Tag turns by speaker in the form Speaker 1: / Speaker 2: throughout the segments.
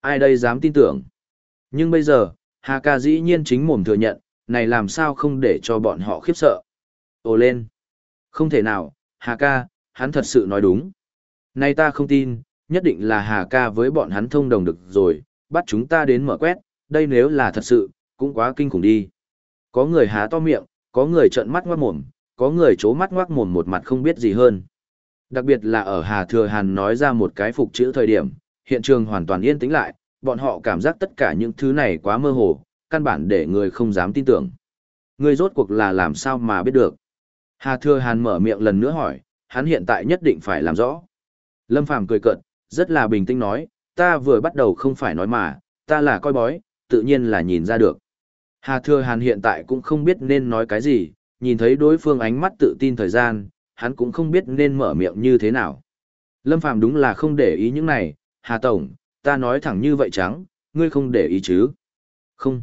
Speaker 1: Ai đây dám tin tưởng? Nhưng bây giờ, Hà ca dĩ nhiên chính mồm thừa nhận, này làm sao không để cho bọn họ khiếp sợ. Ồ lên! Không thể nào, Hà ca, hắn thật sự nói đúng. Nay ta không tin, nhất định là Hà ca với bọn hắn thông đồng được rồi, bắt chúng ta đến mở quét, đây nếu là thật sự, cũng quá kinh khủng đi. Có người há to miệng, có người trợn mắt ngoác mồm, có người chố mắt ngoác mồm một mặt không biết gì hơn. Đặc biệt là ở Hà Thừa Hàn nói ra một cái phục chữ thời điểm, hiện trường hoàn toàn yên tĩnh lại, bọn họ cảm giác tất cả những thứ này quá mơ hồ, căn bản để người không dám tin tưởng. Người rốt cuộc là làm sao mà biết được. Hà Thừa Hàn mở miệng lần nữa hỏi, hắn hiện tại nhất định phải làm rõ. Lâm Phàm cười cợt, rất là bình tĩnh nói, ta vừa bắt đầu không phải nói mà, ta là coi bói, tự nhiên là nhìn ra được. Hà Thừa Hàn hiện tại cũng không biết nên nói cái gì, nhìn thấy đối phương ánh mắt tự tin thời gian, hắn cũng không biết nên mở miệng như thế nào. Lâm Phàm đúng là không để ý những này, Hà Tổng, ta nói thẳng như vậy trắng, ngươi không để ý chứ? Không,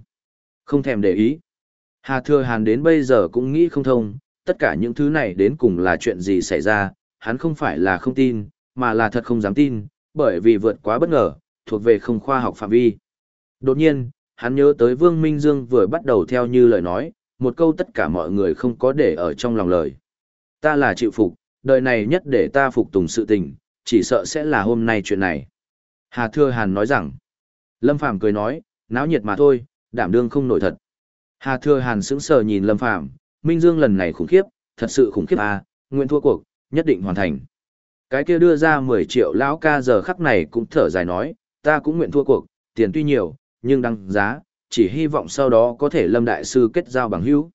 Speaker 1: không thèm để ý. Hà Thừa Hàn đến bây giờ cũng nghĩ không thông, tất cả những thứ này đến cùng là chuyện gì xảy ra, hắn không phải là không tin, mà là thật không dám tin, bởi vì vượt quá bất ngờ, thuộc về không khoa học phạm vi. Đột nhiên, hắn nhớ tới Vương Minh Dương vừa bắt đầu theo như lời nói, một câu tất cả mọi người không có để ở trong lòng lời. Ta là chịu phục, đời này nhất để ta phục tùng sự tình, chỉ sợ sẽ là hôm nay chuyện này. Hà Thừa Hàn nói rằng, Lâm Phàm cười nói, náo nhiệt mà thôi, đảm đương không nổi thật. Hà Thừa Hàn sững sờ nhìn Lâm Phàm Minh Dương lần này khủng khiếp, thật sự khủng khiếp à, nguyện thua cuộc, nhất định hoàn thành. Cái kia đưa ra 10 triệu lão ca giờ khắc này cũng thở dài nói, ta cũng nguyện thua cuộc, tiền tuy nhiều, nhưng đăng giá, chỉ hy vọng sau đó có thể lâm đại sư kết giao bằng hữu.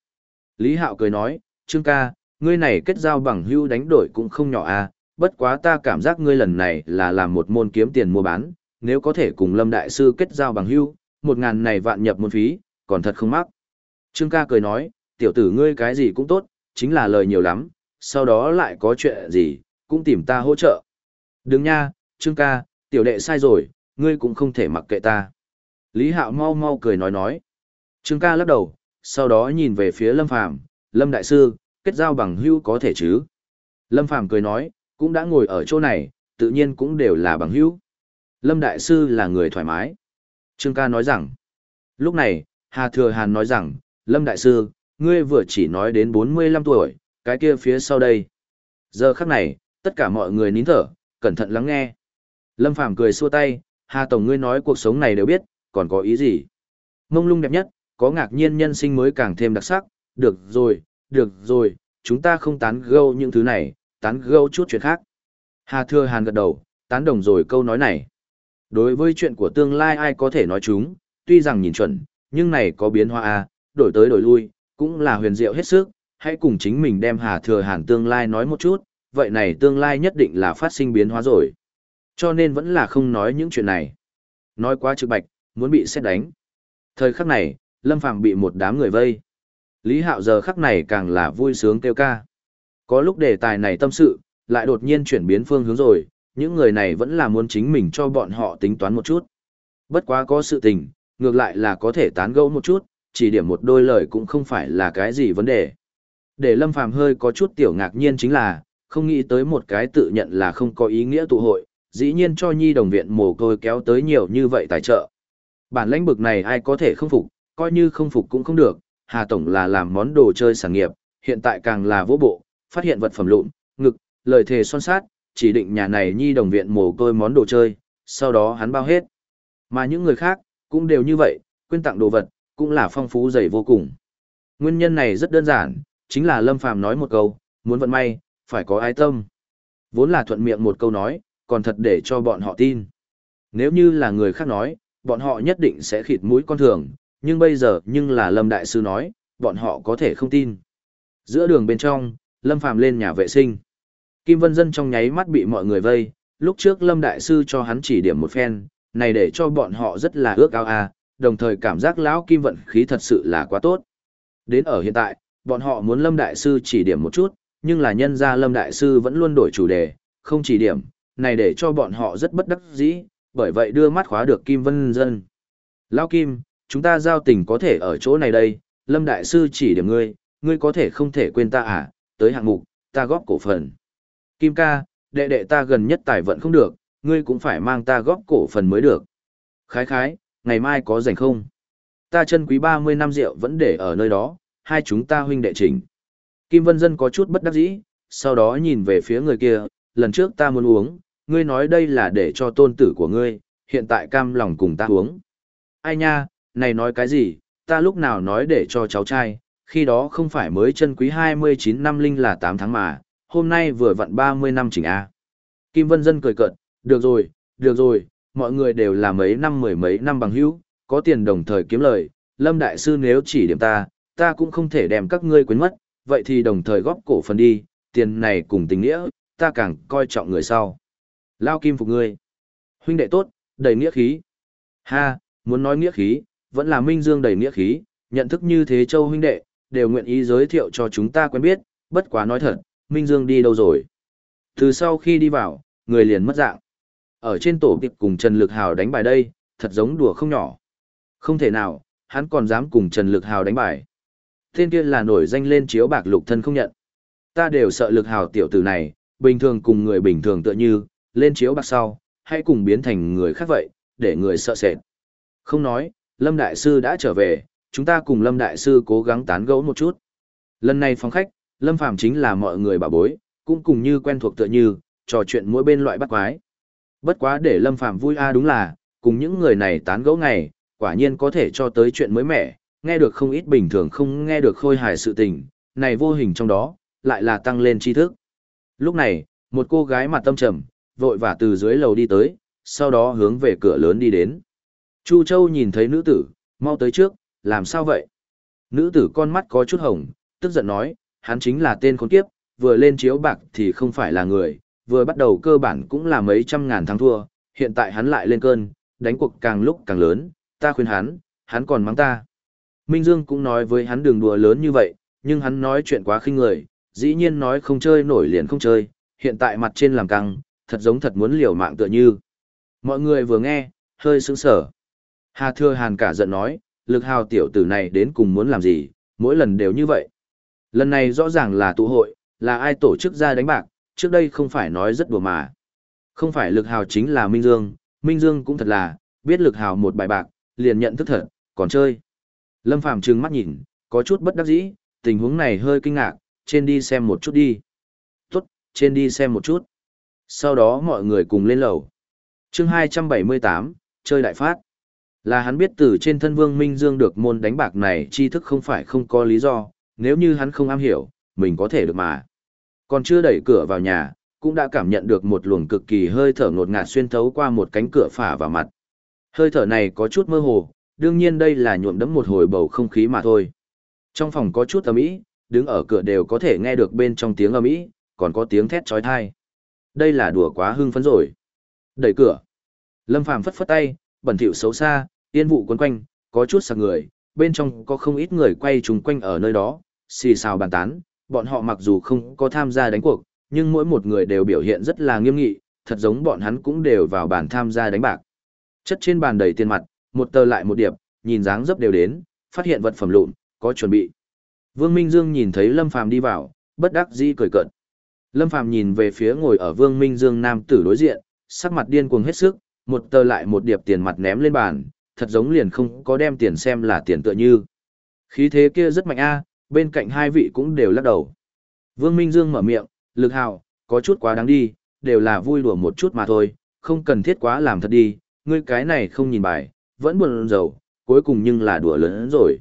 Speaker 1: Lý Hạo cười nói, Trương ca, ngươi này kết giao bằng hữu đánh đổi cũng không nhỏ à, bất quá ta cảm giác ngươi lần này là làm một môn kiếm tiền mua bán, nếu có thể cùng lâm đại sư kết giao bằng hữu, một ngàn này vạn nhập môn phí, còn thật không mắc. Trương ca cười nói, tiểu tử ngươi cái gì cũng tốt, chính là lời nhiều lắm, sau đó lại có chuyện gì, cũng tìm ta hỗ trợ. Đừng nha, Trương ca, tiểu đệ sai rồi, ngươi cũng không thể mặc kệ ta. Lý Hạo mau mau cười nói nói. Trương ca lắc đầu, sau đó nhìn về phía Lâm Phàm, Lâm Đại Sư, kết giao bằng hữu có thể chứ. Lâm Phàm cười nói, cũng đã ngồi ở chỗ này, tự nhiên cũng đều là bằng hữu. Lâm Đại Sư là người thoải mái. Trương ca nói rằng, lúc này, Hà Thừa Hàn nói rằng, Lâm Đại Sư, ngươi vừa chỉ nói đến 45 tuổi, cái kia phía sau đây. Giờ khắc này, tất cả mọi người nín thở, cẩn thận lắng nghe. Lâm Phàm cười xua tay, Hà Tổng ngươi nói cuộc sống này đều biết, còn có ý gì? Mông lung đẹp nhất, có ngạc nhiên nhân sinh mới càng thêm đặc sắc, được rồi, được rồi, chúng ta không tán gẫu những thứ này, tán gẫu chút chuyện khác. Hà Thừa Hàn gật đầu, tán đồng rồi câu nói này. Đối với chuyện của tương lai ai có thể nói chúng, tuy rằng nhìn chuẩn, nhưng này có biến hóa à, đổi tới đổi lui, cũng là huyền diệu hết sức, hãy cùng chính mình đem Hà Thừa Hàn tương lai nói một chút, vậy này tương lai nhất định là phát sinh biến hóa rồi. Cho nên vẫn là không nói những chuyện này. Nói quá trực bạch, muốn bị xét đánh. Thời khắc này, Lâm Phàm bị một đám người vây. Lý Hạo giờ khắc này càng là vui sướng kêu ca. Có lúc đề tài này tâm sự, lại đột nhiên chuyển biến phương hướng rồi, những người này vẫn là muốn chính mình cho bọn họ tính toán một chút. Bất quá có sự tình, ngược lại là có thể tán gẫu một chút, chỉ điểm một đôi lời cũng không phải là cái gì vấn đề. Để Lâm Phàm hơi có chút tiểu ngạc nhiên chính là, không nghĩ tới một cái tự nhận là không có ý nghĩa tụ hội, dĩ nhiên cho nhi đồng viện mồ côi kéo tới nhiều như vậy tài trợ. Bản lãnh bực này ai có thể không phục, coi như không phục cũng không được, Hà Tổng là làm món đồ chơi sản nghiệp, hiện tại càng là vô bộ, phát hiện vật phẩm lụn, ngực, lời thề son sát, chỉ định nhà này nhi đồng viện mồ côi món đồ chơi, sau đó hắn bao hết. Mà những người khác, cũng đều như vậy, quyên tặng đồ vật, cũng là phong phú dày vô cùng. Nguyên nhân này rất đơn giản, chính là Lâm Phàm nói một câu, muốn vận may, phải có ái tâm. Vốn là thuận miệng một câu nói, còn thật để cho bọn họ tin. Nếu như là người khác nói, bọn họ nhất định sẽ khịt mũi con thường, nhưng bây giờ nhưng là Lâm Đại Sư nói, bọn họ có thể không tin. Giữa đường bên trong, Lâm Phàm lên nhà vệ sinh. Kim Vân Dân trong nháy mắt bị mọi người vây, lúc trước Lâm Đại Sư cho hắn chỉ điểm một phen, này để cho bọn họ rất là ước ao a, đồng thời cảm giác lão Kim vận khí thật sự là quá tốt. Đến ở hiện tại, bọn họ muốn Lâm Đại Sư chỉ điểm một chút, nhưng là nhân ra Lâm Đại Sư vẫn luôn đổi chủ đề, không chỉ điểm, này để cho bọn họ rất bất đắc dĩ, bởi vậy đưa mắt khóa được Kim Vân Dân. Lão Kim, chúng ta giao tình có thể ở chỗ này đây, Lâm Đại Sư chỉ điểm ngươi, ngươi có thể không thể quên ta à, tới hạng mục, ta góp cổ phần. Kim ca, đệ đệ ta gần nhất tài vận không được, ngươi cũng phải mang ta góp cổ phần mới được. Khái khái, ngày mai có rảnh không? Ta chân quý 30 năm rượu vẫn để ở nơi đó, hai chúng ta huynh đệ chỉnh. Kim Vân Dân có chút bất đắc dĩ, sau đó nhìn về phía người kia, lần trước ta muốn uống, ngươi nói đây là để cho tôn tử của ngươi, hiện tại cam lòng cùng ta uống. Ai nha, này nói cái gì, ta lúc nào nói để cho cháu trai, khi đó không phải mới chân quý 29 năm linh là 8 tháng mà, hôm nay vừa vặn 30 năm chỉnh A. Kim Vân Dân cười cợt, được rồi, được rồi, mọi người đều là mấy năm mười mấy năm bằng hữu, có tiền đồng thời kiếm lời, Lâm Đại Sư nếu chỉ điểm ta, ta cũng không thể đem các ngươi quên mất, vậy thì đồng thời góp cổ phần đi, tiền này cùng tình nghĩa, ta càng coi trọng người sau. Lao Kim phục ngươi. Huynh đệ tốt, đầy nghĩa khí. Ha, muốn nói nghĩa khí, vẫn là Minh Dương đầy nghĩa khí, nhận thức như thế châu huynh đệ, đều nguyện ý giới thiệu cho chúng ta quen biết, bất quá nói thật, Minh Dương đi đâu rồi. Từ sau khi đi vào, người liền mất dạng. Ở trên tổ tiệp cùng Trần Lực Hào đánh bài đây, thật giống đùa không nhỏ. Không thể nào, hắn còn dám cùng Trần Lực Hào đánh bài. Tên kia là nổi danh lên chiếu bạc lục thân không nhận. Ta đều sợ Lực Hào tiểu tử này, bình thường cùng người bình thường tựa như, lên chiếu bạc sau, hãy cùng biến thành người khác vậy, để người sợ sệt. Không nói, Lâm Đại Sư đã trở về, chúng ta cùng Lâm Đại Sư cố gắng tán gẫu một chút. Lần này phóng khách, Lâm Phàm chính là mọi người bảo bối, cũng cùng như quen thuộc tựa như, trò chuyện mỗi bên loại bắt quái. Bất quá để Lâm Phàm vui a à đúng là, cùng những người này tán gẫu ngày, quả nhiên có thể cho tới chuyện mới mẻ, nghe được không ít bình thường không nghe được khôi hài sự tình, này vô hình trong đó, lại là tăng lên tri thức. Lúc này, một cô gái mặt tâm trầm, vội vã từ dưới lầu đi tới, sau đó hướng về cửa lớn đi đến. Chu Châu nhìn thấy nữ tử, mau tới trước, làm sao vậy? Nữ tử con mắt có chút hồng, tức giận nói, hắn chính là tên khốn kiếp, vừa lên chiếu bạc thì không phải là người, vừa bắt đầu cơ bản cũng là mấy trăm ngàn thắng thua, hiện tại hắn lại lên cơn, đánh cuộc càng lúc càng lớn, ta khuyên hắn, hắn còn mắng ta. Minh Dương cũng nói với hắn đường đùa lớn như vậy, nhưng hắn nói chuyện quá khinh người, dĩ nhiên nói không chơi nổi liền không chơi, hiện tại mặt trên làm căng, thật giống thật muốn liều mạng tựa như. Mọi người vừa nghe, hơi sững sở. Hà Thừa Hàn cả giận nói, lực hào tiểu tử này đến cùng muốn làm gì, mỗi lần đều như vậy. Lần này rõ ràng là tụ hội, là ai tổ chức ra đánh bạc, trước đây không phải nói rất đùa mà. Không phải lực hào chính là Minh Dương, Minh Dương cũng thật là, biết lực hào một bài bạc, liền nhận thức thật, còn chơi. Lâm Phàm trừng mắt nhìn, có chút bất đắc dĩ, tình huống này hơi kinh ngạc, trên đi xem một chút đi. Tốt, trên đi xem một chút. Sau đó mọi người cùng lên lầu. chương 278, chơi đại phát. Là hắn biết từ trên thân Vương Minh Dương được môn đánh bạc này tri thức không phải không có lý do, nếu như hắn không am hiểu, mình có thể được mà. Còn chưa đẩy cửa vào nhà, cũng đã cảm nhận được một luồng cực kỳ hơi thở ngột ngạt xuyên thấu qua một cánh cửa phả vào mặt. Hơi thở này có chút mơ hồ, đương nhiên đây là nhuộm đẫm một hồi bầu không khí mà thôi. Trong phòng có chút ầm ĩ, đứng ở cửa đều có thể nghe được bên trong tiếng ầm ĩ, còn có tiếng thét chói tai. Đây là đùa quá hưng phấn rồi. Đẩy cửa. Lâm Phàm phất phất tay, bẩn thỉu xấu xa, yên vụ quấn quanh, có chút sặc người, bên trong có không ít người quay trùng quanh ở nơi đó, xì xào bàn tán, bọn họ mặc dù không có tham gia đánh cuộc, nhưng mỗi một người đều biểu hiện rất là nghiêm nghị, thật giống bọn hắn cũng đều vào bàn tham gia đánh bạc. Chất trên bàn đầy tiền mặt, một tờ lại một điệp, nhìn dáng dấp đều đến, phát hiện vật phẩm lụn, có chuẩn bị. Vương Minh Dương nhìn thấy Lâm Phàm đi vào, bất đắc dĩ cười cợt. Lâm Phàm nhìn về phía ngồi ở Vương Minh Dương nam tử đối diện, sắc mặt điên cuồng hết sức, một tờ lại một điệp tiền mặt ném lên bàn, thật giống liền không có đem tiền xem là tiền tựa như. Khí thế kia rất mạnh a, bên cạnh hai vị cũng đều lắc đầu. Vương Minh Dương mở miệng, lực hào, có chút quá đáng đi, đều là vui đùa một chút mà thôi, không cần thiết quá làm thật đi, ngươi cái này không nhìn bài, vẫn buồn rầu, cuối cùng nhưng là đùa lớn rồi.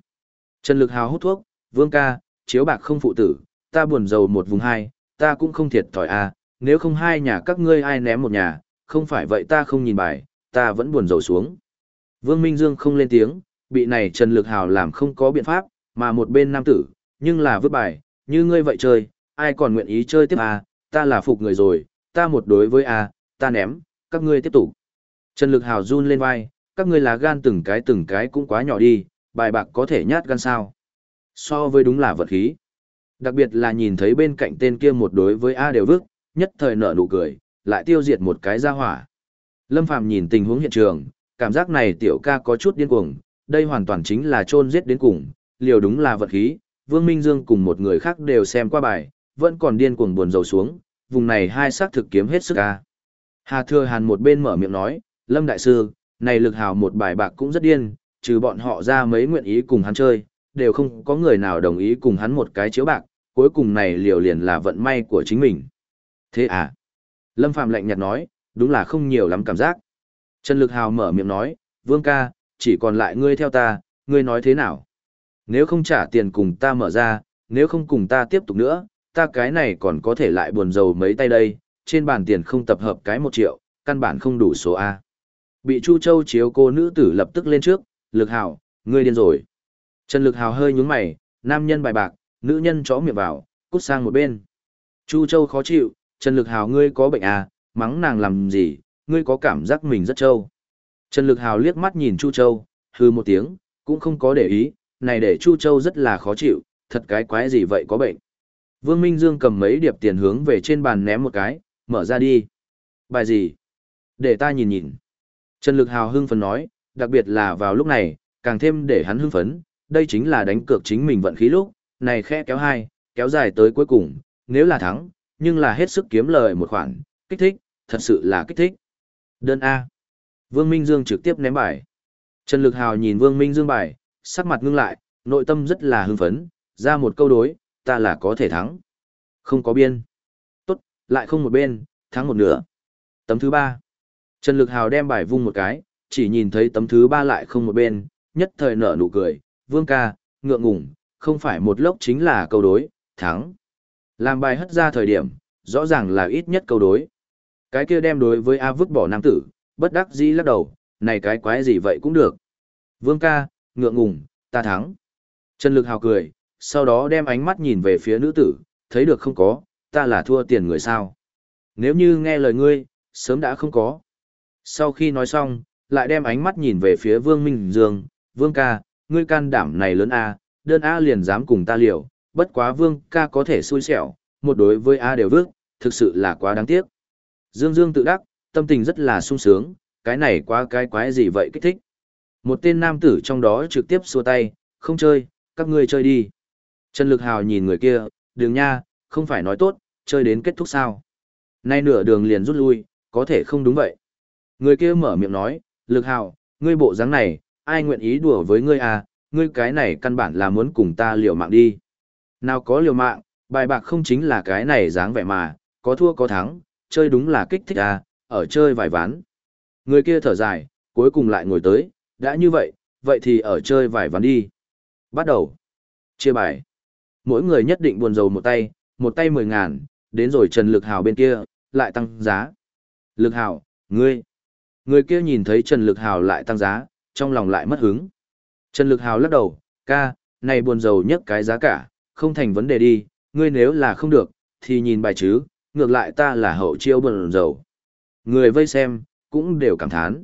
Speaker 1: Trần Lực Hào hút thuốc, Vương ca, chiếu bạc không phụ tử, ta buồn rầu một vùng hai, ta cũng không thiệt thòi à, nếu không hai nhà các ngươi ai ném một nhà, không phải vậy ta không nhìn bài, ta vẫn buồn rầu xuống. Vương Minh Dương không lên tiếng, bị này Trần Lực Hào làm không có biện pháp, mà một bên nam tử, nhưng là vứt bài, như ngươi vậy chơi, ai còn nguyện ý chơi tiếp à, ta là phục người rồi, ta một đối với à, ta ném, các ngươi tiếp tục. Trần Lực Hào run lên vai, các ngươi là gan từng cái từng cái cũng quá nhỏ đi, bài bạc có thể nhát gan sao. So với đúng là vật khí. Đặc biệt là nhìn thấy bên cạnh tên kia một đối với A đều vứt, nhất thời nở nụ cười, lại tiêu diệt một cái gia hỏa. Lâm Phàm nhìn tình huống hiện trường, cảm giác này tiểu ca có chút điên cuồng, đây hoàn toàn chính là chôn giết đến cùng, liều đúng là vật khí, Vương Minh Dương cùng một người khác đều xem qua bài, vẫn còn điên cuồng buồn rầu xuống, vùng này hai xác thực kiếm hết sức ca. Hà Thừa Hàn một bên mở miệng nói, Lâm Đại Sư, Này lực hào một bài bạc cũng rất điên, trừ bọn họ ra mấy nguyện ý cùng hắn chơi, đều không có người nào đồng ý cùng hắn một cái chiếu bạc, cuối cùng này liều liền là vận may của chính mình. Thế à? Lâm Phạm lạnh nhạt nói, đúng là không nhiều lắm cảm giác. Trần Lực Hào mở miệng nói, Vương ca, chỉ còn lại ngươi theo ta, ngươi nói thế nào? Nếu không trả tiền cùng ta mở ra, nếu không cùng ta tiếp tục nữa, ta cái này còn có thể lại buồn rầu mấy tay đây, trên bàn tiền không tập hợp cái một triệu, căn bản không đủ số A. Bị Chu Châu chiếu cô nữ tử lập tức lên trước, Lực Hào, ngươi điên rồi. Trần Lực Hào hơi nhúng mày, nam nhân bài bạc, nữ nhân chó miệng vào, cút sang một bên. Chu Châu khó chịu, Trần Lực Hào ngươi có bệnh à, mắng nàng làm gì, ngươi có cảm giác mình rất trâu. Trần Lực Hào liếc mắt nhìn Chu Châu, hư một tiếng, cũng không có để ý, này để Chu Châu rất là khó chịu, thật cái quái gì vậy có bệnh. Vương Minh Dương cầm mấy điệp tiền hướng về trên bàn ném một cái, mở ra đi. Bài gì? Để ta nhìn nhìn. Trần Lực Hào hưng phấn nói, đặc biệt là vào lúc này, càng thêm để hắn hưng phấn, đây chính là đánh cược chính mình vận khí lúc, này khẽ kéo hai, kéo dài tới cuối cùng, nếu là thắng, nhưng là hết sức kiếm lời một khoản, kích thích, thật sự là kích thích. Đơn A. Vương Minh Dương trực tiếp ném bài. Trần Lực Hào nhìn Vương Minh Dương bài, sắc mặt ngưng lại, nội tâm rất là hưng phấn, ra một câu đối, ta là có thể thắng. Không có biên. Tốt, lại không một bên, thắng một nửa. Tấm thứ ba. Trần Lực Hào đem bài vung một cái, chỉ nhìn thấy tấm thứ ba lại không một bên, nhất thời nở nụ cười, vương ca, ngượng ngủng, không phải một lốc chính là câu đối, thắng. Làm bài hất ra thời điểm, rõ ràng là ít nhất câu đối. Cái kia đem đối với A vứt bỏ nam tử, bất đắc dĩ lắc đầu, này cái quái gì vậy cũng được. Vương ca, ngượng ngùng, ta thắng. Trần Lực Hào cười, sau đó đem ánh mắt nhìn về phía nữ tử, thấy được không có, ta là thua tiền người sao. Nếu như nghe lời ngươi, sớm đã không có. Sau khi nói xong, lại đem ánh mắt nhìn về phía Vương Minh Dương, Vương ca, ngươi can đảm này lớn A, đơn A liền dám cùng ta liều, bất quá Vương ca có thể xui xẻo, một đối với A đều vước, thực sự là quá đáng tiếc. Dương Dương tự đắc, tâm tình rất là sung sướng, cái này quá cái quái gì vậy kích thích. Một tên nam tử trong đó trực tiếp xua tay, không chơi, các ngươi chơi đi. Trần Lực Hào nhìn người kia, đường nha, không phải nói tốt, chơi đến kết thúc sao. Nay nửa đường liền rút lui, có thể không đúng vậy. Người kia mở miệng nói, Lực Hào, ngươi bộ dáng này, ai nguyện ý đùa với ngươi à, ngươi cái này căn bản là muốn cùng ta liều mạng đi. Nào có liều mạng, bài bạc không chính là cái này dáng vẻ mà, có thua có thắng, chơi đúng là kích thích à, ở chơi vài ván. Người kia thở dài, cuối cùng lại ngồi tới, đã như vậy, vậy thì ở chơi vài ván đi. Bắt đầu. Chia bài. Mỗi người nhất định buồn dầu một tay, một tay mười ngàn, đến rồi Trần Lực Hào bên kia, lại tăng giá. Lực Hào, ngươi. Người kia nhìn thấy Trần Lực Hào lại tăng giá, trong lòng lại mất hứng. Trần Lực Hào lắc đầu, ca, này buồn dầu nhất cái giá cả, không thành vấn đề đi, ngươi nếu là không được, thì nhìn bài chứ, ngược lại ta là hậu chiêu bần dầu. Người vây xem, cũng đều cảm thán.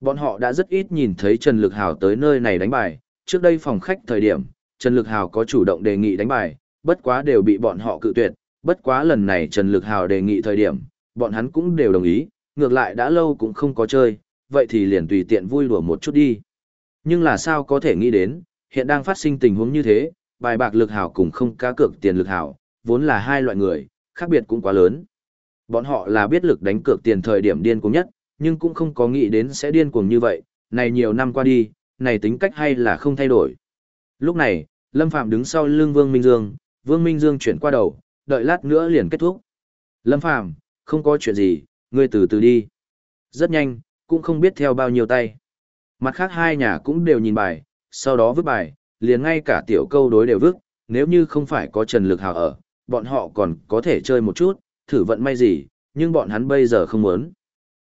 Speaker 1: Bọn họ đã rất ít nhìn thấy Trần Lực Hào tới nơi này đánh bài, trước đây phòng khách thời điểm, Trần Lực Hào có chủ động đề nghị đánh bài, bất quá đều bị bọn họ cự tuyệt, bất quá lần này Trần Lực Hào đề nghị thời điểm, bọn hắn cũng đều đồng ý, ngược lại đã lâu cũng không có chơi, vậy thì liền tùy tiện vui đùa một chút đi. Nhưng là sao có thể nghĩ đến, hiện đang phát sinh tình huống như thế, bài bạc lực hảo cùng không cá cược tiền lực hảo, vốn là hai loại người, khác biệt cũng quá lớn. Bọn họ là biết lực đánh cược tiền thời điểm điên cuồng nhất, nhưng cũng không có nghĩ đến sẽ điên cuồng như vậy, này nhiều năm qua đi, này tính cách hay là không thay đổi. Lúc này, Lâm Phạm đứng sau lưng Vương Minh Dương, Vương Minh Dương chuyển qua đầu, đợi lát nữa liền kết thúc. Lâm Phạm, không có chuyện gì, ngươi từ từ đi. Rất nhanh, cũng không biết theo bao nhiêu tay. Mặt khác hai nhà cũng đều nhìn bài, sau đó vứt bài, liền ngay cả tiểu câu đối đều vứt, nếu như không phải có Trần Lực Hào ở, bọn họ còn có thể chơi một chút, thử vận may gì, nhưng bọn hắn bây giờ không muốn.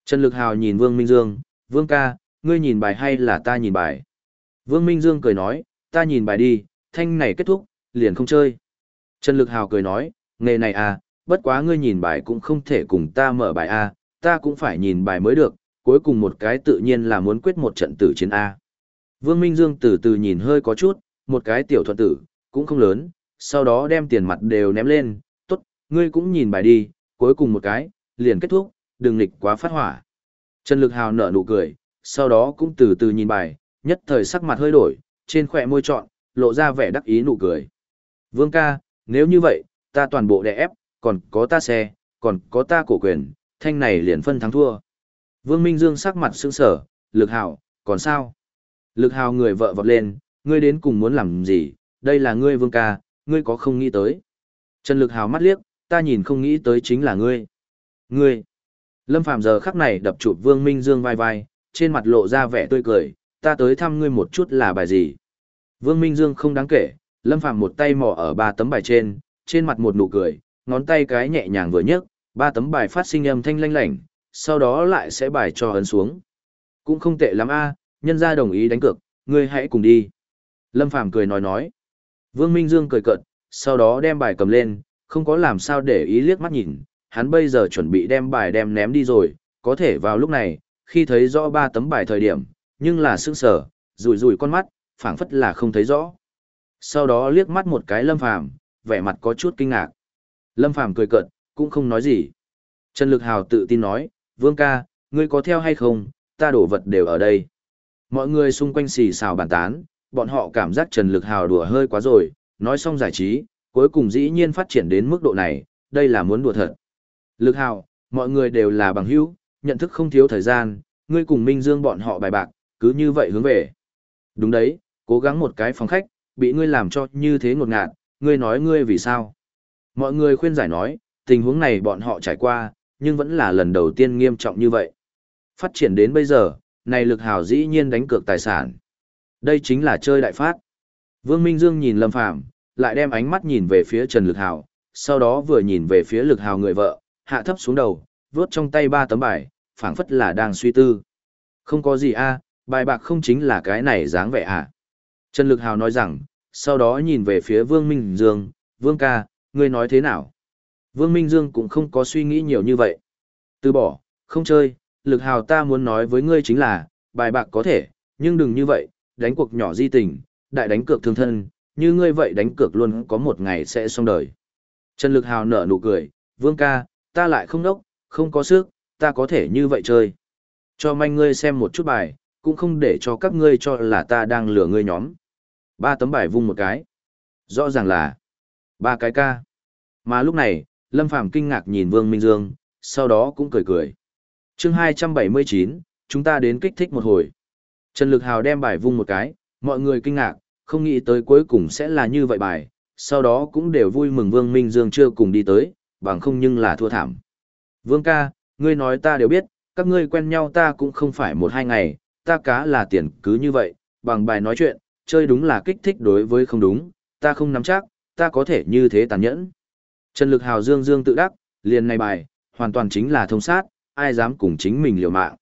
Speaker 1: Trần Lực Hào nhìn Vương Minh Dương, Vương ca, ngươi nhìn bài hay là ta nhìn bài? Vương Minh Dương cười nói, ta nhìn bài đi, thanh này kết thúc, liền không chơi. Trần Lực Hào cười nói, nghề này à, bất quá ngươi nhìn bài cũng không thể cùng ta mở bài A, ta cũng phải nhìn bài mới được, cuối cùng một cái tự nhiên là muốn quyết một trận tử chiến A. Vương Minh Dương từ từ nhìn hơi có chút, một cái tiểu thuận tử, cũng không lớn, sau đó đem tiền mặt đều ném lên, tốt, ngươi cũng nhìn bài đi, cuối cùng một cái, liền kết thúc, đừng nghịch quá phát hỏa. Trần Lực Hào nở nụ cười, sau đó cũng từ từ nhìn bài, nhất thời sắc mặt hơi đổi, trên khỏe môi trọn, lộ ra vẻ đắc ý nụ cười. Vương ca, nếu như vậy, ta toàn bộ đè ép, còn có ta xe, còn có ta cổ quyền, thanh này liền phân thắng thua. Vương Minh Dương sắc mặt sững sở, Lực hào, còn sao? Lực hào người vợ vọt lên, ngươi đến cùng muốn làm gì, đây là ngươi vương ca, ngươi có không nghĩ tới. Trần lực hào mắt liếc, ta nhìn không nghĩ tới chính là ngươi. Ngươi. Lâm Phàm giờ khắc này đập chụp Vương Minh Dương vai vai, trên mặt lộ ra vẻ tươi cười, ta tới thăm ngươi một chút là bài gì. Vương Minh Dương không đáng kể, Lâm Phàm một tay mò ở ba tấm bài trên, trên mặt một nụ cười, ngón tay cái nhẹ nhàng vừa nhấc, ba tấm bài phát sinh âm thanh lanh lảnh, sau đó lại sẽ bài cho ấn xuống. Cũng không tệ lắm a, nhân gia đồng ý đánh cược, ngươi hãy cùng đi. Lâm Phàm cười nói nói. Vương Minh Dương cười cợt, sau đó đem bài cầm lên, không có làm sao để ý liếc mắt nhìn, hắn bây giờ chuẩn bị đem bài đem ném đi rồi, có thể vào lúc này, khi thấy rõ ba tấm bài thời điểm, nhưng là sững sờ, rủi rủi con mắt, phảng phất là không thấy rõ. Sau đó liếc mắt một cái Lâm Phàm, vẻ mặt có chút kinh ngạc. Lâm Phàm cười cợt, cũng không nói gì. Trần Lực Hào tự tin nói, Vương ca, ngươi có theo hay không, ta đổ vật đều ở đây. Mọi người xung quanh xì xào bàn tán, bọn họ cảm giác Trần Lực Hào đùa hơi quá rồi, nói xong giải trí, cuối cùng dĩ nhiên phát triển đến mức độ này, đây là muốn đùa thật. Lực Hào, mọi người đều là bằng hữu, nhận thức không thiếu thời gian, ngươi cùng Minh Dương bọn họ bài bạc, cứ như vậy hướng về. Đúng đấy, cố gắng một cái phòng khách, bị ngươi làm cho như thế ngột ngạt, ngươi nói ngươi vì sao. Mọi người khuyên giải nói, tình huống này bọn họ trải qua, nhưng vẫn là lần đầu tiên nghiêm trọng như vậy. Phát triển đến bây giờ, này lực hào dĩ nhiên đánh cược tài sản. Đây chính là chơi đại phát. Vương Minh Dương nhìn Lâm Phàm lại đem ánh mắt nhìn về phía Trần Lực Hào, sau đó vừa nhìn về phía Lực Hào người vợ, hạ thấp xuống đầu, vớt trong tay ba tấm bài, phảng phất là đang suy tư. Không có gì a, bài bạc không chính là cái này dáng vẻ à. Trần Lực Hào nói rằng, sau đó nhìn về phía Vương Minh Dương, Vương ca, ngươi nói thế nào? Vương Minh Dương cũng không có suy nghĩ nhiều như vậy. Từ bỏ, không chơi, Lực Hào ta muốn nói với ngươi chính là, bài bạc có thể, nhưng đừng như vậy, đánh cuộc nhỏ di tình, đại đánh cược thương thân, như ngươi vậy đánh cược luôn có một ngày sẽ xong đời. Trần Lực Hào nở nụ cười, Vương ca, ta lại không đốc, không có sức, ta có thể như vậy chơi. Cho manh ngươi xem một chút bài, cũng không để cho các ngươi cho là ta đang lừa ngươi nhóm. Ba tấm bài vung một cái. Rõ ràng là ba cái ca. Mà lúc này, Lâm Phàm kinh ngạc nhìn Vương Minh Dương, sau đó cũng cười cười chương 279, chúng ta đến kích thích một hồi. Trần Lực Hào đem bài vung một cái, mọi người kinh ngạc, không nghĩ tới cuối cùng sẽ là như vậy bài, sau đó cũng đều vui mừng Vương Minh Dương chưa cùng đi tới, bằng không nhưng là thua thảm. Vương ca, ngươi nói ta đều biết, các ngươi quen nhau ta cũng không phải một hai ngày, ta cá là tiền cứ như vậy, bằng bài nói chuyện, chơi đúng là kích thích đối với không đúng, ta không nắm chắc, ta có thể như thế tàn nhẫn. Trần Lực Hào Dương Dương tự đắc, liền này bài, hoàn toàn chính là thông sát, ai dám cùng chính mình liều mạng.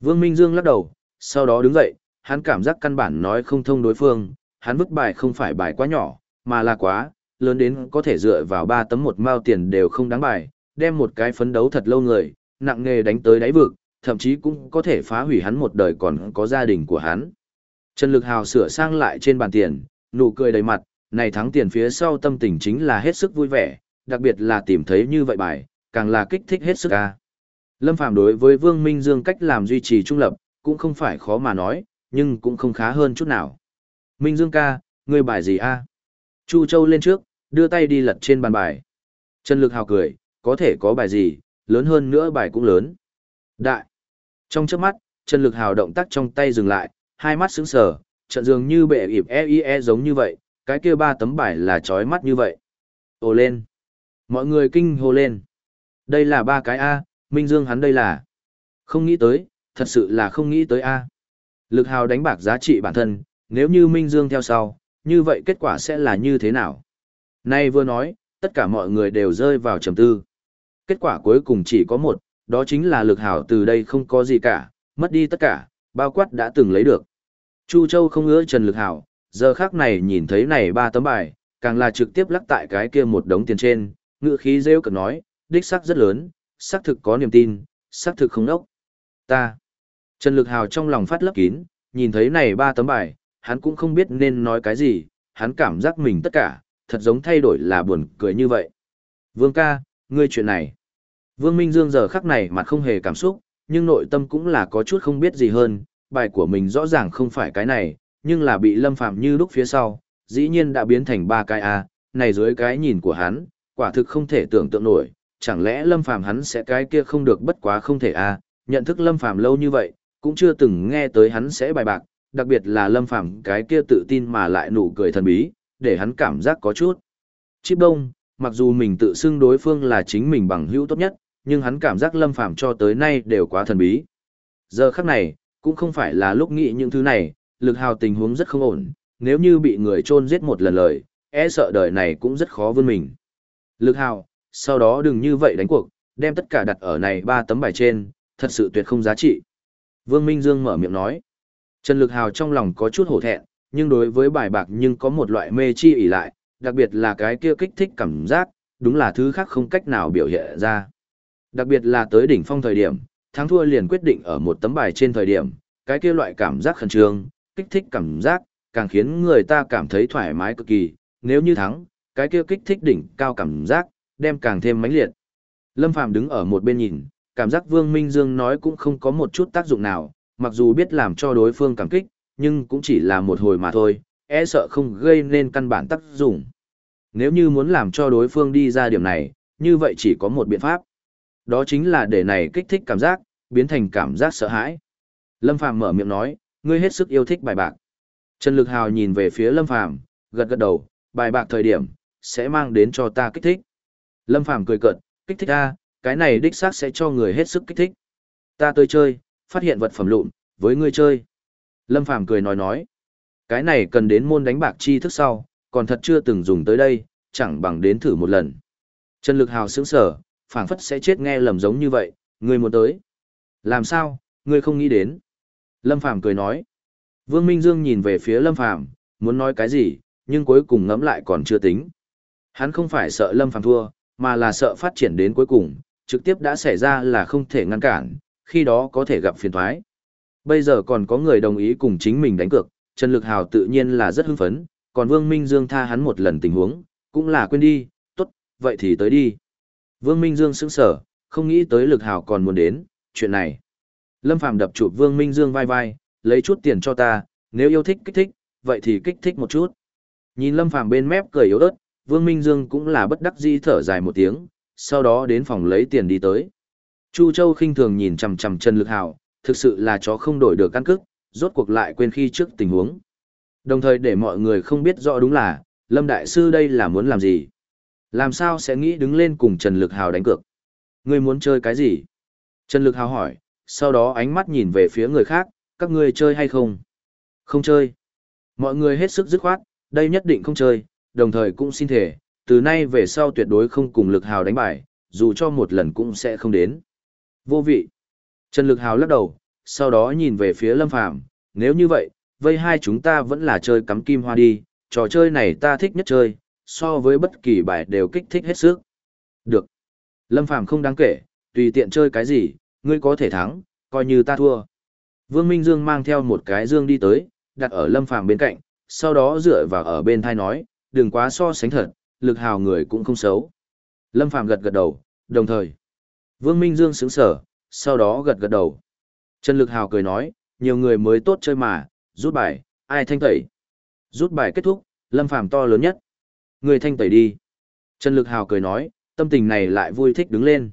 Speaker 1: Vương Minh Dương lắc đầu, sau đó đứng dậy, hắn cảm giác căn bản nói không thông đối phương, hắn vứt bài không phải bài quá nhỏ, mà là quá, lớn đến có thể dựa vào ba tấm một mao tiền đều không đáng bài, đem một cái phấn đấu thật lâu người, nặng nghề đánh tới đáy vực, thậm chí cũng có thể phá hủy hắn một đời còn có gia đình của hắn. Trần Lực Hào sửa sang lại trên bàn tiền, nụ cười đầy mặt, này thắng tiền phía sau tâm tình chính là hết sức vui vẻ, đặc biệt là tìm thấy như vậy bài, càng là kích thích hết sức ca. Lâm Phàm đối với Vương Minh Dương cách làm duy trì trung lập, cũng không phải khó mà nói, nhưng cũng không khá hơn chút nào. Minh Dương ca, ngươi bài gì a? Chu Châu lên trước, đưa tay đi lật trên bàn bài. Trần Lực Hào cười, có thể có bài gì, lớn hơn nữa bài cũng lớn. Đại. Trong chớp mắt, Trần Lực Hào động tác trong tay dừng lại, hai mắt sững sờ, trận dường như bệ ịp e, e giống như vậy, cái kia ba tấm bài là chói mắt như vậy. Ồ lên. Mọi người kinh hô lên. Đây là ba cái A, Minh Dương hắn đây là. Không nghĩ tới, thật sự là không nghĩ tới A. Lực hào đánh bạc giá trị bản thân, nếu như Minh Dương theo sau, như vậy kết quả sẽ là như thế nào? Nay vừa nói, tất cả mọi người đều rơi vào trầm tư. Kết quả cuối cùng chỉ có một, đó chính là lực hào từ đây không có gì cả, mất đi tất cả, bao quát đã từng lấy được. Chu Châu không ngỡ Trần Lực Hảo, giờ khác này nhìn thấy này ba tấm bài, càng là trực tiếp lắc tại cái kia một đống tiền trên, ngựa khí rêu cực nói, đích sắc rất lớn, xác thực có niềm tin, xác thực không đốc. Ta. Trần Lực Hào trong lòng phát lấp kín, nhìn thấy này ba tấm bài, hắn cũng không biết nên nói cái gì, hắn cảm giác mình tất cả, thật giống thay đổi là buồn cười như vậy. Vương ca, ngươi chuyện này. Vương Minh Dương giờ khắc này mặt không hề cảm xúc, nhưng nội tâm cũng là có chút không biết gì hơn, bài của mình rõ ràng không phải cái này, nhưng là bị lâm phạm như lúc phía sau, dĩ nhiên đã biến thành ba cái A, này dưới cái nhìn của hắn, quả thực không thể tưởng tượng nổi, chẳng lẽ lâm phạm hắn sẽ cái kia không được bất quá không thể à nhận thức lâm phạm lâu như vậy, cũng chưa từng nghe tới hắn sẽ bài bạc, đặc biệt là Lâm Phàm cái kia tự tin mà lại nụ cười thần bí, để hắn cảm giác có chút. Chíp đông, mặc dù mình tự xưng đối phương là chính mình bằng hữu tốt nhất, nhưng hắn cảm giác Lâm Phàm cho tới nay đều quá thần bí. Giờ khắc này, cũng không phải là lúc nghĩ những thứ này, lực hào tình huống rất không ổn, nếu như bị người chôn giết một lần lời, e sợ đời này cũng rất khó vươn mình. Lực hào, sau đó đừng như vậy đánh cuộc, đem tất cả đặt ở này ba tấm bài trên, thật sự tuyệt không giá trị. Vương Minh Dương mở miệng nói. Trần Lực Hào trong lòng có chút hổ thẹn, nhưng đối với bài bạc nhưng có một loại mê chi ỉ lại, đặc biệt là cái kia kích thích cảm giác, đúng là thứ khác không cách nào biểu hiện ra. Đặc biệt là tới đỉnh phong thời điểm, thắng thua liền quyết định ở một tấm bài trên thời điểm, cái kia loại cảm giác khẩn trương, kích thích cảm giác, càng khiến người ta cảm thấy thoải mái cực kỳ, nếu như thắng, cái kia kích thích đỉnh cao cảm giác, đem càng thêm mãnh liệt. Lâm Phàm đứng ở một bên nhìn, cảm giác Vương Minh Dương nói cũng không có một chút tác dụng nào, mặc dù biết làm cho đối phương cảm kích, nhưng cũng chỉ là một hồi mà thôi, e sợ không gây nên căn bản tác dụng. Nếu như muốn làm cho đối phương đi ra điểm này, như vậy chỉ có một biện pháp. Đó chính là để này kích thích cảm giác, biến thành cảm giác sợ hãi. Lâm Phàm mở miệng nói, ngươi hết sức yêu thích bài bạc. Trần Lực Hào nhìn về phía Lâm Phàm, gật gật đầu, bài bạc thời điểm, sẽ mang đến cho ta kích thích. Lâm Phàm cười cợt, kích thích ta, cái này đích xác sẽ cho người hết sức kích thích. Ta tới chơi, phát hiện vật phẩm lụn, với ngươi chơi. Lâm Phàm cười nói nói, cái này cần đến môn đánh bạc chi thức sau, còn thật chưa từng dùng tới đây, chẳng bằng đến thử một lần. Trần Lực Hào sững sở, phảng phất sẽ chết nghe lầm giống như vậy, ngươi muốn tới. Làm sao, ngươi không nghĩ đến. Lâm Phàm cười nói. Vương Minh Dương nhìn về phía Lâm Phàm muốn nói cái gì, nhưng cuối cùng ngẫm lại còn chưa tính. Hắn không phải sợ Lâm Phàm thua, mà là sợ phát triển đến cuối cùng, trực tiếp đã xảy ra là không thể ngăn cản, khi đó có thể gặp phiền thoái. Bây giờ còn có người đồng ý cùng chính mình đánh cược, Trần Lực Hào tự nhiên là rất hưng phấn, còn Vương Minh Dương tha hắn một lần tình huống, cũng là quên đi, tốt, vậy thì tới đi. Vương Minh Dương sững sở, không nghĩ tới Lực Hào còn muốn đến, chuyện này. Lâm Phàm đập chụp Vương Minh Dương vai vai, lấy chút tiền cho ta, nếu yêu thích kích thích, vậy thì kích thích một chút. Nhìn Lâm Phàm bên mép cười yếu ớt, Vương Minh Dương cũng là bất đắc dĩ thở dài một tiếng, sau đó đến phòng lấy tiền đi tới. Chu Châu khinh thường nhìn chằm chằm Trần Lực Hào, thực sự là chó không đổi được căn cức, rốt cuộc lại quên khi trước tình huống. Đồng thời để mọi người không biết rõ đúng là, Lâm Đại Sư đây là muốn làm gì. Làm sao sẽ nghĩ đứng lên cùng Trần Lực Hào đánh cược? Ngươi muốn chơi cái gì? Trần Lực Hào hỏi, sau đó ánh mắt nhìn về phía người khác, các ngươi chơi hay không? Không chơi. Mọi người hết sức dứt khoát, đây nhất định không chơi, đồng thời cũng xin thể, từ nay về sau tuyệt đối không cùng lực hào đánh bài, dù cho một lần cũng sẽ không đến. Vô vị. Trần Lực Hào lắc đầu, sau đó nhìn về phía Lâm Phàm nếu như vậy, vây hai chúng ta vẫn là chơi cắm kim hoa đi, trò chơi này ta thích nhất chơi, so với bất kỳ bài đều kích thích hết sức. Được. Lâm Phàm không đáng kể, tùy tiện chơi cái gì, ngươi có thể thắng, coi như ta thua. Vương Minh Dương mang theo một cái dương đi tới, đặt ở Lâm Phàm bên cạnh, sau đó dựa vào ở bên thai nói, đừng quá so sánh thật, lực hào người cũng không xấu. Lâm Phàm gật gật đầu, đồng thời. Vương Minh Dương sững sở, sau đó gật gật đầu. Trần Lực Hào cười nói, nhiều người mới tốt chơi mà, rút bài, ai thanh tẩy. Rút bài kết thúc, Lâm Phàm to lớn nhất. Người thanh tẩy đi. Trần Lực Hào cười nói, tâm tình này lại vui thích đứng lên.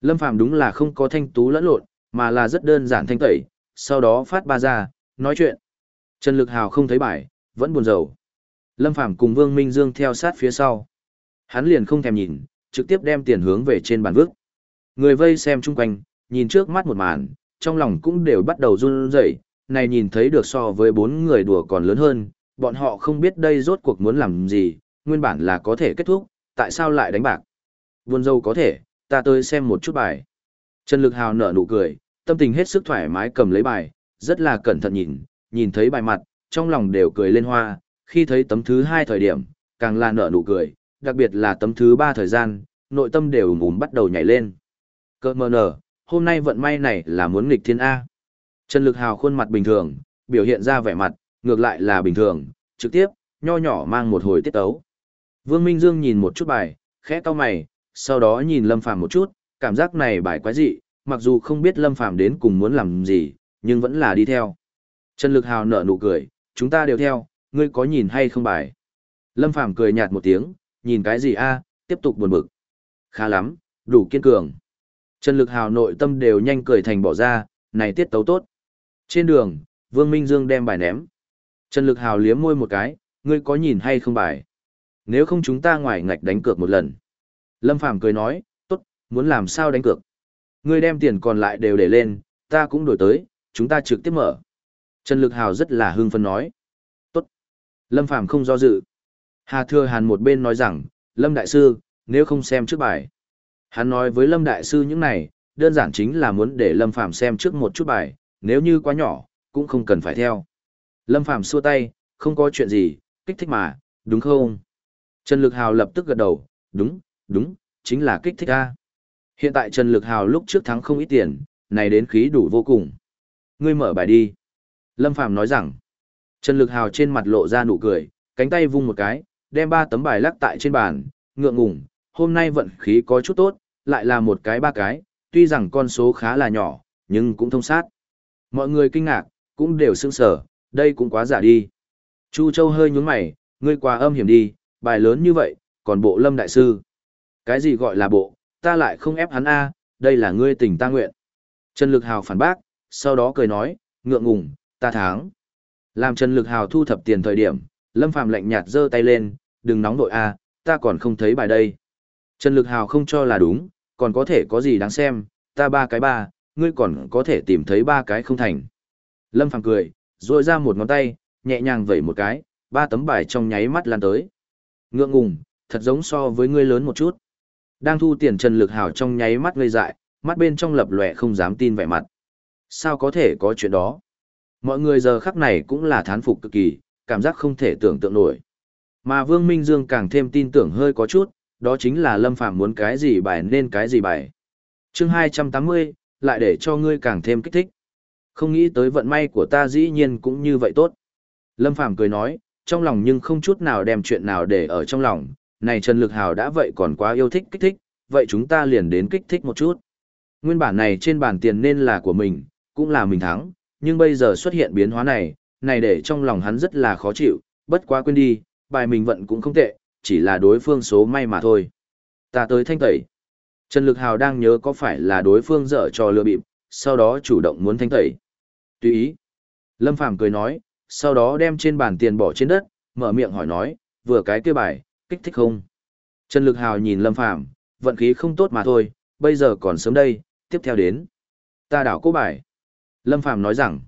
Speaker 1: Lâm Phàm đúng là không có thanh tú lẫn lộn, mà là rất đơn giản thanh tẩy, sau đó phát ba ra, nói chuyện. Trần Lực Hào không thấy bài, vẫn buồn rầu. Lâm Phàm cùng Vương Minh Dương theo sát phía sau. Hắn liền không thèm nhìn, trực tiếp đem tiền hướng về trên bàn vước. Người vây xem chung quanh, nhìn trước mắt một màn, trong lòng cũng đều bắt đầu run rẩy, này nhìn thấy được so với bốn người đùa còn lớn hơn, bọn họ không biết đây rốt cuộc muốn làm gì, nguyên bản là có thể kết thúc, tại sao lại đánh bạc. Buồn dâu có thể, ta tới xem một chút bài. Trần Lực Hào nở nụ cười, tâm tình hết sức thoải mái cầm lấy bài, rất là cẩn thận nhìn, nhìn thấy bài mặt, trong lòng đều cười lên hoa, khi thấy tấm thứ hai thời điểm, càng là nở nụ cười, đặc biệt là tấm thứ ba thời gian, nội tâm đều ùm ùm bắt đầu nhảy lên. Cơ mờ nở, hôm nay vận may này là muốn nghịch thiên A. Trần Lực Hào khuôn mặt bình thường, biểu hiện ra vẻ mặt, ngược lại là bình thường, trực tiếp, nho nhỏ mang một hồi tiết tấu. Vương Minh Dương nhìn một chút bài, khẽ cau mày, sau đó nhìn Lâm Phàm một chút, cảm giác này bài quái dị, mặc dù không biết Lâm Phàm đến cùng muốn làm gì, nhưng vẫn là đi theo. Trần Lực Hào nở nụ cười, chúng ta đều theo, ngươi có nhìn hay không bài? Lâm Phàm cười nhạt một tiếng, nhìn cái gì a, tiếp tục buồn bực. Khá lắm, đủ kiên cường. Trần Lực Hào nội tâm đều nhanh cười thành bỏ ra, này tiết tấu tốt. Trên đường, Vương Minh Dương đem bài ném. Trần Lực Hào liếm môi một cái, ngươi có nhìn hay không bài? Nếu không chúng ta ngoài ngạch đánh cược một lần. Lâm Phàm cười nói, tốt, muốn làm sao đánh cược? Ngươi đem tiền còn lại đều để lên, ta cũng đổi tới, chúng ta trực tiếp mở. Trần Lực Hào rất là hưng phấn nói. Lâm Phàm không do dự. Hà Thừa Hàn một bên nói rằng, Lâm Đại Sư, nếu không xem trước bài. Hắn nói với Lâm Đại Sư những này, đơn giản chính là muốn để Lâm Phàm xem trước một chút bài, nếu như quá nhỏ, cũng không cần phải theo. Lâm Phàm xua tay, không có chuyện gì, kích thích mà, đúng không? Trần Lực Hào lập tức gật đầu, đúng, đúng, chính là kích thích a. Hiện tại Trần Lực Hào lúc trước thắng không ít tiền, này đến khí đủ vô cùng. Ngươi mở bài đi. Lâm Phàm nói rằng, Trần Lực Hào trên mặt lộ ra nụ cười, cánh tay vung một cái, đem ba tấm bài lắc tại trên bàn, ngượng ngùng, hôm nay vận khí có chút tốt, lại là một cái ba cái, tuy rằng con số khá là nhỏ, nhưng cũng thông sát. Mọi người kinh ngạc, cũng đều sững sờ, đây cũng quá giả đi. Chu Châu hơi nhún mày, ngươi quá âm hiểm đi, bài lớn như vậy, còn bộ lâm đại sư. Cái gì gọi là bộ, ta lại không ép hắn a, đây là ngươi tình ta nguyện. Trần Lực Hào phản bác, sau đó cười nói, ngượng ngùng, ta thắng. Làm Trần Lực Hào thu thập tiền thời điểm, Lâm Phàm lạnh nhạt giơ tay lên, đừng nóng nội a, à, ta còn không thấy bài đây. Trần Lực Hào không cho là đúng, còn có thể có gì đáng xem, ta ba cái ba, ngươi còn có thể tìm thấy ba cái không thành. Lâm Phàm cười, duỗi ra một ngón tay, nhẹ nhàng vẩy một cái, ba tấm bài trong nháy mắt lan tới. Ngượng ngùng, thật giống so với ngươi lớn một chút. Đang thu tiền Trần Lực Hào trong nháy mắt ngây dại, mắt bên trong lập lòe không dám tin vẻ mặt. Sao có thể có chuyện đó? Mọi người giờ khắc này cũng là thán phục cực kỳ, cảm giác không thể tưởng tượng nổi. Mà Vương Minh Dương càng thêm tin tưởng hơi có chút, đó chính là Lâm Phàm muốn cái gì bài nên cái gì bài. Chương 280, lại để cho ngươi càng thêm kích thích. Không nghĩ tới vận may của ta dĩ nhiên cũng như vậy tốt. Lâm Phàm cười nói, trong lòng nhưng không chút nào đem chuyện nào để ở trong lòng, này Trần Lực Hào đã vậy còn quá yêu thích kích thích, vậy chúng ta liền đến kích thích một chút. Nguyên bản này trên bàn tiền nên là của mình, cũng là mình thắng, nhưng bây giờ xuất hiện biến hóa này, này để trong lòng hắn rất là khó chịu, bất quá quên đi, bài mình vận cũng không tệ, chỉ là đối phương số may mà thôi. Ta tới thanh tẩy. Trần Lực Hào đang nhớ có phải là đối phương dở trò lừa bịp, sau đó chủ động muốn thanh tẩy. Tùy ý. Lâm Phàm cười nói, sau đó đem trên bàn tiền bỏ trên đất, mở miệng hỏi nói, vừa cái kia bài, kích thích không? Trần Lực Hào nhìn Lâm Phàm vận khí không tốt mà thôi, bây giờ còn sớm đây, tiếp theo đến. Ta đảo cố bài. Lâm Phàm nói rằng,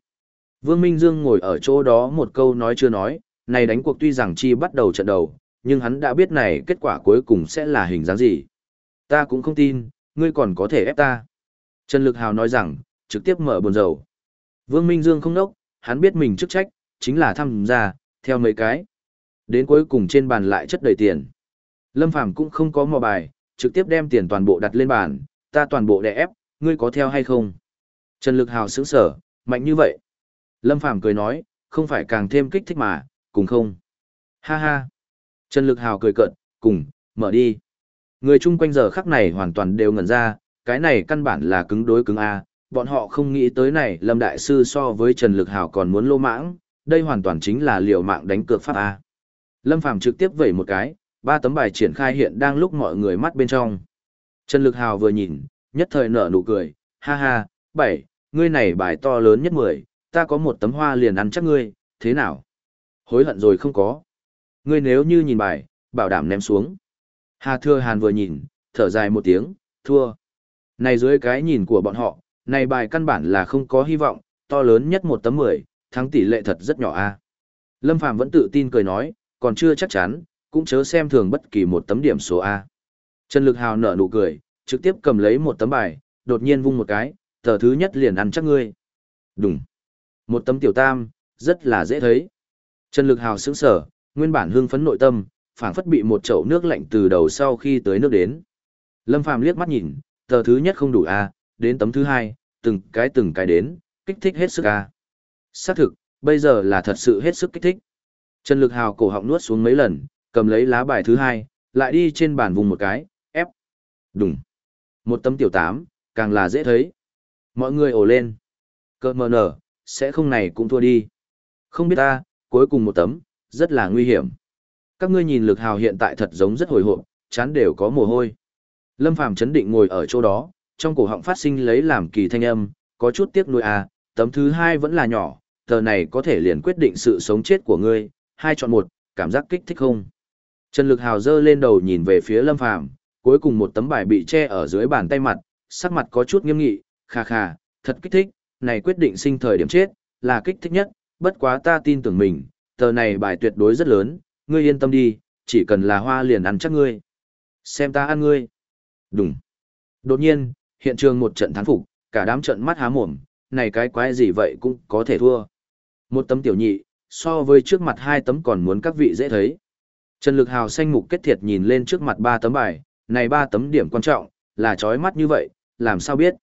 Speaker 1: Vương Minh Dương ngồi ở chỗ đó một câu nói chưa nói, này đánh cuộc tuy rằng chi bắt đầu trận đầu, nhưng hắn đã biết này kết quả cuối cùng sẽ là hình dáng gì. Ta cũng không tin, ngươi còn có thể ép ta. Trần Lực Hào nói rằng, trực tiếp mở buồn dầu. Vương Minh Dương không nốc, hắn biết mình chức trách, chính là tham gia, theo mấy cái. Đến cuối cùng trên bàn lại chất đầy tiền. Lâm Phàm cũng không có mò bài, trực tiếp đem tiền toàn bộ đặt lên bàn, ta toàn bộ đè ép, ngươi có theo hay không? Trần Lực Hào sững sở, mạnh như vậy. Lâm Phàm cười nói, không phải càng thêm kích thích mà, cùng không? Ha ha. Trần Lực Hào cười cợt, cùng, mở đi. Người chung quanh giờ khắc này hoàn toàn đều ngẩn ra, cái này căn bản là cứng đối cứng A, bọn họ không nghĩ tới này Lâm Đại Sư so với Trần Lực Hào còn muốn lô mãng, đây hoàn toàn chính là liều mạng đánh cược pháp A. Lâm Phàm trực tiếp vẩy một cái, ba tấm bài triển khai hiện đang lúc mọi người mắt bên trong. Trần Lực Hào vừa nhìn, nhất thời nở nụ cười, ha ha, bảy, ngươi này bài to lớn nhất mười, ta có một tấm hoa liền ăn chắc ngươi, thế nào? Hối hận rồi không có. Ngươi nếu như nhìn bài, bảo đảm ném xuống. Hà Thừa Hàn vừa nhìn, thở dài một tiếng, thua. Này dưới cái nhìn của bọn họ, này bài căn bản là không có hy vọng, to lớn nhất một tấm mười, thắng tỷ lệ thật rất nhỏ a. Lâm Phàm vẫn tự tin cười nói, còn chưa chắc chắn, cũng chớ xem thường bất kỳ một tấm điểm số A. Trần Lực Hào nở nụ cười, trực tiếp cầm lấy một tấm bài, đột nhiên vung một cái, tờ thứ nhất liền ăn chắc ngươi. Đúng. Một tấm tiểu tam, rất là dễ thấy. Trần Lực Hào sững sở, nguyên bản hưng phấn nội tâm, phảng phất bị một chậu nước lạnh từ đầu sau khi tới nước đến. Lâm Phàm liếc mắt nhìn, tờ thứ nhất không đủ a, đến tấm thứ hai, từng cái từng cái đến, kích thích hết sức a. Xác thực, bây giờ là thật sự hết sức kích thích. Trần Lực Hào cổ họng nuốt xuống mấy lần, cầm lấy lá bài thứ hai, lại đi trên bàn vùng một cái, ép. Đùng. Một tấm tiểu tám, càng là dễ thấy. Mọi người ồ lên. Cơ mờ nở, sẽ không này cũng thua đi. Không biết ta, cuối cùng một tấm, rất là nguy hiểm. Các ngươi nhìn lực hào hiện tại thật giống rất hồi hộp, chán đều có mồ hôi. Lâm Phàm chấn định ngồi ở chỗ đó, trong cổ họng phát sinh lấy làm kỳ thanh âm, có chút tiếc nuối à, tấm thứ hai vẫn là nhỏ, tờ này có thể liền quyết định sự sống chết của ngươi, hai chọn một, cảm giác kích thích không? Trần Lực Hào giơ lên đầu nhìn về phía Lâm Phàm, cuối cùng một tấm bài bị che ở dưới bàn tay mặt, sắc mặt có chút nghiêm nghị, kha kha, thật kích thích, này quyết định sinh thời điểm chết, là kích thích nhất, bất quá ta tin tưởng mình, tờ này bài tuyệt đối rất lớn, ngươi yên tâm đi, chỉ cần là hoa liền ăn chắc ngươi. Xem ta ăn ngươi. Đúng. Đột nhiên, hiện trường một trận thắng phục, cả đám trận mắt há mồm, này cái quái gì vậy cũng có thể thua. Một tấm tiểu nhị, so với trước mặt hai tấm còn muốn các vị dễ thấy. Trần Lực Hào xanh mục kết thiệt nhìn lên trước mặt ba tấm bài, này ba tấm điểm quan trọng, là chói mắt như vậy, làm sao biết.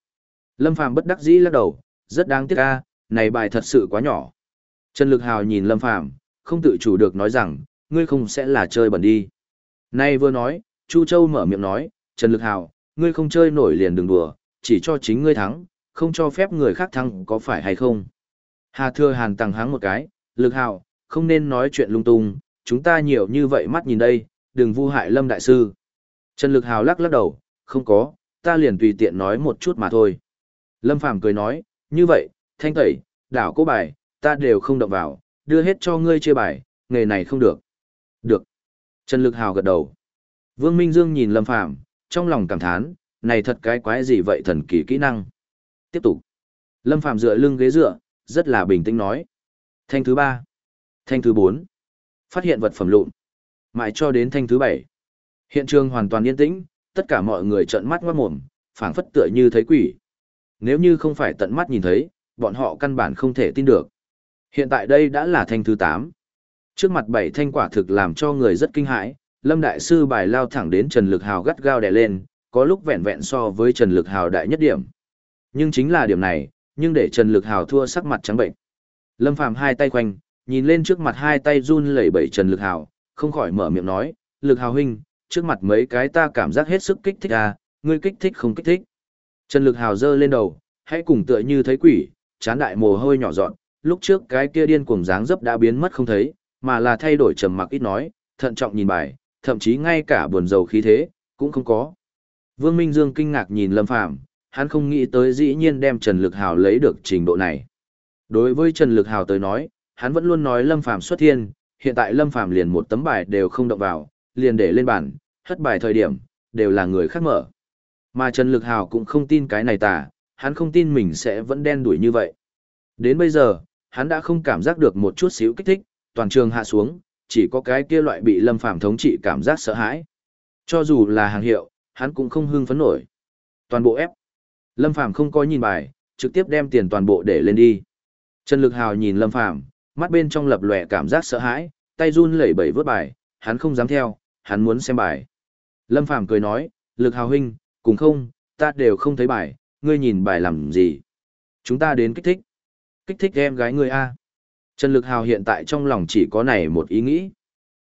Speaker 1: Lâm Phàm bất đắc dĩ lắc đầu, rất đáng tiếc a, này bài thật sự quá nhỏ. Trần Lực Hào nhìn Lâm Phàm, không tự chủ được nói rằng, ngươi không sẽ là chơi bẩn đi. Nay vừa nói, Chu Châu mở miệng nói, Trần Lực Hào, ngươi không chơi nổi liền đừng đùa, chỉ cho chính ngươi thắng, không cho phép người khác thắng có phải hay không. Hà Thừa Hàn tăng háng một cái, Lực Hào, không nên nói chuyện lung tung, chúng ta nhiều như vậy mắt nhìn đây, đừng vu hại Lâm Đại Sư. Trần Lực Hào lắc lắc đầu, không có, ta liền tùy tiện nói một chút mà thôi. Lâm Phàm cười nói, như vậy, thanh tẩy, đảo cố bài, ta đều không động vào, đưa hết cho ngươi chia bài, nghề này không được. Được. Trần Lực Hào gật đầu. Vương Minh Dương nhìn Lâm Phàm trong lòng cảm thán, này thật cái quái gì vậy thần kỳ kỹ năng. Tiếp tục. Lâm Phàm dựa lưng ghế dựa, rất là bình tĩnh nói. Thanh thứ ba. Thanh thứ bốn. Phát hiện vật phẩm lụn. Mãi cho đến thanh thứ bảy. Hiện trường hoàn toàn yên tĩnh, tất cả mọi người trợn mắt ngoát mồm, phảng phất tựa như thấy quỷ. Nếu như không phải tận mắt nhìn thấy, bọn họ căn bản không thể tin được. Hiện tại đây đã là thanh thứ 8. Trước mặt bảy thanh quả thực làm cho người rất kinh hãi, Lâm Đại Sư bài lao thẳng đến Trần Lực Hào gắt gao đè lên, có lúc vẹn vẹn so với Trần Lực Hào đại nhất điểm. Nhưng chính là điểm này, nhưng để Trần Lực Hào thua sắc mặt trắng bệnh. Lâm Phàm hai tay quanh, nhìn lên trước mặt hai tay run lẩy bẩy Trần Lực Hào, không khỏi mở miệng nói, Lực Hào huynh, trước mặt mấy cái ta cảm giác hết sức kích thích à, ngươi kích thích không kích thích. Trần Lực Hào giơ lên đầu, hãy cùng tựa như thấy quỷ, chán đại mồ hôi nhỏ giọt. lúc trước cái kia điên cuồng dáng dấp đã biến mất không thấy, mà là thay đổi trầm mặc ít nói, thận trọng nhìn bài, thậm chí ngay cả buồn rầu khí thế, cũng không có. Vương Minh Dương kinh ngạc nhìn Lâm Phàm hắn không nghĩ tới dĩ nhiên đem Trần Lực Hào lấy được trình độ này. Đối với Trần Lực Hào tới nói, hắn vẫn luôn nói Lâm Phàm xuất thiên, hiện tại Lâm Phàm liền một tấm bài đều không động vào, liền để lên bàn, hất bài thời điểm, đều là người khác mở. Mà Trần Lực Hào cũng không tin cái này tà, hắn không tin mình sẽ vẫn đen đuổi như vậy. Đến bây giờ, hắn đã không cảm giác được một chút xíu kích thích, toàn trường hạ xuống, chỉ có cái kia loại bị Lâm Phàm thống trị cảm giác sợ hãi. Cho dù là hàng hiệu, hắn cũng không hưng phấn nổi. Toàn bộ ép. Lâm Phàm không có nhìn bài, trực tiếp đem tiền toàn bộ để lên đi. Trần Lực Hào nhìn Lâm Phàm, mắt bên trong lập lòe cảm giác sợ hãi, tay run lẩy bẩy vớt bài, hắn không dám theo, hắn muốn xem bài. Lâm Phàm cười nói, Lực Hào huynh, cùng không, ta đều không thấy bài, ngươi nhìn bài làm gì? Chúng ta đến kích thích. Kích thích em gái ngươi a. Trần Lực Hào hiện tại trong lòng chỉ có này một ý nghĩ.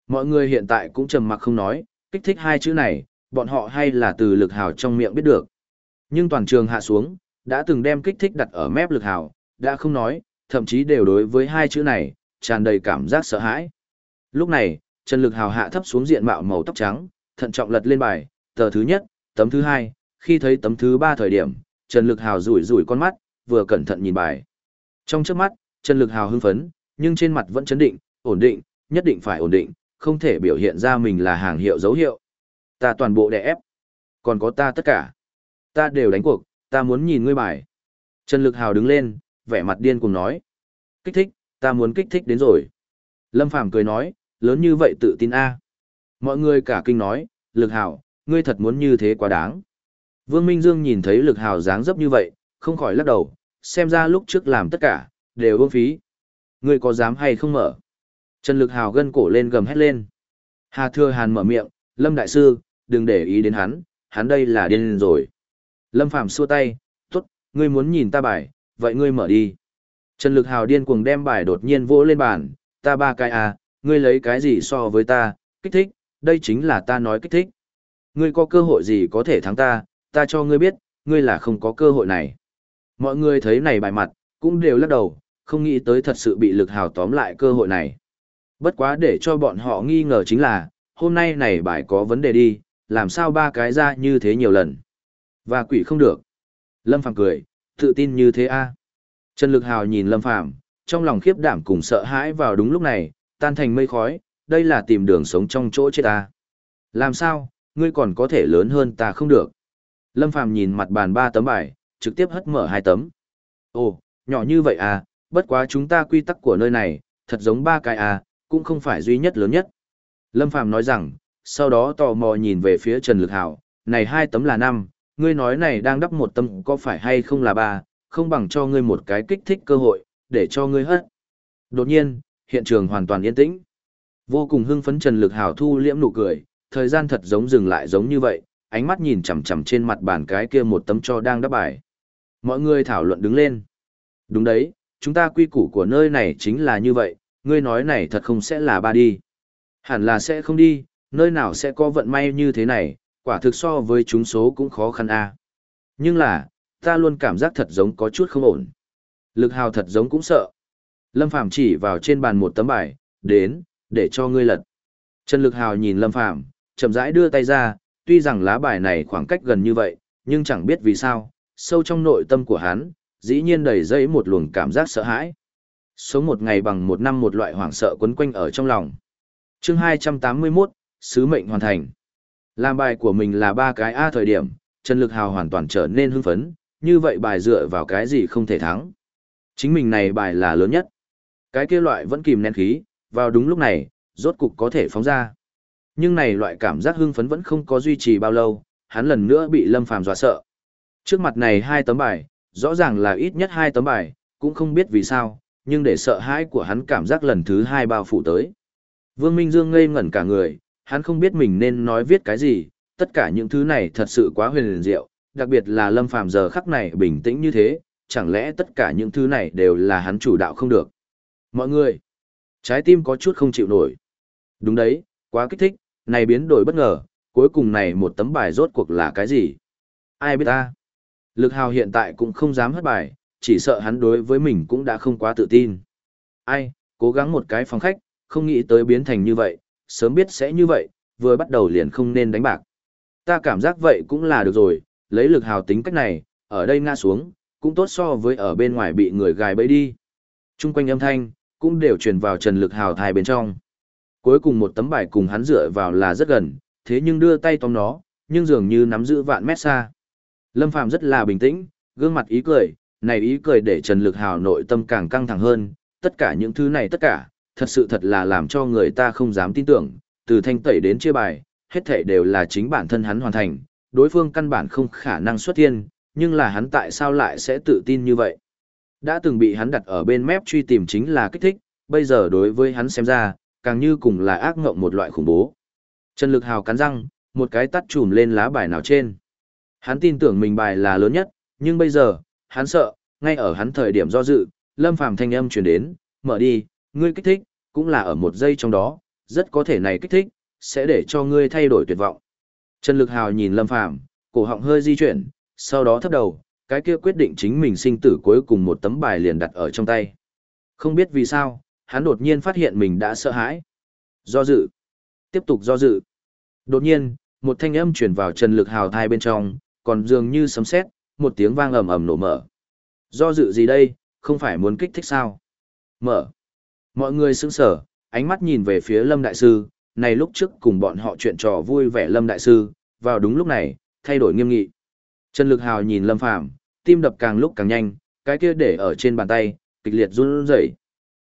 Speaker 1: Mọi người hiện tại cũng trầm mặc không nói, kích thích hai chữ này, bọn họ hay là từ Lực Hào trong miệng biết được. Nhưng toàn trường hạ xuống, đã từng đem kích thích đặt ở mép Lực Hào, đã không nói, thậm chí đều đối với hai chữ này, tràn đầy cảm giác sợ hãi. Lúc này, Trần Lực Hào hạ thấp xuống diện mạo màu tóc trắng, thận trọng lật lên bài, tờ thứ nhất, tấm thứ hai, khi thấy tấm thứ ba thời điểm, Trần Lực Hào rủi rủi con mắt, vừa cẩn thận nhìn bài. Trong trước mắt, Trần Lực Hào hưng phấn, nhưng trên mặt vẫn chấn định, ổn định, nhất định phải ổn định, không thể biểu hiện ra mình là hàng hiệu dấu hiệu. Ta toàn bộ đè ép. Còn có ta tất cả. Ta đều đánh cuộc, ta muốn nhìn ngươi bài. Trần Lực Hào đứng lên, vẻ mặt điên cùng nói. Kích thích, ta muốn kích thích đến rồi. Lâm Phàm cười nói, lớn như vậy tự tin a. Mọi người cả kinh nói, Lực Hào, ngươi thật muốn như thế quá đáng. Vương Minh Dương nhìn thấy Lực Hào dáng dấp như vậy, không khỏi lắc đầu, xem ra lúc trước làm tất cả, đều uổng phí. Ngươi có dám hay không mở? Trần Lực Hào gân cổ lên gầm hét lên. Hà Thừa Hàn mở miệng, Lâm Đại Sư, đừng để ý đến hắn, hắn đây là điên rồi. Lâm Phạm xua tay, tốt, ngươi muốn nhìn ta bài, vậy ngươi mở đi. Trần Lực Hào điên cuồng đem bài đột nhiên vỗ lên bàn, ta ba cái à, ngươi lấy cái gì so với ta, kích thích, đây chính là ta nói kích thích. Ngươi có cơ hội gì có thể thắng ta, ta cho ngươi biết, ngươi là không có cơ hội này. Mọi người thấy này bài mặt, cũng đều lắc đầu, không nghĩ tới thật sự bị lực hào tóm lại cơ hội này. Bất quá để cho bọn họ nghi ngờ chính là, hôm nay này bài có vấn đề đi, làm sao ba cái ra như thế nhiều lần. Và quỷ không được. Lâm Phàm cười, tự tin như thế a Trần Lực Hào nhìn Lâm Phàm trong lòng khiếp đảm cùng sợ hãi vào đúng lúc này, tan thành mây khói, đây là tìm đường sống trong chỗ chết ta. Làm sao, ngươi còn có thể lớn hơn ta không được. Lâm Phàm nhìn mặt bàn ba tấm bài, trực tiếp hất mở hai tấm. Ồ, nhỏ như vậy à, bất quá chúng ta quy tắc của nơi này, thật giống ba cái à, cũng không phải duy nhất lớn nhất. Lâm Phàm nói rằng, sau đó tò mò nhìn về phía Trần Lực Hảo, này hai tấm là năm, ngươi nói này đang đắp một tấm có phải hay không là ba, không bằng cho ngươi một cái kích thích cơ hội, để cho ngươi hất. Đột nhiên, hiện trường hoàn toàn yên tĩnh. Vô cùng hưng phấn Trần Lực Hảo thu liễm nụ cười, thời gian thật giống dừng lại giống như vậy, ánh mắt nhìn chằm chằm trên mặt bàn cái kia một tấm cho đang đắp bài. Mọi người thảo luận đứng lên. Đúng đấy, chúng ta quy củ của nơi này chính là như vậy, ngươi nói này thật không sẽ là ba đi. Hẳn là sẽ không đi, nơi nào sẽ có vận may như thế này, quả thực so với chúng số cũng khó khăn a. Nhưng là, ta luôn cảm giác thật giống có chút không ổn. Lực hào thật giống cũng sợ. Lâm Phàm chỉ vào trên bàn một tấm bài, đến, để cho ngươi lật. Trần Lực Hào nhìn Lâm Phàm chậm rãi đưa tay ra, tuy rằng lá bài này khoảng cách gần như vậy, nhưng chẳng biết vì sao, sâu trong nội tâm của hắn, dĩ nhiên đầy dẫy một luồng cảm giác sợ hãi. Sống một ngày bằng một năm một loại hoảng sợ quấn quanh ở trong lòng. chương 281, Sứ mệnh hoàn thành. Làm bài của mình là ba cái A thời điểm, Trần Lực Hào hoàn toàn trở nên hưng phấn, như vậy bài dựa vào cái gì không thể thắng. Chính mình này bài là lớn nhất. Cái kia loại vẫn kìm nén khí, vào đúng lúc này, rốt cục có thể phóng ra. Nhưng này loại cảm giác hưng phấn vẫn không có duy trì bao lâu, hắn lần nữa bị Lâm Phàm dọa sợ. Trước mặt này hai tấm bài, rõ ràng là ít nhất hai tấm bài, cũng không biết vì sao, nhưng để sợ hãi của hắn cảm giác lần thứ hai bao phủ tới. Vương Minh Dương ngây ngẩn cả người, hắn không biết mình nên nói viết cái gì, tất cả những thứ này thật sự quá huyền diệu, đặc biệt là Lâm Phàm giờ khắc này bình tĩnh như thế, chẳng lẽ tất cả những thứ này đều là hắn chủ đạo không được. Mọi người, trái tim có chút không chịu nổi. Đúng đấy, quá kích thích, này biến đổi bất ngờ, cuối cùng này một tấm bài rốt cuộc là cái gì? Ai biết ta? Lực hào hiện tại cũng không dám hất bài, chỉ sợ hắn đối với mình cũng đã không quá tự tin. Ai, cố gắng một cái phòng khách, không nghĩ tới biến thành như vậy, sớm biết sẽ như vậy, vừa bắt đầu liền không nên đánh bạc. Ta cảm giác vậy cũng là được rồi, lấy lực hào tính cách này, ở đây ngã xuống, cũng tốt so với ở bên ngoài bị người gài bẫy đi. Trung quanh âm thanh, cũng đều truyền vào trần lực hào thai bên trong. Cuối cùng một tấm bài cùng hắn dựa vào là rất gần, thế nhưng đưa tay tóm nó, nhưng dường như nắm giữ vạn mét xa. Lâm Phàm rất là bình tĩnh, gương mặt ý cười, này ý cười để Trần Lực Hào nội tâm càng căng thẳng hơn, tất cả những thứ này tất cả, thật sự thật là làm cho người ta không dám tin tưởng, từ thanh tẩy đến chia bài, hết thảy đều là chính bản thân hắn hoàn thành, đối phương căn bản không khả năng xuất thiên, nhưng là hắn tại sao lại sẽ tự tin như vậy? Đã từng bị hắn đặt ở bên mép truy tìm chính là kích thích, bây giờ đối với hắn xem ra, càng như cùng là ác ngộng một loại khủng bố. Trần Lực Hào cắn răng, một cái tắt chùm lên lá bài nào trên. Hắn tin tưởng mình bài là lớn nhất, nhưng bây giờ, hắn sợ, ngay ở hắn thời điểm do dự, Lâm Phàm thanh âm truyền đến, mở đi, ngươi kích thích, cũng là ở một giây trong đó, rất có thể này kích thích, sẽ để cho ngươi thay đổi tuyệt vọng. Trần Lực Hào nhìn Lâm Phàm, cổ họng hơi di chuyển, sau đó thấp đầu, cái kia quyết định chính mình sinh tử cuối cùng một tấm bài liền đặt ở trong tay. Không biết vì sao, hắn đột nhiên phát hiện mình đã sợ hãi. Do dự. Tiếp tục do dự. Đột nhiên, một thanh âm truyền vào Trần Lực Hào thai bên trong, còn dường như sấm sét, một tiếng vang ầm ầm nổ mở. Do dự gì đây, không phải muốn kích thích sao? Mở. Mọi người sững sờ, ánh mắt nhìn về phía Lâm Đại Sư, này lúc trước cùng bọn họ chuyện trò vui vẻ Lâm Đại Sư, vào đúng lúc này, thay đổi nghiêm nghị. Trần Lực Hào nhìn Lâm Phàm tim đập càng lúc càng nhanh, cái kia để ở trên bàn tay, kịch liệt run rẩy.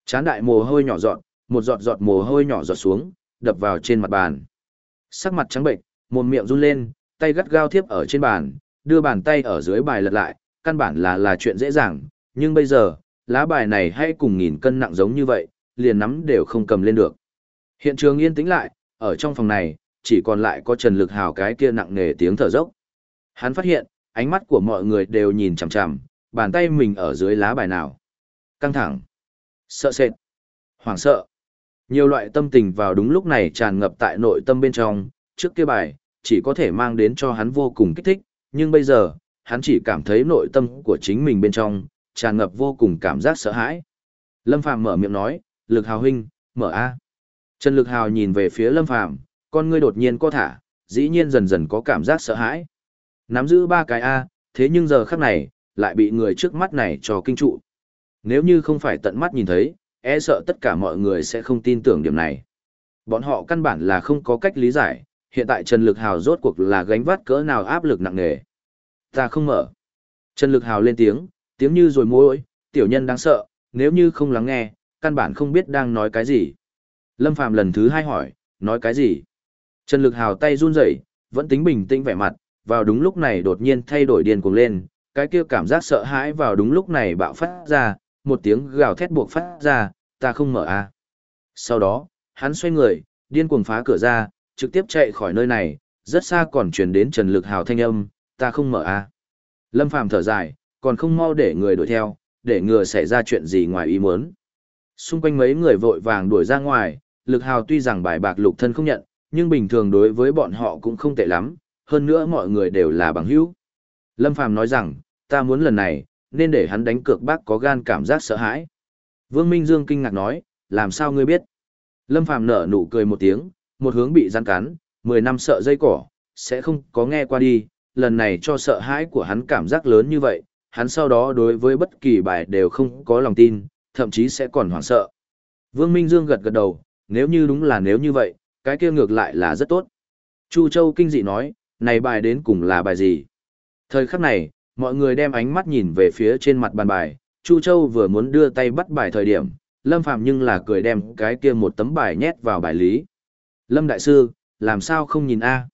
Speaker 1: Chán đại mồ hôi nhỏ giọt, một giọt giọt mồ hôi nhỏ giọt xuống, đập vào trên mặt bàn. Sắc mặt trắng bệnh, mồm miệng run lên, tay gắt gao thiếp ở trên bàn, đưa bàn tay ở dưới bài lật lại, căn bản là là chuyện dễ dàng, nhưng bây giờ, lá bài này hay cùng nghìn cân nặng giống như vậy, liền nắm đều không cầm lên được. Hiện trường yên tĩnh lại, ở trong phòng này, chỉ còn lại có Trần Lực Hào cái kia nặng nề tiếng thở dốc. Hắn phát hiện, ánh mắt của mọi người đều nhìn chằm chằm, bàn tay mình ở dưới lá bài nào. Căng thẳng, sợ sệt, hoảng sợ. Nhiều loại tâm tình vào đúng lúc này tràn ngập tại nội tâm bên trong, trước kia bài, chỉ có thể mang đến cho hắn vô cùng kích thích, nhưng bây giờ, hắn chỉ cảm thấy nội tâm của chính mình bên trong, tràn ngập vô cùng cảm giác sợ hãi. Lâm Phàm mở miệng nói, lực hào huynh, mở A. Trần lực hào nhìn về phía Lâm Phàm con ngươi đột nhiên co thả, dĩ nhiên dần dần có cảm giác sợ hãi. Nắm giữ ba cái A, thế nhưng giờ khắc này, lại bị người trước mắt này cho kinh trụ. Nếu như không phải tận mắt nhìn thấy, e sợ tất cả mọi người sẽ không tin tưởng điểm này. Bọn họ căn bản là không có cách lý giải, hiện tại Trần Lực Hào rốt cuộc là gánh vác cỡ nào áp lực nặng nề. Ta không mở. Trần Lực Hào lên tiếng, tiếng như rồi môi, tiểu nhân đáng sợ, nếu như không lắng nghe, căn bản không biết đang nói cái gì. Lâm Phàm lần thứ hai hỏi, nói cái gì? Trần Lực Hào tay run rẩy, vẫn tính bình tĩnh vẻ mặt, vào đúng lúc này đột nhiên thay đổi điên cuồng lên, cái kia cảm giác sợ hãi vào đúng lúc này bạo phát ra, một tiếng gào thét buộc phát ra, ta không mở a. Sau đó, hắn xoay người, điên cuồng phá cửa ra, trực tiếp chạy khỏi nơi này, rất xa còn truyền đến Trần Lực Hào thanh âm, ta không mở a. Lâm Phàm thở dài, còn không mau để người đuổi theo, để ngừa xảy ra chuyện gì ngoài ý muốn. Xung quanh mấy người vội vàng đuổi ra ngoài, Lực Hào tuy rằng bài bạc lục thân không nhận, nhưng bình thường đối với bọn họ cũng không tệ lắm, hơn nữa mọi người đều là bằng hữu. Lâm Phàm nói rằng, ta muốn lần này, nên để hắn đánh cược bác có gan cảm giác sợ hãi. Vương Minh Dương kinh ngạc nói, làm sao ngươi biết? Lâm Phàm nở nụ cười một tiếng, một hướng bị gian cắn, 10 năm sợ dây cỏ, sẽ không có nghe qua đi, lần này cho sợ hãi của hắn cảm giác lớn như vậy, hắn sau đó đối với bất kỳ bài đều không có lòng tin, thậm chí sẽ còn hoảng sợ. Vương Minh Dương gật gật đầu, nếu như đúng là nếu như vậy, cái kia ngược lại là rất tốt. Chu Châu kinh dị nói, này bài đến cùng là bài gì? Thời khắc này, mọi người đem ánh mắt nhìn về phía trên mặt bàn bài, Chu Châu vừa muốn đưa tay bắt bài thời điểm, Lâm Phạm nhưng là cười đem cái kia một tấm bài nhét vào bài lý. Lâm Đại Sư, làm sao không nhìn A?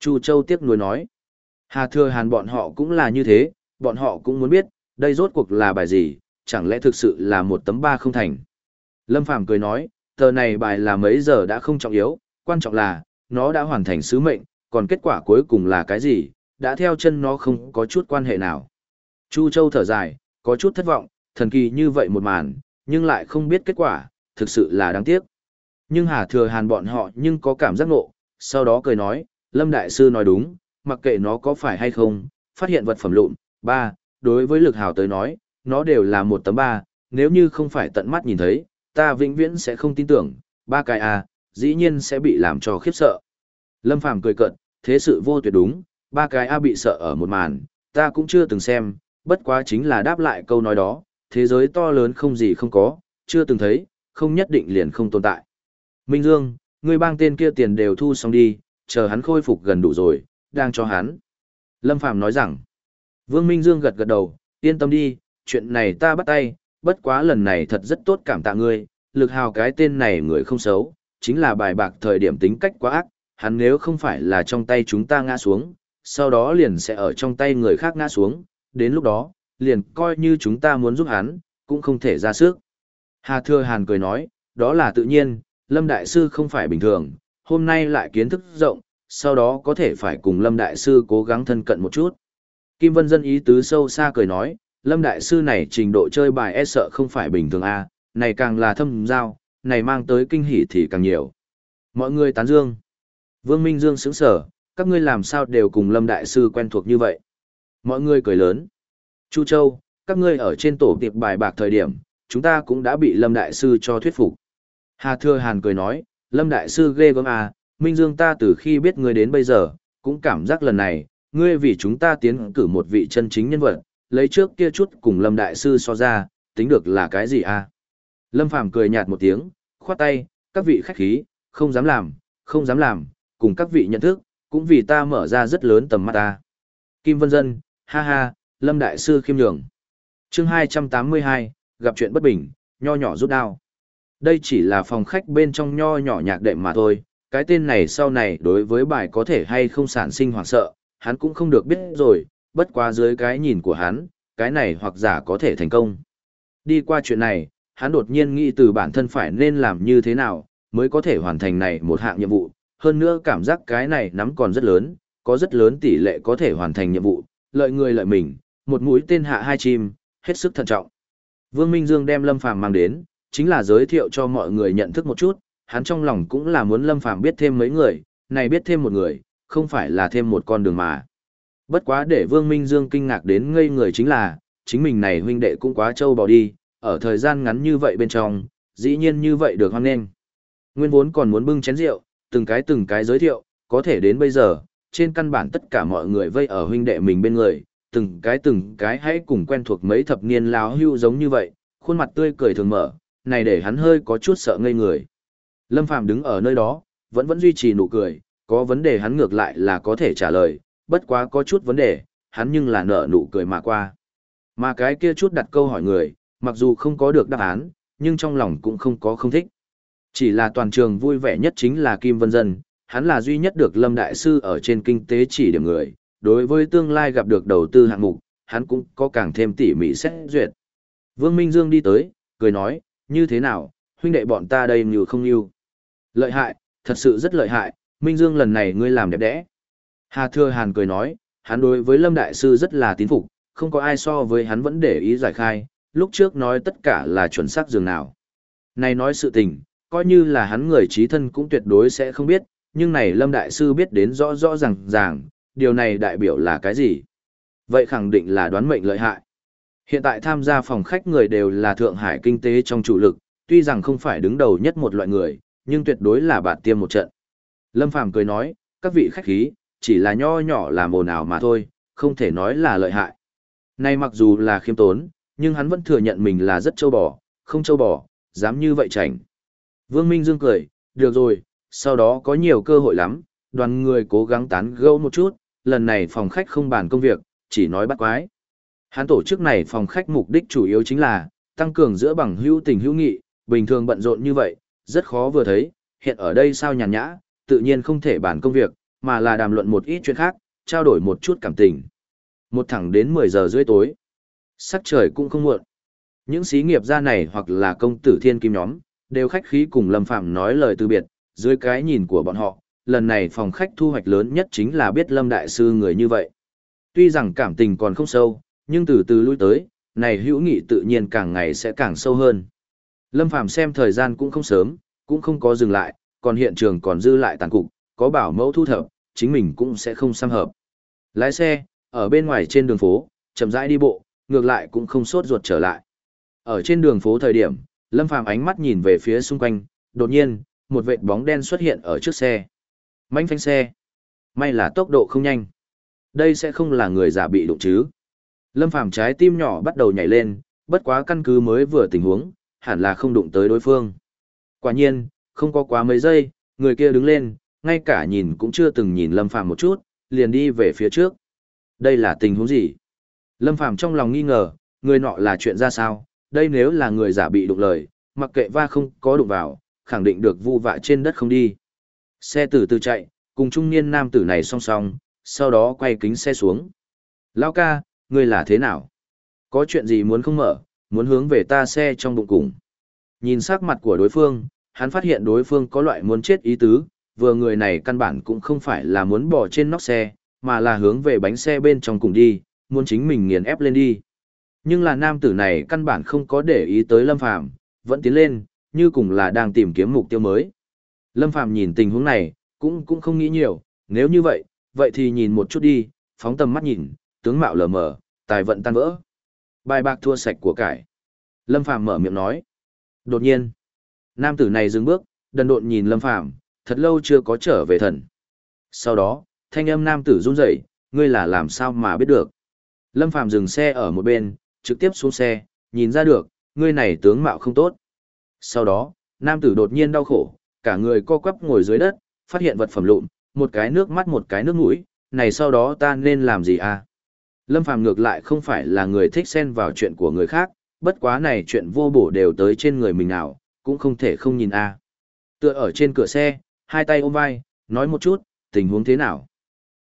Speaker 1: Chu Châu tiếc nuối nói. Hà Thừa Hàn bọn họ cũng là như thế, bọn họ cũng muốn biết, đây rốt cuộc là bài gì, chẳng lẽ thực sự là một tấm ba không thành. Lâm Phàm cười nói, tờ này bài là mấy giờ đã không trọng yếu, quan trọng là, nó đã hoàn thành sứ mệnh, còn kết quả cuối cùng là cái gì, đã theo chân nó không có chút quan hệ nào. Chu Châu thở dài, có chút thất vọng, thần kỳ như vậy một màn, nhưng lại không biết kết quả, thực sự là đáng tiếc. Nhưng Hà Thừa Hàn bọn họ nhưng có cảm giác ngộ, sau đó cười nói, Lâm Đại Sư nói đúng, mặc kệ nó có phải hay không, phát hiện vật phẩm lụn, ba, đối với lực hào tới nói, nó đều là một tấm ba, nếu như không phải tận mắt nhìn thấy, ta vĩnh viễn sẽ không tin tưởng, ba cái à, dĩ nhiên sẽ bị làm cho khiếp sợ. Lâm Phàm cười cợt, thế sự vô tuyệt đúng, ba cái a bị sợ ở một màn, ta cũng chưa từng xem, bất quá chính là đáp lại câu nói đó, thế giới to lớn không gì không có, chưa từng thấy, không nhất định liền không tồn tại. Minh Dương, ngươi bang tên kia tiền đều thu xong đi, chờ hắn khôi phục gần đủ rồi, đang cho hắn. Lâm Phàm nói rằng, Vương Minh Dương gật gật đầu, yên tâm đi, chuyện này ta bắt tay, bất quá lần này thật rất tốt cảm tạ ngươi, lực hào cái tên này người không xấu, chính là bài bạc thời điểm tính cách quá ác, hắn nếu không phải là trong tay chúng ta ngã xuống, sau đó liền sẽ ở trong tay người khác ngã xuống, đến lúc đó, liền coi như chúng ta muốn giúp hắn, cũng không thể ra sức. Hà Thừa Hàn cười nói, đó là tự nhiên, Lâm Đại Sư không phải bình thường, hôm nay lại kiến thức rộng, sau đó có thể phải cùng Lâm Đại Sư cố gắng thân cận một chút. Kim Vân Dân ý tứ sâu xa cười nói, Lâm Đại Sư này trình độ chơi bài e sợ không phải bình thường a này càng là thâm giao, này mang tới kinh hỉ thì càng nhiều. Mọi người tán dương. Vương Minh Dương sững sở, các ngươi làm sao đều cùng Lâm Đại Sư quen thuộc như vậy. Mọi người cười lớn. Chu Châu, các ngươi ở trên tổ tiệp bài bạc thời điểm, chúng ta cũng đã bị Lâm Đại Sư cho thuyết phục. Hà Thừa Hàn cười nói, Lâm Đại Sư ghê gớm à, Minh Dương ta từ khi biết ngươi đến bây giờ, cũng cảm giác lần này, ngươi vì chúng ta tiến cử một vị chân chính nhân vật, lấy trước kia chút cùng Lâm Đại Sư so ra, tính được là cái gì à? Lâm Phàm cười nhạt một tiếng, khoát tay, các vị khách khí, không dám làm, không dám làm, cùng các vị nhận thức, cũng vì ta mở ra rất lớn tầm mắt ta. Kim Vân Dân, ha ha, Lâm Đại Sư khiêm nhường. chương 282, gặp chuyện bất bình, nho nhỏ rút đao. Đây chỉ là phòng khách bên trong nho nhỏ nhạc đệm mà thôi, cái tên này sau này đối với bài có thể hay không sản sinh hoảng sợ, hắn cũng không được biết rồi, bất quá dưới cái nhìn của hắn, cái này hoặc giả có thể thành công. Đi qua chuyện này, hắn đột nhiên nghĩ từ bản thân phải nên làm như thế nào, mới có thể hoàn thành này một hạng nhiệm vụ, hơn nữa cảm giác cái này nắm còn rất lớn, có rất lớn tỷ lệ có thể hoàn thành nhiệm vụ, lợi người lợi mình, một mũi tên hạ hai chim, hết sức thận trọng. Vương Minh Dương đem Lâm Phàm mang đến, chính là giới thiệu cho mọi người nhận thức một chút, hắn trong lòng cũng là muốn Lâm Phàm biết thêm mấy người, này biết thêm một người, không phải là thêm một con đường mà. Bất quá để Vương Minh Dương kinh ngạc đến ngây người chính là, chính mình này huynh đệ cũng quá trâu bò đi, ở thời gian ngắn như vậy bên trong, dĩ nhiên như vậy được hoan nghênh. Nguyên vốn còn muốn bưng chén rượu, từng cái từng cái giới thiệu, có thể đến bây giờ, trên căn bản tất cả mọi người vây ở huynh đệ mình bên người, từng cái từng cái hãy cùng quen thuộc mấy thập niên láo hưu giống như vậy, khuôn mặt tươi cười thường mở, này để hắn hơi có chút sợ ngây người. Lâm Phàm đứng ở nơi đó, vẫn vẫn duy trì nụ cười, có vấn đề hắn ngược lại là có thể trả lời, bất quá có chút vấn đề, hắn nhưng là nở nụ cười mà qua. Mà cái kia chút đặt câu hỏi người, mặc dù không có được đáp án, nhưng trong lòng cũng không có không thích. Chỉ là toàn trường vui vẻ nhất chính là Kim Vân Dân, hắn là duy nhất được Lâm Đại Sư ở trên kinh tế chỉ điểm người, đối với tương lai gặp được đầu tư hạng mục, hắn cũng có càng thêm tỉ mỉ xét duyệt. Vương Minh Dương đi tới, cười nói, như thế nào, huynh đệ bọn ta đây như không yêu, Lợi hại, thật sự rất lợi hại, Minh Dương lần này ngươi làm đẹp đẽ. Hà Thừa Hàn cười nói, hắn đối với Lâm Đại Sư rất là tín phục, không có ai so với hắn vẫn để ý giải khai, lúc trước nói tất cả là chuẩn xác dường nào. Này nói sự tình, coi như là hắn người trí thân cũng tuyệt đối sẽ không biết, nhưng này Lâm Đại Sư biết đến rõ rõ ràng ràng, điều này đại biểu là cái gì? Vậy khẳng định là đoán mệnh lợi hại. Hiện tại tham gia phòng khách người đều là Thượng Hải kinh tế trong chủ lực, tuy rằng không phải đứng đầu nhất một loại người, nhưng tuyệt đối là bạn tiêm một trận. Lâm Phàm cười nói, các vị khách khí, chỉ là nho nhỏ là mồn ào mà thôi, không thể nói là lợi hại. Nay mặc dù là khiêm tốn, nhưng hắn vẫn thừa nhận mình là rất châu bò, không châu bò, dám như vậy chảnh. Vương Minh Dương cười, được rồi, sau đó có nhiều cơ hội lắm, đoàn người cố gắng tán gẫu một chút, lần này phòng khách không bàn công việc, chỉ nói bắt quái. Hắn tổ chức này phòng khách mục đích chủ yếu chính là tăng cường giữa bằng hữu tình hữu nghị, bình thường bận rộn như vậy, rất khó vừa thấy, hiện ở đây sao nhàn nhã, tự nhiên không thể bàn công việc, mà là đàm luận một ít chuyện khác, trao đổi một chút cảm tình. Một thẳng đến 10 giờ rưỡi tối. Sắc trời cũng không muộn. Những xí nghiệp gia này hoặc là công tử thiên kim nhóm, đều khách khí cùng Lâm Phạm nói lời từ biệt, dưới cái nhìn của bọn họ, lần này phòng khách thu hoạch lớn nhất chính là biết Lâm Đại Sư người như vậy. Tuy rằng cảm tình còn không sâu, nhưng từ từ lui tới, này hữu nghị tự nhiên càng ngày sẽ càng sâu hơn. Lâm Phàm xem thời gian cũng không sớm, cũng không có dừng lại, còn hiện trường còn dư lại tàn cục, có bảo mẫu thu thập, chính mình cũng sẽ không xăm hợp. Lái xe, ở bên ngoài trên đường phố, chậm rãi đi bộ, ngược lại cũng không sốt ruột trở lại. Ở trên đường phố thời điểm, Lâm Phàm ánh mắt nhìn về phía xung quanh, đột nhiên, một vệt bóng đen xuất hiện ở trước xe. Mánh phanh xe. May là tốc độ không nhanh. Đây sẽ không là người giả bị đụng chứ. Lâm Phàm trái tim nhỏ bắt đầu nhảy lên, bất quá căn cứ mới vừa tình huống, hẳn là không đụng tới đối phương. Quả nhiên, không có quá mấy giây, người kia đứng lên, ngay cả nhìn cũng chưa từng nhìn Lâm Phàm một chút, liền đi về phía trước. Đây là tình huống gì? Lâm Phàm trong lòng nghi ngờ, người nọ là chuyện ra sao? Đây nếu là người giả bị đụng lời, mặc kệ va không có đụng vào, khẳng định được vu vạ trên đất không đi. Xe từ từ chạy, cùng trung niên nam tử này song song, sau đó quay kính xe xuống. Lao ca, ngươi là thế nào? Có chuyện gì muốn không mở, muốn hướng về ta xe trong bụng cùng. Nhìn sắc mặt của đối phương, hắn phát hiện đối phương có loại muốn chết ý tứ, vừa người này căn bản cũng không phải là muốn bỏ trên nóc xe, mà là hướng về bánh xe bên trong cùng đi, muốn chính mình nghiền ép lên đi. Nhưng là nam tử này căn bản không có để ý tới Lâm Phàm, vẫn tiến lên, như cùng là đang tìm kiếm mục tiêu mới. Lâm Phàm nhìn tình huống này, cũng cũng không nghĩ nhiều, nếu như vậy, vậy thì nhìn một chút đi, phóng tầm mắt nhìn, tướng mạo lờ mờ, tài vận tan vỡ. Bài bạc thua sạch của cải. Lâm Phàm mở miệng nói. Đột nhiên, nam tử này dừng bước, đần độn nhìn Lâm Phàm, thật lâu chưa có trở về thần. Sau đó, thanh âm nam tử run rẩy, ngươi là làm sao mà biết được? Lâm Phàm dừng xe ở một bên, trực tiếp xuống xe, nhìn ra được, ngươi này tướng mạo không tốt. Sau đó, nam tử đột nhiên đau khổ, cả người co quắp ngồi dưới đất, phát hiện vật phẩm lụn, một cái nước mắt một cái nước mũi, này sau đó ta nên làm gì à? Lâm Phàm ngược lại không phải là người thích xen vào chuyện của người khác, bất quá này chuyện vô bổ đều tới trên người mình nào, cũng không thể không nhìn a. À. Tựa ở trên cửa xe, hai tay ôm vai, nói một chút, tình huống thế nào.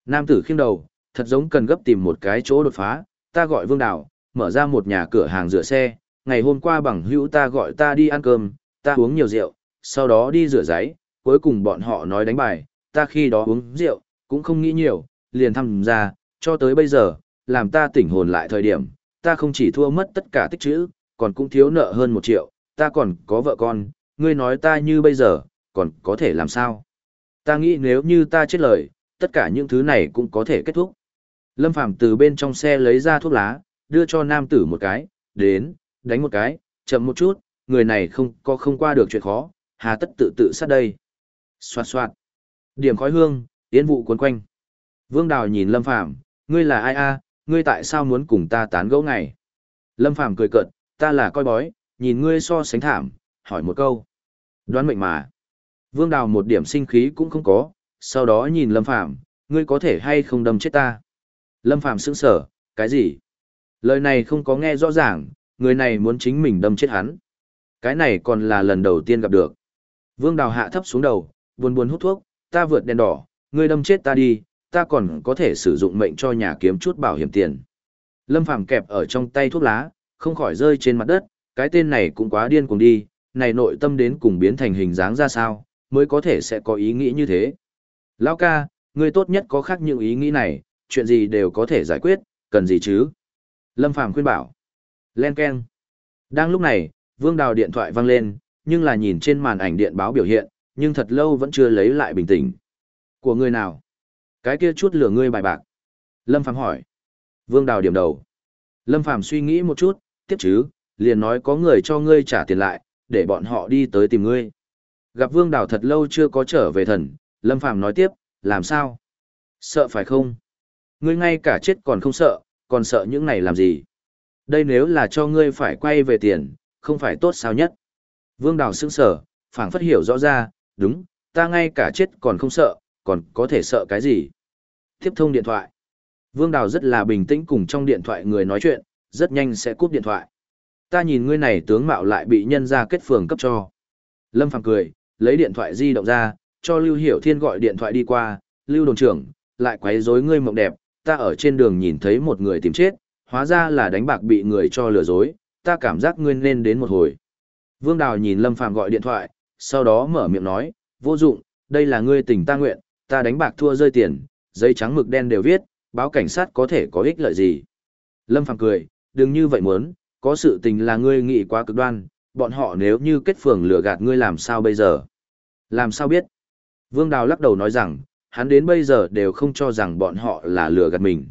Speaker 1: Nam tử khiêng đầu, thật giống cần gấp tìm một cái chỗ đột phá, ta gọi Vương Đào, mở ra một nhà cửa hàng rửa xe, ngày hôm qua bằng hữu ta gọi ta đi ăn cơm, ta uống nhiều rượu, sau đó đi rửa giấy, cuối cùng bọn họ nói đánh bài, ta khi đó uống rượu, cũng không nghĩ nhiều, liền thăm ra, cho tới bây giờ, làm ta tỉnh hồn lại thời điểm, ta không chỉ thua mất tất cả tích chữ, còn cũng thiếu nợ hơn một triệu, ta còn có vợ con, ngươi nói ta như bây giờ, còn có thể làm sao? Ta nghĩ nếu như ta chết lời, tất cả những thứ này cũng có thể kết thúc. Lâm Phàm từ bên trong xe lấy ra thuốc lá, đưa cho nam tử một cái, đến, đánh một cái, chậm một chút, người này không có không qua được chuyện khó, hà tất tự tự sát đây. Xoạt xoạt. Điểm khói hương, yên vụ cuốn quanh. Vương Đào nhìn Lâm Phàm, ngươi là ai a, ngươi tại sao muốn cùng ta tán gẫu ngày? Lâm Phàm cười cợt, ta là coi bói, nhìn ngươi so sánh thảm, hỏi một câu. Đoán mệnh mà. Vương Đào một điểm sinh khí cũng không có, sau đó nhìn Lâm Phàm ngươi có thể hay không đâm chết ta. Lâm Phàm sững sở, cái gì? Lời này không có nghe rõ ràng, người này muốn chính mình đâm chết hắn. Cái này còn là lần đầu tiên gặp được. Vương Đào hạ thấp xuống đầu, buồn buồn hút thuốc, ta vượt đèn đỏ, ngươi đâm chết ta đi, ta còn có thể sử dụng mệnh cho nhà kiếm chút bảo hiểm tiền. Lâm Phàm kẹp ở trong tay thuốc lá, không khỏi rơi trên mặt đất, cái tên này cũng quá điên cuồng đi, này nội tâm đến cùng biến thành hình dáng ra sao, mới có thể sẽ có ý nghĩ như thế. Lão ca, ngươi tốt nhất có khác những ý nghĩ này, chuyện gì đều có thể giải quyết, cần gì chứ? Lâm Phàm khuyên bảo. Len Ken. Đang lúc này, Vương Đào điện thoại vang lên, nhưng là nhìn trên màn ảnh điện báo biểu hiện, nhưng thật lâu vẫn chưa lấy lại bình tĩnh. Của người nào? Cái kia chút lửa ngươi bài bạc. Lâm Phàm hỏi. Vương Đào điểm đầu. Lâm Phàm suy nghĩ một chút, tiếp chứ, liền nói có người cho ngươi trả tiền lại, để bọn họ đi tới tìm ngươi. Gặp Vương Đào thật lâu chưa có trở về thần, Lâm Phàm nói tiếp, làm sao? Sợ phải không? Ngươi ngay cả chết còn không sợ, còn sợ những này làm gì? Đây nếu là cho ngươi phải quay về tiền, không phải tốt sao nhất? Vương Đào sững sở, phảng phất hiểu rõ ra, đúng, ta ngay cả chết còn không sợ, còn có thể sợ cái gì? Tiếp thông điện thoại. Vương Đào rất là bình tĩnh cùng trong điện thoại người nói chuyện, rất nhanh sẽ cúp điện thoại. Ta nhìn ngươi này tướng mạo lại bị nhân ra kết phường cấp cho. Lâm Phàm cười, lấy điện thoại di động ra, cho Lưu Hiểu Thiên gọi điện thoại đi qua, Lưu đồn trưởng, lại quấy rối ngươi mộng đẹp, ta ở trên đường nhìn thấy một người tìm chết, hóa ra là đánh bạc bị người cho lừa dối, ta cảm giác ngươi nên đến một hồi. Vương Đào nhìn Lâm Phàm gọi điện thoại, sau đó mở miệng nói, vô dụng, đây là ngươi tình ta nguyện, ta đánh bạc thua rơi tiền, giấy trắng mực đen đều viết, báo cảnh sát có thể có ích lợi gì. Lâm Phàm cười, đừng như vậy muốn, có sự tình là ngươi nghĩ quá cực đoan, bọn họ nếu như kết phường lừa gạt ngươi làm sao bây giờ? Làm sao biết? Vương Đào lắc đầu nói rằng, hắn đến bây giờ đều không cho rằng bọn họ là lừa gạt mình.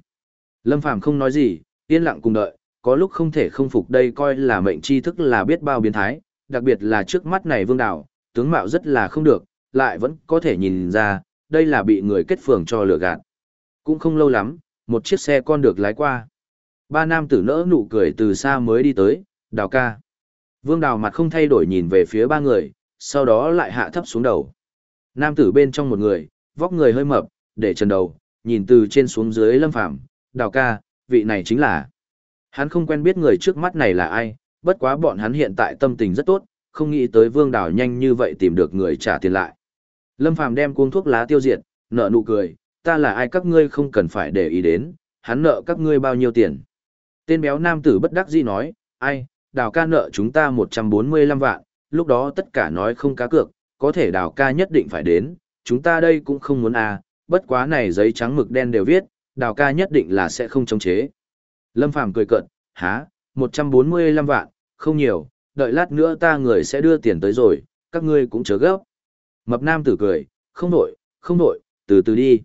Speaker 1: Lâm Phàm không nói gì, yên lặng cùng đợi, có lúc không thể không phục đây coi là mệnh tri thức là biết bao biến thái, đặc biệt là trước mắt này Vương đảo tướng mạo rất là không được, lại vẫn có thể nhìn ra, đây là bị người kết phường cho lừa gạt. Cũng không lâu lắm, một chiếc xe con được lái qua. Ba nam tử nỡ nụ cười từ xa mới đi tới, đào ca. Vương đào mặt không thay đổi nhìn về phía ba người, sau đó lại hạ thấp xuống đầu. Nam tử bên trong một người, vóc người hơi mập, để trần đầu, nhìn từ trên xuống dưới lâm phạm, đào ca, vị này chính là. Hắn không quen biết người trước mắt này là ai, bất quá bọn hắn hiện tại tâm tình rất tốt, không nghĩ tới vương đào nhanh như vậy tìm được người trả tiền lại. Lâm Phàm đem cuống thuốc lá tiêu diệt, nợ nụ cười, ta là ai các ngươi không cần phải để ý đến, hắn nợ các ngươi bao nhiêu tiền. Tên béo nam tử bất đắc dĩ nói, ai, đào ca nợ chúng ta 145 vạn, lúc đó tất cả nói không cá cược, có thể đào ca nhất định phải đến, chúng ta đây cũng không muốn à, bất quá này giấy trắng mực đen đều viết, đào ca nhất định là sẽ không chống chế. Lâm Phàm cười cợt, há, 145 vạn, không nhiều, đợi lát nữa ta người sẽ đưa tiền tới rồi, các ngươi cũng chớ gấp. Mập nam tử cười, không đổi, không đổi, từ từ đi.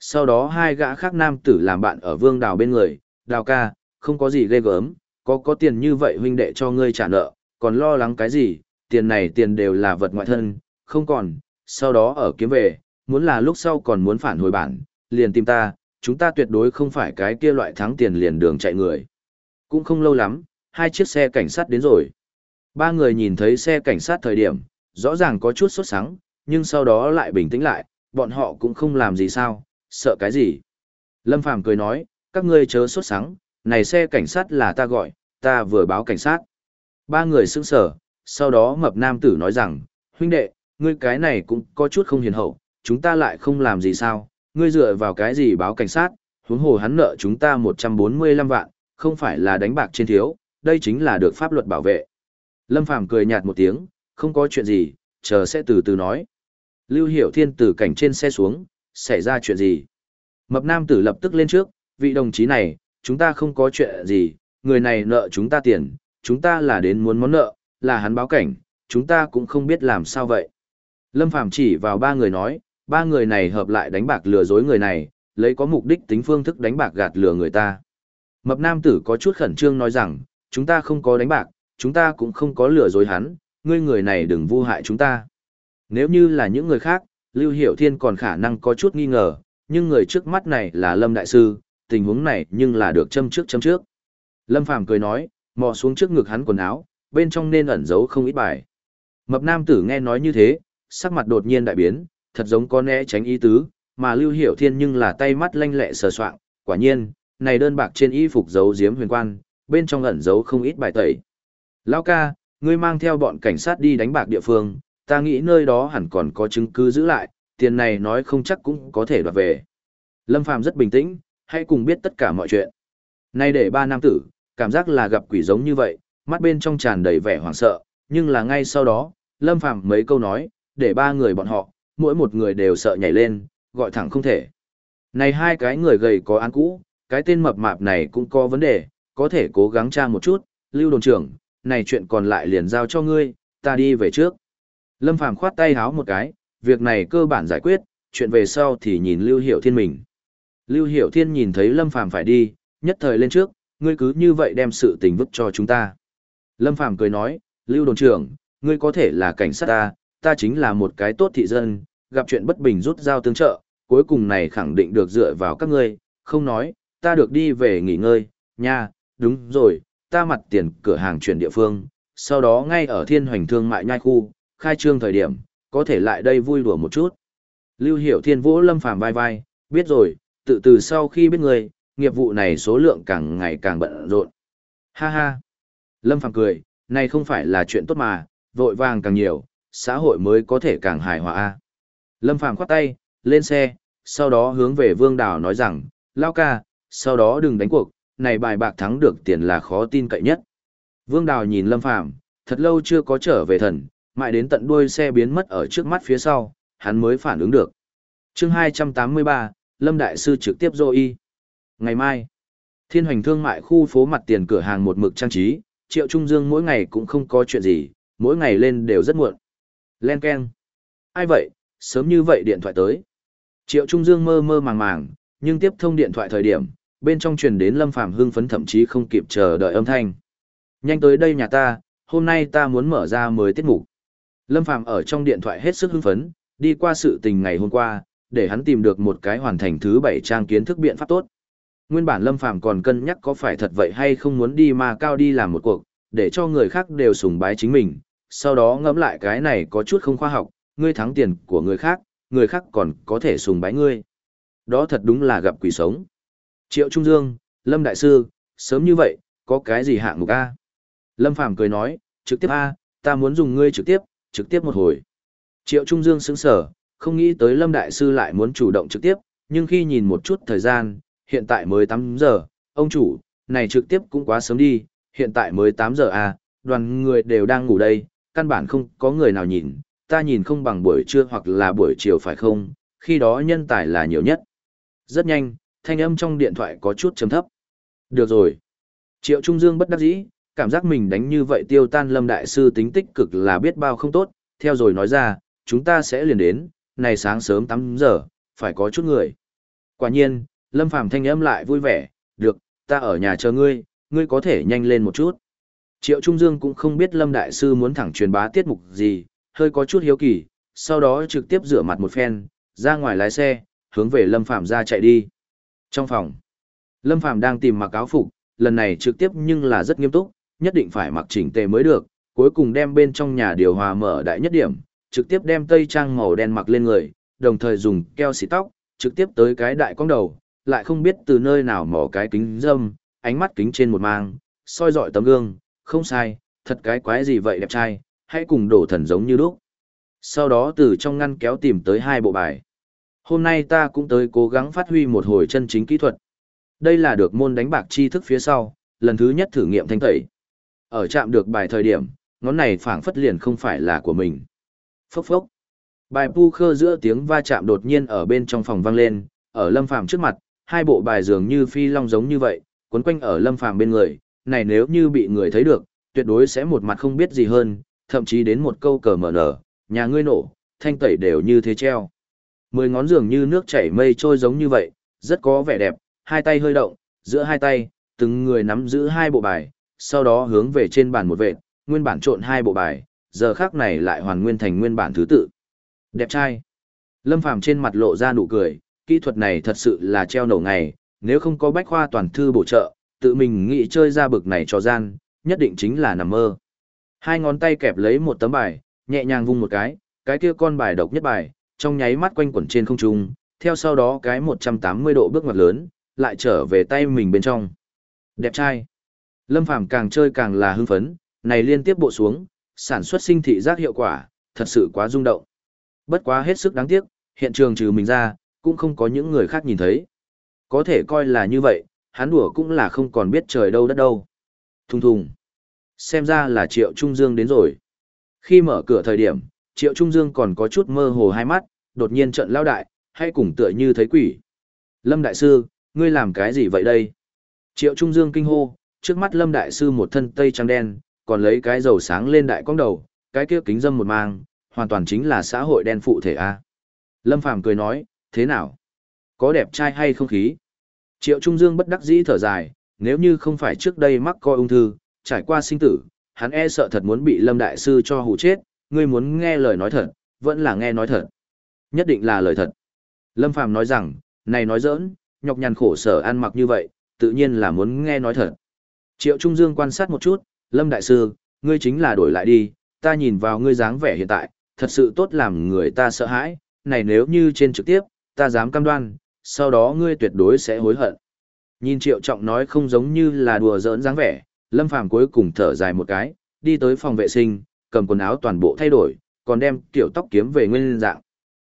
Speaker 1: Sau đó hai gã khác nam tử làm bạn ở vương đào bên người, đào ca, không có gì ghê gớm, có có tiền như vậy huynh đệ cho ngươi trả nợ, còn lo lắng cái gì, tiền này tiền đều là vật ngoại thân, không còn, sau đó ở kiếm về, muốn là lúc sau còn muốn phản hồi bản, liền tìm ta, chúng ta tuyệt đối không phải cái kia loại thắng tiền liền đường chạy người. Cũng không lâu lắm, hai chiếc xe cảnh sát đến rồi. Ba người nhìn thấy xe cảnh sát thời điểm, rõ ràng có chút sốt sắng, nhưng sau đó lại bình tĩnh lại, bọn họ cũng không làm gì sao, sợ cái gì. Lâm Phàm cười nói, các ngươi chớ sốt sắng, này xe cảnh sát là ta gọi, ta vừa báo cảnh sát. Ba người sững sở, sau đó mập nam tử nói rằng, huynh đệ, ngươi cái này cũng có chút không hiền hậu, chúng ta lại không làm gì sao, ngươi dựa vào cái gì báo cảnh sát, huống hồ hắn nợ chúng ta 145 vạn, không phải là đánh bạc trên thiếu, đây chính là được pháp luật bảo vệ. Lâm Phàm cười nhạt một tiếng, không có chuyện gì, chờ sẽ từ từ nói. Lưu Hiểu Thiên từ cảnh trên xe xuống, xảy ra chuyện gì? Mập nam tử lập tức lên trước, vị đồng chí này, chúng ta không có chuyện gì, người này nợ chúng ta tiền, chúng ta là đến muốn món nợ, là hắn báo cảnh, chúng ta cũng không biết làm sao vậy. Lâm Phàm chỉ vào ba người nói, ba người này hợp lại đánh bạc lừa dối người này, lấy có mục đích tính phương thức đánh bạc gạt lừa người ta. Mập nam tử có chút khẩn trương nói rằng, chúng ta không có đánh bạc, chúng ta cũng không có lừa dối hắn, ngươi người này đừng vu hại chúng ta. Nếu như là những người khác, Lưu Hiểu Thiên còn khả năng có chút nghi ngờ, nhưng người trước mắt này là Lâm Đại Sư, tình huống này nhưng là được châm trước châm trước. Lâm Phàm cười nói, mò xuống trước ngực hắn quần áo, bên trong nên ẩn giấu không ít bài. Mập nam tử nghe nói như thế, sắc mặt đột nhiên đại biến, thật giống có né tránh ý tứ, mà Lưu Hiểu Thiên nhưng là tay mắt lanh lẹ sờ soạng, quả nhiên, này đơn bạc trên y phục giấu giếm huyền quan, bên trong ẩn giấu không ít bài tẩy. Lão ca, ngươi mang theo bọn cảnh sát đi đánh bạc địa phương, ta nghĩ nơi đó hẳn còn có chứng cứ giữ lại, tiền này nói không chắc cũng có thể đoạt về. Lâm Phàm rất bình tĩnh, hãy cùng biết tất cả mọi chuyện. Nay để ba nam tử, cảm giác là gặp quỷ giống như vậy, mắt bên trong tràn đầy vẻ hoảng sợ, nhưng là ngay sau đó, Lâm Phàm mấy câu nói, để ba người bọn họ, mỗi một người đều sợ nhảy lên, gọi thẳng không thể. Này hai cái người gầy có án cũ, cái tên mập mạp này cũng có vấn đề, có thể cố gắng tra một chút, lưu đồn trưởng, này chuyện còn lại liền giao cho ngươi, ta đi về trước. Lâm Phàm khoát tay háo một cái, việc này cơ bản giải quyết, chuyện về sau thì nhìn Lưu Hiểu Thiên mình. Lưu Hiểu Thiên nhìn thấy Lâm Phàm phải đi, nhất thời lên trước, ngươi cứ như vậy đem sự tình vứt cho chúng ta. Lâm Phàm cười nói, Lưu đồn trưởng, ngươi có thể là cảnh sát ta, ta chính là một cái tốt thị dân, gặp chuyện bất bình rút dao tương trợ, cuối cùng này khẳng định được dựa vào các ngươi, không nói, ta được đi về nghỉ ngơi, nha, đúng rồi, ta mặt tiền cửa hàng chuyển địa phương, sau đó ngay ở thiên hoành thương mại nhai khu, khai trương thời điểm, có thể lại đây vui đùa một chút. Lưu Hiểu Thiên vỗ Lâm Phàm vai vai, biết rồi, tự từ sau khi biết người, nghiệp vụ này số lượng càng ngày càng bận rộn. Ha ha. Lâm Phàm cười, này không phải là chuyện tốt mà, vội vàng càng nhiều, xã hội mới có thể càng hài hòa. a. Lâm Phàm khoát tay, lên xe, sau đó hướng về Vương Đào nói rằng, Lao ca, sau đó đừng đánh cuộc, này bài bạc thắng được tiền là khó tin cậy nhất. Vương Đào nhìn Lâm Phàm thật lâu chưa có trở về thần, mãi đến tận đuôi xe biến mất ở trước mắt phía sau, hắn mới phản ứng được. chương 283, Lâm Đại Sư trực tiếp dô y. Ngày mai, thiên hoành thương mại khu phố mặt tiền cửa hàng một mực trang trí, Triệu Trung Dương mỗi ngày cũng không có chuyện gì, mỗi ngày lên đều rất muộn. Len Ken. Ai vậy, sớm như vậy điện thoại tới. Triệu Trung Dương mơ mơ màng màng, nhưng tiếp thông điện thoại thời điểm, bên trong truyền đến Lâm Phàm hưng phấn thậm chí không kịp chờ đợi âm thanh. Nhanh tới đây nhà ta, hôm nay ta muốn mở ra mới tiết mục. Lâm Phàm ở trong điện thoại hết sức hưng phấn, đi qua sự tình ngày hôm qua, để hắn tìm được một cái hoàn thành thứ bảy trang kiến thức biện pháp tốt. Nguyên bản Lâm Phàm còn cân nhắc có phải thật vậy hay không muốn đi mà cao đi làm một cuộc, để cho người khác đều sùng bái chính mình, sau đó ngẫm lại cái này có chút không khoa học, ngươi thắng tiền của người khác, người khác còn có thể sùng bái ngươi. Đó thật đúng là gặp quỷ sống. Triệu Trung Dương, Lâm Đại Sư, sớm như vậy, có cái gì hạng mục A? Lâm Phàm cười nói, trực tiếp A, ta muốn dùng ngươi trực tiếp, trực tiếp một hồi. Triệu Trung Dương sững sở, không nghĩ tới Lâm Đại Sư lại muốn chủ động trực tiếp, nhưng khi nhìn một chút thời gian, hiện tại mới 8 giờ, ông chủ, này trực tiếp cũng quá sớm đi, hiện tại mới 8 giờ à, đoàn người đều đang ngủ đây, căn bản không có người nào nhìn, ta nhìn không bằng buổi trưa hoặc là buổi chiều phải không, khi đó nhân tài là nhiều nhất. Rất nhanh, thanh âm trong điện thoại có chút chấm thấp. Được rồi. Triệu Trung Dương bất đắc dĩ, cảm giác mình đánh như vậy tiêu tan lâm đại sư tính tích cực là biết bao không tốt, theo rồi nói ra, chúng ta sẽ liền đến, này sáng sớm 8 giờ, phải có chút người. Quả nhiên, lâm phàm thanh âm lại vui vẻ, được, ta ở nhà chờ ngươi, ngươi có thể nhanh lên một chút. Triệu Trung Dương cũng không biết lâm đại sư muốn thẳng truyền bá tiết mục gì, hơi có chút hiếu kỳ, sau đó trực tiếp rửa mặt một phen, ra ngoài lái xe, hướng về lâm Phạm ra chạy đi. Trong phòng, lâm Phạm đang tìm mặc áo phục, lần này trực tiếp nhưng là rất nghiêm túc, nhất định phải mặc chỉnh tề mới được, cuối cùng đem bên trong nhà điều hòa mở đại nhất điểm, trực tiếp đem tây trang màu đen mặc lên người, đồng thời dùng keo xịt tóc, trực tiếp tới cái đại cong đầu, lại không biết từ nơi nào mỏ cái kính dâm, ánh mắt kính trên một mang, soi dọi tấm gương, không sai, thật cái quái gì vậy đẹp trai, hãy cùng đổ thần giống như lúc. Sau đó từ trong ngăn kéo tìm tới hai bộ bài. Hôm nay ta cũng tới cố gắng phát huy một hồi chân chính kỹ thuật. Đây là được môn đánh bạc tri thức phía sau, lần thứ nhất thử nghiệm thanh tẩy. Ở chạm được bài thời điểm, ngón này phảng phất liền không phải là của mình. Phốc phốc. Bài pu khơ giữa tiếng va chạm đột nhiên ở bên trong phòng vang lên, ở lâm phàm trước mặt, hai bộ bài dường như phi long giống như vậy, quấn quanh ở lâm phàm bên người, này nếu như bị người thấy được, tuyệt đối sẽ một mặt không biết gì hơn, thậm chí đến một câu cờ mở nở, nhà ngươi nổ, thanh tẩy đều như thế treo. Mười ngón dường như nước chảy mây trôi giống như vậy, rất có vẻ đẹp, hai tay hơi động, giữa hai tay, từng người nắm giữ hai bộ bài, sau đó hướng về trên bàn một vệt, nguyên bản trộn hai bộ bài, giờ khác này lại hoàn nguyên thành nguyên bản thứ tự. Đẹp trai. Lâm Phàm trên mặt lộ ra nụ cười, kỹ thuật này thật sự là treo nổ ngày, nếu không có bách khoa toàn thư bổ trợ, tự mình nghĩ chơi ra bực này cho gian, nhất định chính là nằm mơ. Hai ngón tay kẹp lấy một tấm bài, nhẹ nhàng vung một cái, cái kia con bài độc nhất bài, trong nháy mắt quanh quẩn trên không trung, theo sau đó cái 180 độ bước ngoặt lớn, lại trở về tay mình bên trong. Đẹp trai. Lâm Phàm càng chơi càng là hưng phấn, này liên tiếp bộ xuống, sản xuất sinh thị giác hiệu quả, thật sự quá rung động. Bất quá hết sức đáng tiếc, hiện trường trừ mình ra, cũng không có những người khác nhìn thấy. Có thể coi là như vậy, hắn đùa cũng là không còn biết trời đâu đất đâu. Thùng thùng. Xem ra là Triệu Trung Dương đến rồi. Khi mở cửa thời điểm, Triệu Trung Dương còn có chút mơ hồ hai mắt, đột nhiên trận lao đại, hay cùng tựa như thấy quỷ. Lâm Đại Sư, ngươi làm cái gì vậy đây? Triệu Trung Dương kinh hô, trước mắt Lâm Đại Sư một thân tây trắng đen, còn lấy cái dầu sáng lên đại cong đầu, cái kia kính dâm một mang, hoàn toàn chính là xã hội đen phụ thể A. Lâm Phàm cười nói, thế nào? Có đẹp trai hay không khí? Triệu Trung Dương bất đắc dĩ thở dài, nếu như không phải trước đây mắc coi ung thư, trải qua sinh tử, hắn e sợ thật muốn bị Lâm Đại Sư cho hù chết, ngươi muốn nghe lời nói thật, vẫn là nghe nói thật. Nhất định là lời thật. Lâm Phàm nói rằng, này nói giỡn, nhọc nhằn khổ sở ăn mặc như vậy, tự nhiên là muốn nghe nói thật. Triệu Trung Dương quan sát một chút, Lâm Đại Sư, ngươi chính là đổi lại đi, ta nhìn vào ngươi dáng vẻ hiện tại, thật sự tốt làm người ta sợ hãi, này nếu như trên trực tiếp, ta dám cam đoan, sau đó ngươi tuyệt đối sẽ hối hận. Nhìn Triệu Trọng nói không giống như là đùa giỡn dáng vẻ, Lâm Phàm cuối cùng thở dài một cái, đi tới phòng vệ sinh, cầm quần áo toàn bộ thay đổi, còn đem kiểu tóc kiếm về nguyên dạng.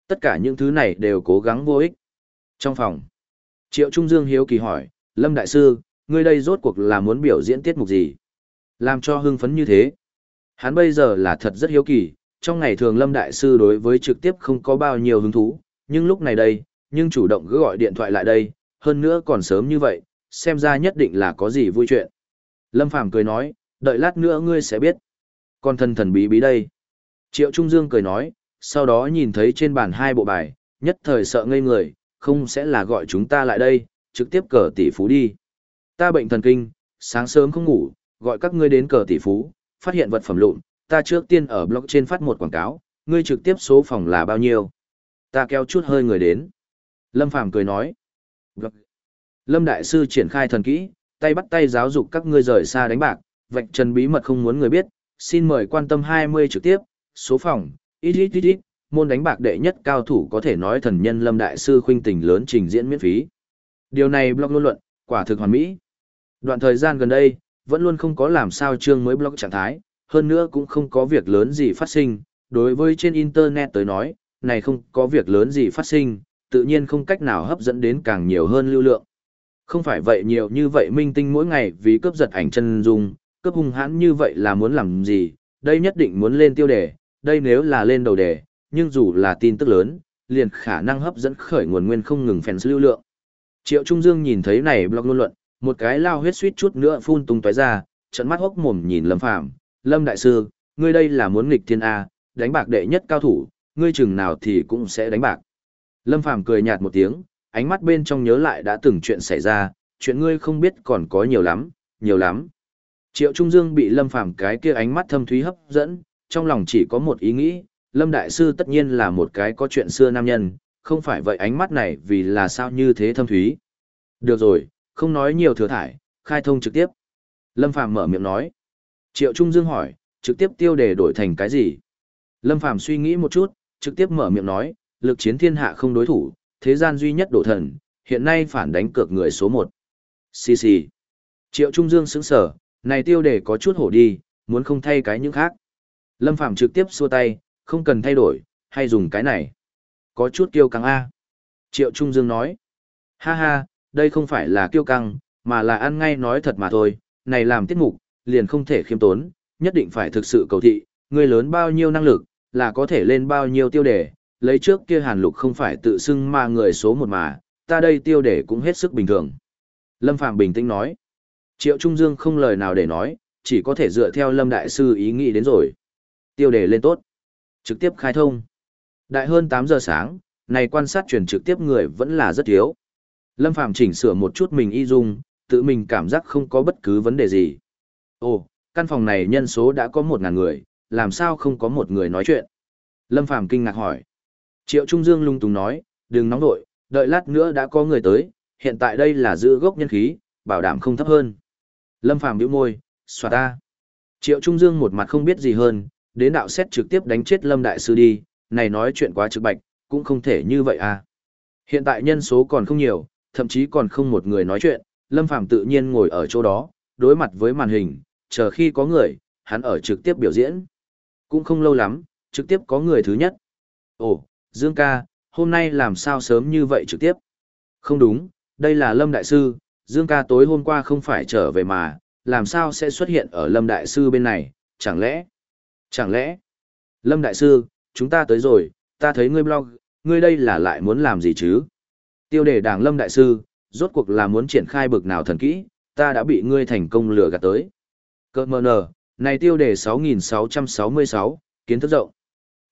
Speaker 1: Tất cả những thứ này đều cố gắng vô ích. Trong phòng, Triệu Trung Dương hiếu kỳ hỏi, Lâm Đại Sư, ngươi đây rốt cuộc là muốn biểu diễn tiết mục gì? Làm cho hưng phấn như thế. Hắn bây giờ là thật rất hiếu kỳ, trong ngày thường Lâm Đại Sư đối với trực tiếp không có bao nhiêu hứng thú, nhưng lúc này đây, nhưng chủ động cứ gọi điện thoại lại đây, hơn nữa còn sớm như vậy, xem ra nhất định là có gì vui chuyện. Lâm Phàm cười nói, đợi lát nữa ngươi sẽ biết. Còn thần thần bí bí đây. Triệu Trung Dương cười nói, sau đó nhìn thấy trên bàn hai bộ bài, nhất thời sợ ngây người, không sẽ là gọi chúng ta lại đây, trực tiếp cờ tỷ phú đi. Ta bệnh thần kinh, sáng sớm không ngủ, gọi các ngươi đến cờ tỷ phú, phát hiện vật phẩm lụn, ta trước tiên ở blog trên phát một quảng cáo, ngươi trực tiếp số phòng là bao nhiêu. Ta kéo chút hơi người đến. Lâm Phàm cười nói. Vâng. Lâm Đại Sư triển khai thần kỹ, tay bắt tay giáo dục các ngươi rời xa đánh bạc, vạch trần bí mật không muốn người biết, xin mời quan tâm 20 trực tiếp, số phòng, ít ít ít ít, môn đánh bạc đệ nhất cao thủ có thể nói thần nhân Lâm Đại Sư khuynh tình lớn trình diễn miễn phí. Điều này blog luôn luận, quả thực hoàn mỹ. Đoạn thời gian gần đây, vẫn luôn không có làm sao chương mới blog trạng thái, hơn nữa cũng không có việc lớn gì phát sinh, đối với trên Internet tới nói, này không có việc lớn gì phát sinh, tự nhiên không cách nào hấp dẫn đến càng nhiều hơn lưu lượng. Không phải vậy nhiều như vậy minh tinh mỗi ngày vì cướp giật ảnh chân dung, cướp hung hãn như vậy là muốn làm gì, đây nhất định muốn lên tiêu đề, đây nếu là lên đầu đề, nhưng dù là tin tức lớn, liền khả năng hấp dẫn khởi nguồn nguyên không ngừng fans lưu lượng. Triệu Trung Dương nhìn thấy này blog luôn luận, một cái lao huyết suýt chút nữa phun tung tóe ra, trận mắt hốc mồm nhìn Lâm Phàm, "Lâm đại sư, ngươi đây là muốn nghịch thiên a, đánh bạc đệ nhất cao thủ, ngươi chừng nào thì cũng sẽ đánh bạc." Lâm Phàm cười nhạt một tiếng, ánh mắt bên trong nhớ lại đã từng chuyện xảy ra, chuyện ngươi không biết còn có nhiều lắm, nhiều lắm. Triệu Trung Dương bị Lâm Phàm cái kia ánh mắt thâm thúy hấp dẫn, trong lòng chỉ có một ý nghĩ, Lâm Đại Sư tất nhiên là một cái có chuyện xưa nam nhân, không phải vậy ánh mắt này vì là sao như thế thâm thúy. Được rồi, không nói nhiều thừa thải, khai thông trực tiếp. Lâm Phàm mở miệng nói. Triệu Trung Dương hỏi, trực tiếp tiêu đề đổi thành cái gì? Lâm Phàm suy nghĩ một chút, trực tiếp mở miệng nói, lực chiến thiên hạ không đối thủ, thế gian duy nhất đổ thần, hiện nay phản đánh cược người số một. Xì xì. Triệu Trung Dương sững sở, này tiêu đề có chút hổ đi, muốn không thay cái những khác. Lâm Phạm trực tiếp xua tay, không cần thay đổi, hay dùng cái này. Có chút kiêu căng A. Triệu Trung Dương nói. Ha ha, đây không phải là kiêu căng, mà là ăn ngay nói thật mà thôi, này làm tiết mục, liền không thể khiêm tốn, nhất định phải thực sự cầu thị, người lớn bao nhiêu năng lực, là có thể lên bao nhiêu tiêu đề, lấy trước kia hàn lục không phải tự xưng mà người số một mà, ta đây tiêu đề cũng hết sức bình thường. Lâm Phạm bình tĩnh nói. Triệu Trung Dương không lời nào để nói, chỉ có thể dựa theo Lâm Đại Sư ý nghĩ đến rồi. Tiêu đề lên tốt. Trực tiếp khai thông. Đại hơn 8 giờ sáng, này quan sát truyền trực tiếp người vẫn là rất thiếu. Lâm Phạm chỉnh sửa một chút mình y dung, tự mình cảm giác không có bất cứ vấn đề gì. Ồ, căn phòng này nhân số đã có 1.000 người, làm sao không có một người nói chuyện? Lâm Phạm kinh ngạc hỏi. Triệu Trung Dương lung tung nói, đừng nóng nội, đợi lát nữa đã có người tới, hiện tại đây là giữ gốc nhân khí, bảo đảm không thấp hơn. Lâm Phàm bĩu môi, xoa ta. Triệu Trung Dương một mặt không biết gì hơn, đến đạo xét trực tiếp đánh chết Lâm Đại Sư đi, này nói chuyện quá trực bạch, cũng không thể như vậy à. Hiện tại nhân số còn không nhiều, thậm chí còn không một người nói chuyện, Lâm Phàm tự nhiên ngồi ở chỗ đó, đối mặt với màn hình, chờ khi có người, hắn ở trực tiếp biểu diễn. Cũng không lâu lắm, trực tiếp có người thứ nhất. Ồ, Dương ca, hôm nay làm sao sớm như vậy trực tiếp? Không đúng, đây là Lâm Đại Sư, Dương ca tối hôm qua không phải trở về mà, làm sao sẽ xuất hiện ở Lâm Đại Sư bên này, chẳng lẽ? Chẳng lẽ? Lâm Đại Sư, chúng ta tới rồi, ta thấy ngươi blog, ngươi đây là lại muốn làm gì chứ? Tiêu đề đảng Lâm Đại Sư, rốt cuộc là muốn triển khai bực nào thần kỹ, ta đã bị ngươi thành công lừa gạt tới. Cơ mờ nờ, này tiêu đề 6666, kiến thức rộng.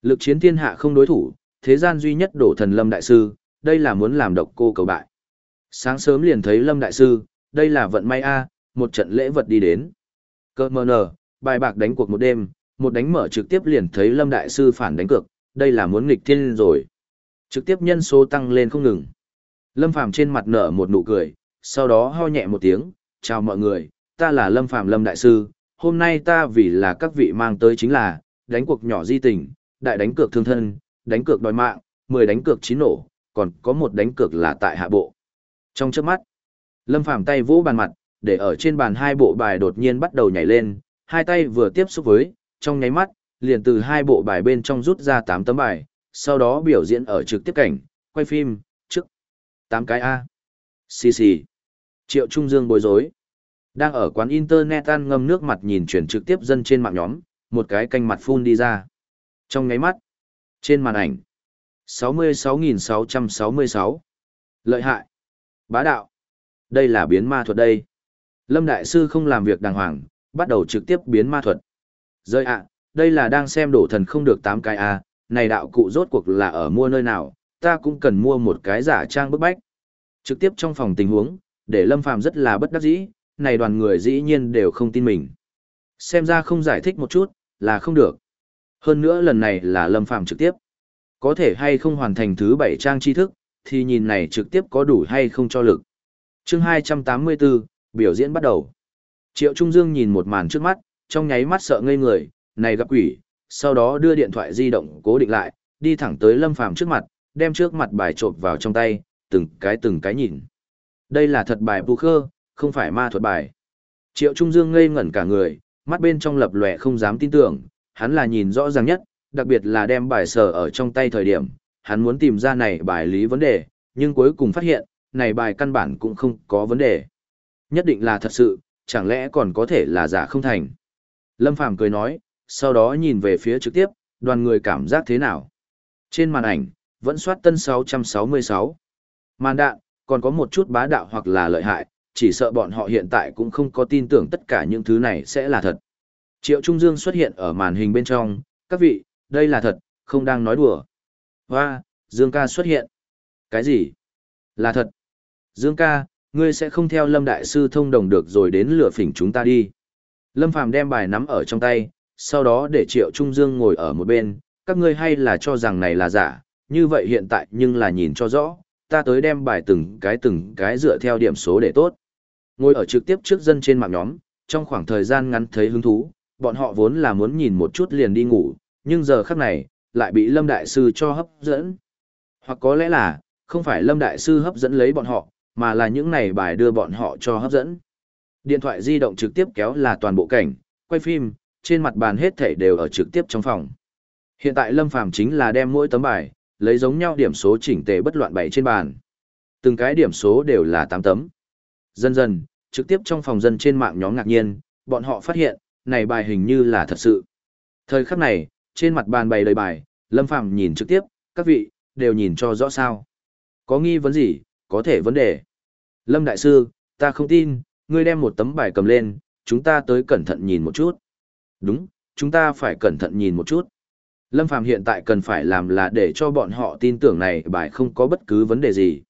Speaker 1: Lực chiến thiên hạ không đối thủ, thế gian duy nhất đổ thần Lâm Đại Sư, đây là muốn làm độc cô cầu bại. Sáng sớm liền thấy Lâm Đại Sư, đây là vận may a một trận lễ vật đi đến. Cơ mờ nờ, bài bạc đánh cuộc một đêm, một đánh mở trực tiếp liền thấy Lâm Đại Sư phản đánh cược, đây là muốn nghịch thiên rồi. Trực tiếp nhân số tăng lên không ngừng. Lâm Phàm trên mặt nở một nụ cười, sau đó ho nhẹ một tiếng, chào mọi người, ta là Lâm Phàm Lâm Đại Sư, hôm nay ta vì là các vị mang tới chính là, đánh cuộc nhỏ di tình, đại đánh cược thương thân, đánh cược đòi mạng, 10 đánh cược chín nổ, còn có một đánh cược là tại hạ bộ. Trong trước mắt, Lâm Phàm tay vỗ bàn mặt, để ở trên bàn hai bộ bài đột nhiên bắt đầu nhảy lên, hai tay vừa tiếp xúc với, trong nháy mắt, liền từ hai bộ bài bên trong rút ra 8 tấm bài, sau đó biểu diễn ở trực tiếp cảnh, quay phim, trước. 8 cái A. Xì xì. Triệu Trung Dương bối rối. Đang ở quán internet ăn ngâm nước mặt nhìn chuyển trực tiếp dân trên mạng nhóm, một cái canh mặt phun đi ra. Trong ngáy mắt, trên màn ảnh, 66.666. Lợi hại. Bá đạo. Đây là biến ma thuật đây. Lâm Đại Sư không làm việc đàng hoàng, bắt đầu trực tiếp biến ma thuật. Rơi ạ, đây là đang xem đổ thần không được 8 cái A, này đạo cụ rốt cuộc là ở mua nơi nào, ta cũng cần mua một cái giả trang bức bách. Trực tiếp trong phòng tình huống, để Lâm Phàm rất là bất đắc dĩ, này đoàn người dĩ nhiên đều không tin mình. Xem ra không giải thích một chút, là không được. Hơn nữa lần này là Lâm Phàm trực tiếp. Có thể hay không hoàn thành thứ bảy trang tri thức, thì nhìn này trực tiếp có đủ hay không cho lực. chương 284, biểu diễn bắt đầu. Triệu Trung Dương nhìn một màn trước mắt, trong nháy mắt sợ ngây người, này gặp quỷ, sau đó đưa điện thoại di động cố định lại, đi thẳng tới Lâm Phàm trước mặt, đem trước mặt bài trộn vào trong tay, từng cái từng cái nhìn. Đây là thật bài poker, không phải ma thuật bài. Triệu Trung Dương ngây ngẩn cả người, mắt bên trong lập lòe không dám tin tưởng, hắn là nhìn rõ ràng nhất, đặc biệt là đem bài sở ở trong tay thời điểm, hắn muốn tìm ra này bài lý vấn đề, nhưng cuối cùng phát hiện, này bài căn bản cũng không có vấn đề. Nhất định là thật sự, chẳng lẽ còn có thể là giả không thành. Lâm Phàm cười nói, sau đó nhìn về phía trực tiếp, đoàn người cảm giác thế nào. Trên màn ảnh, vẫn soát tân 666. Màn đạn, còn có một chút bá đạo hoặc là lợi hại, chỉ sợ bọn họ hiện tại cũng không có tin tưởng tất cả những thứ này sẽ là thật. Triệu Trung Dương xuất hiện ở màn hình bên trong, các vị, đây là thật, không đang nói đùa. Hoa, Dương ca xuất hiện. Cái gì? Là thật. Dương ca, ngươi sẽ không theo Lâm Đại Sư thông đồng được rồi đến lửa phỉnh chúng ta đi. Lâm Phàm đem bài nắm ở trong tay, sau đó để Triệu Trung Dương ngồi ở một bên, các ngươi hay là cho rằng này là giả, như vậy hiện tại nhưng là nhìn cho rõ, ta tới đem bài từng cái từng cái dựa theo điểm số để tốt. Ngồi ở trực tiếp trước dân trên mạng nhóm, trong khoảng thời gian ngắn thấy hứng thú, bọn họ vốn là muốn nhìn một chút liền đi ngủ, nhưng giờ khắc này, lại bị Lâm Đại Sư cho hấp dẫn. Hoặc có lẽ là, không phải Lâm Đại Sư hấp dẫn lấy bọn họ, mà là những này bài đưa bọn họ cho hấp dẫn. Điện thoại di động trực tiếp kéo là toàn bộ cảnh, quay phim, trên mặt bàn hết thảy đều ở trực tiếp trong phòng. Hiện tại Lâm Phàm chính là đem mỗi tấm bài, lấy giống nhau điểm số chỉnh tề bất loạn bày trên bàn. Từng cái điểm số đều là 8 tấm. Dần dần, trực tiếp trong phòng dân trên mạng nhóm ngạc nhiên, bọn họ phát hiện, này bài hình như là thật sự. Thời khắc này, trên mặt bàn bày đầy bài, Lâm Phàm nhìn trực tiếp, các vị, đều nhìn cho rõ sao. Có nghi vấn gì, có thể vấn đề. Lâm Đại Sư, ta không tin, ngươi đem một tấm bài cầm lên, chúng ta tới cẩn thận nhìn một chút. Đúng, chúng ta phải cẩn thận nhìn một chút. Lâm Phàm hiện tại cần phải làm là để cho bọn họ tin tưởng này bài không có bất cứ vấn đề gì.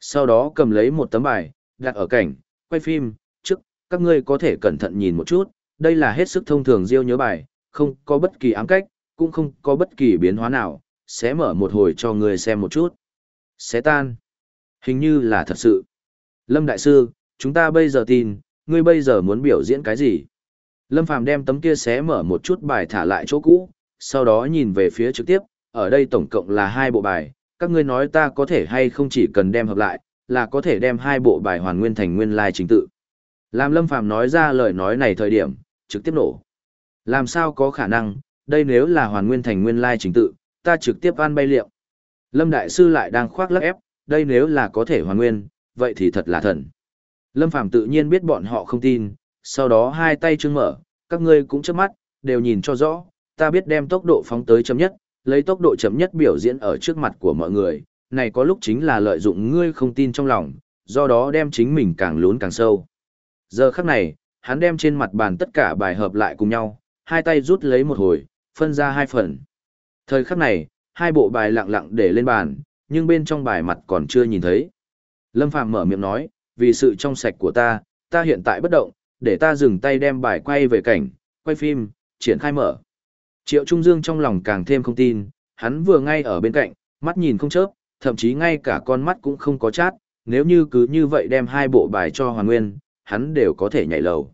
Speaker 1: Sau đó cầm lấy một tấm bài, đặt ở cảnh, quay phim, trước, các ngươi có thể cẩn thận nhìn một chút, đây là hết sức thông thường diêu nhớ bài, không có bất kỳ ám cách, cũng không có bất kỳ biến hóa nào, sẽ mở một hồi cho người xem một chút. Sẽ tan. Hình như là thật sự. Lâm Đại Sư, chúng ta bây giờ tin, ngươi bây giờ muốn biểu diễn cái gì? Lâm Phàm đem tấm kia xé mở một chút bài thả lại chỗ cũ, sau đó nhìn về phía trực tiếp, ở đây tổng cộng là hai bộ bài, các ngươi nói ta có thể hay không chỉ cần đem hợp lại, là có thể đem hai bộ bài hoàn nguyên thành nguyên lai chính tự. Làm Lâm Phàm nói ra lời nói này thời điểm, trực tiếp nổ. Làm sao có khả năng, đây nếu là hoàn nguyên thành nguyên lai chính tự, ta trực tiếp an bay liệu. Lâm Đại Sư lại đang khoác lắc ép, đây nếu là có thể hoàn nguyên, vậy thì thật là thần. Lâm Phàm tự nhiên biết bọn họ không tin, sau đó hai tay trương mở, các ngươi cũng chớp mắt, đều nhìn cho rõ, ta biết đem tốc độ phóng tới chậm nhất, lấy tốc độ chậm nhất biểu diễn ở trước mặt của mọi người, này có lúc chính là lợi dụng ngươi không tin trong lòng, do đó đem chính mình càng lún càng sâu. Giờ khắc này, hắn đem trên mặt bàn tất cả bài hợp lại cùng nhau, hai tay rút lấy một hồi, phân ra hai phần. Thời khắc này, hai bộ bài lặng lặng để lên bàn, nhưng bên trong bài mặt còn chưa nhìn thấy. Lâm Phàm mở miệng nói, vì sự trong sạch của ta, ta hiện tại bất động, để ta dừng tay đem bài quay về cảnh, quay phim, triển khai mở. Triệu Trung Dương trong lòng càng thêm không tin, hắn vừa ngay ở bên cạnh, mắt nhìn không chớp, thậm chí ngay cả con mắt cũng không có chát, nếu như cứ như vậy đem hai bộ bài cho Hoàng Nguyên, hắn đều có thể nhảy lầu.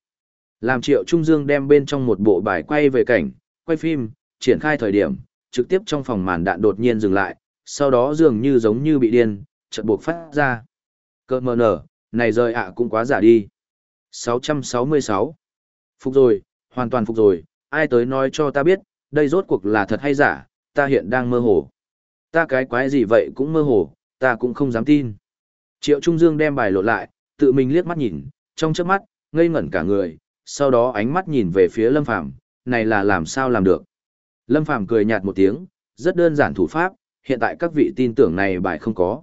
Speaker 1: Làm Triệu Trung Dương đem bên trong một bộ bài quay về cảnh, quay phim, triển khai thời điểm, trực tiếp trong phòng màn đạn đột nhiên dừng lại, sau đó dường như giống như bị điên, chợt buộc phát ra. Cơ mờ nở, này rời ạ cũng quá giả đi. 666. Phục rồi, hoàn toàn phục rồi, ai tới nói cho ta biết, đây rốt cuộc là thật hay giả, ta hiện đang mơ hồ. Ta cái quái gì vậy cũng mơ hồ, ta cũng không dám tin. Triệu Trung Dương đem bài lộ lại, tự mình liếc mắt nhìn, trong chớp mắt, ngây ngẩn cả người, sau đó ánh mắt nhìn về phía Lâm Phàm, này là làm sao làm được. Lâm Phàm cười nhạt một tiếng, rất đơn giản thủ pháp, hiện tại các vị tin tưởng này bài không có.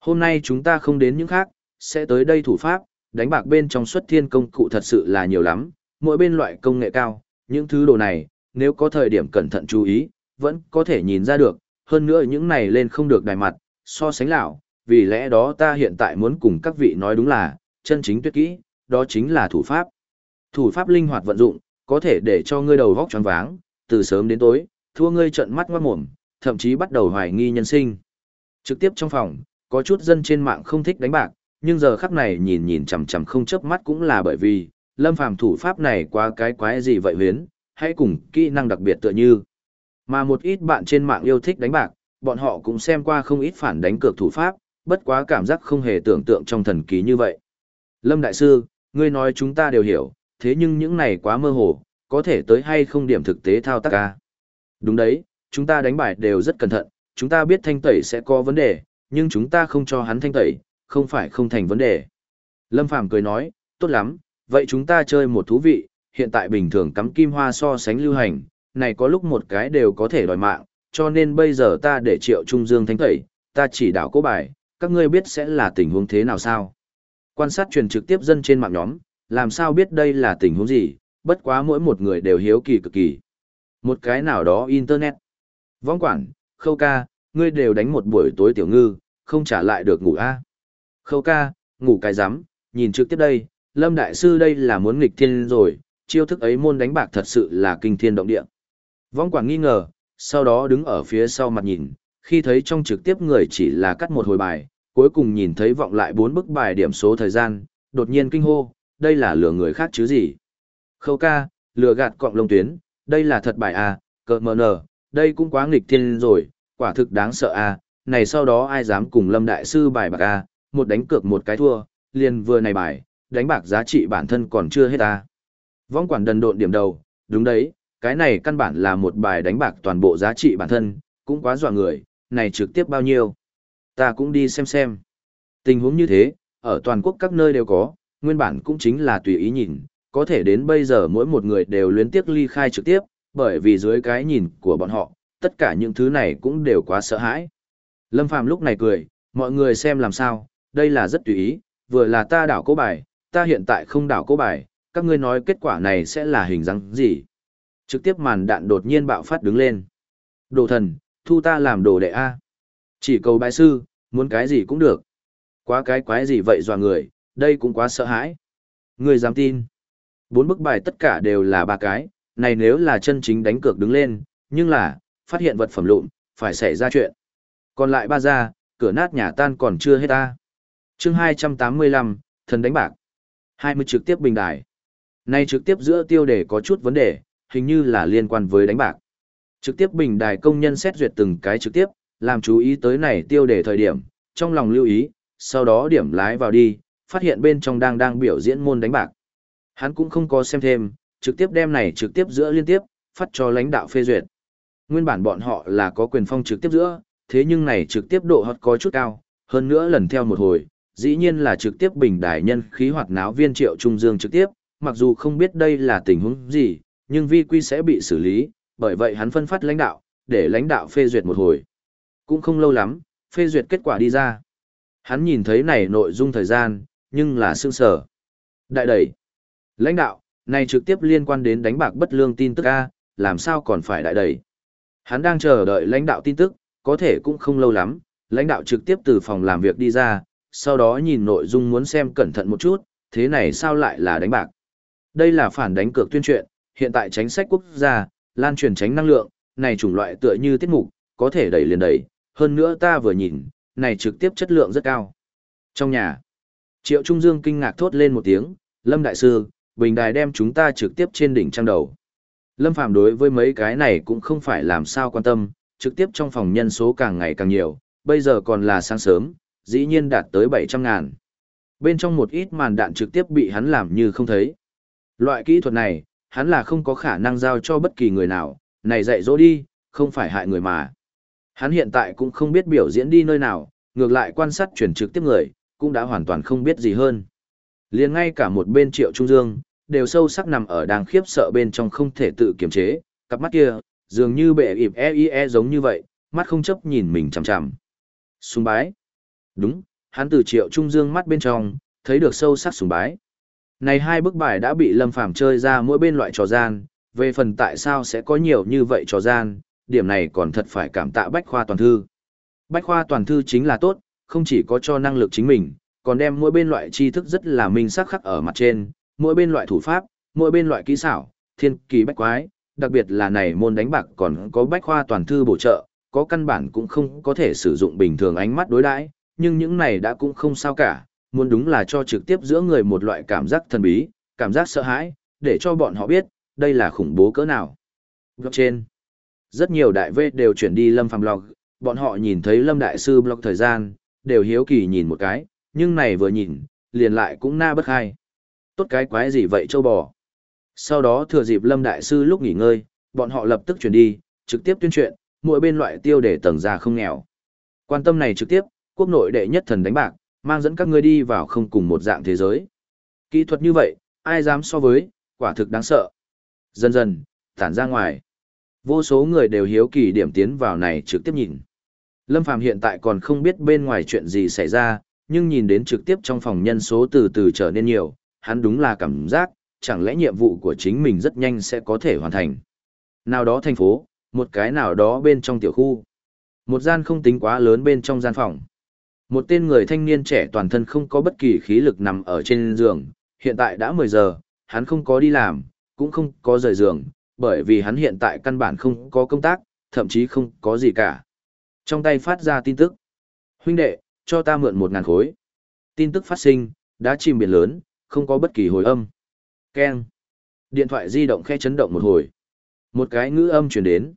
Speaker 1: Hôm nay chúng ta không đến những khác, sẽ tới đây thủ pháp, đánh bạc bên trong xuất thiên công cụ thật sự là nhiều lắm, mỗi bên loại công nghệ cao, những thứ đồ này, nếu có thời điểm cẩn thận chú ý, vẫn có thể nhìn ra được, hơn nữa những này lên không được đài mặt, so sánh lão, vì lẽ đó ta hiện tại muốn cùng các vị nói đúng là, chân chính tuyệt kỹ, đó chính là thủ pháp. Thủ pháp linh hoạt vận dụng, có thể để cho ngươi đầu vóc tròn váng, từ sớm đến tối, thua ngươi trận mắt ngoát mồm, thậm chí bắt đầu hoài nghi nhân sinh. Trực tiếp trong phòng, có chút dân trên mạng không thích đánh bạc, nhưng giờ khắc này nhìn nhìn chằm chằm không chớp mắt cũng là bởi vì, lâm phàm thủ pháp này quá cái quái gì vậy huyến, hãy cùng kỹ năng đặc biệt tựa như. Mà một ít bạn trên mạng yêu thích đánh bạc, bọn họ cũng xem qua không ít phản đánh cược thủ pháp, bất quá cảm giác không hề tưởng tượng trong thần ký như vậy. Lâm Đại Sư, ngươi nói chúng ta đều hiểu, thế nhưng những này quá mơ hồ, có thể tới hay không điểm thực tế thao tác ca. Đúng đấy, chúng ta đánh bài đều rất cẩn thận, chúng ta biết thanh tẩy sẽ có vấn đề, nhưng chúng ta không cho hắn thanh tẩy, không phải không thành vấn đề. Lâm Phàm cười nói, tốt lắm, vậy chúng ta chơi một thú vị, hiện tại bình thường cắm kim hoa so sánh lưu hành, này có lúc một cái đều có thể đòi mạng, cho nên bây giờ ta để triệu trung dương thanh tẩy, ta chỉ đạo cố bài, các ngươi biết sẽ là tình huống thế nào sao? Quan sát truyền trực tiếp dân trên mạng nhóm, làm sao biết đây là tình huống gì, bất quá mỗi một người đều hiếu kỳ cực kỳ. Một cái nào đó internet. Vong quản, khâu ca, ngươi đều đánh một buổi tối tiểu ngư, không trả lại được ngủ a Khâu ca, ngủ cái rắm nhìn trực tiếp đây, Lâm Đại Sư đây là muốn nghịch thiên rồi, chiêu thức ấy môn đánh bạc thật sự là kinh thiên động địa. Vong quản nghi ngờ, sau đó đứng ở phía sau mặt nhìn, khi thấy trong trực tiếp người chỉ là cắt một hồi bài, cuối cùng nhìn thấy vọng lại bốn bức bài điểm số thời gian, đột nhiên kinh hô, đây là lừa người khác chứ gì. Khâu ca, lừa gạt cọng lông tuyến, đây là thật bài à, cờ mờ nở, đây cũng quá nghịch thiên rồi, quả thực đáng sợ à, này sau đó ai dám cùng Lâm Đại Sư bài bạc à, một đánh cược một cái thua, liền vừa này bài, đánh bạc giá trị bản thân còn chưa hết à. Vong quản đần độn điểm đầu, đúng đấy, cái này căn bản là một bài đánh bạc toàn bộ giá trị bản thân, cũng quá dọa người, này trực tiếp bao nhiêu. Ta cũng đi xem xem. Tình huống như thế, ở toàn quốc các nơi đều có, nguyên bản cũng chính là tùy ý nhìn, có thể đến bây giờ mỗi một người đều luyến tiếc ly khai trực tiếp, bởi vì dưới cái nhìn của bọn họ, tất cả những thứ này cũng đều quá sợ hãi. Lâm Phàm lúc này cười, mọi người xem làm sao, đây là rất tùy ý, vừa là ta đảo cố bài, ta hiện tại không đảo cố bài, các ngươi nói kết quả này sẽ là hình dáng gì. Trực tiếp màn đạn đột nhiên bạo phát đứng lên. Đồ thần, thu ta làm đồ đệ A. Chỉ cầu bái sư, muốn cái gì cũng được. Quá cái quái gì vậy dò người, đây cũng quá sợ hãi. Người dám tin. Bốn bức bài tất cả đều là ba cái, này nếu là chân chính đánh cược đứng lên, nhưng là, phát hiện vật phẩm lụn, phải xảy ra chuyện. Còn lại ba ra, cửa nát nhà tan còn chưa hết ta. chương 285, thần đánh bạc. 20 trực tiếp bình đài. Nay trực tiếp giữa tiêu đề có chút vấn đề, hình như là liên quan với đánh bạc. Trực tiếp bình đài công nhân xét duyệt từng cái trực tiếp, làm chú ý tới này tiêu đề thời điểm, trong lòng lưu ý, sau đó điểm lái vào đi, phát hiện bên trong đang đang biểu diễn môn đánh bạc. Hắn cũng không có xem thêm, trực tiếp đem này trực tiếp giữa liên tiếp, phát cho lãnh đạo phê duyệt. Nguyên bản bọn họ là có quyền phong trực tiếp giữa, thế nhưng này trực tiếp độ hot có chút cao, hơn nữa lần theo một hồi, dĩ nhiên là trực tiếp bình đài nhân khí hoạt náo viên triệu trung dương trực tiếp, mặc dù không biết đây là tình huống gì, nhưng vi quy sẽ bị xử lý, bởi vậy hắn phân phát lãnh đạo, để lãnh đạo phê duyệt một hồi. Cũng không lâu lắm, phê duyệt kết quả đi ra. Hắn nhìn thấy này nội dung thời gian, nhưng là sương sở. Đại đẩy. Lãnh đạo, này trực tiếp liên quan đến đánh bạc bất lương tin tức A, làm sao còn phải đại đẩy. Hắn đang chờ đợi lãnh đạo tin tức, có thể cũng không lâu lắm, lãnh đạo trực tiếp từ phòng làm việc đi ra, sau đó nhìn nội dung muốn xem cẩn thận một chút, thế này sao lại là đánh bạc. Đây là phản đánh cược tuyên truyền, hiện tại chính sách quốc gia, lan truyền tránh năng lượng, này chủng loại tựa như tiết mục, có thể đẩy liền đẩy, hơn nữa ta vừa nhìn, này trực tiếp chất lượng rất cao. Trong nhà, Triệu Trung Dương kinh ngạc thốt lên một tiếng, Lâm Đại Sư, Bình Đài đem chúng ta trực tiếp trên đỉnh trang đầu. Lâm Phàm đối với mấy cái này cũng không phải làm sao quan tâm, trực tiếp trong phòng nhân số càng ngày càng nhiều, bây giờ còn là sáng sớm, dĩ nhiên đạt tới 700 ngàn. Bên trong một ít màn đạn trực tiếp bị hắn làm như không thấy. Loại kỹ thuật này, hắn là không có khả năng giao cho bất kỳ người nào, này dạy dỗ đi, không phải hại người mà. Hắn hiện tại cũng không biết biểu diễn đi nơi nào, ngược lại quan sát chuyển trực tiếp người, cũng đã hoàn toàn không biết gì hơn. liền ngay cả một bên triệu trung dương, đều sâu sắc nằm ở đang khiếp sợ bên trong không thể tự kiềm chế, cặp mắt kia, dường như bệ ịp e, e giống như vậy, mắt không chấp nhìn mình chằm chằm. Sùng bái. Đúng, hắn từ triệu trung dương mắt bên trong, thấy được sâu sắc sùng bái. Này hai bức bài đã bị Lâm Phàm chơi ra mỗi bên loại trò gian, về phần tại sao sẽ có nhiều như vậy trò gian, điểm này còn thật phải cảm tạ Bách Khoa Toàn Thư. Bách Khoa Toàn Thư chính là tốt, không chỉ có cho năng lực chính mình, còn đem mỗi bên loại tri thức rất là minh sắc khắc ở mặt trên, mỗi bên loại thủ pháp, mỗi bên loại kỹ xảo, thiên kỳ bách quái, đặc biệt là này môn đánh bạc còn có Bách Khoa Toàn Thư bổ trợ, có căn bản cũng không có thể sử dụng bình thường ánh mắt đối đãi, nhưng những này đã cũng không sao cả, muốn đúng là cho trực tiếp giữa người một loại cảm giác thần bí, cảm giác sợ hãi, để cho bọn họ biết, đây là khủng bố cỡ nào. Trên, rất nhiều đại vê đều chuyển đi Lâm Phàm blog, bọn họ nhìn thấy Lâm Đại Sư blog thời gian, đều hiếu kỳ nhìn một cái, nhưng này vừa nhìn, liền lại cũng na bất khai. Tốt cái quái gì vậy châu bò. Sau đó thừa dịp Lâm Đại Sư lúc nghỉ ngơi, bọn họ lập tức chuyển đi, trực tiếp tuyên truyền, mỗi bên loại tiêu để tầng ra không nghèo. Quan tâm này trực tiếp, quốc nội đệ nhất thần đánh bạc, mang dẫn các ngươi đi vào không cùng một dạng thế giới. Kỹ thuật như vậy, ai dám so với, quả thực đáng sợ. Dần dần, tản ra ngoài. Vô số người đều hiếu kỳ điểm tiến vào này trực tiếp nhìn. Lâm Phàm hiện tại còn không biết bên ngoài chuyện gì xảy ra, nhưng nhìn đến trực tiếp trong phòng nhân số từ từ trở nên nhiều, hắn đúng là cảm giác, chẳng lẽ nhiệm vụ của chính mình rất nhanh sẽ có thể hoàn thành. Nào đó thành phố, một cái nào đó bên trong tiểu khu. Một gian không tính quá lớn bên trong gian phòng. Một tên người thanh niên trẻ toàn thân không có bất kỳ khí lực nằm ở trên giường, hiện tại đã 10 giờ, hắn không có đi làm, cũng không có rời giường, bởi vì hắn hiện tại căn bản không có công tác, thậm chí không có gì cả. Trong tay phát ra tin tức. Huynh đệ, cho ta mượn một ngàn khối. Tin tức phát sinh, đã chìm biển lớn, không có bất kỳ hồi âm. Keng. Điện thoại di động khe chấn động một hồi. Một cái ngữ âm chuyển đến.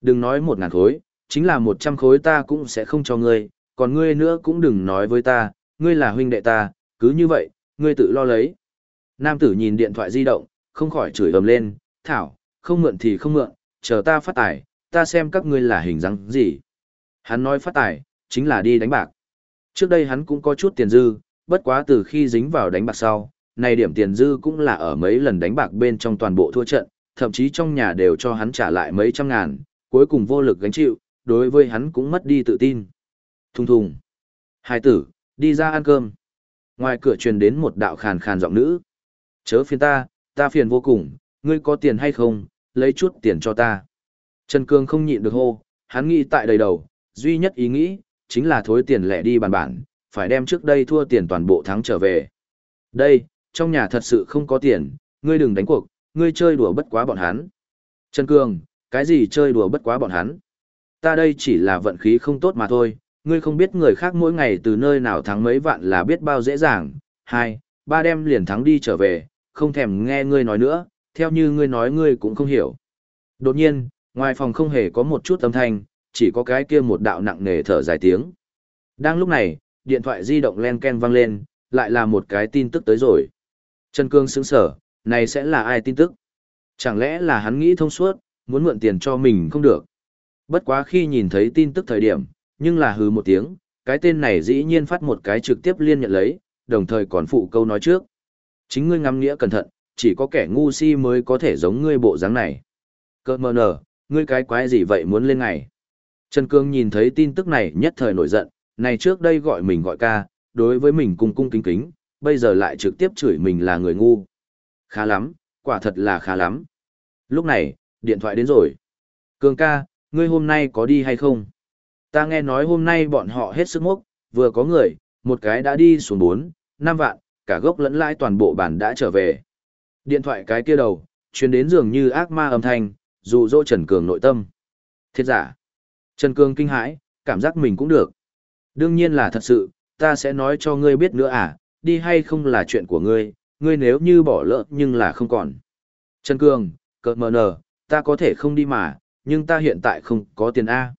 Speaker 1: Đừng nói một ngàn khối, chính là một trăm khối ta cũng sẽ không cho ngươi, còn ngươi nữa cũng đừng nói với ta, ngươi là huynh đệ ta, cứ như vậy, ngươi tự lo lấy. Nam tử nhìn điện thoại di động, không khỏi chửi ầm lên, thảo, không mượn thì không mượn, chờ ta phát tài, ta xem các ngươi là hình dáng gì. Hắn nói phát tài, chính là đi đánh bạc. Trước đây hắn cũng có chút tiền dư, bất quá từ khi dính vào đánh bạc sau, này điểm tiền dư cũng là ở mấy lần đánh bạc bên trong toàn bộ thua trận, thậm chí trong nhà đều cho hắn trả lại mấy trăm ngàn, cuối cùng vô lực gánh chịu, đối với hắn cũng mất đi tự tin. Thùng thùng. Hai tử, đi ra ăn cơm. Ngoài cửa truyền đến một đạo khàn khàn giọng nữ. Chớ phiền ta, ta phiền vô cùng, ngươi có tiền hay không, lấy chút tiền cho ta. Trần Cương không nhịn được hô, hắn nghĩ tại đầy đầu, duy nhất ý nghĩ, chính là thối tiền lẻ đi bàn bản, phải đem trước đây thua tiền toàn bộ thắng trở về. Đây, trong nhà thật sự không có tiền, ngươi đừng đánh cuộc, ngươi chơi đùa bất quá bọn hắn. Trần Cương, cái gì chơi đùa bất quá bọn hắn? Ta đây chỉ là vận khí không tốt mà thôi, ngươi không biết người khác mỗi ngày từ nơi nào thắng mấy vạn là biết bao dễ dàng. Hai, ba đem liền thắng đi trở về, không thèm nghe ngươi nói nữa, theo như ngươi nói ngươi cũng không hiểu. Đột nhiên, ngoài phòng không hề có một chút âm thanh, chỉ có cái kia một đạo nặng nề thở dài tiếng. Đang lúc này, điện thoại di động len ken vang lên, lại là một cái tin tức tới rồi. Trần Cương sững sở, này sẽ là ai tin tức? Chẳng lẽ là hắn nghĩ thông suốt, muốn mượn tiền cho mình không được? Bất quá khi nhìn thấy tin tức thời điểm, nhưng là hừ một tiếng, cái tên này dĩ nhiên phát một cái trực tiếp liên nhận lấy, đồng thời còn phụ câu nói trước. Chính ngươi ngắm nghĩa cẩn thận, chỉ có kẻ ngu si mới có thể giống ngươi bộ dáng này. Cơ mờ nở, ngươi cái quái gì vậy muốn lên ngày? Trần Cương nhìn thấy tin tức này nhất thời nổi giận, này trước đây gọi mình gọi ca, đối với mình cung cung kính kính, bây giờ lại trực tiếp chửi mình là người ngu. Khá lắm, quả thật là khá lắm. Lúc này, điện thoại đến rồi. Cương ca, ngươi hôm nay có đi hay không? Ta nghe nói hôm nay bọn họ hết sức mốc, vừa có người, một cái đã đi xuống 4, 5 vạn, cả gốc lẫn lãi toàn bộ bản đã trở về. Điện thoại cái kia đầu, truyền đến dường như ác ma âm thanh, dụ dỗ Trần Cường nội tâm. Thiết giả. Trần Cường kinh hãi, cảm giác mình cũng được. Đương nhiên là thật sự, ta sẽ nói cho ngươi biết nữa à, đi hay không là chuyện của ngươi, ngươi nếu như bỏ lỡ nhưng là không còn. Trần Cường, cợt mờ nở, ta có thể không đi mà, nhưng ta hiện tại không có tiền A.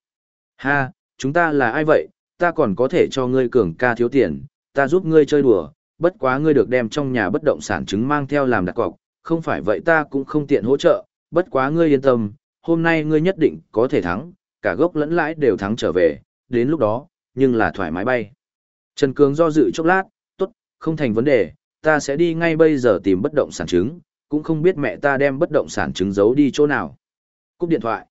Speaker 1: Ha, chúng ta là ai vậy, ta còn có thể cho ngươi cường ca thiếu tiền, ta giúp ngươi chơi đùa, bất quá ngươi được đem trong nhà bất động sản chứng mang theo làm đặt cọc, không phải vậy ta cũng không tiện hỗ trợ, bất quá ngươi yên tâm, hôm nay ngươi nhất định có thể thắng, cả gốc lẫn lãi đều thắng trở về, đến lúc đó, nhưng là thoải mái bay. Trần Cường do dự chốc lát, tốt, không thành vấn đề, ta sẽ đi ngay bây giờ tìm bất động sản chứng, cũng không biết mẹ ta đem bất động sản chứng giấu đi chỗ nào. Cúp điện thoại.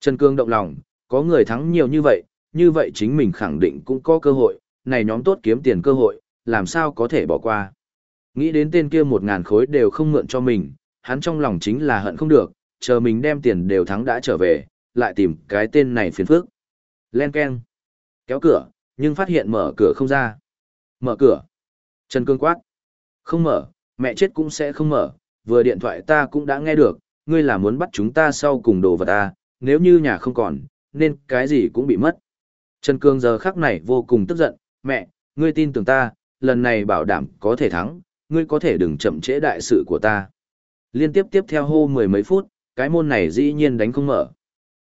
Speaker 1: Trần Cường động lòng, có người thắng nhiều như vậy, như vậy chính mình khẳng định cũng có cơ hội, này nhóm tốt kiếm tiền cơ hội, làm sao có thể bỏ qua. Nghĩ đến tên kia một ngàn khối đều không mượn cho mình, hắn trong lòng chính là hận không được, chờ mình đem tiền đều thắng đã trở về, lại tìm cái tên này phiền phức. Len Ken. Kéo cửa, nhưng phát hiện mở cửa không ra. Mở cửa. Trần Cương quát. Không mở, mẹ chết cũng sẽ không mở, vừa điện thoại ta cũng đã nghe được, ngươi là muốn bắt chúng ta sau cùng đồ vật ta, nếu như nhà không còn, nên cái gì cũng bị mất. Trần Cương giờ khắc này vô cùng tức giận, mẹ, ngươi tin tưởng ta, lần này bảo đảm có thể thắng, ngươi có thể đừng chậm trễ đại sự của ta. Liên tiếp tiếp theo hô mười mấy phút, cái môn này dĩ nhiên đánh không mở.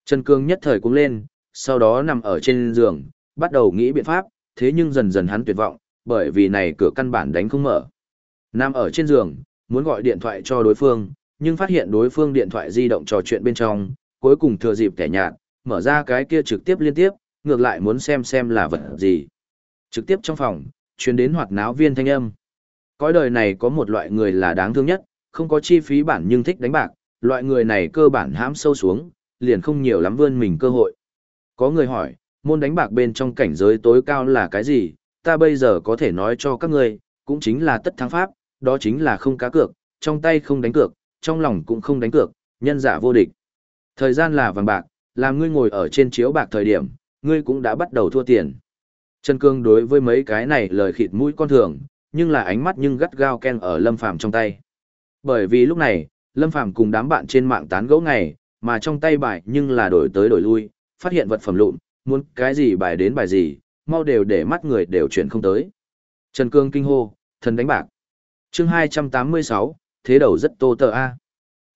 Speaker 1: Trần Cương nhất thời cũng lên, sau đó nằm ở trên giường, bắt đầu nghĩ biện pháp, thế nhưng dần dần hắn tuyệt vọng, bởi vì này cửa căn bản đánh không mở. Nằm ở trên giường, muốn gọi điện thoại cho đối phương, nhưng phát hiện đối phương điện thoại di động trò chuyện bên trong, cuối cùng thừa dịp kẻ nhạt, mở ra cái kia trực tiếp liên tiếp, ngược lại muốn xem xem là vật gì. Trực tiếp trong phòng, chuyến đến hoạt náo viên thanh âm. Cõi đời này có một loại người là đáng thương nhất, không có chi phí bản nhưng thích đánh bạc, loại người này cơ bản hãm sâu xuống, liền không nhiều lắm vươn mình cơ hội. Có người hỏi, môn đánh bạc bên trong cảnh giới tối cao là cái gì, ta bây giờ có thể nói cho các ngươi, cũng chính là tất thắng pháp, đó chính là không cá cược, trong tay không đánh cược, trong lòng cũng không đánh cược, nhân giả vô địch. Thời gian là vàng bạc, làm ngươi ngồi ở trên chiếu bạc thời điểm, ngươi cũng đã bắt đầu thua tiền. Trần Cương đối với mấy cái này lời khịt mũi con thường, nhưng là ánh mắt nhưng gắt gao ken ở Lâm Phàm trong tay. Bởi vì lúc này, Lâm Phàm cùng đám bạn trên mạng tán gẫu ngày, mà trong tay bài nhưng là đổi tới đổi lui, phát hiện vật phẩm lụn, muốn cái gì bài đến bài gì, mau đều để mắt người đều chuyển không tới. Trần Cương kinh hô, thần đánh bạc. Chương 286, thế đầu rất tô tờ a.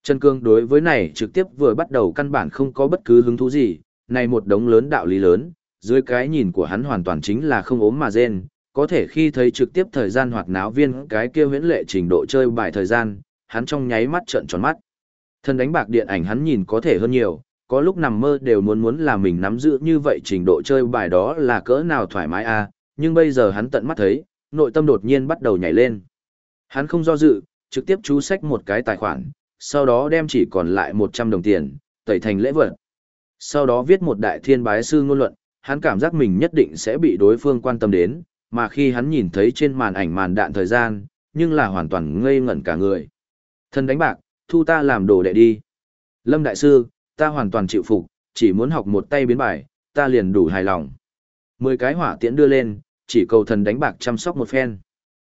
Speaker 1: Trần Cương đối với này trực tiếp vừa bắt đầu căn bản không có bất cứ hứng thú gì, này một đống lớn đạo lý lớn, dưới cái nhìn của hắn hoàn toàn chính là không ốm mà rên, có thể khi thấy trực tiếp thời gian hoặc náo viên cái kia huyễn lệ trình độ chơi bài thời gian, hắn trong nháy mắt trợn tròn mắt. Thân đánh bạc điện ảnh hắn nhìn có thể hơn nhiều, có lúc nằm mơ đều muốn muốn là mình nắm giữ như vậy trình độ chơi bài đó là cỡ nào thoải mái a à, nhưng bây giờ hắn tận mắt thấy, nội tâm đột nhiên bắt đầu nhảy lên. Hắn không do dự, trực tiếp chú sách một cái tài khoản, sau đó đem chỉ còn lại 100 đồng tiền, tẩy thành lễ vật. Sau đó viết một đại thiên bái sư ngôn luận, hắn cảm giác mình nhất định sẽ bị đối phương quan tâm đến, mà khi hắn nhìn thấy trên màn ảnh màn đạn thời gian, nhưng là hoàn toàn ngây ngẩn cả người. Thân đánh bạc, thu ta làm đồ đệ đi. Lâm Đại Sư, ta hoàn toàn chịu phục, chỉ muốn học một tay biến bài, ta liền đủ hài lòng. Mười cái hỏa tiễn đưa lên, chỉ cầu thần đánh bạc chăm sóc một phen.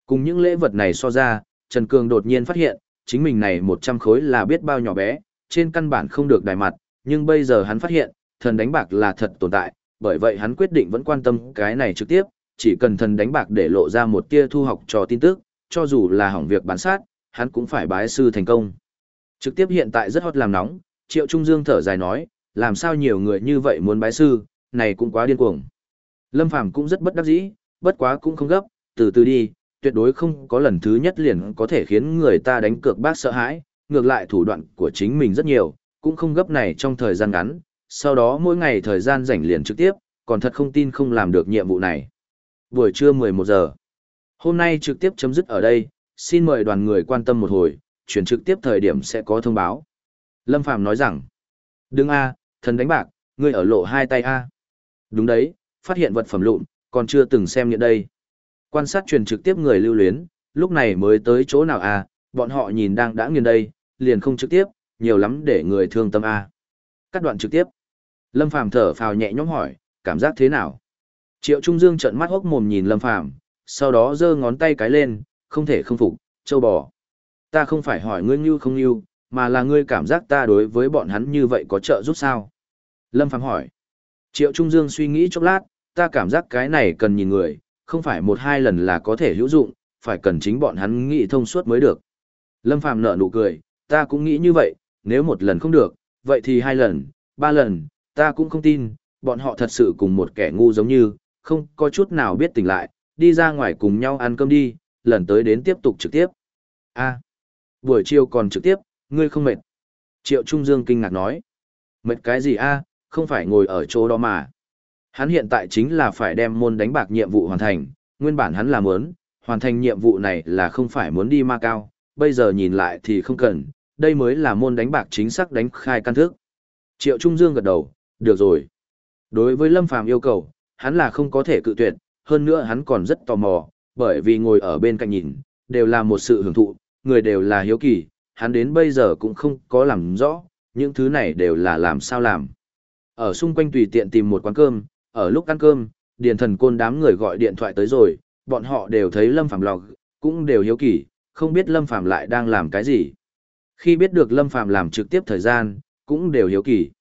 Speaker 1: Cùng những lễ vật này so ra, Trần Cường đột nhiên phát hiện, chính mình này 100 khối là biết bao nhỏ bé, trên căn bản không được đài mặt, nhưng bây giờ hắn phát hiện, thần đánh bạc là thật tồn tại, bởi vậy hắn quyết định vẫn quan tâm cái này trực tiếp, chỉ cần thần đánh bạc để lộ ra một tia thu học cho tin tức, cho dù là hỏng việc bán sát, hắn cũng phải bái sư thành công. Trực tiếp hiện tại rất hot làm nóng, Triệu Trung Dương thở dài nói, làm sao nhiều người như vậy muốn bái sư, này cũng quá điên cuồng. Lâm Phàm cũng rất bất đắc dĩ, bất quá cũng không gấp, từ từ đi, tuyệt đối không có lần thứ nhất liền có thể khiến người ta đánh cược bác sợ hãi, ngược lại thủ đoạn của chính mình rất nhiều, cũng không gấp này trong thời gian ngắn, sau đó mỗi ngày thời gian rảnh liền trực tiếp, còn thật không tin không làm được nhiệm vụ này. Buổi trưa 11 giờ. Hôm nay trực tiếp chấm dứt ở đây, xin mời đoàn người quan tâm một hồi, chuyển trực tiếp thời điểm sẽ có thông báo. Lâm Phàm nói rằng, đừng a, thần đánh bạc, ngươi ở lộ hai tay a. Đúng đấy, phát hiện vật phẩm lụn, còn chưa từng xem nhận đây. Quan sát truyền trực tiếp người lưu luyến, lúc này mới tới chỗ nào a, bọn họ nhìn đang đã nghiền đây, liền không trực tiếp, nhiều lắm để người thương tâm a. Cắt đoạn trực tiếp. Lâm Phàm thở phào nhẹ nhõm hỏi, cảm giác thế nào? Triệu Trung Dương trợn mắt hốc mồm nhìn Lâm Phàm, sau đó giơ ngón tay cái lên, không thể không phục, châu bò. Ta không phải hỏi ngươi như không như, mà là ngươi cảm giác ta đối với bọn hắn như vậy có trợ giúp sao? Lâm Phàm hỏi. Triệu Trung Dương suy nghĩ chốc lát, ta cảm giác cái này cần nhìn người, không phải một hai lần là có thể hữu dụng, phải cần chính bọn hắn nghĩ thông suốt mới được. Lâm Phàm nở nụ cười, ta cũng nghĩ như vậy, nếu một lần không được, vậy thì hai lần, ba lần, ta cũng không tin, bọn họ thật sự cùng một kẻ ngu giống như, không có chút nào biết tỉnh lại, đi ra ngoài cùng nhau ăn cơm đi, lần tới đến tiếp tục trực tiếp. a buổi chiều còn trực tiếp, ngươi không mệt. Triệu Trung Dương kinh ngạc nói. Mệt cái gì a không phải ngồi ở chỗ đó mà. Hắn hiện tại chính là phải đem môn đánh bạc nhiệm vụ hoàn thành, nguyên bản hắn là muốn, hoàn thành nhiệm vụ này là không phải muốn đi ma cao, bây giờ nhìn lại thì không cần, đây mới là môn đánh bạc chính xác đánh khai căn thức. Triệu Trung Dương gật đầu, được rồi. Đối với Lâm Phàm yêu cầu, hắn là không có thể cự tuyệt, hơn nữa hắn còn rất tò mò, bởi vì ngồi ở bên cạnh nhìn, đều là một sự hưởng thụ, người đều là hiếu kỳ, hắn đến bây giờ cũng không có làm rõ, những thứ này đều là làm sao làm. Ở xung quanh tùy tiện tìm một quán cơm, ở lúc ăn cơm, điền thần côn đám người gọi điện thoại tới rồi, bọn họ đều thấy Lâm Phàm log, cũng đều hiếu kỳ, không biết Lâm Phàm lại đang làm cái gì. Khi biết được Lâm Phàm làm trực tiếp thời gian, cũng đều hiếu kỳ.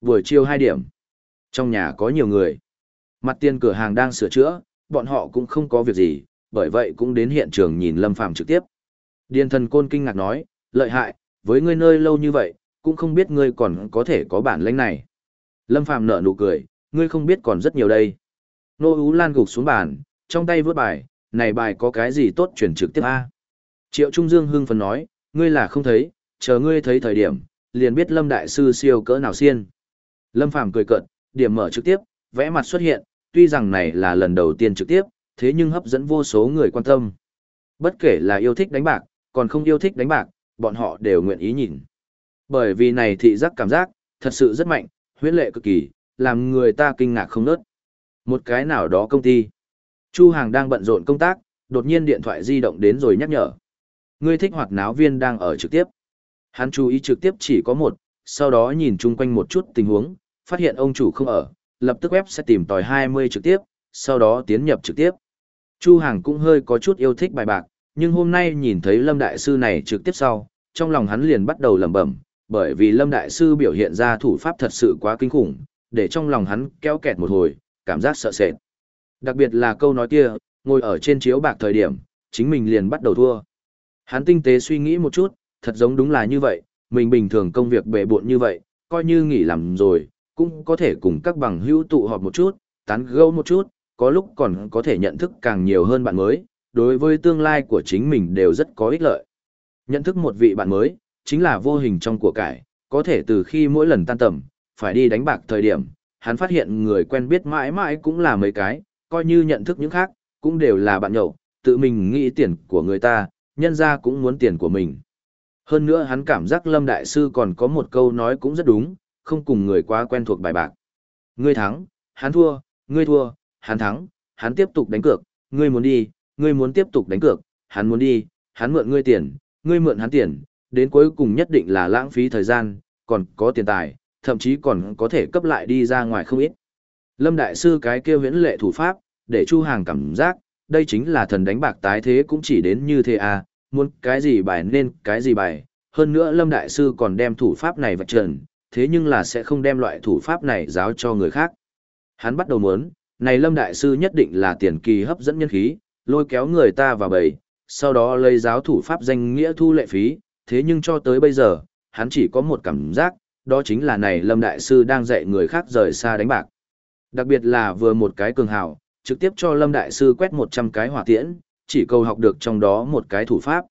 Speaker 1: Buổi chiều 2 điểm, trong nhà có nhiều người. Mặt tiền cửa hàng đang sửa chữa, bọn họ cũng không có việc gì, bởi vậy cũng đến hiện trường nhìn Lâm Phàm trực tiếp. Điền thần côn kinh ngạc nói, lợi hại, với ngươi nơi lâu như vậy, cũng không biết ngươi còn có thể có bản lĩnh này. Lâm Phàm nở nụ cười, ngươi không biết còn rất nhiều đây. Nô Ú Lan gục xuống bàn, trong tay vớt bài, này bài có cái gì tốt chuyển trực tiếp a? Triệu Trung Dương hưng phấn nói, ngươi là không thấy, chờ ngươi thấy thời điểm, liền biết Lâm Đại Sư siêu cỡ nào xiên. Lâm Phàm cười cợt, điểm mở trực tiếp, vẽ mặt xuất hiện, tuy rằng này là lần đầu tiên trực tiếp, thế nhưng hấp dẫn vô số người quan tâm. Bất kể là yêu thích đánh bạc, còn không yêu thích đánh bạc, bọn họ đều nguyện ý nhìn. Bởi vì này thị giác cảm giác, thật sự rất mạnh, huyết lệ cực kỳ, làm người ta kinh ngạc không nớt. Một cái nào đó công ty. Chu Hàng đang bận rộn công tác, đột nhiên điện thoại di động đến rồi nhắc nhở. Ngươi thích hoạt náo viên đang ở trực tiếp. Hắn chú ý trực tiếp chỉ có một, sau đó nhìn chung quanh một chút tình huống, phát hiện ông chủ không ở, lập tức web sẽ tìm tòi 20 trực tiếp, sau đó tiến nhập trực tiếp. Chu Hàng cũng hơi có chút yêu thích bài bạc, nhưng hôm nay nhìn thấy Lâm Đại Sư này trực tiếp sau, trong lòng hắn liền bắt đầu lẩm bẩm, bởi vì Lâm Đại Sư biểu hiện ra thủ pháp thật sự quá kinh khủng, để trong lòng hắn kéo kẹt một hồi, cảm giác sợ sệt. Đặc biệt là câu nói kia, ngồi ở trên chiếu bạc thời điểm, chính mình liền bắt đầu thua. Hắn tinh tế suy nghĩ một chút, thật giống đúng là như vậy, mình bình thường công việc bệ bộn như vậy, coi như nghỉ làm rồi, cũng có thể cùng các bằng hữu tụ họp một chút, tán gẫu một chút, có lúc còn có thể nhận thức càng nhiều hơn bạn mới, đối với tương lai của chính mình đều rất có ích lợi. Nhận thức một vị bạn mới, chính là vô hình trong của cải, có thể từ khi mỗi lần tan tầm, phải đi đánh bạc thời điểm, hắn phát hiện người quen biết mãi mãi cũng là mấy cái, coi như nhận thức những khác, cũng đều là bạn nhậu, tự mình nghĩ tiền của người ta, nhân ra cũng muốn tiền của mình. Hơn nữa hắn cảm giác Lâm Đại Sư còn có một câu nói cũng rất đúng, không cùng người quá quen thuộc bài bạc. Ngươi thắng, hắn thua, ngươi thua, hắn thắng, hắn tiếp tục đánh cược, ngươi muốn đi, ngươi muốn tiếp tục đánh cược, hắn muốn đi, hắn mượn ngươi tiền, ngươi mượn hắn tiền, đến cuối cùng nhất định là lãng phí thời gian, còn có tiền tài, thậm chí còn có thể cấp lại đi ra ngoài không ít. Lâm Đại Sư cái kia viễn lệ thủ pháp, để Chu Hàng cảm giác, đây chính là thần đánh bạc tái thế cũng chỉ đến như thế à, muốn cái gì bài nên cái gì bài. Hơn nữa Lâm Đại Sư còn đem thủ pháp này vạch trần, thế nhưng là sẽ không đem loại thủ pháp này giáo cho người khác. Hắn bắt đầu muốn, này Lâm Đại Sư nhất định là tiền kỳ hấp dẫn nhân khí, lôi kéo người ta vào bầy, sau đó lấy giáo thủ pháp danh nghĩa thu lệ phí, thế nhưng cho tới bây giờ, hắn chỉ có một cảm giác, đó chính là này Lâm Đại Sư đang dạy người khác rời xa đánh bạc. Đặc biệt là vừa một cái cường hào, trực tiếp cho Lâm Đại Sư quét 100 cái hỏa tiễn, chỉ cầu học được trong đó một cái thủ pháp.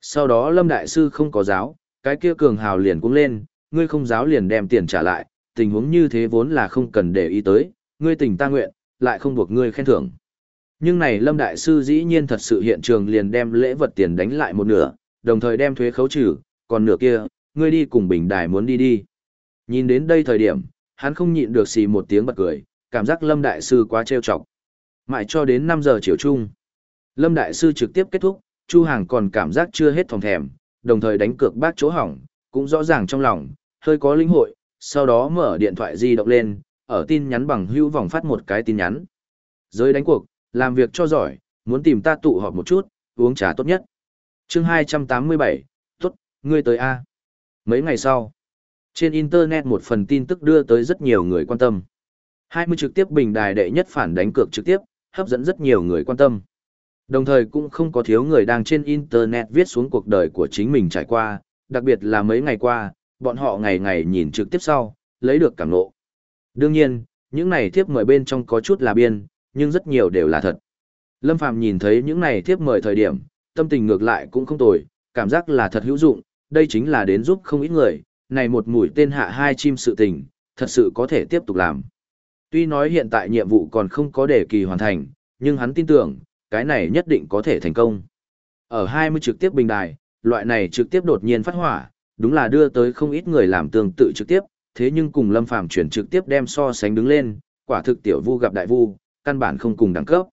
Speaker 1: Sau đó Lâm Đại Sư không có giáo, cái kia cường hào liền cũng lên, ngươi không giáo liền đem tiền trả lại, tình huống như thế vốn là không cần để ý tới, ngươi tình ta nguyện, lại không buộc ngươi khen thưởng. Nhưng này Lâm Đại Sư dĩ nhiên thật sự hiện trường liền đem lễ vật tiền đánh lại một nửa, đồng thời đem thuế khấu trừ, còn nửa kia, ngươi đi cùng bình đài muốn đi đi. Nhìn đến đây thời điểm, hắn không nhịn được xì một tiếng bật cười, cảm giác Lâm Đại Sư quá trêu chọc. Mãi cho đến 5 giờ chiều chung. Lâm Đại Sư trực tiếp kết thúc, Chu Hàng còn cảm giác chưa hết thòng thèm, đồng thời đánh cược bác chỗ hỏng, cũng rõ ràng trong lòng, hơi có linh hội, sau đó mở điện thoại di động lên, ở tin nhắn bằng hữu vòng phát một cái tin nhắn. Giới đánh cuộc, làm việc cho giỏi, muốn tìm ta tụ họp một chút, uống trà tốt nhất. chương 287, tốt, ngươi tới A. Mấy ngày sau, trên Internet một phần tin tức đưa tới rất nhiều người quan tâm. 20 trực tiếp bình đài đệ nhất phản đánh cược trực tiếp, hấp dẫn rất nhiều người quan tâm. Đồng thời cũng không có thiếu người đang trên Internet viết xuống cuộc đời của chính mình trải qua, đặc biệt là mấy ngày qua, bọn họ ngày ngày nhìn trực tiếp sau, lấy được cảm ngộ. Đương nhiên, những này thiếp mời bên trong có chút là biên, nhưng rất nhiều đều là thật. Lâm Phàm nhìn thấy những này thiếp mời thời điểm, tâm tình ngược lại cũng không tồi, cảm giác là thật hữu dụng, đây chính là đến giúp không ít người, này một mũi tên hạ hai chim sự tình, thật sự có thể tiếp tục làm. Tuy nói hiện tại nhiệm vụ còn không có đề kỳ hoàn thành, nhưng hắn tin tưởng, cái này nhất định có thể thành công. Ở 20 trực tiếp bình đài, loại này trực tiếp đột nhiên phát hỏa, đúng là đưa tới không ít người làm tương tự trực tiếp, thế nhưng cùng Lâm Phàm chuyển trực tiếp đem so sánh đứng lên, quả thực tiểu vu gặp đại vu, căn bản không cùng đẳng cấp.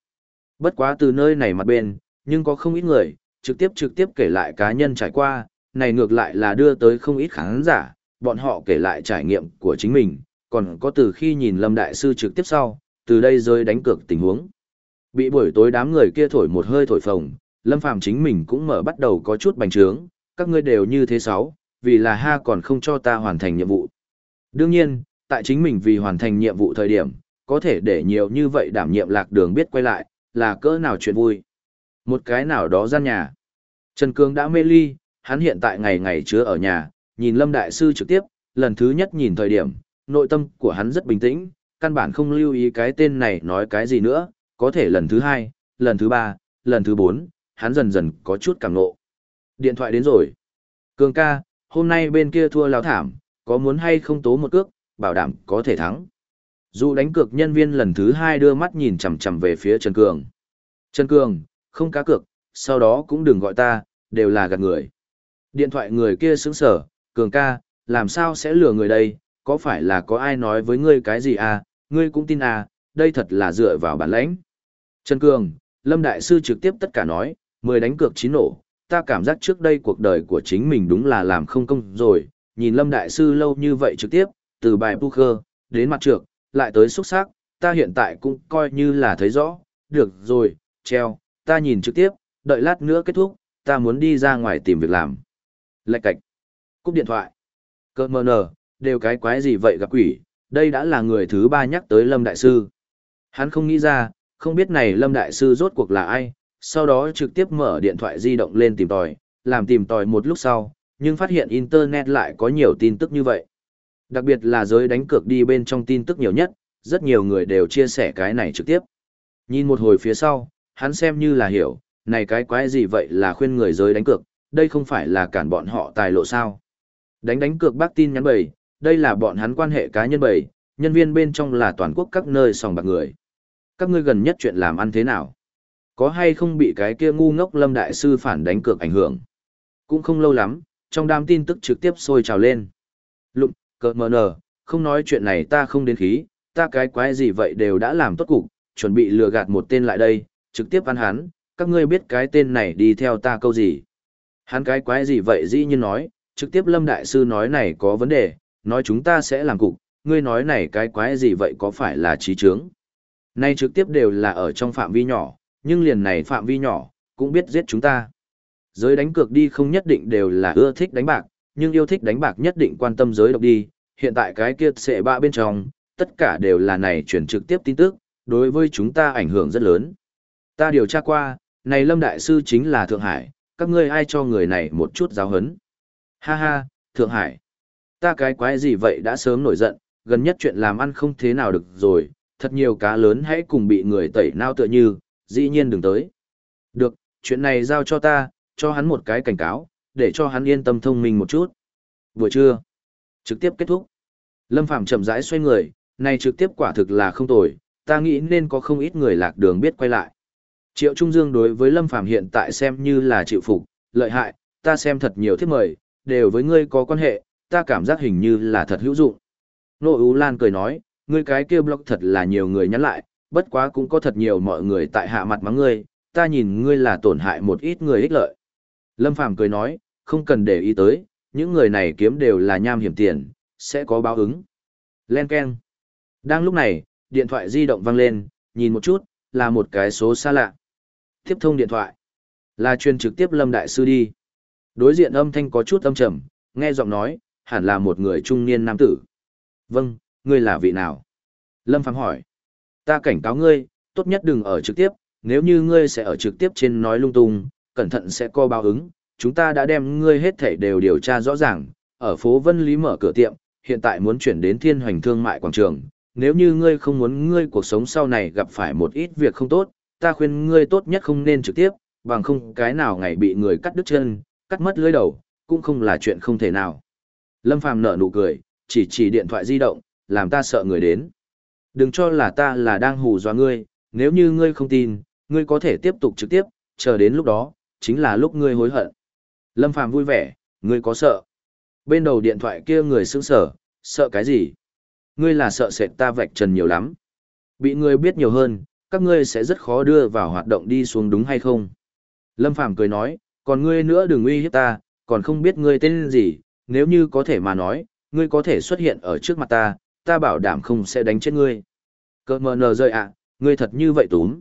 Speaker 1: Bất quá từ nơi này mặt bên, nhưng có không ít người, trực tiếp trực tiếp kể lại cá nhân trải qua, này ngược lại là đưa tới không ít khán giả, bọn họ kể lại trải nghiệm của chính mình, còn có từ khi nhìn Lâm Đại Sư trực tiếp sau, từ đây rơi đánh cược tình huống. Bị buổi tối đám người kia thổi một hơi thổi phồng, Lâm Phàm chính mình cũng mở bắt đầu có chút bành trướng, các ngươi đều như thế sáu, vì là ha còn không cho ta hoàn thành nhiệm vụ. Đương nhiên, tại chính mình vì hoàn thành nhiệm vụ thời điểm, có thể để nhiều như vậy đảm nhiệm lạc đường biết quay lại, là cỡ nào chuyện vui. Một cái nào đó gian nhà. Trần Cương đã mê ly, hắn hiện tại ngày ngày chứa ở nhà, nhìn Lâm Đại Sư trực tiếp, lần thứ nhất nhìn thời điểm, nội tâm của hắn rất bình tĩnh, căn bản không lưu ý cái tên này nói cái gì nữa, có thể lần thứ hai, lần thứ ba, lần thứ bốn, hắn dần dần có chút cảm nộ. Điện thoại đến rồi. Cường ca, hôm nay bên kia thua lao thảm, có muốn hay không tố một cước, bảo đảm có thể thắng. Dù đánh cược nhân viên lần thứ hai đưa mắt nhìn chằm chằm về phía Trần Cường. Trần Cường, không cá cược, sau đó cũng đừng gọi ta, đều là gạt người. Điện thoại người kia sững sở, Cường ca, làm sao sẽ lừa người đây, có phải là có ai nói với ngươi cái gì à, ngươi cũng tin à, đây thật là dựa vào bản lãnh. Trần Cường, Lâm Đại Sư trực tiếp tất cả nói, mười đánh cược chín nổ, ta cảm giác trước đây cuộc đời của chính mình đúng là làm không công rồi, nhìn Lâm Đại Sư lâu như vậy trực tiếp, từ bài poker, đến mặt trược, lại tới xuất sắc, ta hiện tại cũng coi như là thấy rõ, được rồi, treo, ta nhìn trực tiếp, đợi lát nữa kết thúc, ta muốn đi ra ngoài tìm việc làm. Lạch cạch, cúp điện thoại, cơ mờ nờ, đều cái quái gì vậy gặp quỷ, đây đã là người thứ ba nhắc tới Lâm Đại Sư. Hắn không nghĩ ra, không biết này Lâm Đại Sư rốt cuộc là ai, sau đó trực tiếp mở điện thoại di động lên tìm tòi, làm tìm tòi một lúc sau, nhưng phát hiện Internet lại có nhiều tin tức như vậy. Đặc biệt là giới đánh cược đi bên trong tin tức nhiều nhất, rất nhiều người đều chia sẻ cái này trực tiếp. Nhìn một hồi phía sau, hắn xem như là hiểu, này cái quái gì vậy là khuyên người giới đánh cược, đây không phải là cản bọn họ tài lộ sao. Đánh đánh cược bác tin nhắn bầy, đây là bọn hắn quan hệ cá nhân bầy, nhân viên bên trong là toàn quốc các nơi sòng bạc người. Các ngươi gần nhất chuyện làm ăn thế nào? Có hay không bị cái kia ngu ngốc lâm đại sư phản đánh cược ảnh hưởng? Cũng không lâu lắm, trong đám tin tức trực tiếp sôi trào lên. Lụng, cờ mờ nờ, không nói chuyện này ta không đến khí, ta cái quái gì vậy đều đã làm tốt cục, chuẩn bị lừa gạt một tên lại đây, trực tiếp ăn hắn, các ngươi biết cái tên này đi theo ta câu gì. Hắn cái quái gì vậy dĩ nhiên nói, trực tiếp lâm đại sư nói này có vấn đề, nói chúng ta sẽ làm cục, ngươi nói này cái quái gì vậy có phải là trí trướng. Nay trực tiếp đều là ở trong phạm vi nhỏ, nhưng liền này phạm vi nhỏ, cũng biết giết chúng ta. Giới đánh cược đi không nhất định đều là ưa thích đánh bạc, nhưng yêu thích đánh bạc nhất định quan tâm giới độc đi, hiện tại cái kia sẽ bạ bên trong, tất cả đều là này chuyển trực tiếp tin tức, đối với chúng ta ảnh hưởng rất lớn. Ta điều tra qua, Này Lâm Đại Sư chính là Thượng Hải, các ngươi ai cho người này một chút giáo hấn. Ha ha, Thượng Hải. Ta cái quái gì vậy đã sớm nổi giận, gần nhất chuyện làm ăn không thế nào được rồi, thật nhiều cá lớn hãy cùng bị người tẩy nao tựa như, dĩ nhiên đừng tới. Được, chuyện này giao cho ta, cho hắn một cái cảnh cáo, để cho hắn yên tâm thông minh một chút. Vừa trưa, trực tiếp kết thúc. Lâm Phàm chậm rãi xoay người, này trực tiếp quả thực là không tồi, ta nghĩ nên có không ít người lạc đường biết quay lại. Triệu Trung Dương đối với Lâm Phàm hiện tại xem như là chịu phục, lợi hại, ta xem thật nhiều thiết mời, đều với ngươi có quan hệ, ta cảm giác hình như là thật hữu dụng. Nô Ú Lan cười nói, ngươi cái kia blog thật là nhiều người nhắn lại, bất quá cũng có thật nhiều mọi người tại hạ mặt mắng ngươi, ta nhìn ngươi là tổn hại một ít người ích lợi. Lâm Phàm cười nói, không cần để ý tới, những người này kiếm đều là nham hiểm tiền, sẽ có báo ứng. Len Ken. Đang lúc này, điện thoại di động vang lên, nhìn một chút, là một cái số xa lạ. Tiếp thông điện thoại. Là truyền trực tiếp Lâm Đại Sư đi. Đối diện âm thanh có chút âm trầm, nghe giọng nói, hẳn là một người trung niên nam tử. Vâng, ngươi là vị nào? Lâm Phàm hỏi. Ta cảnh cáo ngươi, tốt nhất đừng ở trực tiếp, nếu như ngươi sẽ ở trực tiếp trên nói lung tung, cẩn thận sẽ co báo ứng. Chúng ta đã đem ngươi hết thảy đều điều tra rõ ràng, ở phố Vân Lý mở cửa tiệm, hiện tại muốn chuyển đến Thiên Hoành Thương mại quảng trường. Nếu như ngươi không muốn ngươi cuộc sống sau này gặp phải một ít việc không tốt, ta khuyên ngươi tốt nhất không nên trực tiếp, bằng không cái nào ngày bị người cắt đứt chân, cắt mất lưỡi đầu, cũng không là chuyện không thể nào. Lâm Phàm nở nụ cười, chỉ chỉ điện thoại di động, làm ta sợ người đến. Đừng cho là ta là đang hù dọa ngươi, nếu như ngươi không tin, ngươi có thể tiếp tục trực tiếp, chờ đến lúc đó, chính là lúc ngươi hối hận. Lâm Phàm vui vẻ, ngươi có sợ? Bên đầu điện thoại kia người sững sở, sợ cái gì? Ngươi là sợ sệt ta vạch trần nhiều lắm. Bị ngươi biết nhiều hơn, các ngươi sẽ rất khó đưa vào hoạt động đi xuống đúng hay không? Lâm Phàm cười nói, còn ngươi nữa đừng uy hiếp ta, còn không biết ngươi tên gì, nếu như có thể mà nói, ngươi có thể xuất hiện ở trước mặt ta, ta bảo đảm không sẽ đánh chết ngươi. Cơ mờ nờ rơi ạ, ngươi thật như vậy túm.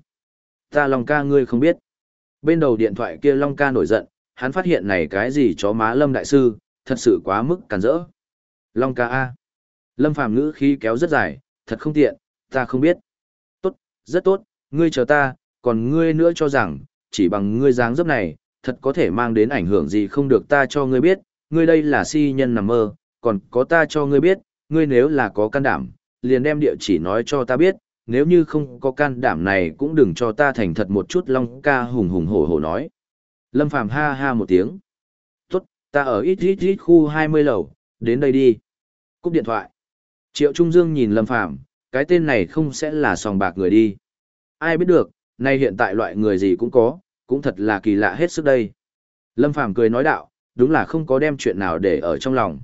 Speaker 1: Ta Long ca ngươi không biết. Bên đầu điện thoại kia Long ca nổi giận, hắn phát hiện này cái gì chó má Lâm Đại Sư, thật sự quá mức cản rỡ. Long ca A. Lâm Phàm ngữ khí kéo rất dài, thật không tiện, ta không biết. Tốt, rất tốt, ngươi chờ ta, còn ngươi nữa cho rằng, chỉ bằng ngươi dáng dấp này, thật có thể mang đến ảnh hưởng gì không được ta cho ngươi biết, ngươi đây là si nhân nằm mơ, còn có ta cho ngươi biết, ngươi nếu là có can đảm, liền đem địa chỉ nói cho ta biết, nếu như không có can đảm này cũng đừng cho ta thành thật một chút long ca hùng hùng hổ hổ nói. Lâm Phàm ha ha một tiếng. Tốt, ta ở ít ít ít khu 20 lầu, đến đây đi. Cúp điện thoại. Triệu Trung Dương nhìn Lâm Phàm cái tên này không sẽ là sòng bạc người đi. Ai biết được, nay hiện tại loại người gì cũng có, cũng thật là kỳ lạ hết sức đây. Lâm Phàm cười nói đạo, đúng là không có đem chuyện nào để ở trong lòng.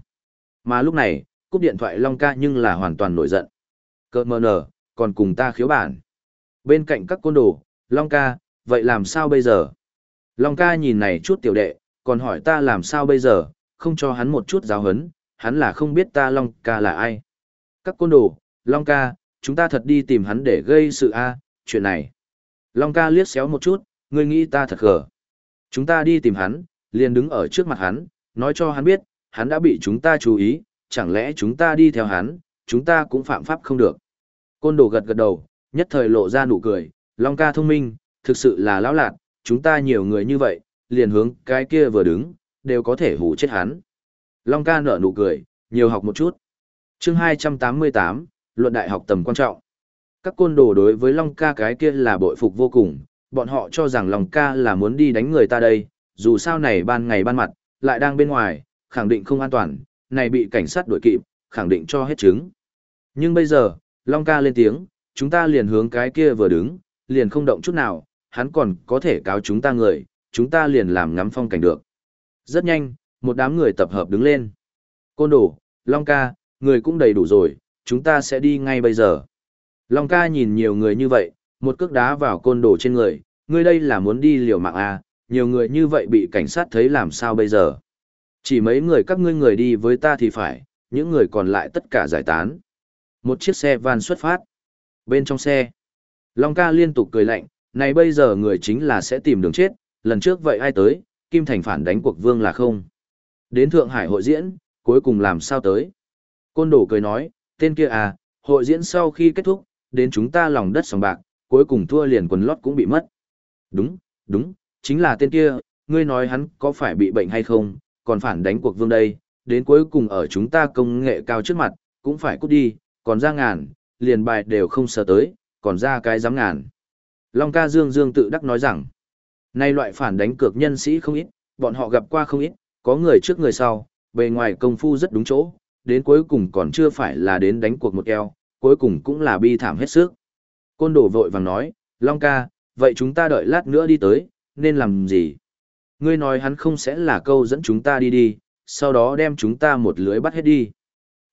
Speaker 1: Mà lúc này, cúp điện thoại Long ca nhưng là hoàn toàn nổi giận. Cơ mờ nở, còn cùng ta khiếu bản. Bên cạnh các côn đồ, Long ca, vậy làm sao bây giờ? Long ca nhìn này chút tiểu đệ, còn hỏi ta làm sao bây giờ, không cho hắn một chút giáo hấn, hắn là không biết ta Long ca là ai. Các côn đồ, Long ca, chúng ta thật đi tìm hắn để gây sự a chuyện này. Long ca liếc xéo một chút, ngươi nghĩ ta thật gở. Chúng ta đi tìm hắn, liền đứng ở trước mặt hắn, nói cho hắn biết, hắn đã bị chúng ta chú ý, chẳng lẽ chúng ta đi theo hắn, chúng ta cũng phạm pháp không được. Côn đồ gật gật đầu, nhất thời lộ ra nụ cười, Long ca thông minh, thực sự là lão lạc, chúng ta nhiều người như vậy, liền hướng cái kia vừa đứng, đều có thể hủ chết hắn. Long ca nở nụ cười, nhiều học một chút. chương 288, luận đại học tầm quan trọng. Các côn đồ đối với Long ca cái kia là bội phục vô cùng, bọn họ cho rằng Long ca là muốn đi đánh người ta đây, dù sao này ban ngày ban mặt, lại đang bên ngoài, khẳng định không an toàn, này bị cảnh sát đuổi kịp, khẳng định cho hết chứng. Nhưng bây giờ, Long ca lên tiếng, chúng ta liền hướng cái kia vừa đứng, liền không động chút nào, hắn còn có thể cáo chúng ta người, chúng ta liền làm ngắm phong cảnh được. Rất nhanh, một đám người tập hợp đứng lên. Côn đồ, Long ca, người cũng đầy đủ rồi, chúng ta sẽ đi ngay bây giờ. Long ca nhìn nhiều người như vậy, một cước đá vào côn đồ trên người, ngươi đây là muốn đi liều mạng à, nhiều người như vậy bị cảnh sát thấy làm sao bây giờ. Chỉ mấy người các ngươi người đi với ta thì phải, những người còn lại tất cả giải tán. Một chiếc xe van xuất phát. Bên trong xe, Long ca liên tục cười lạnh, này bây giờ người chính là sẽ tìm đường chết, lần trước vậy ai tới, Kim Thành phản đánh cuộc vương là không. Đến Thượng Hải hội diễn, cuối cùng làm sao tới. Côn đồ cười nói, tên kia à, hội diễn sau khi kết thúc, đến chúng ta lòng đất sòng bạc, cuối cùng thua liền quần lót cũng bị mất. Đúng, Đúng, chính là tên kia, ngươi nói hắn có phải bị bệnh hay không, còn phản đánh cuộc vương đây, đến cuối cùng ở chúng ta công nghệ cao trước mặt, cũng phải cút đi, còn ra ngàn, liền bài đều không sợ tới, còn ra cái dám ngàn. Long ca dương dương tự đắc nói rằng, nay loại phản đánh cược nhân sĩ không ít, bọn họ gặp qua không ít, có người trước người sau, bề ngoài công phu rất đúng chỗ, đến cuối cùng còn chưa phải là đến đánh cuộc một eo, cuối cùng cũng là bi thảm hết sức. Côn đồ vội vàng nói, Long ca, vậy chúng ta đợi lát nữa đi tới, nên làm gì? Ngươi nói hắn không sẽ là câu dẫn chúng ta đi đi, sau đó đem chúng ta một lưới bắt hết đi.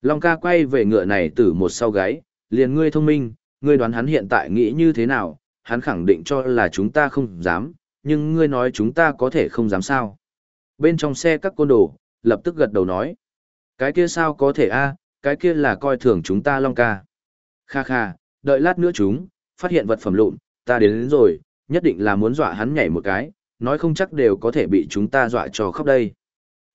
Speaker 1: Long ca quay về ngựa này từ một sau gáy, liền ngươi thông minh, ngươi đoán hắn hiện tại nghĩ như thế nào, hắn khẳng định cho là chúng ta không dám, nhưng ngươi nói chúng ta có thể không dám sao. Bên trong xe các côn đồ, lập tức gật đầu nói. Cái kia sao có thể a cái kia là coi thường chúng ta Long ca. Kha kha, đợi lát nữa chúng, phát hiện vật phẩm lụn, ta đến, đến rồi, nhất định là muốn dọa hắn nhảy một cái, nói không chắc đều có thể bị chúng ta dọa cho khóc đây.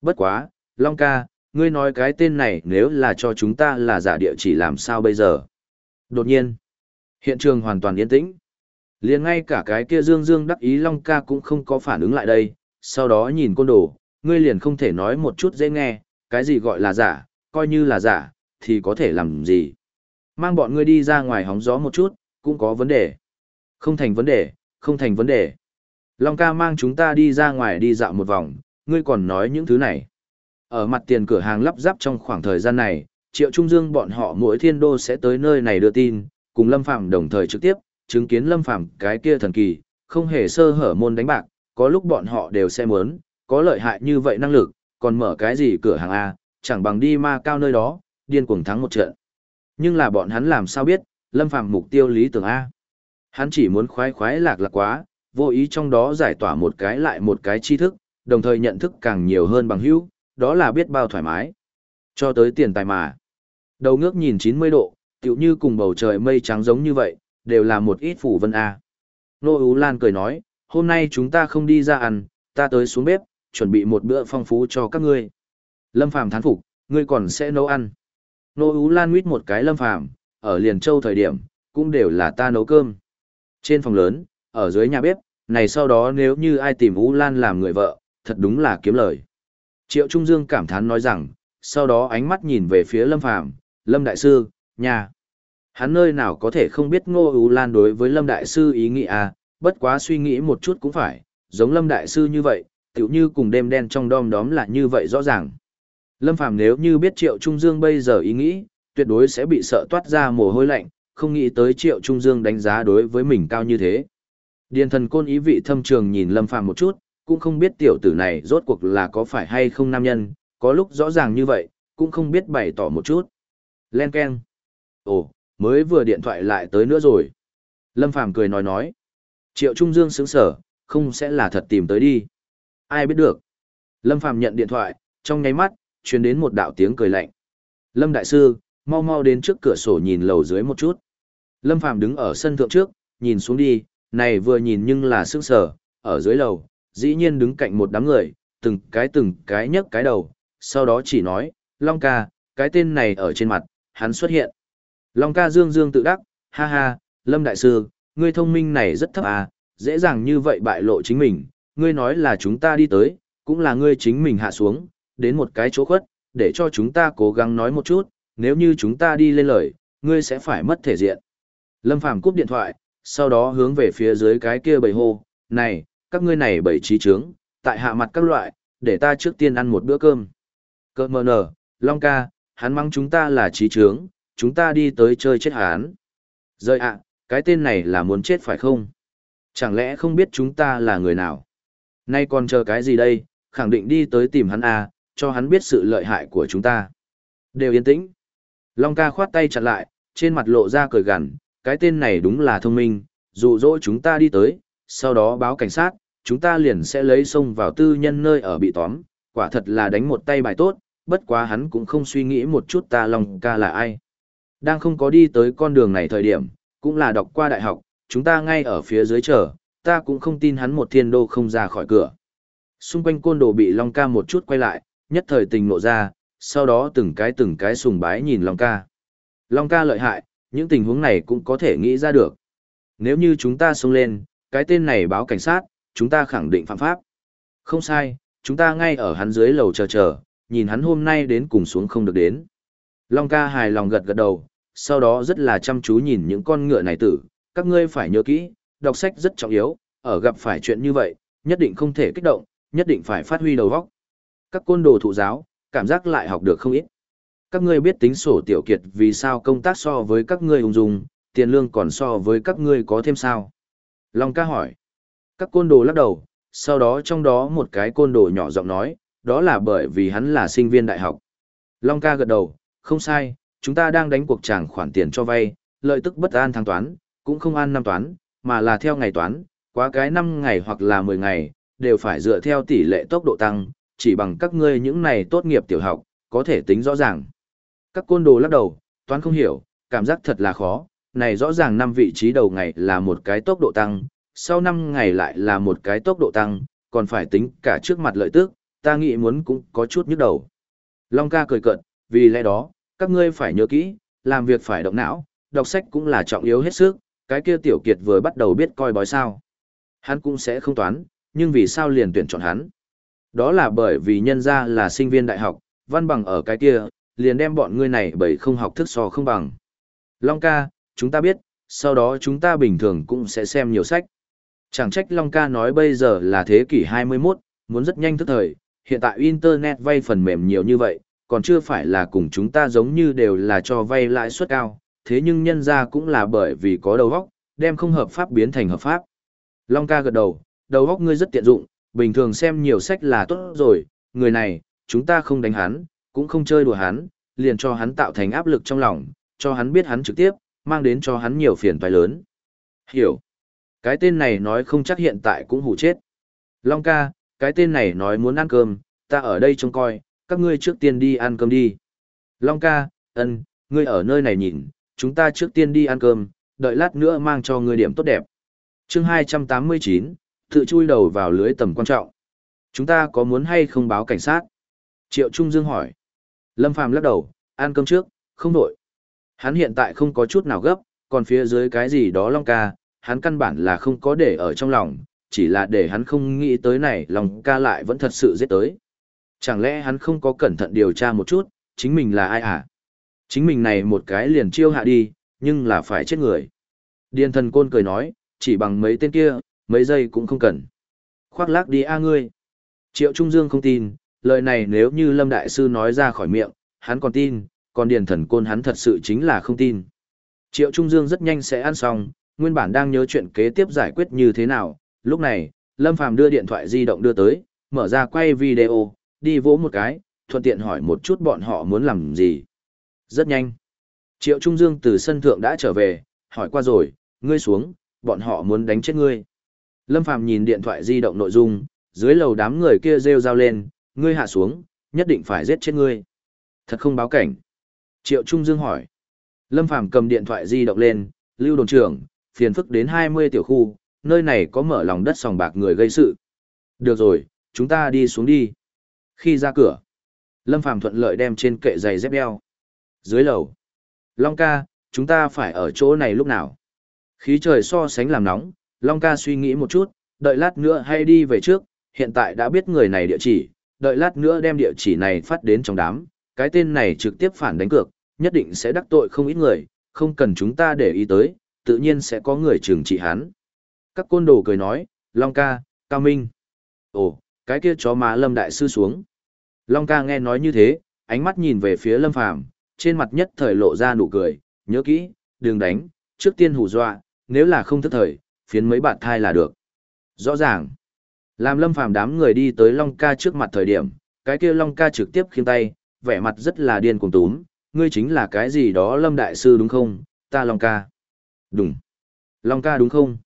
Speaker 1: Bất quá, Long ca, ngươi nói cái tên này nếu là cho chúng ta là giả địa chỉ làm sao bây giờ. Đột nhiên, hiện trường hoàn toàn yên tĩnh. liền ngay cả cái kia dương dương đắc ý Long ca cũng không có phản ứng lại đây, sau đó nhìn côn đồ, ngươi liền không thể nói một chút dễ nghe, cái gì gọi là giả, coi như là giả, thì có thể làm gì. Mang bọn ngươi đi ra ngoài hóng gió một chút, cũng có vấn đề. Không thành vấn đề, không thành vấn đề. Long ca mang chúng ta đi ra ngoài đi dạo một vòng, ngươi còn nói những thứ này. Ở mặt tiền cửa hàng lắp ráp trong khoảng thời gian này, Triệu Trung Dương bọn họ mỗi thiên đô sẽ tới nơi này đưa tin, cùng Lâm Phạm đồng thời trực tiếp, chứng kiến Lâm Phạm cái kia thần kỳ, không hề sơ hở môn đánh bạc, có lúc bọn họ đều sẽ muốn, có lợi hại như vậy năng lực, còn mở cái gì cửa hàng A, chẳng bằng đi ma cao nơi đó, điên cuồng thắng một trận. Nhưng là bọn hắn làm sao biết, Lâm Phạm mục tiêu lý tưởng A. Hắn chỉ muốn khoái khoái lạc lạc quá, vô ý trong đó giải tỏa một cái lại một cái tri thức, đồng thời nhận thức càng nhiều hơn bằng hữu, đó là biết bao thoải mái. Cho tới tiền tài mà. Đầu ngước nhìn 90 độ, tựu như cùng bầu trời mây trắng giống như vậy, đều là một ít phủ vân A. Nô Ú Lan cười nói, hôm nay chúng ta không đi ra ăn, ta tới xuống bếp, chuẩn bị một bữa phong phú cho các ngươi. Lâm Phàm thán phục, ngươi còn sẽ nấu ăn. Nô Ú Lan nguyết một cái Lâm Phàm ở Liền Châu thời điểm, cũng đều là ta nấu cơm. Trên phòng lớn, ở dưới nhà bếp, này sau đó nếu như ai tìm Ú Lan làm người vợ, thật đúng là kiếm lời. Triệu Trung Dương cảm thán nói rằng, sau đó ánh mắt nhìn về phía Lâm Phàm Lâm Đại Sư, nhà. Hắn nơi nào có thể không biết Ngô Ú Lan đối với Lâm Đại Sư ý nghĩ à, bất quá suy nghĩ một chút cũng phải, giống Lâm Đại Sư như vậy, tiểu như cùng đêm đen trong đom đóm là như vậy rõ ràng. Lâm Phàm nếu như biết Triệu Trung Dương bây giờ ý nghĩ, tuyệt đối sẽ bị sợ toát ra mồ hôi lạnh, không nghĩ tới Triệu Trung Dương đánh giá đối với mình cao như thế. Điền thần côn ý vị thâm trường nhìn Lâm Phàm một chút, cũng không biết tiểu tử này rốt cuộc là có phải hay không nam nhân, có lúc rõ ràng như vậy, cũng không biết bày tỏ một chút. Len Ken. Ồ, mới vừa điện thoại lại tới nữa rồi. Lâm Phàm cười nói nói. Triệu Trung Dương sững sở, không sẽ là thật tìm tới đi. Ai biết được. Lâm Phàm nhận điện thoại, trong nháy mắt, truyền đến một đạo tiếng cười lạnh. Lâm Đại Sư, mau mau đến trước cửa sổ nhìn lầu dưới một chút. Lâm Phàm đứng ở sân thượng trước, nhìn xuống đi, này vừa nhìn nhưng là sức sở, ở dưới lầu, dĩ nhiên đứng cạnh một đám người, từng cái từng cái nhấc cái đầu, sau đó chỉ nói, Long ca, cái tên này ở trên mặt, hắn xuất hiện. Long ca dương dương tự đắc, ha ha, Lâm Đại Sư, ngươi thông minh này rất thấp à, dễ dàng như vậy bại lộ chính mình, ngươi nói là chúng ta đi tới, cũng là ngươi chính mình hạ xuống, đến một cái chỗ khuất, để cho chúng ta cố gắng nói một chút, nếu như chúng ta đi lên lời, ngươi sẽ phải mất thể diện. Lâm Phàm cúp điện thoại, sau đó hướng về phía dưới cái kia bầy hô, này, các ngươi này bầy trí trướng, tại hạ mặt các loại, để ta trước tiên ăn một bữa cơm. Cơ mờ nở, Long ca, hắn mắng chúng ta là trí trướng, chúng ta đi tới chơi chết hắn. Rơi ạ, cái tên này là muốn chết phải không? Chẳng lẽ không biết chúng ta là người nào? Nay còn chờ cái gì đây, khẳng định đi tới tìm hắn à, cho hắn biết sự lợi hại của chúng ta. Đều yên tĩnh. Long ca khoát tay chặt lại, trên mặt lộ ra cười gằn, cái tên này đúng là thông minh, dụ dỗ chúng ta đi tới, sau đó báo cảnh sát, chúng ta liền sẽ lấy xông vào tư nhân nơi ở bị tóm, quả thật là đánh một tay bài tốt, bất quá hắn cũng không suy nghĩ một chút ta Long ca là ai. Đang không có đi tới con đường này thời điểm, cũng là đọc qua đại học, chúng ta ngay ở phía dưới chờ, ta cũng không tin hắn một thiên đô không ra khỏi cửa. Xung quanh côn đồ bị Long ca một chút quay lại, nhất thời tình nộ ra, sau đó từng cái từng cái sùng bái nhìn Long ca. Long ca lợi hại, những tình huống này cũng có thể nghĩ ra được. Nếu như chúng ta xông lên, cái tên này báo cảnh sát, chúng ta khẳng định phạm pháp. Không sai, chúng ta ngay ở hắn dưới lầu chờ chờ, nhìn hắn hôm nay đến cùng xuống không được đến. Long ca hài lòng gật gật đầu, sau đó rất là chăm chú nhìn những con ngựa này tử, các ngươi phải nhớ kỹ, đọc sách rất trọng yếu, ở gặp phải chuyện như vậy, nhất định không thể kích động, nhất định phải phát huy đầu óc. Các côn đồ thụ giáo, cảm giác lại học được không ít. Các ngươi biết tính sổ tiểu kiệt vì sao công tác so với các ngươi ung dung, tiền lương còn so với các ngươi có thêm sao? Long ca hỏi. Các côn đồ lắc đầu, sau đó trong đó một cái côn đồ nhỏ giọng nói, đó là bởi vì hắn là sinh viên đại học. Long ca gật đầu, không sai, chúng ta đang đánh cuộc tràng khoản tiền cho vay, lợi tức bất an tháng toán, cũng không an năm toán, mà là theo ngày toán, quá cái 5 ngày hoặc là 10 ngày, đều phải dựa theo tỷ lệ tốc độ tăng, chỉ bằng các ngươi những này tốt nghiệp tiểu học, có thể tính rõ ràng. Các côn đồ lắc đầu, toán không hiểu, cảm giác thật là khó, này rõ ràng năm vị trí đầu ngày là một cái tốc độ tăng, sau năm ngày lại là một cái tốc độ tăng, còn phải tính cả trước mặt lợi tức, ta nghĩ muốn cũng có chút nhức đầu. Long ca cười cận, vì lẽ đó, các ngươi phải nhớ kỹ, làm việc phải động não, đọc sách cũng là trọng yếu hết sức, cái kia tiểu kiệt vừa bắt đầu biết coi bói sao. Hắn cũng sẽ không toán, nhưng vì sao liền tuyển chọn hắn? Đó là bởi vì nhân ra là sinh viên đại học, văn bằng ở cái kia, liền đem bọn ngươi này bởi không học thức so không bằng. Long ca, chúng ta biết, sau đó chúng ta bình thường cũng sẽ xem nhiều sách. Chẳng trách Long ca nói bây giờ là thế kỷ 21, muốn rất nhanh thức thời, hiện tại Internet vay phần mềm nhiều như vậy, còn chưa phải là cùng chúng ta giống như đều là cho vay lãi suất cao, thế nhưng nhân ra cũng là bởi vì có đầu óc, đem không hợp pháp biến thành hợp pháp. Long ca gật đầu, đầu óc ngươi rất tiện dụng, bình thường xem nhiều sách là tốt rồi, người này, chúng ta không đánh hắn, cũng không chơi đùa hắn, liền cho hắn tạo thành áp lực trong lòng, cho hắn biết hắn trực tiếp, mang đến cho hắn nhiều phiền toái lớn. Hiểu. Cái tên này nói không chắc hiện tại cũng hủ chết. Long ca, cái tên này nói muốn ăn cơm, ta ở đây trông coi, các ngươi trước tiên đi ăn cơm đi. Long ca, ân, ngươi ở nơi này nhìn, chúng ta trước tiên đi ăn cơm, đợi lát nữa mang cho ngươi điểm tốt đẹp. chương 289, tự chui đầu vào lưới tầm quan trọng. Chúng ta có muốn hay không báo cảnh sát? Triệu Trung Dương hỏi. Lâm Phàm lắc đầu, ăn cơm trước, không đổi. Hắn hiện tại không có chút nào gấp, còn phía dưới cái gì đó Long ca, hắn căn bản là không có để ở trong lòng, chỉ là để hắn không nghĩ tới này Long ca lại vẫn thật sự giết tới. Chẳng lẽ hắn không có cẩn thận điều tra một chút, chính mình là ai à? Chính mình này một cái liền chiêu hạ đi, nhưng là phải chết người. Điền thần côn cười nói, chỉ bằng mấy tên kia, mấy giây cũng không cần. Khoác lác đi a ngươi. Triệu Trung Dương không tin, lời này nếu như Lâm Đại Sư nói ra khỏi miệng, hắn còn tin, còn Điền thần côn hắn thật sự chính là không tin. Triệu Trung Dương rất nhanh sẽ ăn xong, nguyên bản đang nhớ chuyện kế tiếp giải quyết như thế nào. Lúc này, Lâm Phàm đưa điện thoại di động đưa tới, mở ra quay video, đi vỗ một cái, thuận tiện hỏi một chút bọn họ muốn làm gì. Rất nhanh. Triệu Trung Dương từ sân thượng đã trở về, hỏi qua rồi, ngươi xuống, bọn họ muốn đánh chết ngươi. Lâm Phàm nhìn điện thoại di động nội dung, dưới lầu đám người kia rêu rao lên, ngươi hạ xuống, nhất định phải giết chết ngươi. Thật không báo cảnh. Triệu Trung Dương hỏi. Lâm Phàm cầm điện thoại di động lên, lưu đồn trưởng, phiền phức đến 20 tiểu khu, nơi này có mở lòng đất sòng bạc người gây sự. Được rồi, chúng ta đi xuống đi. Khi ra cửa, Lâm Phàm thuận lợi đem trên kệ giày dép đeo. Dưới lầu, Long ca, chúng ta phải ở chỗ này lúc nào? Khí trời so sánh làm nóng, Long ca suy nghĩ một chút, đợi lát nữa hay đi về trước, hiện tại đã biết người này địa chỉ, đợi lát nữa đem địa chỉ này phát đến trong đám, cái tên này trực tiếp phản đánh cược, nhất định sẽ đắc tội không ít người, không cần chúng ta để ý tới, tự nhiên sẽ có người trừng trị hắn. Các côn đồ cười nói, Long ca, Cao Minh. Ồ, cái kia chó má Lâm Đại Sư xuống. Long ca nghe nói như thế, ánh mắt nhìn về phía Lâm Phàm trên mặt nhất thời lộ ra nụ cười, nhớ kỹ, đừng đánh, trước tiên hù dọa, nếu là không thức thời, phiến mấy bạn thai là được. Rõ ràng, làm lâm phàm đám người đi tới Long ca trước mặt thời điểm, cái kia Long ca trực tiếp khiêng tay, vẻ mặt rất là điên cuồng túm, ngươi chính là cái gì đó Lâm Đại Sư đúng không, ta Long ca. Đúng. Long ca đúng không?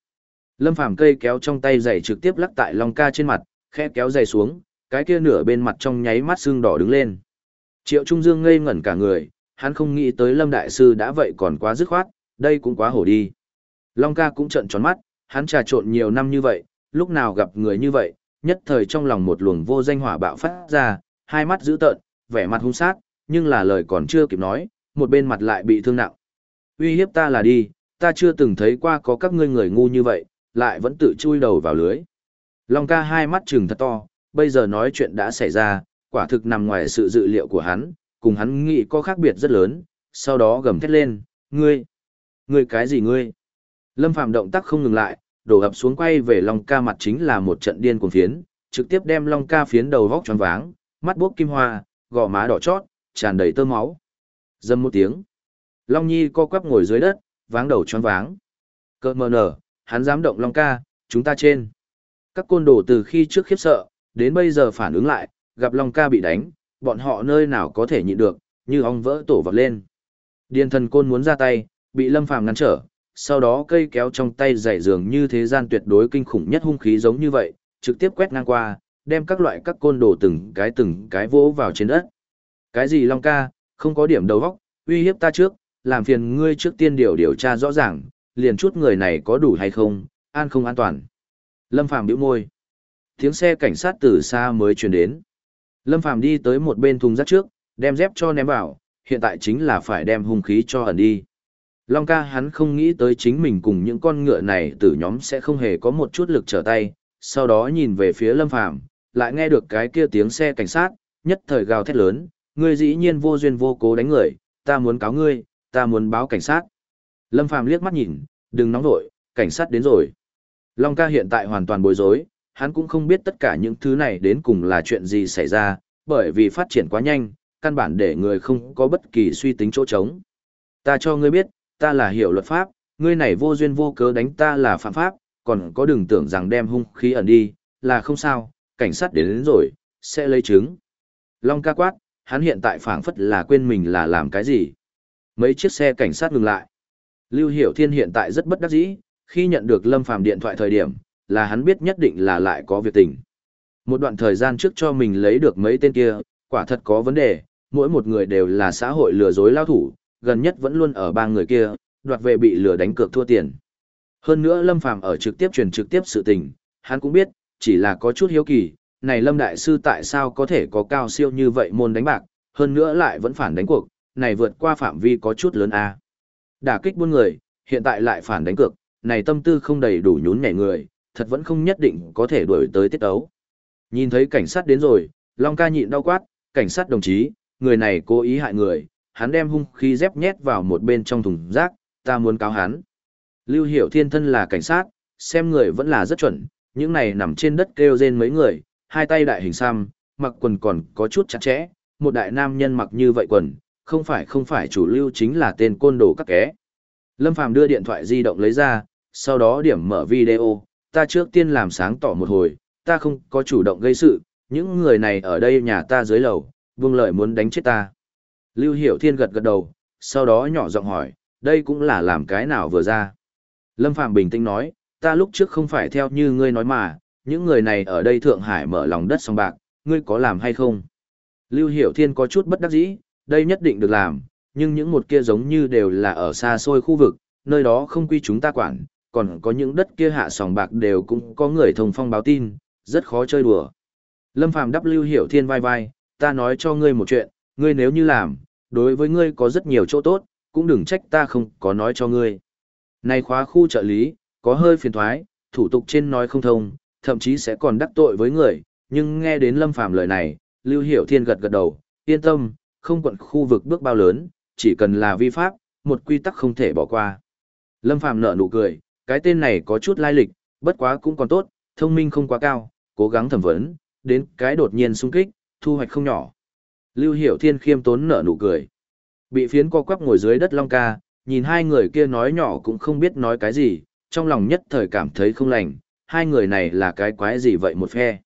Speaker 1: Lâm phàm cây kéo trong tay giày trực tiếp lắc tại Long ca trên mặt, khẽ kéo giày xuống, cái kia nửa bên mặt trong nháy mắt xương đỏ đứng lên. Triệu Trung Dương ngây ngẩn cả người, hắn không nghĩ tới Lâm Đại Sư đã vậy còn quá dứt khoát, đây cũng quá hổ đi. Long ca cũng trợn tròn mắt, hắn trà trộn nhiều năm như vậy, lúc nào gặp người như vậy, nhất thời trong lòng một luồng vô danh hỏa bạo phát ra, hai mắt dữ tợn, vẻ mặt hung sát, nhưng là lời còn chưa kịp nói, một bên mặt lại bị thương nặng. Uy hiếp ta là đi, ta chưa từng thấy qua có các ngươi người ngu như vậy, lại vẫn tự chui đầu vào lưới. Long ca hai mắt trừng thật to, bây giờ nói chuyện đã xảy ra, quả thực nằm ngoài sự dự liệu của hắn, cùng hắn nghĩ có khác biệt rất lớn, sau đó gầm thét lên, ngươi, ngươi cái gì ngươi? Lâm Phàm động tác không ngừng lại, đổ ập xuống quay về Long ca mặt chính là một trận điên cuồng phiến, trực tiếp đem Long ca phiến đầu vóc tròn váng, mắt buốc kim hoa, gò má đỏ chót, tràn đầy tơ máu. Dâm một tiếng. Long Nhi co quắp ngồi dưới đất, váng đầu tròn váng. Cơ mờ nở, hắn dám động Long ca, chúng ta trên. Các côn đồ từ khi trước khiếp sợ, đến bây giờ phản ứng lại, gặp Long ca bị đánh, bọn họ nơi nào có thể nhịn được, như ong vỡ tổ vọt lên. Điền thần côn muốn ra tay, bị Lâm Phàm ngăn trở, sau đó cây kéo trong tay dày dường như thế gian tuyệt đối kinh khủng nhất hung khí giống như vậy, trực tiếp quét ngang qua, đem các loại các côn đồ từng cái từng cái vỗ vào trên đất. Cái gì Long ca, không có điểm đầu góc, uy hiếp ta trước, làm phiền ngươi trước tiên điều điều tra rõ ràng, liền chút người này có đủ hay không, an không an toàn. Lâm Phàm bĩu môi. Tiếng xe cảnh sát từ xa mới truyền đến. Lâm Phàm đi tới một bên thùng rác trước, đem dép cho ném vào, hiện tại chính là phải đem hung khí cho ẩn đi. Long ca hắn không nghĩ tới chính mình cùng những con ngựa này từ nhóm sẽ không hề có một chút lực trở tay, sau đó nhìn về phía Lâm Phàm lại nghe được cái kia tiếng xe cảnh sát, nhất thời gào thét lớn, ngươi dĩ nhiên vô duyên vô cố đánh người, ta muốn cáo ngươi, ta muốn báo cảnh sát. Lâm Phàm liếc mắt nhìn, đừng nóng vội, cảnh sát đến rồi. Long ca hiện tại hoàn toàn bối rối, hắn cũng không biết tất cả những thứ này đến cùng là chuyện gì xảy ra, bởi vì phát triển quá nhanh, căn bản để người không có bất kỳ suy tính chỗ trống. Ta cho ngươi biết, ta là hiểu luật pháp, ngươi này vô duyên vô cớ đánh ta là phạm pháp, còn có đừng tưởng rằng đem hung khí ẩn đi, là không sao, cảnh sát đến, đến rồi, sẽ lấy chứng. Long ca quát, hắn hiện tại phảng phất là quên mình là làm cái gì. Mấy chiếc xe cảnh sát ngừng lại. Lưu Hiểu Thiên hiện tại rất bất đắc dĩ, khi nhận được Lâm Phàm điện thoại thời điểm, là hắn biết nhất định là lại có việc tình. Một đoạn thời gian trước cho mình lấy được mấy tên kia, quả thật có vấn đề, mỗi một người đều là xã hội lừa dối lao thủ, gần nhất vẫn luôn ở ba người kia, đoạt về bị lừa đánh cược thua tiền. Hơn nữa Lâm Phàm ở trực tiếp truyền trực tiếp sự tình, hắn cũng biết, chỉ là có chút hiếu kỳ, này Lâm Đại Sư tại sao có thể có cao siêu như vậy môn đánh bạc, hơn nữa lại vẫn phản đánh cuộc, này vượt qua phạm vi có chút lớn a. Đả kích buôn người, hiện tại lại phản đánh cược, này tâm tư không đầy đủ nhún nhảy người, thật vẫn không nhất định có thể đuổi tới tiết ấu. Nhìn thấy cảnh sát đến rồi, Long ca nhịn đau quát, cảnh sát đồng chí, người này cố ý hại người, hắn đem hung khí dép nhét vào một bên trong thùng rác, ta muốn cáo hắn. Lưu Hiểu Thiên thân là cảnh sát, xem người vẫn là rất chuẩn, những này nằm trên đất kêu rên mấy người, hai tay đại hình xăm, mặc quần còn có chút chặt chẽ, một đại nam nhân mặc như vậy quần, không phải không phải chủ lưu chính là tên côn đồ các ké. Lâm Phàm đưa điện thoại di động lấy ra, sau đó điểm mở video, ta trước tiên làm sáng tỏ một hồi, ta không có chủ động gây sự, những người này ở đây nhà ta dưới lầu, vương lợi muốn đánh chết ta. Lưu Hiểu Thiên gật gật đầu, sau đó nhỏ giọng hỏi, đây cũng là làm cái nào vừa ra. Lâm Phạm bình tĩnh nói, ta lúc trước không phải theo như ngươi nói mà, những người này ở đây Thượng Hải mở lòng đất song bạc, ngươi có làm hay không? Lưu Hiểu Thiên có chút bất đắc dĩ, đây nhất định được làm, nhưng những một kia giống như đều là ở xa xôi khu vực, nơi đó không quy chúng ta quản, còn có những đất kia hạ sòng bạc đều cũng có người thông phong báo tin, rất khó chơi đùa. Lâm Phàm đắp Lưu Hiểu Thiên vai vai, ta nói cho ngươi một chuyện, ngươi nếu như làm, đối với ngươi có rất nhiều chỗ tốt, cũng đừng trách ta không có nói cho ngươi. Này khóa khu trợ lý, có hơi phiền thoái, thủ tục trên nói không thông, thậm chí sẽ còn đắc tội với người, nhưng nghe đến Lâm Phàm lời này, Lưu Hiểu Thiên gật gật đầu, yên tâm, không quận khu vực bước bao lớn, chỉ cần là vi pháp, một quy tắc không thể bỏ qua. Lâm Phàm nở nụ cười, cái tên này có chút lai lịch, bất quá cũng còn tốt, thông minh không quá cao, cố gắng thẩm vấn, đến cái đột nhiên xung kích, thu hoạch không nhỏ. Lưu Hiểu Thiên khiêm tốn nở nụ cười. Bị phiến co quắp ngồi dưới đất long ca, nhìn hai người kia nói nhỏ cũng không biết nói cái gì, trong lòng nhất thời cảm thấy không lành, hai người này là cái quái gì vậy một phe.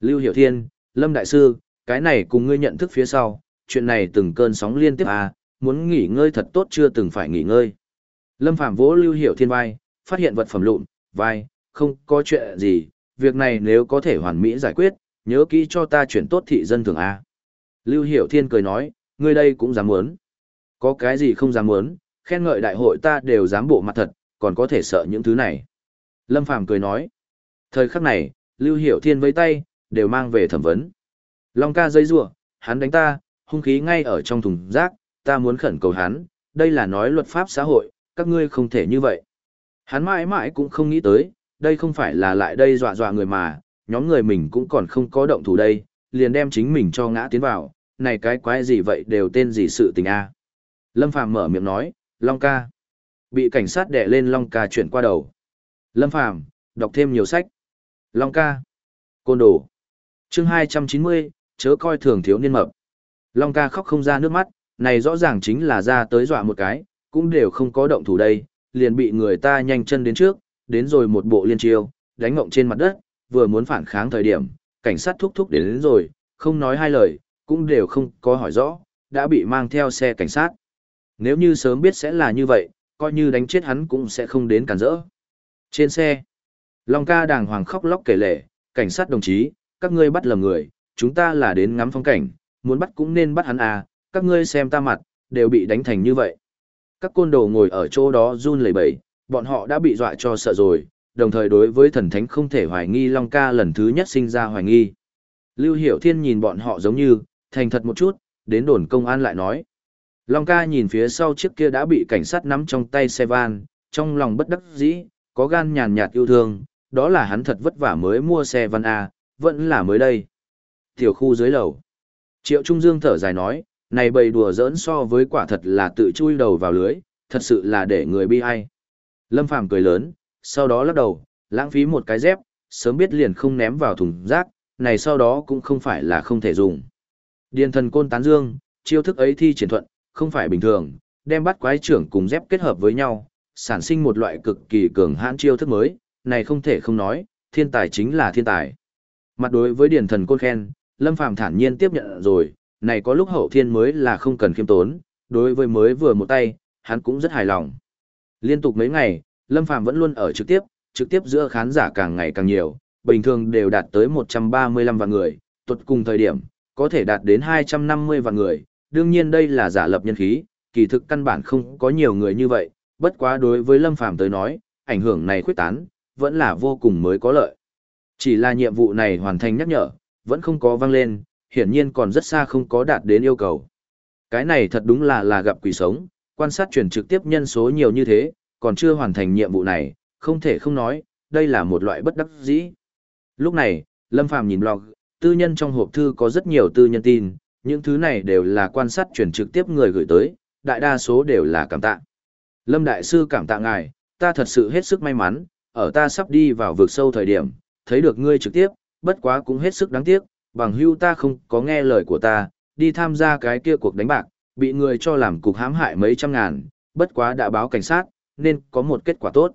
Speaker 1: Lưu Hiểu Thiên, Lâm Đại Sư, cái này cùng ngươi nhận thức phía sau, chuyện này từng cơn sóng liên tiếp à, muốn nghỉ ngơi thật tốt chưa từng phải nghỉ ngơi. Lâm Phạm vỗ Lưu Hiểu Thiên vai, phát hiện vật phẩm lụn, vai, không có chuyện gì, việc này nếu có thể hoàn mỹ giải quyết, nhớ kỹ cho ta chuyển tốt thị dân thường A. Lưu Hiểu Thiên cười nói, ngươi đây cũng dám muốn. Có cái gì không dám muốn, khen ngợi đại hội ta đều dám bộ mặt thật, còn có thể sợ những thứ này. Lâm Phàm cười nói, thời khắc này, Lưu Hiểu Thiên với tay, đều mang về thẩm vấn. Long ca dây rủa hắn đánh ta, hung khí ngay ở trong thùng rác, ta muốn khẩn cầu hắn, đây là nói luật pháp xã hội, các ngươi không thể như vậy. Hắn mãi mãi cũng không nghĩ tới, đây không phải là lại đây dọa dọa người mà, nhóm người mình cũng còn không có động thủ đây, liền đem chính mình cho ngã tiến vào, này cái quái gì vậy đều tên gì sự tình a Lâm Phàm mở miệng nói, Long ca. Bị cảnh sát đè lên Long ca chuyển qua đầu. Lâm Phàm đọc thêm nhiều sách. Long ca. Côn đồ. chương 290, chớ coi thường thiếu niên mập. Long ca khóc không ra nước mắt, này rõ ràng chính là ra tới dọa một cái, cũng đều không có động thủ đây, liền bị người ta nhanh chân đến trước, đến rồi một bộ liên chiêu, đánh ngộng trên mặt đất, vừa muốn phản kháng thời điểm, cảnh sát thúc thúc đến, đến rồi, không nói hai lời, cũng đều không có hỏi rõ, đã bị mang theo xe cảnh sát. Nếu như sớm biết sẽ là như vậy, coi như đánh chết hắn cũng sẽ không đến cản rỡ. Trên xe, Long ca đàng hoàng khóc lóc kể lể, cảnh sát đồng chí, các ngươi bắt lầm người, chúng ta là đến ngắm phong cảnh, muốn bắt cũng nên bắt hắn à, các ngươi xem ta mặt, đều bị đánh thành như vậy. Các côn đồ ngồi ở chỗ đó run lẩy bẩy, bọn họ đã bị dọa cho sợ rồi, đồng thời đối với thần thánh không thể hoài nghi Long ca lần thứ nhất sinh ra hoài nghi. Lưu Hiểu Thiên nhìn bọn họ giống như, thành thật một chút, đến đồn công an lại nói. Long ca nhìn phía sau chiếc kia đã bị cảnh sát nắm trong tay xe van, trong lòng bất đắc dĩ, có gan nhàn nhạt yêu thương, đó là hắn thật vất vả mới mua xe van A, vẫn là mới đây. Tiểu khu dưới lầu. Triệu Trung Dương thở dài nói, này bầy đùa giỡn so với quả thật là tự chui đầu vào lưới, thật sự là để người bi ai. Lâm Phàm cười lớn, sau đó lắc đầu, lãng phí một cái dép, sớm biết liền không ném vào thùng rác, này sau đó cũng không phải là không thể dùng. Điền thần côn tán dương, chiêu thức ấy thi triển thuận, không phải bình thường, đem bắt quái trưởng cùng dép kết hợp với nhau, sản sinh một loại cực kỳ cường hãn chiêu thức mới, này không thể không nói, thiên tài chính là thiên tài. Mặt đối với điền thần côn khen, Lâm Phàm thản nhiên tiếp nhận rồi, này có lúc hậu thiên mới là không cần khiêm tốn, đối với mới vừa một tay, hắn cũng rất hài lòng. Liên tục mấy ngày, Lâm Phàm vẫn luôn ở trực tiếp, trực tiếp giữa khán giả càng ngày càng nhiều, bình thường đều đạt tới 135 vạn người, tuột cùng thời điểm, có thể đạt đến 250 vạn người, đương nhiên đây là giả lập nhân khí, kỳ thực căn bản không có nhiều người như vậy, bất quá đối với Lâm Phàm tới nói, ảnh hưởng này khuyết tán, vẫn là vô cùng mới có lợi. Chỉ là nhiệm vụ này hoàn thành nhắc nhở, vẫn không có vang lên, hiển nhiên còn rất xa không có đạt đến yêu cầu. Cái này thật đúng là là gặp quỷ sống, quan sát truyền trực tiếp nhân số nhiều như thế, còn chưa hoàn thành nhiệm vụ này, không thể không nói, đây là một loại bất đắc dĩ. Lúc này, Lâm Phàm nhìn blog, tư nhân trong hộp thư có rất nhiều tư nhân tin, những thứ này đều là quan sát truyền trực tiếp người gửi tới, đại đa số đều là cảm tạ. Lâm Đại Sư cảm tạ ngài, ta thật sự hết sức may mắn, ở ta sắp đi vào vực sâu thời điểm, thấy được ngươi trực tiếp, bất quá cũng hết sức đáng tiếc, bằng hưu ta không có nghe lời của ta, đi tham gia cái kia cuộc đánh bạc, bị người cho làm cục hãm hại mấy trăm ngàn, bất quá đã báo cảnh sát, nên có một kết quả tốt.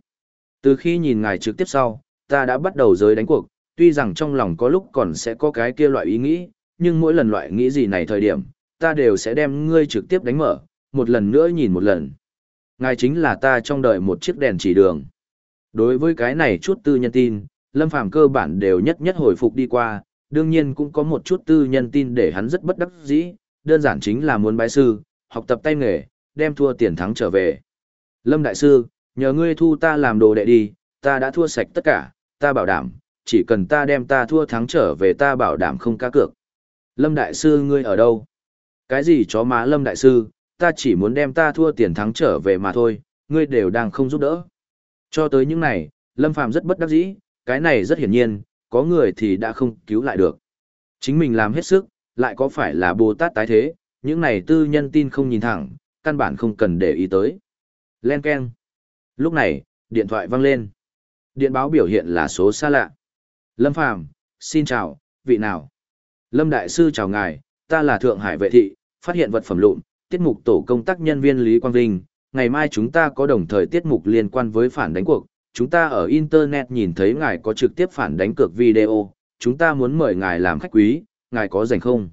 Speaker 1: Từ khi nhìn ngài trực tiếp sau, ta đã bắt đầu giới đánh cuộc, tuy rằng trong lòng có lúc còn sẽ có cái kia loại ý nghĩ, nhưng mỗi lần loại nghĩ gì này thời điểm, ta đều sẽ đem ngươi trực tiếp đánh mở, một lần nữa nhìn một lần. Ngài chính là ta trong đời một chiếc đèn chỉ đường. Đối với cái này chút tư nhân tin, Lâm Phàm cơ bản đều nhất nhất hồi phục đi qua, đương nhiên cũng có một chút tư nhân tin để hắn rất bất đắc dĩ, đơn giản chính là muốn bái sư, học tập tay nghề, đem thua tiền thắng trở về. Lâm Đại Sư, nhờ ngươi thu ta làm đồ đệ đi, ta đã thua sạch tất cả, ta bảo đảm, chỉ cần ta đem ta thua thắng trở về ta bảo đảm không cá cược. Lâm Đại Sư ngươi ở đâu? Cái gì chó má Lâm Đại Sư, ta chỉ muốn đem ta thua tiền thắng trở về mà thôi, ngươi đều đang không giúp đỡ. Cho tới những này, Lâm Phàm rất bất đắc dĩ, cái này rất hiển nhiên, có người thì đã không cứu lại được. Chính mình làm hết sức, lại có phải là Bồ Tát tái thế, những này tư nhân tin không nhìn thẳng, căn bản không cần để ý tới. Len keng. Lúc này, điện thoại vang lên. Điện báo biểu hiện là số xa lạ. Lâm Phàm xin chào, vị nào? Lâm Đại Sư chào ngài, ta là Thượng Hải vệ thị, phát hiện vật phẩm lụn, tiết mục tổ công tác nhân viên Lý Quang Vinh. Ngày mai chúng ta có đồng thời tiết mục liên quan với phản đánh cuộc. Chúng ta ở Internet nhìn thấy ngài có trực tiếp phản đánh cược video, chúng ta muốn mời ngài làm khách quý, ngài có rảnh không?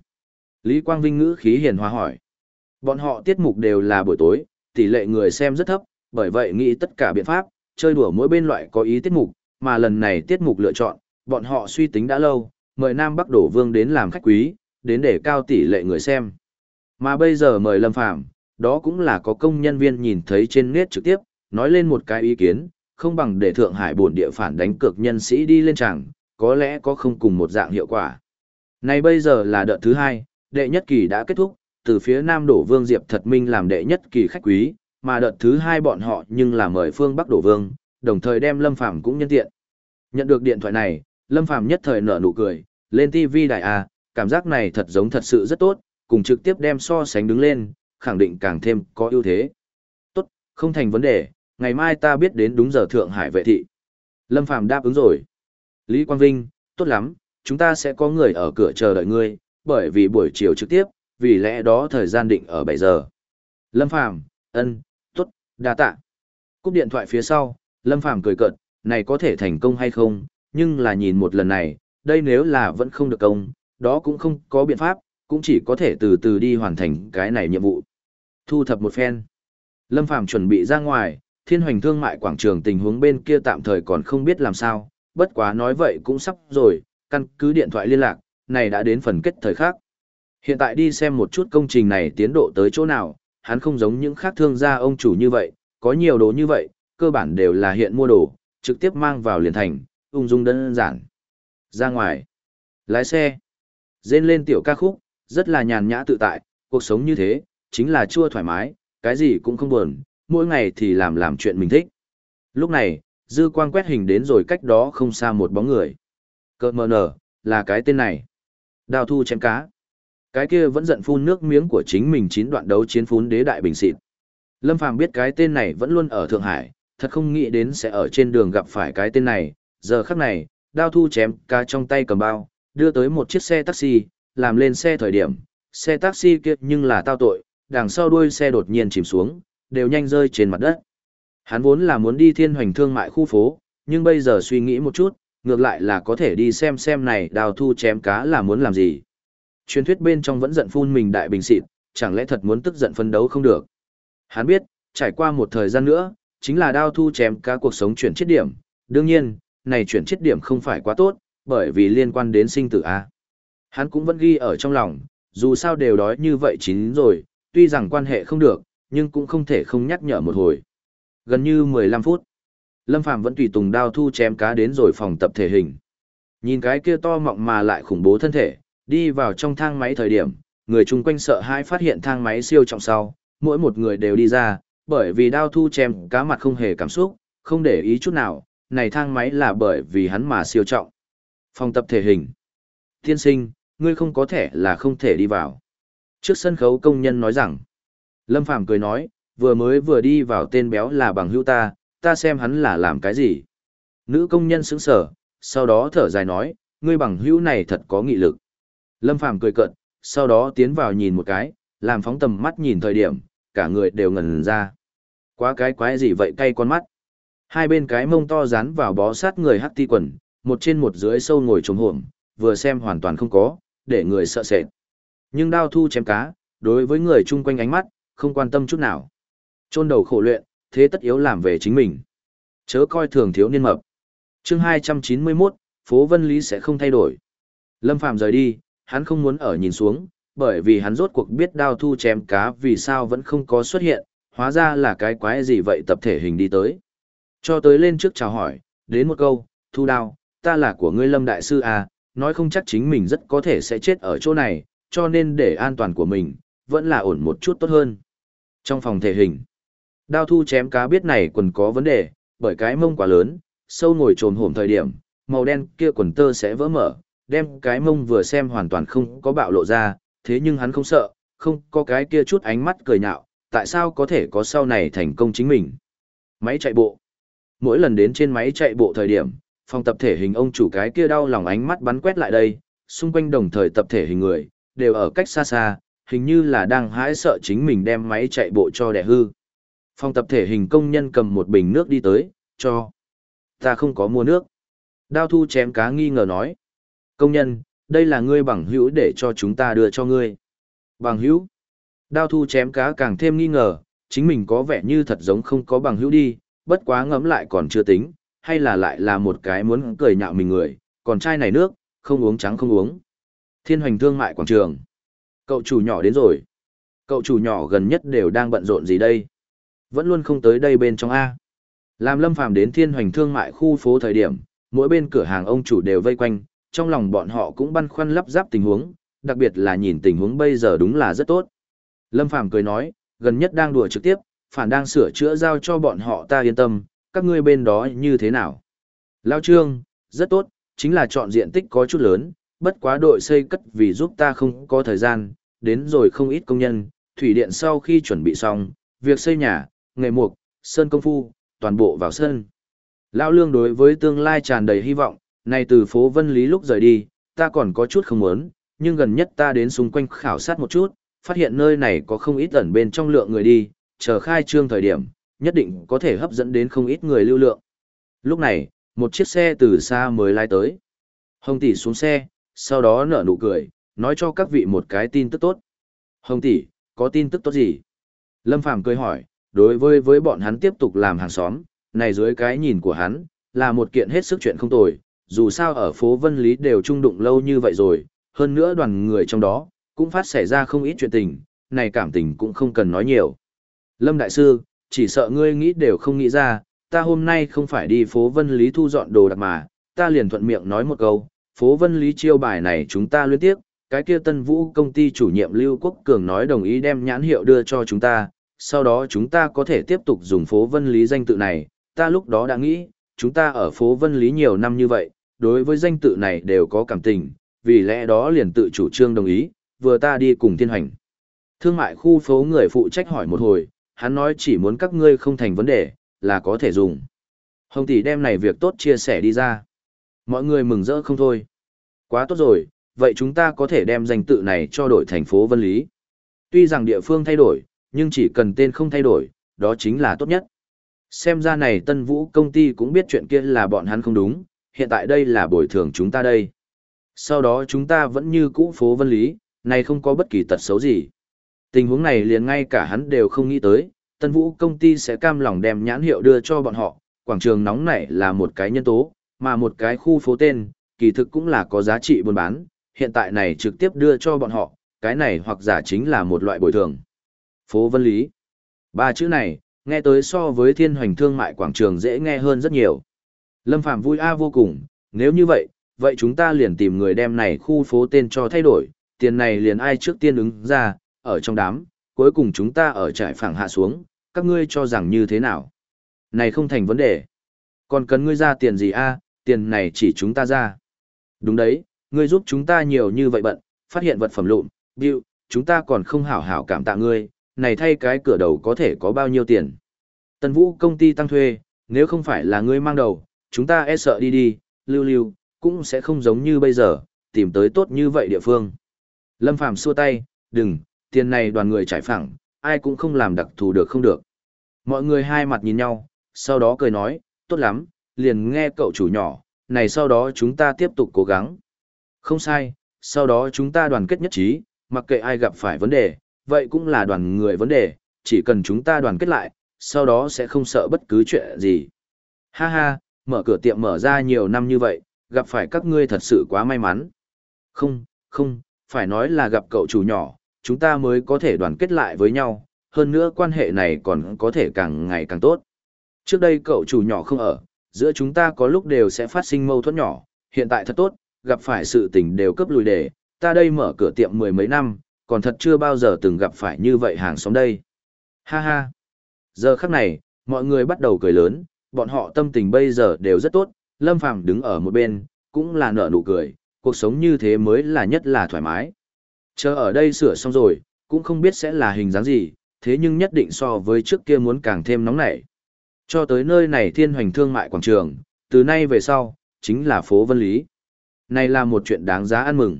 Speaker 1: Lý Quang Vinh ngữ khí hiền hòa hỏi. Bọn họ tiết mục đều là buổi tối, tỷ lệ người xem rất thấp, bởi vậy nghĩ tất cả biện pháp, chơi đùa mỗi bên loại có ý tiết mục, mà lần này tiết mục lựa chọn, bọn họ suy tính đã lâu, mời Nam Bắc Đổ Vương đến làm khách quý, đến để cao tỷ lệ người xem. Mà bây giờ mời Lâm Phàm đó cũng là có công nhân viên nhìn thấy trên nét trực tiếp, nói lên một cái ý kiến, không bằng để Thượng Hải bổn địa phản đánh cược nhân sĩ đi lên chẳng, có lẽ có không cùng một dạng hiệu quả. Này bây giờ là đợt thứ hai, đệ nhất kỳ đã kết thúc, từ phía Nam Đổ Vương Diệp Thật Minh làm đệ nhất kỳ khách quý, mà đợt thứ hai bọn họ nhưng là mời phương Bắc Đổ Vương, đồng thời đem Lâm Phàm cũng nhân tiện. Nhận được điện thoại này, Lâm Phàm nhất thời nở nụ cười, lên TV đại A, à, cảm giác này thật giống thật sự rất tốt, cùng trực tiếp đem so sánh đứng lên, khẳng định càng thêm có ưu thế. Tốt, không thành vấn đề, ngày mai ta biết đến đúng giờ Thượng Hải vệ thị. Lâm Phàm đáp ứng rồi. Lý Quang Vinh, tốt lắm, chúng ta sẽ có người ở cửa chờ đợi ngươi, bởi vì buổi chiều trực tiếp, vì lẽ đó thời gian định ở 7 giờ. Lâm Phàm, ân, tốt, đa tạ. Cúp điện thoại phía sau, Lâm Phàm cười cợt, này có thể thành công hay không, nhưng là nhìn một lần này, đây nếu là vẫn không được công, đó cũng không có biện pháp, cũng chỉ có thể từ từ đi hoàn thành cái này nhiệm vụ. Thu thập một phen. Lâm Phàm chuẩn bị ra ngoài, thiên hoành thương mại quảng trường tình huống bên kia tạm thời còn không biết làm sao, bất quá nói vậy cũng sắp rồi, căn cứ điện thoại liên lạc, này đã đến phần kết thời khác. Hiện tại đi xem một chút công trình này tiến độ tới chỗ nào, hắn không giống những khác thương gia ông chủ như vậy, có nhiều đồ như vậy, cơ bản đều là hiện mua đồ, trực tiếp mang vào liền thành, ung dung đơn giản. Ra ngoài, lái xe, dên lên tiểu ca khúc, rất là nhàn nhã tự tại, cuộc sống như thế, chính là chua thoải mái, cái gì cũng không buồn, mỗi ngày thì làm làm chuyện mình thích. Lúc này, dư quang quét hình đến rồi cách đó không xa một bóng người. Cơ mờ nở, là cái tên này. Đào thu chém cá. Cái kia vẫn giận phun nước miếng của chính mình chín đoạn đấu chiến phún đế đại bình xịt. Lâm Phàm biết cái tên này vẫn luôn ở Thượng Hải, thật không nghĩ đến sẽ ở trên đường gặp phải cái tên này. Giờ khắc này, đao thu chém cá trong tay cầm bao, đưa tới một chiếc xe taxi, làm lên xe thời điểm. Xe taxi kia nhưng là tao tội, đằng sau đuôi xe đột nhiên chìm xuống, đều nhanh rơi trên mặt đất. Hắn vốn là muốn đi thiên hoành thương mại khu phố, nhưng bây giờ suy nghĩ một chút, ngược lại là có thể đi xem xem này đào thu chém cá là muốn làm gì. Truyền thuyết bên trong vẫn giận phun mình đại bình xịt, chẳng lẽ thật muốn tức giận phân đấu không được. Hắn biết, trải qua một thời gian nữa, chính là đao thu chém cá cuộc sống chuyển chết điểm. Đương nhiên, này chuyển chết điểm không phải quá tốt, bởi vì liên quan đến sinh tử A. Hắn cũng vẫn ghi ở trong lòng, dù sao đều đói như vậy chín rồi, tuy rằng quan hệ không được, nhưng cũng không thể không nhắc nhở một hồi. Gần như 15 phút, Lâm Phàm vẫn tùy tùng đao thu chém cá đến rồi phòng tập thể hình. Nhìn cái kia to mọng mà lại khủng bố thân thể, đi vào trong thang máy thời điểm, người chung quanh sợ hãi phát hiện thang máy siêu trọng sau, mỗi một người đều đi ra, bởi vì đao thu chém cá mặt không hề cảm xúc, không để ý chút nào, này thang máy là bởi vì hắn mà siêu trọng. Phòng tập thể hình. Tiên sinh, ngươi không có thể là không thể đi vào. Trước sân khấu công nhân nói rằng, Lâm Phàm cười nói, vừa mới vừa đi vào tên béo là bằng hữu ta, ta xem hắn là làm cái gì. Nữ công nhân sững sở, sau đó thở dài nói, ngươi bằng hữu này thật có nghị lực. Lâm Phàm cười cợt, sau đó tiến vào nhìn một cái, làm phóng tầm mắt nhìn thời điểm, cả người đều ngẩn ra. Quá cái quái gì vậy cay con mắt. Hai bên cái mông to dán vào bó sát người hắc ti quần, một trên một dưới sâu ngồi trống hổm, vừa xem hoàn toàn không có, để người sợ sệt. Nhưng đao thu chém cá, đối với người chung quanh ánh mắt, không quan tâm chút nào. Chôn đầu khổ luyện, thế tất yếu làm về chính mình. Chớ coi thường thiếu niên mập. Chương 291, phố Vân Lý sẽ không thay đổi. Lâm Phàm rời đi, hắn không muốn ở nhìn xuống, bởi vì hắn rốt cuộc biết đao thu chém cá vì sao vẫn không có xuất hiện, hóa ra là cái quái gì vậy tập thể hình đi tới. Cho tới lên trước chào hỏi, đến một câu, thu đao, ta là của ngươi Lâm Đại Sư à, nói không chắc chính mình rất có thể sẽ chết ở chỗ này, cho nên để an toàn của mình, vẫn là ổn một chút tốt hơn. Trong phòng thể hình, đao thu chém cá biết này quần có vấn đề, bởi cái mông quá lớn, sâu ngồi trồn hổm thời điểm, màu đen kia quần tơ sẽ vỡ mở, đem cái mông vừa xem hoàn toàn không có bạo lộ ra, thế nhưng hắn không sợ, không có cái kia chút ánh mắt cười nhạo, tại sao có thể có sau này thành công chính mình. Máy chạy bộ. Mỗi lần đến trên máy chạy bộ thời điểm, phòng tập thể hình ông chủ cái kia đau lòng ánh mắt bắn quét lại đây, xung quanh đồng thời tập thể hình người, đều ở cách xa xa, hình như là đang hãi sợ chính mình đem máy chạy bộ cho đẻ hư. Phòng tập thể hình công nhân cầm một bình nước đi tới, cho. Ta không có mua nước. Đao thu chém cá nghi ngờ nói. Công nhân, đây là ngươi bằng hữu để cho chúng ta đưa cho ngươi. Bằng hữu. Đao thu chém cá càng thêm nghi ngờ, chính mình có vẻ như thật giống không có bằng hữu đi, bất quá ngẫm lại còn chưa tính, hay là lại là một cái muốn cười nhạo mình người, còn chai này nước, không uống trắng không uống. Thiên hoành thương mại quảng trường. Cậu chủ nhỏ đến rồi. Cậu chủ nhỏ gần nhất đều đang bận rộn gì đây? Vẫn luôn không tới đây bên trong A. Làm lâm phàm đến thiên hoành thương mại khu phố thời điểm, mỗi bên cửa hàng ông chủ đều vây quanh, trong lòng bọn họ cũng băn khoăn lắp ráp tình huống, đặc biệt là nhìn tình huống bây giờ đúng là rất tốt. Lâm Phàm cười nói, gần nhất đang đùa trực tiếp, phản đang sửa chữa giao cho bọn họ ta yên tâm, các ngươi bên đó như thế nào? Lao Trương, rất tốt, chính là chọn diện tích có chút lớn, bất quá đội xây cất vì giúp ta không có thời gian, đến rồi không ít công nhân, thủy điện sau khi chuẩn bị xong, việc xây nhà, nghề mục, sơn công phu, toàn bộ vào sân. Lão Lương đối với tương lai tràn đầy hy vọng, này từ phố Vân Lý lúc rời đi, ta còn có chút không muốn, nhưng gần nhất ta đến xung quanh khảo sát một chút, phát hiện nơi này có không ít ẩn bên trong lượng người đi, chờ khai trương thời điểm, nhất định có thể hấp dẫn đến không ít người lưu lượng. Lúc này, một chiếc xe từ xa mới lái tới. Hồng tỷ xuống xe, sau đó nở nụ cười, nói cho các vị một cái tin tức tốt. Hồng tỷ, có tin tức tốt gì? Lâm Phàm cười hỏi, đối với với bọn hắn tiếp tục làm hàng xóm, này dưới cái nhìn của hắn, là một kiện hết sức chuyện không tồi, dù sao ở phố Vân Lý đều trung đụng lâu như vậy rồi, hơn nữa đoàn người trong đó, cũng phát xảy ra không ít chuyện tình, này cảm tình cũng không cần nói nhiều. Lâm Đại Sư, chỉ sợ ngươi nghĩ đều không nghĩ ra, ta hôm nay không phải đi phố Vân Lý thu dọn đồ đặc mà, ta liền thuận miệng nói một câu, phố Vân Lý chiêu bài này chúng ta liên tiếp, cái kia Tân Vũ công ty chủ nhiệm Lưu Quốc Cường nói đồng ý đem nhãn hiệu đưa cho chúng ta, sau đó chúng ta có thể tiếp tục dùng phố Vân Lý danh tự này, ta lúc đó đã nghĩ, chúng ta ở phố Vân Lý nhiều năm như vậy, đối với danh tự này đều có cảm tình, vì lẽ đó liền tự chủ trương đồng ý, vừa ta đi cùng thiên hành. Thương mại khu phố người phụ trách hỏi một hồi, hắn nói chỉ muốn các ngươi không thành vấn đề, là có thể dùng. Hồng tỷ đem này việc tốt chia sẻ đi ra. Mọi người mừng rỡ không thôi. Quá tốt rồi, vậy chúng ta có thể đem danh tự này cho đổi thành phố Vân Lý. Tuy rằng địa phương thay đổi, nhưng chỉ cần tên không thay đổi, đó chính là tốt nhất. Xem ra này Tân Vũ công ty cũng biết chuyện kia là bọn hắn không đúng, hiện tại đây là bồi thường chúng ta đây. Sau đó chúng ta vẫn như cũ phố Vân Lý, này không có bất kỳ tật xấu gì. Tình huống này liền ngay cả hắn đều không nghĩ tới, Tân Vũ công ty sẽ cam lòng đem nhãn hiệu đưa cho bọn họ, quảng trường nóng này là một cái nhân tố, mà một cái khu phố tên, kỳ thực cũng là có giá trị buôn bán, hiện tại này trực tiếp đưa cho bọn họ, cái này hoặc giả chính là một loại bồi thường. Phố Vân Lý. Ba chữ này, nghe tới so với thiên hoành thương mại quảng trường dễ nghe hơn rất nhiều. Lâm Phạm vui a vô cùng, nếu như vậy, vậy chúng ta liền tìm người đem này khu phố tên cho thay đổi, tiền này liền ai trước tiên ứng ra, ở trong đám, cuối cùng chúng ta ở trại phẳng hạ xuống, các ngươi cho rằng như thế nào? Này không thành vấn đề. Còn cần ngươi ra tiền gì a? tiền này chỉ chúng ta ra. Đúng đấy, ngươi giúp chúng ta nhiều như vậy bận, phát hiện vật phẩm lụn, điệu, chúng ta còn không hảo hảo cảm tạ ngươi, này thay cái cửa đầu có thể có bao nhiêu tiền. Tần vũ công ty tăng thuê, nếu không phải là ngươi mang đầu, chúng ta e sợ đi đi, lưu lưu, cũng sẽ không giống như bây giờ, tìm tới tốt như vậy địa phương. Lâm Phàm xua tay, đừng, tiền này đoàn người trải phẳng, ai cũng không làm đặc thù được không được. Mọi người hai mặt nhìn nhau, sau đó cười nói, tốt lắm, liền nghe cậu chủ nhỏ, này sau đó chúng ta tiếp tục cố gắng. Không sai, sau đó chúng ta đoàn kết nhất trí, mặc kệ ai gặp phải vấn đề, vậy cũng là đoàn người vấn đề, chỉ cần chúng ta đoàn kết lại, sau đó sẽ không sợ bất cứ chuyện gì. Ha ha, mở cửa tiệm mở ra nhiều năm như vậy, gặp phải các ngươi thật sự quá may mắn. Không, không, phải nói là gặp cậu chủ nhỏ, chúng ta mới có thể đoàn kết lại với nhau, hơn nữa quan hệ này còn có thể càng ngày càng tốt. Trước đây cậu chủ nhỏ không ở, giữa chúng ta có lúc đều sẽ phát sinh mâu thuẫn nhỏ, hiện tại thật tốt, gặp phải sự tình đều cấp lùi để, ta đây mở cửa tiệm mười mấy năm, còn thật chưa bao giờ từng gặp phải như vậy hàng xóm đây. Ha ha. Giờ khắc này, mọi người bắt đầu cười lớn, bọn họ tâm tình bây giờ đều rất tốt, Lâm Phàm đứng ở một bên, cũng là nở nụ cười, cuộc sống như thế mới là nhất là thoải mái. Chờ ở đây sửa xong rồi, cũng không biết sẽ là hình dáng gì, thế nhưng nhất định so với trước kia muốn càng thêm nóng nảy. Cho tới nơi này thiên hoành thương mại quảng trường, từ nay về sau, chính là phố Vân Lý. Này là một chuyện đáng giá ăn mừng.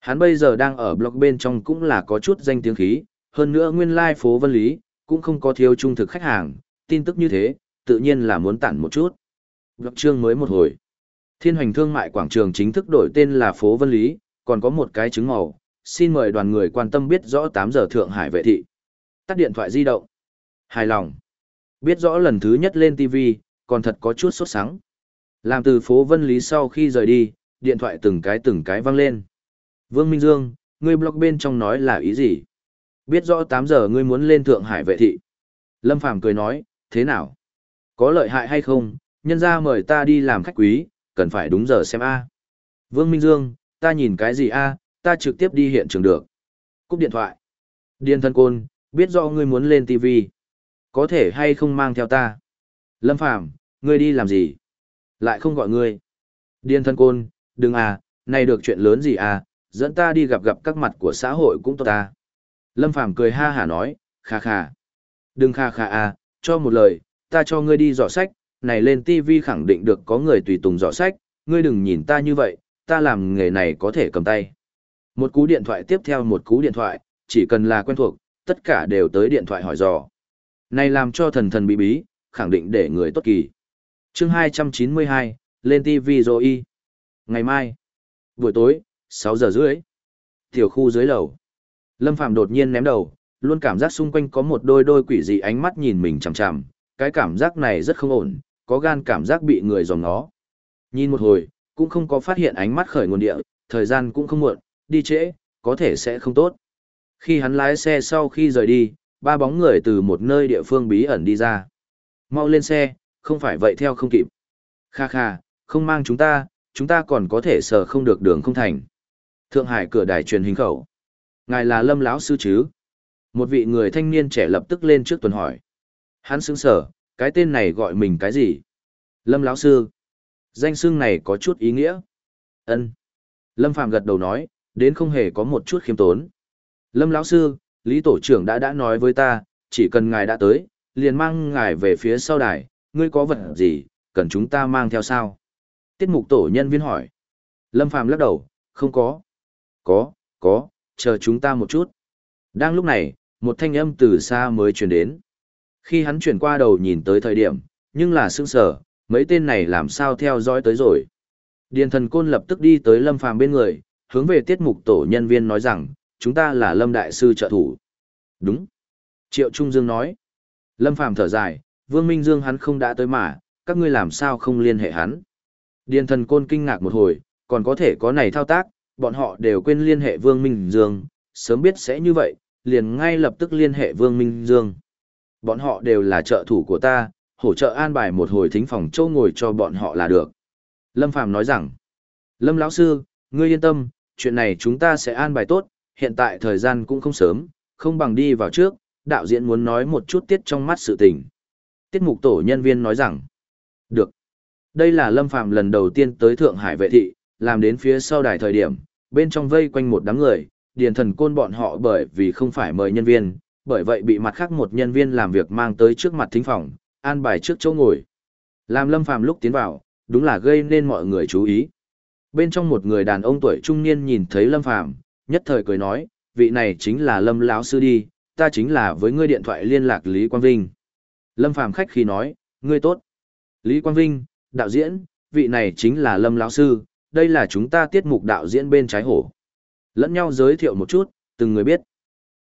Speaker 1: Hắn bây giờ đang ở blog bên trong cũng là có chút danh tiếng khí, hơn nữa nguyên lai like phố Vân Lý, cũng không có thiếu trung thực khách hàng, tin tức như thế, tự nhiên là muốn tản một chút. Blog chương mới một hồi. Thiên hoành thương mại quảng trường chính thức đổi tên là phố Vân Lý, còn có một cái chứng màu, xin mời đoàn người quan tâm biết rõ 8 giờ Thượng Hải vệ thị. Tắt điện thoại di động. Hài lòng. Biết rõ lần thứ nhất lên TV, còn thật có chút sốt sắng. Làm từ phố Vân Lý sau khi rời đi, điện thoại từng cái từng cái vang lên. Vương Minh Dương, ngươi blog bên trong nói là ý gì? Biết rõ 8 giờ ngươi muốn lên Thượng Hải vệ thị. Lâm Phàm cười nói, thế nào? Có lợi hại hay không? Nhân ra mời ta đi làm khách quý, cần phải đúng giờ xem A. Vương Minh Dương, ta nhìn cái gì A, ta trực tiếp đi hiện trường được. Cúp điện thoại. Điên thân côn, biết rõ ngươi muốn lên TV. Có thể hay không mang theo ta? Lâm Phàm ngươi đi làm gì? Lại không gọi ngươi. Điên thân côn, đừng à, này được chuyện lớn gì à, dẫn ta đi gặp gặp các mặt của xã hội cũng tốt ta. Lâm Phàm cười ha hả nói, kha kha. Đừng kha kha à, cho một lời, ta cho ngươi đi dò sách, này lên TV khẳng định được có người tùy tùng dò sách, ngươi đừng nhìn ta như vậy, ta làm nghề này có thể cầm tay. Một cú điện thoại tiếp theo một cú điện thoại, chỉ cần là quen thuộc, tất cả đều tới điện thoại hỏi dò. Này làm cho thần thần bí bí, khẳng định để người tốt kỳ. chương 292, lên TV rồi y. Ngày mai, buổi tối, 6 giờ rưỡi. Tiểu khu dưới lầu. Lâm Phạm đột nhiên ném đầu, luôn cảm giác xung quanh có một đôi đôi quỷ dị ánh mắt nhìn mình chằm chằm. Cái cảm giác này rất không ổn, có gan cảm giác bị người dòng nó. Nhìn một hồi, cũng không có phát hiện ánh mắt khởi nguồn địa, thời gian cũng không muộn, đi trễ, có thể sẽ không tốt. Khi hắn lái xe sau khi rời đi, ba bóng người từ một nơi địa phương bí ẩn đi ra. Mau lên xe, không phải vậy theo không kịp. Kha kha, không mang chúng ta, chúng ta còn có thể sờ không được đường không thành. Thượng Hải cửa đài truyền hình khẩu. Ngài là Lâm lão sư chứ? Một vị người thanh niên trẻ lập tức lên trước tuần hỏi. Hắn sững sở, cái tên này gọi mình cái gì? Lâm lão sư. Danh xưng này có chút ý nghĩa. Ân. Lâm Phạm gật đầu nói, đến không hề có một chút khiêm tốn. Lâm lão sư, Lý tổ trưởng đã đã nói với ta, chỉ cần ngài đã tới, liền mang ngài về phía sau đài, ngươi có vật gì, cần chúng ta mang theo sao? Tiết mục tổ nhân viên hỏi. Lâm Phàm lắc đầu, không có. Có, có, chờ chúng ta một chút. Đang lúc này, một thanh âm từ xa mới truyền đến. Khi hắn chuyển qua đầu nhìn tới thời điểm, nhưng là sững sờ, mấy tên này làm sao theo dõi tới rồi. Điền thần côn lập tức đi tới Lâm Phàm bên người, hướng về tiết mục tổ nhân viên nói rằng, chúng ta là Lâm Đại Sư trợ thủ. Đúng. Triệu Trung Dương nói. Lâm Phàm thở dài, Vương Minh Dương hắn không đã tới mà, các ngươi làm sao không liên hệ hắn. Điền thần côn kinh ngạc một hồi, còn có thể có này thao tác, bọn họ đều quên liên hệ Vương Minh Dương, sớm biết sẽ như vậy, liền ngay lập tức liên hệ Vương Minh Dương. Bọn họ đều là trợ thủ của ta, hỗ trợ an bài một hồi thính phòng châu ngồi cho bọn họ là được. Lâm Phàm nói rằng, Lâm lão sư, ngươi yên tâm, chuyện này chúng ta sẽ an bài tốt, hiện tại thời gian cũng không sớm, không bằng đi vào trước, đạo diễn muốn nói một chút tiết trong mắt sự tình. Tiết mục tổ nhân viên nói rằng, được. Đây là Lâm Phàm lần đầu tiên tới Thượng Hải vệ thị, làm đến phía sau đài thời điểm, bên trong vây quanh một đám người, điền thần côn bọn họ bởi vì không phải mời nhân viên, bởi vậy bị mặt khác một nhân viên làm việc mang tới trước mặt thính phòng, an bài trước chỗ ngồi. Làm Lâm Phàm lúc tiến vào, đúng là gây nên mọi người chú ý. Bên trong một người đàn ông tuổi trung niên nhìn thấy Lâm Phàm, nhất thời cười nói, vị này chính là Lâm lão sư đi, ta chính là với ngươi điện thoại liên lạc Lý Quang Vinh. Lâm Phàm khách khi nói, ngươi tốt. Lý Quang Vinh, đạo diễn, vị này chính là Lâm lão sư, đây là chúng ta tiết mục đạo diễn bên trái hổ. Lẫn nhau giới thiệu một chút, từng người biết.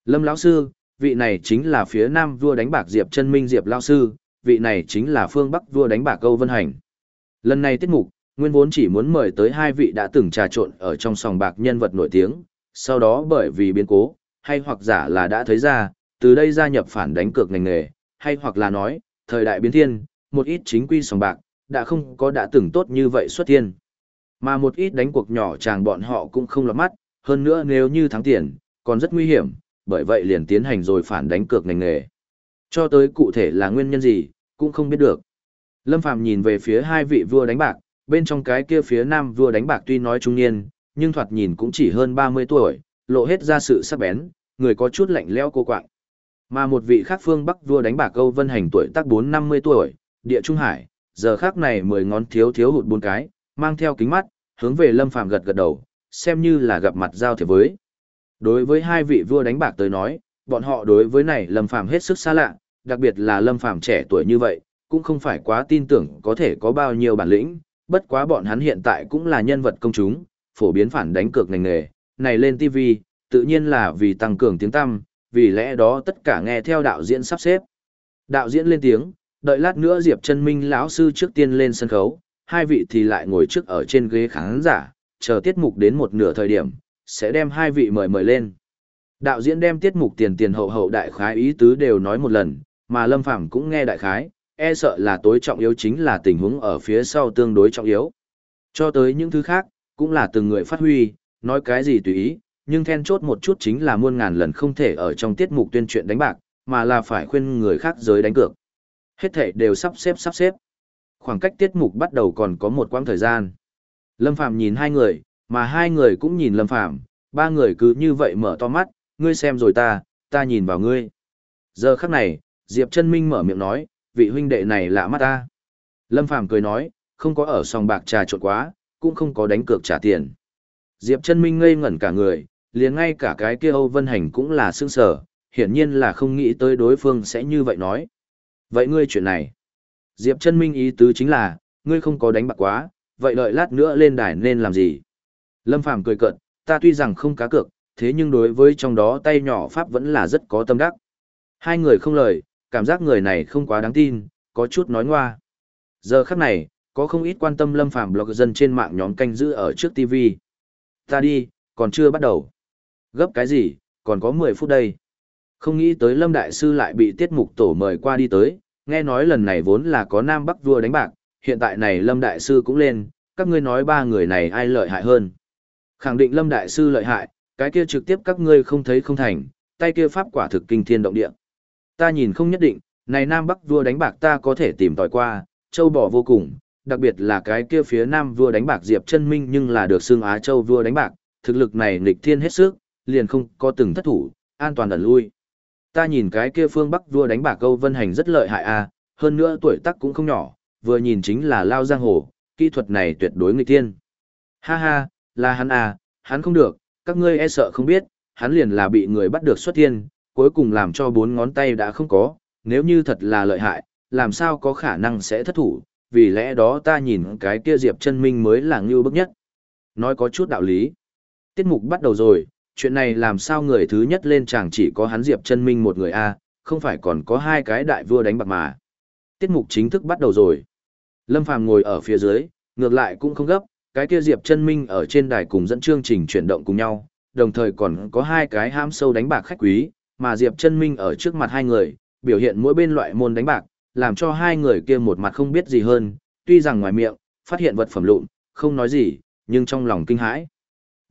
Speaker 1: Lâm lão sư, vị này chính là phía Nam vua đánh bạc Diệp Chân Minh Diệp lão sư, vị này chính là phương Bắc vua đánh bạc Câu Vân Hành. Lần này tiết mục, nguyên vốn chỉ muốn mời tới hai vị đã từng trà trộn ở trong sòng bạc nhân vật nổi tiếng, sau đó bởi vì biến cố, hay hoặc giả là đã thấy ra, từ đây gia nhập phản đánh cược ngành nghề, hay hoặc là nói, thời đại biến thiên, một ít chính quy sòng bạc, đã không có đã từng tốt như vậy xuất thiên. Mà một ít đánh cuộc nhỏ chàng bọn họ cũng không lọt mắt, hơn nữa nếu như thắng tiền, còn rất nguy hiểm, bởi vậy liền tiến hành rồi phản đánh cược ngành nghề. Cho tới cụ thể là nguyên nhân gì, cũng không biết được. Lâm Phàm nhìn về phía hai vị vua đánh bạc, bên trong cái kia phía nam vua đánh bạc tuy nói trung niên, nhưng thoạt nhìn cũng chỉ hơn 30 tuổi, lộ hết ra sự sắc bén, người có chút lạnh lẽo cô quạng. Mà một vị khác phương Bắc vua đánh bạc Âu Vân Hành tuổi tác 450 tuổi, địa Trung Hải, giờ khác này mười ngón thiếu thiếu hụt bốn cái, mang theo kính mắt, hướng về Lâm Phàm gật gật đầu, xem như là gặp mặt giao thiệp với. Đối với hai vị vua đánh bạc tới nói, bọn họ đối với này Lâm Phàm hết sức xa lạ, đặc biệt là Lâm Phàm trẻ tuổi như vậy, cũng không phải quá tin tưởng có thể có bao nhiêu bản lĩnh, bất quá bọn hắn hiện tại cũng là nhân vật công chúng, phổ biến phản đánh cược ngành nghề, này lên TV, tự nhiên là vì tăng cường tiếng tăm, vì lẽ đó tất cả nghe theo đạo diễn sắp xếp. Đạo diễn lên tiếng, đợi lát nữa Diệp Chân Minh lão sư trước tiên lên sân khấu, hai vị thì lại ngồi trước ở trên ghế khán giả, chờ tiết mục đến một nửa thời điểm, sẽ đem hai vị mời mời lên. Đạo diễn đem tiết mục tiền tiền hậu hậu đại khái ý tứ đều nói một lần, mà Lâm Phàm cũng nghe đại khái, e sợ là tối trọng yếu chính là tình huống ở phía sau tương đối trọng yếu. Cho tới những thứ khác, cũng là từng người phát huy, nói cái gì tùy ý, nhưng then chốt một chút chính là muôn ngàn lần không thể ở trong tiết mục tuyên truyện đánh bạc, mà là phải khuyên người khác giới đánh cược. Hết thể đều sắp xếp sắp xếp. Khoảng cách tiết mục bắt đầu còn có một quãng thời gian. Lâm Phàm nhìn hai người, mà hai người cũng nhìn Lâm Phàm ba người cứ như vậy mở to mắt, ngươi xem rồi ta, ta nhìn vào ngươi. Giờ khắc này, Diệp Chân Minh mở miệng nói, vị huynh đệ này lạ mắt ta. Lâm Phàm cười nói, không có ở sòng bạc trà trộn quá, cũng không có đánh cược trả tiền. Diệp Chân Minh ngây ngẩn cả người, liền ngay cả cái kia Âu Vân Hành cũng là sương sờ, hiển nhiên là không nghĩ tới đối phương sẽ như vậy nói. Vậy ngươi chuyện này, Diệp Chân Minh ý tứ chính là, ngươi không có đánh bạc quá, vậy đợi lát nữa lên đài nên làm gì? Lâm Phàm cười cợt, ta tuy rằng không cá cược, thế nhưng đối với trong đó tay nhỏ pháp vẫn là rất có tâm đắc. Hai người không lời, cảm giác người này không quá đáng tin, có chút nói ngoa. Giờ khắc này, có không ít quan tâm Lâm Phàm blog dân trên mạng nhóm canh giữ ở trước TV. Ta đi, còn chưa bắt đầu. Gấp cái gì, còn có 10 phút đây. Không nghĩ tới Lâm Đại Sư lại bị tiết mục tổ mời qua đi tới, nghe nói lần này vốn là có Nam Bắc vua đánh bạc, hiện tại này Lâm Đại Sư cũng lên, các ngươi nói ba người này ai lợi hại hơn. Khẳng định Lâm Đại Sư lợi hại, cái kia trực tiếp các ngươi không thấy không thành, tay kia pháp quả thực kinh thiên động địa. Ta nhìn không nhất định, này Nam Bắc vua đánh bạc ta có thể tìm tòi qua, châu bò vô cùng, đặc biệt là cái kia phía Nam vua đánh bạc Diệp chân Minh nhưng là được xưng Á Châu vua đánh bạc, thực lực này nghịch thiên hết sức, liền không có từng thất thủ, an toàn ẩn lui. Ta nhìn cái kia phương Bắc vua đánh bạc câu vân hành rất lợi hại a, hơn nữa tuổi tác cũng không nhỏ, vừa nhìn chính là lao giang hồ, kỹ thuật này tuyệt đối nghịch tiên. Ha ha, là hắn à, hắn không được, các ngươi e sợ không biết, hắn liền là bị người bắt được xuất thiên, cuối cùng làm cho bốn ngón tay đã không có, nếu như thật là lợi hại, làm sao có khả năng sẽ thất thủ, vì lẽ đó ta nhìn cái kia Diệp chân Minh mới là ngưu bức nhất. Nói có chút đạo lý. Tiết mục bắt đầu rồi, chuyện này làm sao người thứ nhất lên chàng chỉ có hắn Diệp chân Minh một người a không phải còn có hai cái đại vua đánh bạc mà. Tiết mục chính thức bắt đầu rồi. Lâm Phàm ngồi ở phía dưới, ngược lại cũng không gấp, cái kia Diệp chân Minh ở trên đài cùng dẫn chương trình chuyển động cùng nhau, đồng thời còn có hai cái ham sâu đánh bạc khách quý, mà Diệp chân Minh ở trước mặt hai người, biểu hiện mỗi bên loại môn đánh bạc, làm cho hai người kia một mặt không biết gì hơn, tuy rằng ngoài miệng, phát hiện vật phẩm lụn, không nói gì, nhưng trong lòng kinh hãi.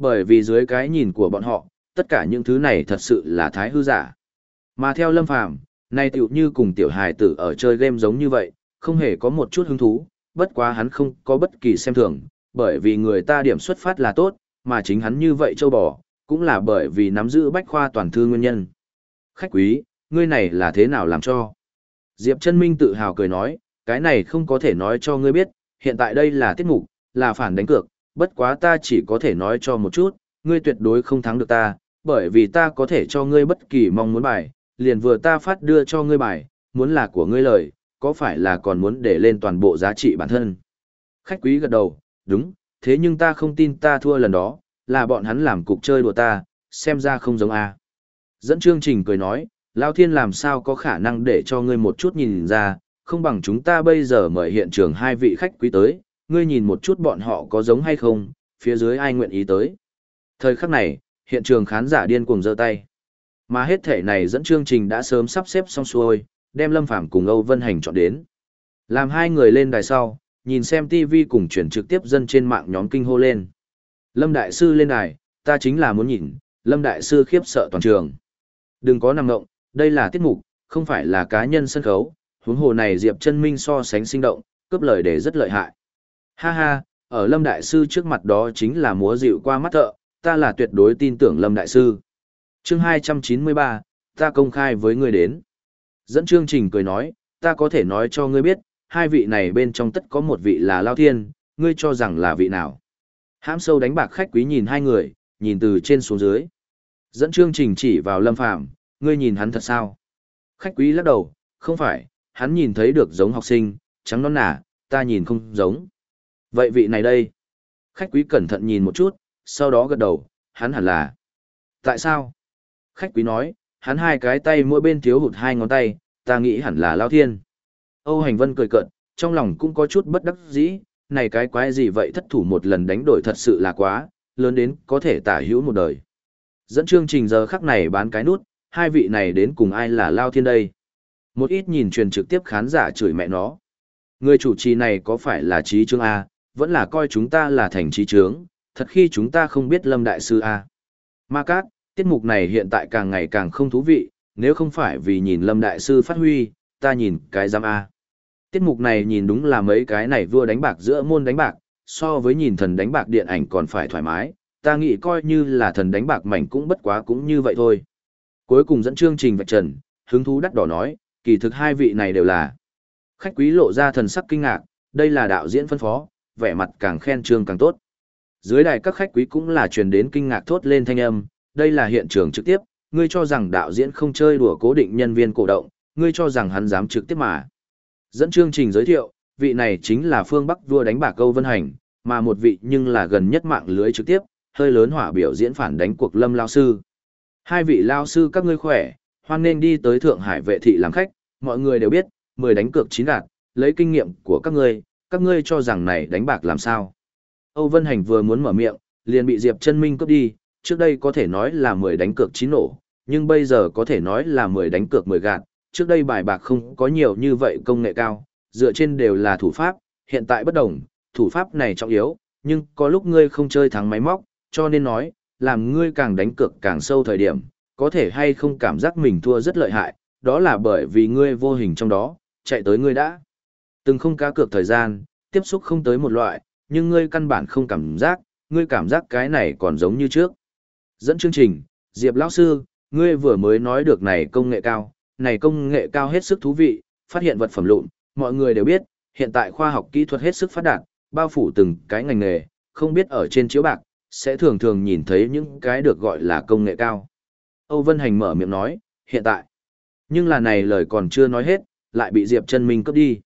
Speaker 1: Bởi vì dưới cái nhìn của bọn họ, tất cả những thứ này thật sự là thái hư giả. Mà theo Lâm Phàm, nay tiểu như cùng tiểu hài tử ở chơi game giống như vậy, không hề có một chút hứng thú, bất quá hắn không có bất kỳ xem thường, bởi vì người ta điểm xuất phát là tốt, mà chính hắn như vậy châu bò, cũng là bởi vì nắm giữ bách khoa toàn thư nguyên nhân. Khách quý, ngươi này là thế nào làm cho? Diệp chân Minh tự hào cười nói, cái này không có thể nói cho ngươi biết, hiện tại đây là tiết mục, là phản đánh cược, bất quá ta chỉ có thể nói cho một chút, ngươi tuyệt đối không thắng được ta, bởi vì ta có thể cho ngươi bất kỳ mong muốn bài, liền vừa ta phát đưa cho ngươi bài, muốn là của ngươi lời, có phải là còn muốn để lên toàn bộ giá trị bản thân. Khách quý gật đầu, đúng, thế nhưng ta không tin ta thua lần đó, là bọn hắn làm cục chơi đùa ta, xem ra không giống a. Dẫn chương trình cười nói, Lao Thiên làm sao có khả năng để cho ngươi một chút nhìn ra, không bằng chúng ta bây giờ mời hiện trường hai vị khách quý tới, ngươi nhìn một chút bọn họ có giống hay không, phía dưới ai nguyện ý tới. Thời khắc này, hiện trường khán giả điên cuồng giơ tay. Mà hết thể này dẫn chương trình đã sớm sắp xếp xong xuôi, đem Lâm Phàm cùng Âu Vân Hành chọn đến. Làm hai người lên đài sau, nhìn xem TV cùng chuyển trực tiếp dân trên mạng nhóm kinh hô lên. Lâm Đại Sư lên đài, ta chính là muốn nhìn, Lâm Đại Sư khiếp sợ toàn trường. Đừng có nằm ngộng, đây là tiết mục, không phải là cá nhân sân khấu, huống hồ này Diệp chân Minh so sánh sinh động, cướp lời để rất lợi hại. Ha ha, ở Lâm Đại Sư trước mặt đó chính là múa dịu qua mắt thợ, ta là tuyệt đối tin tưởng Lâm Đại Sư. chương 293, ta công khai với người đến. Dẫn chương trình cười nói, ta có thể nói cho ngươi biết, hai vị này bên trong tất có một vị là Lao Thiên, ngươi cho rằng là vị nào. Hãm sâu đánh bạc khách quý nhìn hai người, nhìn từ trên xuống dưới. Dẫn chương trình chỉ vào Lâm Phàm ngươi nhìn hắn thật sao? Khách quý lắc đầu, không phải, hắn nhìn thấy được giống học sinh, trắng non nả, ta nhìn không giống. Vậy vị này đây? Khách quý cẩn thận nhìn một chút, sau đó gật đầu, hắn hẳn là. Tại sao? Khách quý nói, hắn hai cái tay mỗi bên thiếu hụt hai ngón tay, ta nghĩ hẳn là Lao Thiên. Âu Hành Vân cười cợt, trong lòng cũng có chút bất đắc dĩ, này cái quái gì vậy thất thủ một lần đánh đổi thật sự là quá, lớn đến có thể tả hữu một đời. Dẫn chương trình giờ khắc này bán cái nút, hai vị này đến cùng ai là Lao Thiên đây? Một ít nhìn truyền trực tiếp khán giả chửi mẹ nó. Người chủ trì này có phải là trí trương A, vẫn là coi chúng ta là thành trí trướng, thật khi chúng ta không biết Lâm Đại Sư A. Ma Cát, tiết mục này hiện tại càng ngày càng không thú vị, nếu không phải vì nhìn Lâm Đại Sư phát huy, ta nhìn cái giam A. Tiết mục này nhìn đúng là mấy cái này vừa đánh bạc giữa môn đánh bạc, so với nhìn thần đánh bạc điện ảnh còn phải thoải mái, ta nghĩ coi như là thần đánh bạc mảnh cũng bất quá cũng như vậy thôi. Cuối cùng dẫn chương trình vạch trần, hứng thú đắt đỏ nói, kỳ thực hai vị này đều là. Khách quý lộ ra thần sắc kinh ngạc, đây là đạo diễn phân phó, vẻ mặt càng khen trương càng tốt. Dưới đài các khách quý cũng là truyền đến kinh ngạc thốt lên thanh âm, đây là hiện trường trực tiếp, ngươi cho rằng đạo diễn không chơi đùa cố định nhân viên cổ động, ngươi cho rằng hắn dám trực tiếp mà. Dẫn chương trình giới thiệu, vị này chính là phương Bắc vua đánh bạc câu vân hành, mà một vị nhưng là gần nhất mạng lưới trực tiếp, hơi lớn hỏa biểu diễn phản đánh cuộc lâm lao sư. Hai vị lao sư các ngươi khỏe, hoan nên đi tới Thượng Hải vệ thị làm khách, mọi người đều biết, mười đánh cược chín gạt, lấy kinh nghiệm của các ngươi, các ngươi cho rằng này đánh bạc làm sao. Âu Vân Hành vừa muốn mở miệng, liền bị Diệp Chân Minh cướp đi, trước đây có thể nói là mười đánh cược chín nổ, nhưng bây giờ có thể nói là mười đánh cược mười gạt, trước đây bài bạc không có nhiều như vậy công nghệ cao, dựa trên đều là thủ pháp, hiện tại bất đồng, thủ pháp này trọng yếu, nhưng có lúc ngươi không chơi thắng máy móc, cho nên nói, làm ngươi càng đánh cược càng sâu thời điểm, có thể hay không cảm giác mình thua rất lợi hại, đó là bởi vì ngươi vô hình trong đó, chạy tới ngươi đã. Từng không cá cược thời gian, tiếp xúc không tới một loại, nhưng ngươi căn bản không cảm giác, ngươi cảm giác cái này còn giống như trước. Dẫn chương trình, Diệp lão sư, ngươi vừa mới nói được này công nghệ cao, này công nghệ cao hết sức thú vị, phát hiện vật phẩm lụn, mọi người đều biết, hiện tại khoa học kỹ thuật hết sức phát đạt, bao phủ từng cái ngành nghề, không biết ở trên chiếu bạc, sẽ thường thường nhìn thấy những cái được gọi là công nghệ cao. Âu Vân Hành mở miệng nói, hiện tại. Nhưng là này lời còn chưa nói hết, lại bị Diệp Chân Minh cướp đi.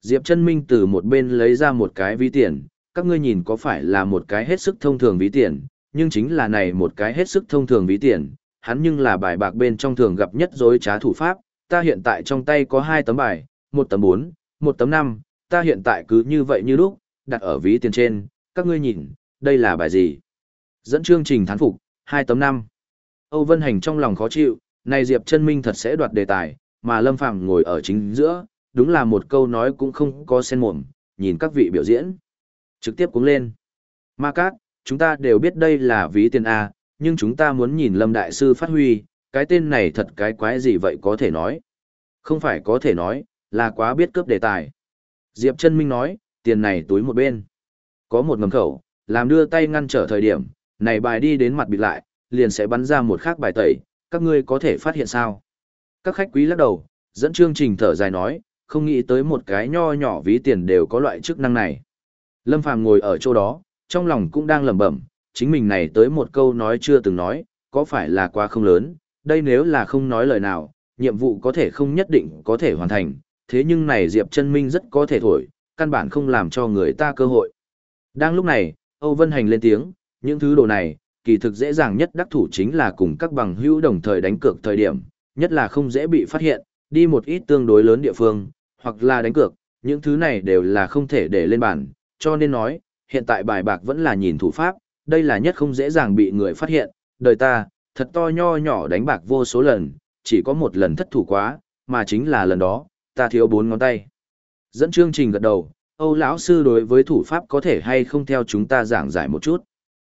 Speaker 1: Diệp Chân Minh từ một bên lấy ra một cái ví tiền, các ngươi nhìn có phải là một cái hết sức thông thường ví tiền, nhưng chính là này một cái hết sức thông thường ví tiền, hắn nhưng là bài bạc bên trong thường gặp nhất dối trá thủ pháp, ta hiện tại trong tay có hai tấm bài, một tấm bốn, một tấm năm, ta hiện tại cứ như vậy như lúc, đặt ở ví tiền trên, các ngươi nhìn, đây là bài gì? Dẫn chương trình thán phục, hai tấm năm. Âu Vân Hành trong lòng khó chịu, này Diệp Chân Minh thật sẽ đoạt đề tài, mà Lâm Phàm ngồi ở chính giữa, đúng là một câu nói cũng không có sen mồm, nhìn các vị biểu diễn. Trực tiếp cuống lên. Ma Cát, chúng ta đều biết đây là ví tiền A, nhưng chúng ta muốn nhìn Lâm Đại Sư phát huy, cái tên này thật cái quái gì vậy có thể nói. Không phải có thể nói, là quá biết cướp đề tài. Diệp Trân Minh nói, tiền này túi một bên. Có một ngầm khẩu, làm đưa tay ngăn trở thời điểm, này bài đi đến mặt bịt lại, liền sẽ bắn ra một khác bài tẩy, các ngươi có thể phát hiện sao. Các khách quý lắc đầu, dẫn chương trình thở dài nói, không nghĩ tới một cái nho nhỏ ví tiền đều có loại chức năng này. Lâm Phàm ngồi ở chỗ đó, trong lòng cũng đang lẩm bẩm, chính mình này tới một câu nói chưa từng nói, có phải là quá không lớn, đây nếu là không nói lời nào, nhiệm vụ có thể không nhất định có thể hoàn thành, thế nhưng này Diệp chân Minh rất có thể thổi, căn bản không làm cho người ta cơ hội. Đang lúc này, Âu Vân Hành lên tiếng, những thứ đồ này, kỳ thực dễ dàng nhất đắc thủ chính là cùng các bằng hữu đồng thời đánh cược thời điểm, nhất là không dễ bị phát hiện, đi một ít tương đối lớn địa phương, hoặc là đánh cược, những thứ này đều là không thể để lên bàn, cho nên nói, hiện tại bài bạc vẫn là nhìn thủ pháp, đây là nhất không dễ dàng bị người phát hiện, đời ta, thật to nho nhỏ đánh bạc vô số lần, chỉ có một lần thất thủ quá, mà chính là lần đó, ta thiếu bốn ngón tay. Dẫn chương trình gật đầu, Âu lão sư đối với thủ pháp có thể hay không theo chúng ta giảng giải một chút.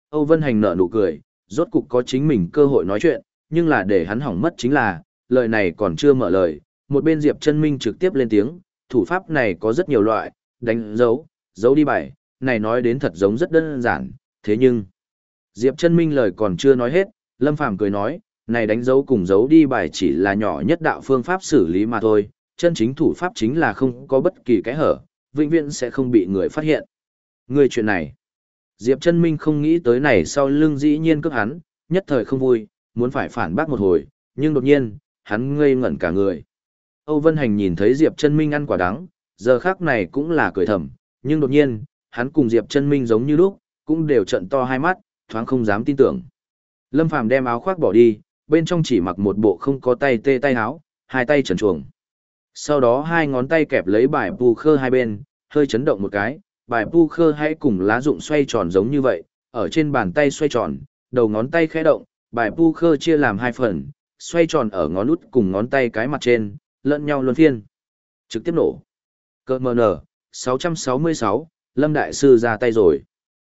Speaker 1: Âu Vân Hành nở nụ cười, rốt cục có chính mình cơ hội nói chuyện, nhưng là để hắn hỏng mất chính là, lời này còn chưa mở lời, một bên Diệp Chân Minh trực tiếp lên tiếng, thủ pháp này có rất nhiều loại, đánh dấu, dấu đi bài, này nói đến thật giống rất đơn giản, thế nhưng Diệp Chân Minh lời còn chưa nói hết, Lâm Phàm cười nói, này đánh dấu cùng dấu đi bài chỉ là nhỏ nhất đạo phương pháp xử lý mà thôi, chân chính thủ pháp chính là không có bất kỳ cái hở, vĩnh viễn sẽ không bị người phát hiện. Người chuyện này, Diệp Chân Minh không nghĩ tới này sau lưng dĩ nhiên cướp hắn, nhất thời không vui, muốn phải phản bác một hồi, nhưng đột nhiên, hắn ngây ngẩn cả người. Âu Vân Hành nhìn thấy Diệp Chân Minh ăn quả đắng, giờ khắc này cũng là cười thầm, nhưng đột nhiên, hắn cùng Diệp Chân Minh giống như lúc, cũng đều trợn to hai mắt, thoáng không dám tin tưởng. Lâm Phàm đem áo khoác bỏ đi, bên trong chỉ mặc một bộ không có tay tê tay áo, hai tay trần chuồng. Sau đó hai ngón tay kẹp lấy bài pu khơ hai bên, hơi chấn động một cái, bài pu khơ hãy cùng lá dụng xoay tròn giống như vậy, ở trên bàn tay xoay tròn, đầu ngón tay khẽ động, bài pu khơ chia làm hai phần, xoay tròn ở ngón út cùng ngón tay cái mặt trên, lẫn nhau luân phiên. Trực tiếp nổ. Cơ mờ nở, 666, Lâm Đại Sư ra tay rồi.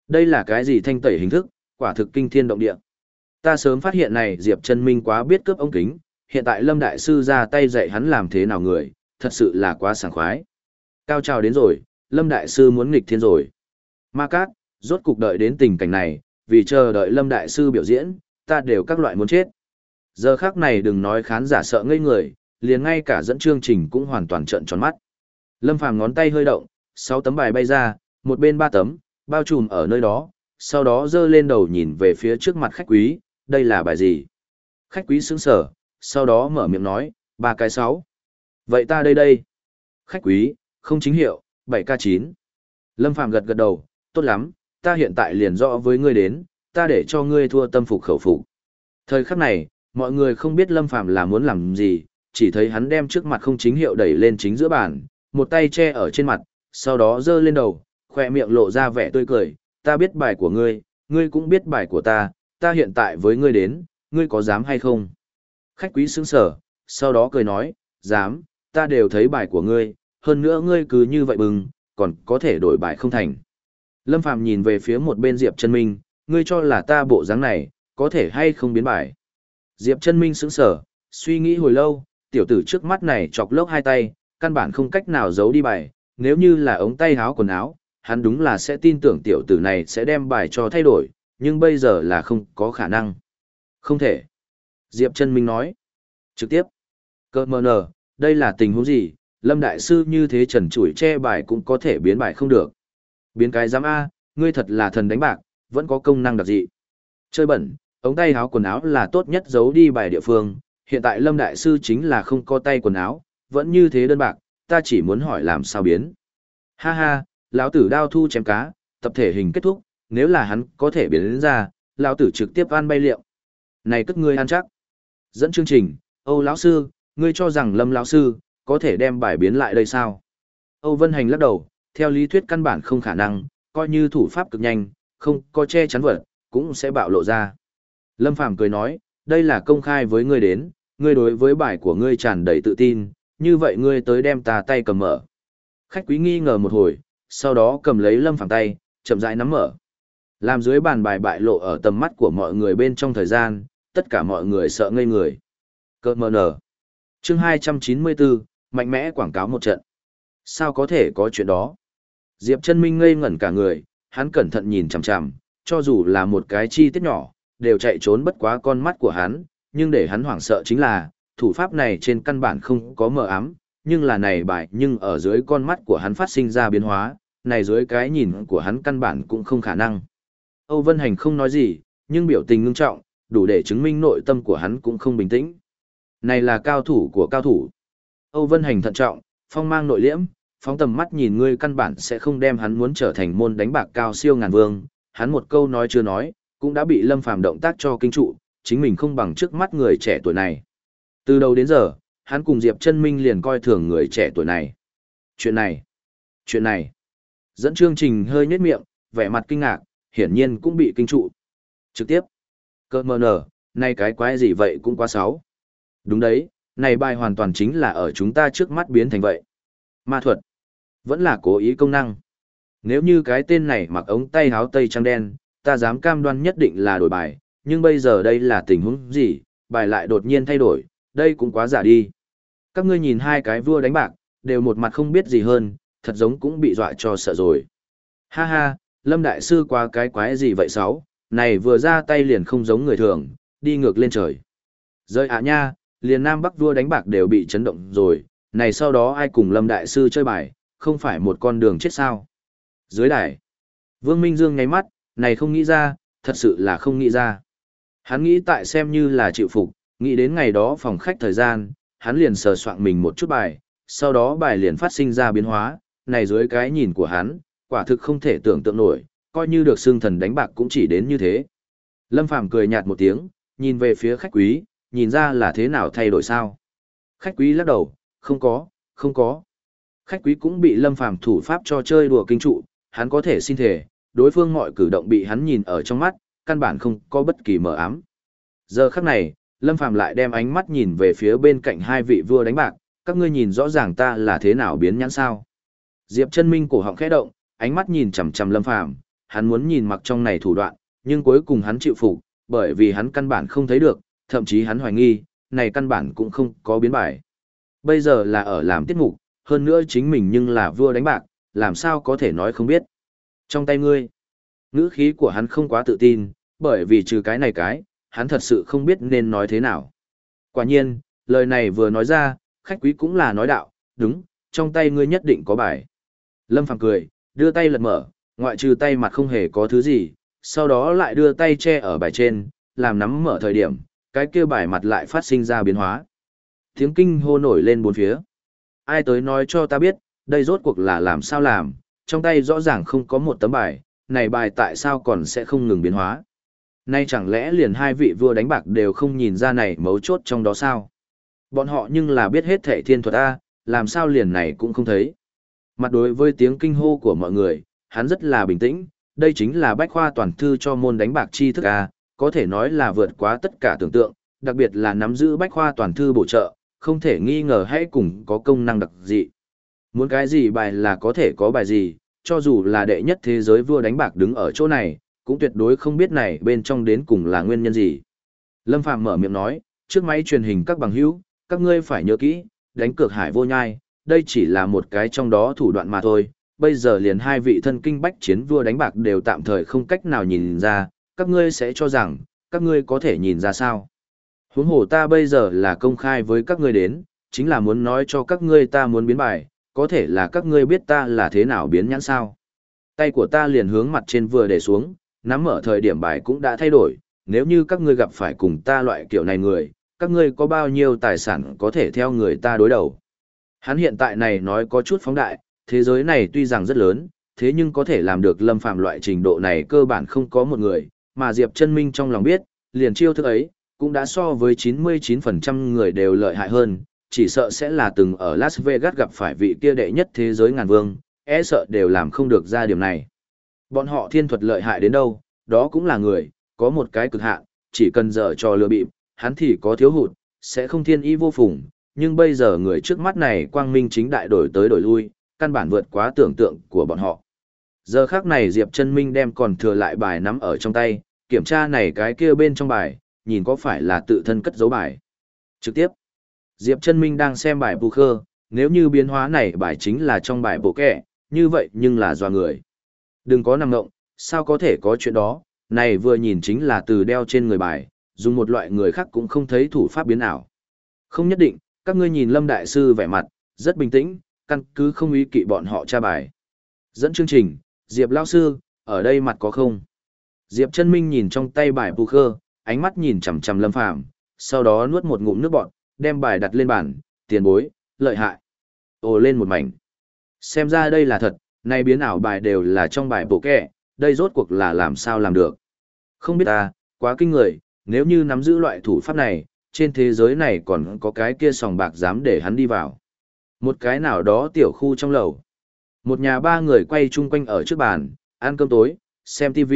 Speaker 1: Đây là cái gì thanh tẩy hình thức, quả thực kinh thiên động địa. Ta sớm phát hiện này Diệp Trân Minh quá biết cướp ống kính, hiện tại Lâm Đại Sư ra tay dạy hắn làm thế nào người, thật sự là quá sảng khoái. Cao trào đến rồi, Lâm Đại Sư muốn nghịch thiên rồi. Ma Cát, rốt cục đợi đến tình cảnh này, vì chờ đợi Lâm Đại Sư biểu diễn, ta đều các loại muốn chết. Giờ khác này đừng nói khán giả sợ ngây người, liền ngay cả dẫn chương trình cũng hoàn toàn trợn tròn mắt. Lâm Phàm ngón tay hơi động, sáu tấm bài bay ra, một bên ba tấm, bao trùm ở nơi đó, sau đó giơ lên đầu nhìn về phía trước mặt khách quý, đây là bài gì? Khách quý sững sở, sau đó mở miệng nói, ba cái sáu. Vậy ta đây đây. Khách quý, không chính hiệu, 7K9. Lâm Phàm gật gật đầu, tốt lắm, ta hiện tại liền rõ với ngươi đến, ta để cho ngươi thua tâm phục khẩu phục. Thời khắc này, mọi người không biết Lâm Phàm là muốn làm gì, chỉ thấy hắn đem trước mặt không chính hiệu đẩy lên chính giữa bàn, một tay che ở trên mặt, sau đó giơ lên đầu, khoe miệng lộ ra vẻ tươi cười, ta biết bài của ngươi, ngươi cũng biết bài của ta, ta hiện tại với ngươi đến, ngươi có dám hay không? Khách quý sững sở, sau đó cười nói, dám, ta đều thấy bài của ngươi, hơn nữa ngươi cứ như vậy bừng, còn có thể đổi bài không thành. Lâm Phàm nhìn về phía một bên Diệp Chân Minh, ngươi cho là ta bộ dáng này, có thể hay không biến bài. Diệp Chân Minh sững sở, suy nghĩ hồi lâu, tiểu tử trước mắt này chọc lốc hai tay, căn bản không cách nào giấu đi bài, nếu như là ống tay áo quần áo, hắn đúng là sẽ tin tưởng tiểu tử này sẽ đem bài cho thay đổi, nhưng bây giờ là không có khả năng. Không thể. Diệp Trân Minh nói. Trực tiếp. Cơ mờ nở. đây là tình huống gì, Lâm Đại Sư như thế trần chủi che bài cũng có thể biến bài không được. Biến cái giám A, ngươi thật là thần đánh bạc, vẫn có công năng đặc dị. Chơi bẩn, ống tay áo quần áo là tốt nhất giấu đi bài địa phương, hiện tại Lâm Đại Sư chính là không có tay quần áo, vẫn như thế đơn bạc, ta chỉ muốn hỏi làm sao biến. Ha ha, lão tử đao thu chém cá, tập thể hình kết thúc, nếu là hắn có thể biến đến ra, lão tử trực tiếp ăn bay liệu. Này cất ngươi ăn chắc. Dẫn chương trình, Âu lão sư, ngươi cho rằng Lâm lão sư có thể đem bài biến lại đây sao? Âu Vân Hành lắc đầu, theo lý thuyết căn bản không khả năng, coi như thủ pháp cực nhanh, không có che chắn vật, cũng sẽ bạo lộ ra. Lâm Phàm cười nói, đây là công khai với ngươi đến, ngươi đối với bài của ngươi tràn đầy tự tin, như vậy ngươi tới đem ta tay cầm mở. Khách quý nghi ngờ một hồi, sau đó cầm lấy lâm phẳng tay, chậm rãi nắm mở. Làm dưới bàn bài bại lộ ở tầm mắt của mọi người bên trong thời gian, tất cả mọi người sợ ngây người. Cơ mờ nở. Chương 294, mạnh mẽ quảng cáo một trận. Sao có thể có chuyện đó? Diệp chân minh ngây ngẩn cả người, hắn cẩn thận nhìn chằm chằm, cho dù là một cái chi tiết nhỏ, đều chạy trốn bất quá con mắt của hắn, nhưng để hắn hoảng sợ chính là, thủ pháp này trên căn bản không có mờ ám, nhưng là này bài nhưng ở dưới con mắt của hắn phát sinh ra biến hóa, này dưới cái nhìn của hắn căn bản cũng không khả năng. Âu Vân Hành không nói gì, nhưng biểu tình ngưng trọng, đủ để chứng minh nội tâm của hắn cũng không bình tĩnh. Này là cao thủ của cao thủ. Âu Vân Hành thận trọng, phong mang nội liễm, phóng tầm mắt nhìn ngươi căn bản sẽ không đem hắn muốn trở thành môn đánh bạc cao siêu ngàn vương, hắn một câu nói chưa nói, cũng đã bị Lâm Phàm động tác cho kinh trụ, chính mình không bằng trước mắt người trẻ tuổi này. Từ đầu đến giờ, hắn cùng Diệp Chân Minh liền coi thường người trẻ tuổi này. Chuyện này, chuyện này. Dẫn chương trình hơi nhếch miệng, vẻ mặt kinh ngạc, hiển nhiên cũng bị kinh trụ. Trực tiếp. Cơ mờ nở, nay cái quái gì vậy cũng quá xấu. Đúng đấy, này bài hoàn toàn chính là ở chúng ta trước mắt biến thành vậy. Ma thuật. Vẫn là cố ý công năng. Nếu như cái tên này mặc ống tay áo tây trắng đen, ta dám cam đoan nhất định là đổi bài, nhưng bây giờ đây là tình huống gì, bài lại đột nhiên thay đổi, đây cũng quá giả đi. Các ngươi nhìn hai cái vua đánh bạc, đều một mặt không biết gì hơn, thật giống cũng bị dọa cho sợ rồi. Ha ha, Lâm Đại Sư qua cái quái gì vậy sáu, này vừa ra tay liền không giống người thường, đi ngược lên trời. Rơi ạ nha, liền Nam Bắc vua đánh bạc đều bị chấn động rồi, này sau đó ai cùng Lâm Đại Sư chơi bài, không phải một con đường chết sao. Dưới đài, Vương Minh Dương ngáy mắt, này không nghĩ ra, thật sự là không nghĩ ra. Hắn nghĩ tại xem như là chịu phục, nghĩ đến ngày đó phòng khách thời gian, hắn liền sờ soạn mình một chút bài, sau đó bài liền phát sinh ra biến hóa, này dưới cái nhìn của hắn, quả thực không thể tưởng tượng nổi, coi như được xương thần đánh bạc cũng chỉ đến như thế. Lâm Phàm cười nhạt một tiếng, nhìn về phía khách quý, nhìn ra là thế nào thay đổi sao. Khách quý lắc đầu, không có, không có. Khách quý cũng bị Lâm Phàm thủ pháp cho chơi đùa kinh trụ, hắn có thể xin thể, đối phương mọi cử động bị hắn nhìn ở trong mắt, căn bản không có bất kỳ mờ ám. Giờ khắc này, Lâm Phàm lại đem ánh mắt nhìn về phía bên cạnh hai vị vua đánh bạc, các ngươi nhìn rõ ràng ta là thế nào biến nhãn sao. Diệp chân minh cổ họng khẽ động, ánh mắt nhìn chằm chằm Lâm Phàm, hắn muốn nhìn mặc trong này thủ đoạn, nhưng cuối cùng hắn chịu phục, bởi vì hắn căn bản không thấy được, thậm chí hắn hoài nghi, này căn bản cũng không có biến bài. Bây giờ là ở làm tiết mục, hơn nữa chính mình nhưng là vua đánh bạc, làm sao có thể nói không biết. Trong tay ngươi, ngữ khí của hắn không quá tự tin, bởi vì trừ cái này cái, hắn thật sự không biết nên nói thế nào. Quả nhiên, lời này vừa nói ra, khách quý cũng là nói đạo, đúng, trong tay ngươi nhất định có bài. Lâm Phàm cười, đưa tay lật mở, ngoại trừ tay mặt không hề có thứ gì, sau đó lại đưa tay che ở bài trên, làm nắm mở thời điểm, cái kia bài mặt lại phát sinh ra biến hóa. Tiếng kinh hô nổi lên bốn phía. Ai tới nói cho ta biết, đây rốt cuộc là làm sao làm, trong tay rõ ràng không có một tấm bài, này bài tại sao còn sẽ không ngừng biến hóa. Nay chẳng lẽ liền hai vị vua đánh bạc đều không nhìn ra này mấu chốt trong đó sao? Bọn họ nhưng là biết hết thể thiên thuật A, làm sao liền này cũng không thấy. Mặt đối với tiếng kinh hô của mọi người, hắn rất là bình tĩnh, đây chính là bách khoa toàn thư cho môn đánh bạc chi thức A, có thể nói là vượt quá tất cả tưởng tượng, đặc biệt là nắm giữ bách khoa toàn thư bổ trợ, không thể nghi ngờ hay cùng có công năng đặc dị. Muốn cái gì bài là có thể có bài gì, cho dù là đệ nhất thế giới vua đánh bạc đứng ở chỗ này, cũng tuyệt đối không biết này bên trong đến cùng là nguyên nhân gì. Lâm Phạm mở miệng nói, trước máy truyền hình các bằng hữu, các ngươi phải nhớ kỹ, đánh cược hải vô nhai, đây chỉ là một cái trong đó thủ đoạn mà thôi. Bây giờ liền hai vị thân kinh bách chiến vua đánh bạc đều tạm thời không cách nào nhìn ra, các ngươi sẽ cho rằng, các ngươi có thể nhìn ra sao. Huống hồ ta bây giờ là công khai với các ngươi đến, chính là muốn nói cho các ngươi ta muốn biến bài, có thể là các ngươi biết ta là thế nào biến nhãn sao. Tay của ta liền hướng mặt trên vừa để xuống, nắm ở thời điểm bài cũng đã thay đổi, nếu như các ngươi gặp phải cùng ta loại kiểu này người, các ngươi có bao nhiêu tài sản có thể theo người ta đối đầu. Hắn hiện tại này nói có chút phóng đại, thế giới này tuy rằng rất lớn, thế nhưng có thể làm được lâm phạm loại trình độ này cơ bản không có một người, mà Diệp chân Minh trong lòng biết, liền chiêu thức ấy, cũng đã so với 99% người đều lợi hại hơn, chỉ sợ sẽ là từng ở Las Vegas gặp phải vị kia đệ nhất thế giới ngàn vương, e sợ đều làm không được ra điểm này. Bọn họ thiên thuật lợi hại đến đâu, đó cũng là người, có một cái cực hạn, chỉ cần dở trò lừa bịp, hắn thì có thiếu hụt, sẽ không thiên ý vô phùng, nhưng bây giờ người trước mắt này quang minh chính đại đổi tới đổi lui, căn bản vượt quá tưởng tượng của bọn họ. Giờ khác này Diệp chân Minh đem còn thừa lại bài nắm ở trong tay, kiểm tra này cái kia bên trong bài, nhìn có phải là tự thân cất dấu bài. Trực tiếp, Diệp Trân Minh đang xem bài bù khơ, nếu như biến hóa này bài chính là trong bài bộ kẻ, như vậy nhưng là do người. Đừng có nằm ngộng, sao có thể có chuyện đó, này vừa nhìn chính là từ đeo trên người bài, dùng một loại người khác cũng không thấy thủ pháp biến ảo. Không nhất định, các ngươi nhìn Lâm Đại Sư vẻ mặt, rất bình tĩnh, căn cứ không ý kỵ bọn họ tra bài. Dẫn chương trình, Diệp Lao Sư, ở đây mặt có không? Diệp chân minh nhìn trong tay bài bù khơ, ánh mắt nhìn chằm chằm Lâm Phàm sau đó nuốt một ngụm nước bọt, đem bài đặt lên bàn, tiền bối, lợi hại. Ồ lên một mảnh. Xem ra đây là thật, nay biến ảo bài đều là trong bài bộ kẹ, đây rốt cuộc là làm sao làm được. Không biết ta, quá kinh người, nếu như nắm giữ loại thủ pháp này, trên thế giới này còn có cái kia sòng bạc dám để hắn đi vào. Một cái nào đó tiểu khu trong lầu. Một nhà ba người quay chung quanh ở trước bàn, ăn cơm tối, xem TV.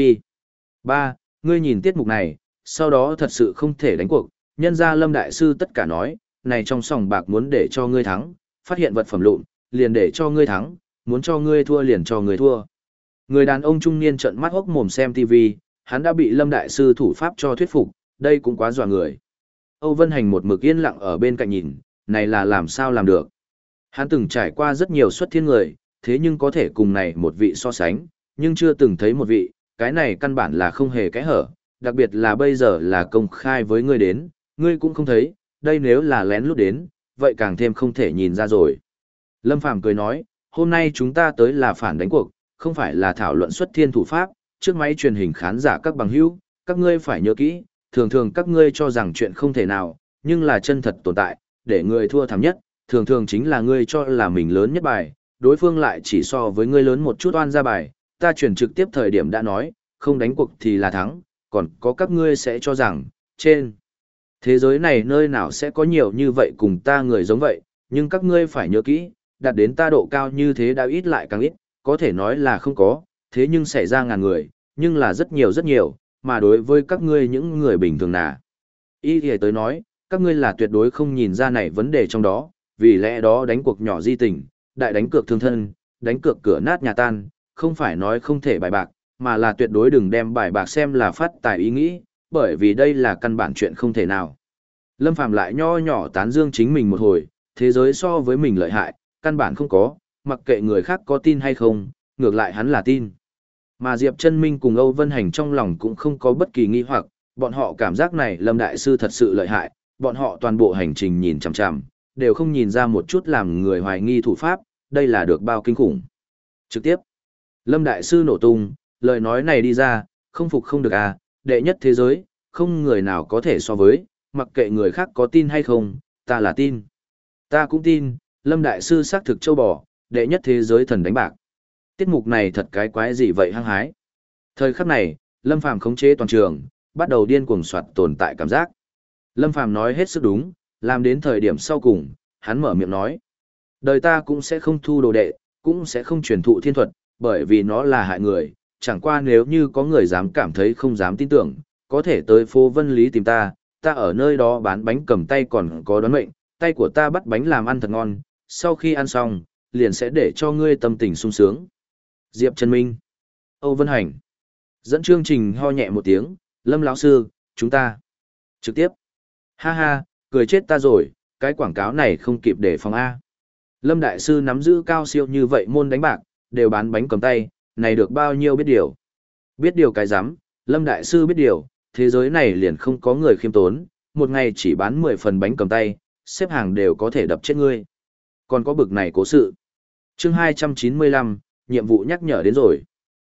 Speaker 1: Ba, ngươi nhìn tiết mục này, sau đó thật sự không thể đánh cuộc, nhân gia lâm đại sư tất cả nói, này trong sòng bạc muốn để cho ngươi thắng, phát hiện vật phẩm lụn, liền để cho ngươi thắng, muốn cho ngươi thua liền cho ngươi thua. Người đàn ông trung niên trợn mắt hốc mồm xem TV, hắn đã bị lâm đại sư thủ pháp cho thuyết phục, đây cũng quá dọa người. Âu Vân Hành một mực yên lặng ở bên cạnh nhìn, này là làm sao làm được. Hắn từng trải qua rất nhiều xuất thiên người, thế nhưng có thể cùng này một vị so sánh, nhưng chưa từng thấy một vị, cái này căn bản là không hề cái hở, đặc biệt là bây giờ là công khai với ngươi đến, ngươi cũng không thấy, đây nếu là lén lút đến, vậy càng thêm không thể nhìn ra rồi. Lâm Phàm cười nói, hôm nay chúng ta tới là phản đánh cuộc, không phải là thảo luận xuất thiên thủ pháp, trước máy truyền hình khán giả các bằng hữu, các ngươi phải nhớ kỹ, thường thường các ngươi cho rằng chuyện không thể nào, nhưng là chân thật tồn tại, để người thua thảm nhất, thường thường chính là ngươi cho là mình lớn nhất bài, đối phương lại chỉ so với ngươi lớn một chút oan ra bài, ta chuyển trực tiếp thời điểm đã nói, không đánh cuộc thì là thắng, còn có các ngươi sẽ cho rằng, trên thế giới này nơi nào sẽ có nhiều như vậy cùng ta người giống vậy, nhưng các ngươi phải nhớ kỹ, đạt đến ta độ cao như thế đã ít lại càng ít, có thể nói là không có, thế nhưng xảy ra ngàn người, nhưng là rất nhiều rất nhiều, mà đối với các ngươi những người bình thường nà. Ý thì tới nói, các ngươi là tuyệt đối không nhìn ra này vấn đề trong đó, vì lẽ đó đánh cuộc nhỏ di tình, đại đánh cược thương thân, đánh cược cửa nát nhà tan, không phải nói không thể bài bạc, mà là tuyệt đối đừng đem bài bạc xem là phát tài ý nghĩ, bởi vì đây là căn bản chuyện không thể nào. Lâm Phàm lại nho nhỏ tán dương chính mình một hồi, thế giới so với mình lợi hại, căn bản không có, mặc kệ người khác có tin hay không, ngược lại hắn là tin. Mà Diệp Chân Minh cùng Âu Vân Hành trong lòng cũng không có bất kỳ nghi hoặc, bọn họ cảm giác này Lâm Đại Sư thật sự lợi hại, bọn họ toàn bộ hành trình nhìn chằm chằm, đều không nhìn ra một chút làm người hoài nghi thủ pháp, đây là được bao kinh khủng. Trực tiếp, Lâm Đại Sư nổ tung, lời nói này đi ra, không phục không được à, đệ nhất thế giới, không người nào có thể so với, mặc kệ người khác có tin hay không, ta là tin. Ta cũng tin, Lâm Đại Sư xác thực châu bò, đệ nhất thế giới thần đánh bạc. Tiết mục này thật cái quái gì vậy hăng hái. Thời khắc này, Lâm Phàm khống chế toàn trường, bắt đầu điên cuồng soạt tồn tại cảm giác. Lâm Phàm nói hết sức đúng, làm đến thời điểm sau cùng, hắn mở miệng nói. Đời ta cũng sẽ không thu đồ đệ, cũng sẽ không truyền thụ thiên thuật, bởi vì nó là hại người, chẳng qua nếu như có người dám cảm thấy không dám tin tưởng, có thể tới phố Vân Lý tìm ta, ta ở nơi đó bán bánh cầm tay còn có đoán mệnh, tay của ta bắt bánh làm ăn thật ngon, sau khi ăn xong, liền sẽ để cho ngươi tâm tình sung sướng. Diệp Trần Minh, Âu Vân Hành, dẫn chương trình ho nhẹ một tiếng, Lâm lão sư, chúng ta trực tiếp. Ha ha, cười chết ta rồi, cái quảng cáo này không kịp để phòng A. Lâm Đại Sư nắm giữ cao siêu như vậy môn đánh bạc, đều bán bánh cầm tay, này được bao nhiêu biết điều. Biết điều cái rắm Lâm Đại Sư biết điều, thế giới này liền không có người khiêm tốn, một ngày chỉ bán 10 phần bánh cầm tay, xếp hàng đều có thể đập chết ngươi. Còn có bực này cố sự. chương 295, nhiệm vụ nhắc nhở đến rồi.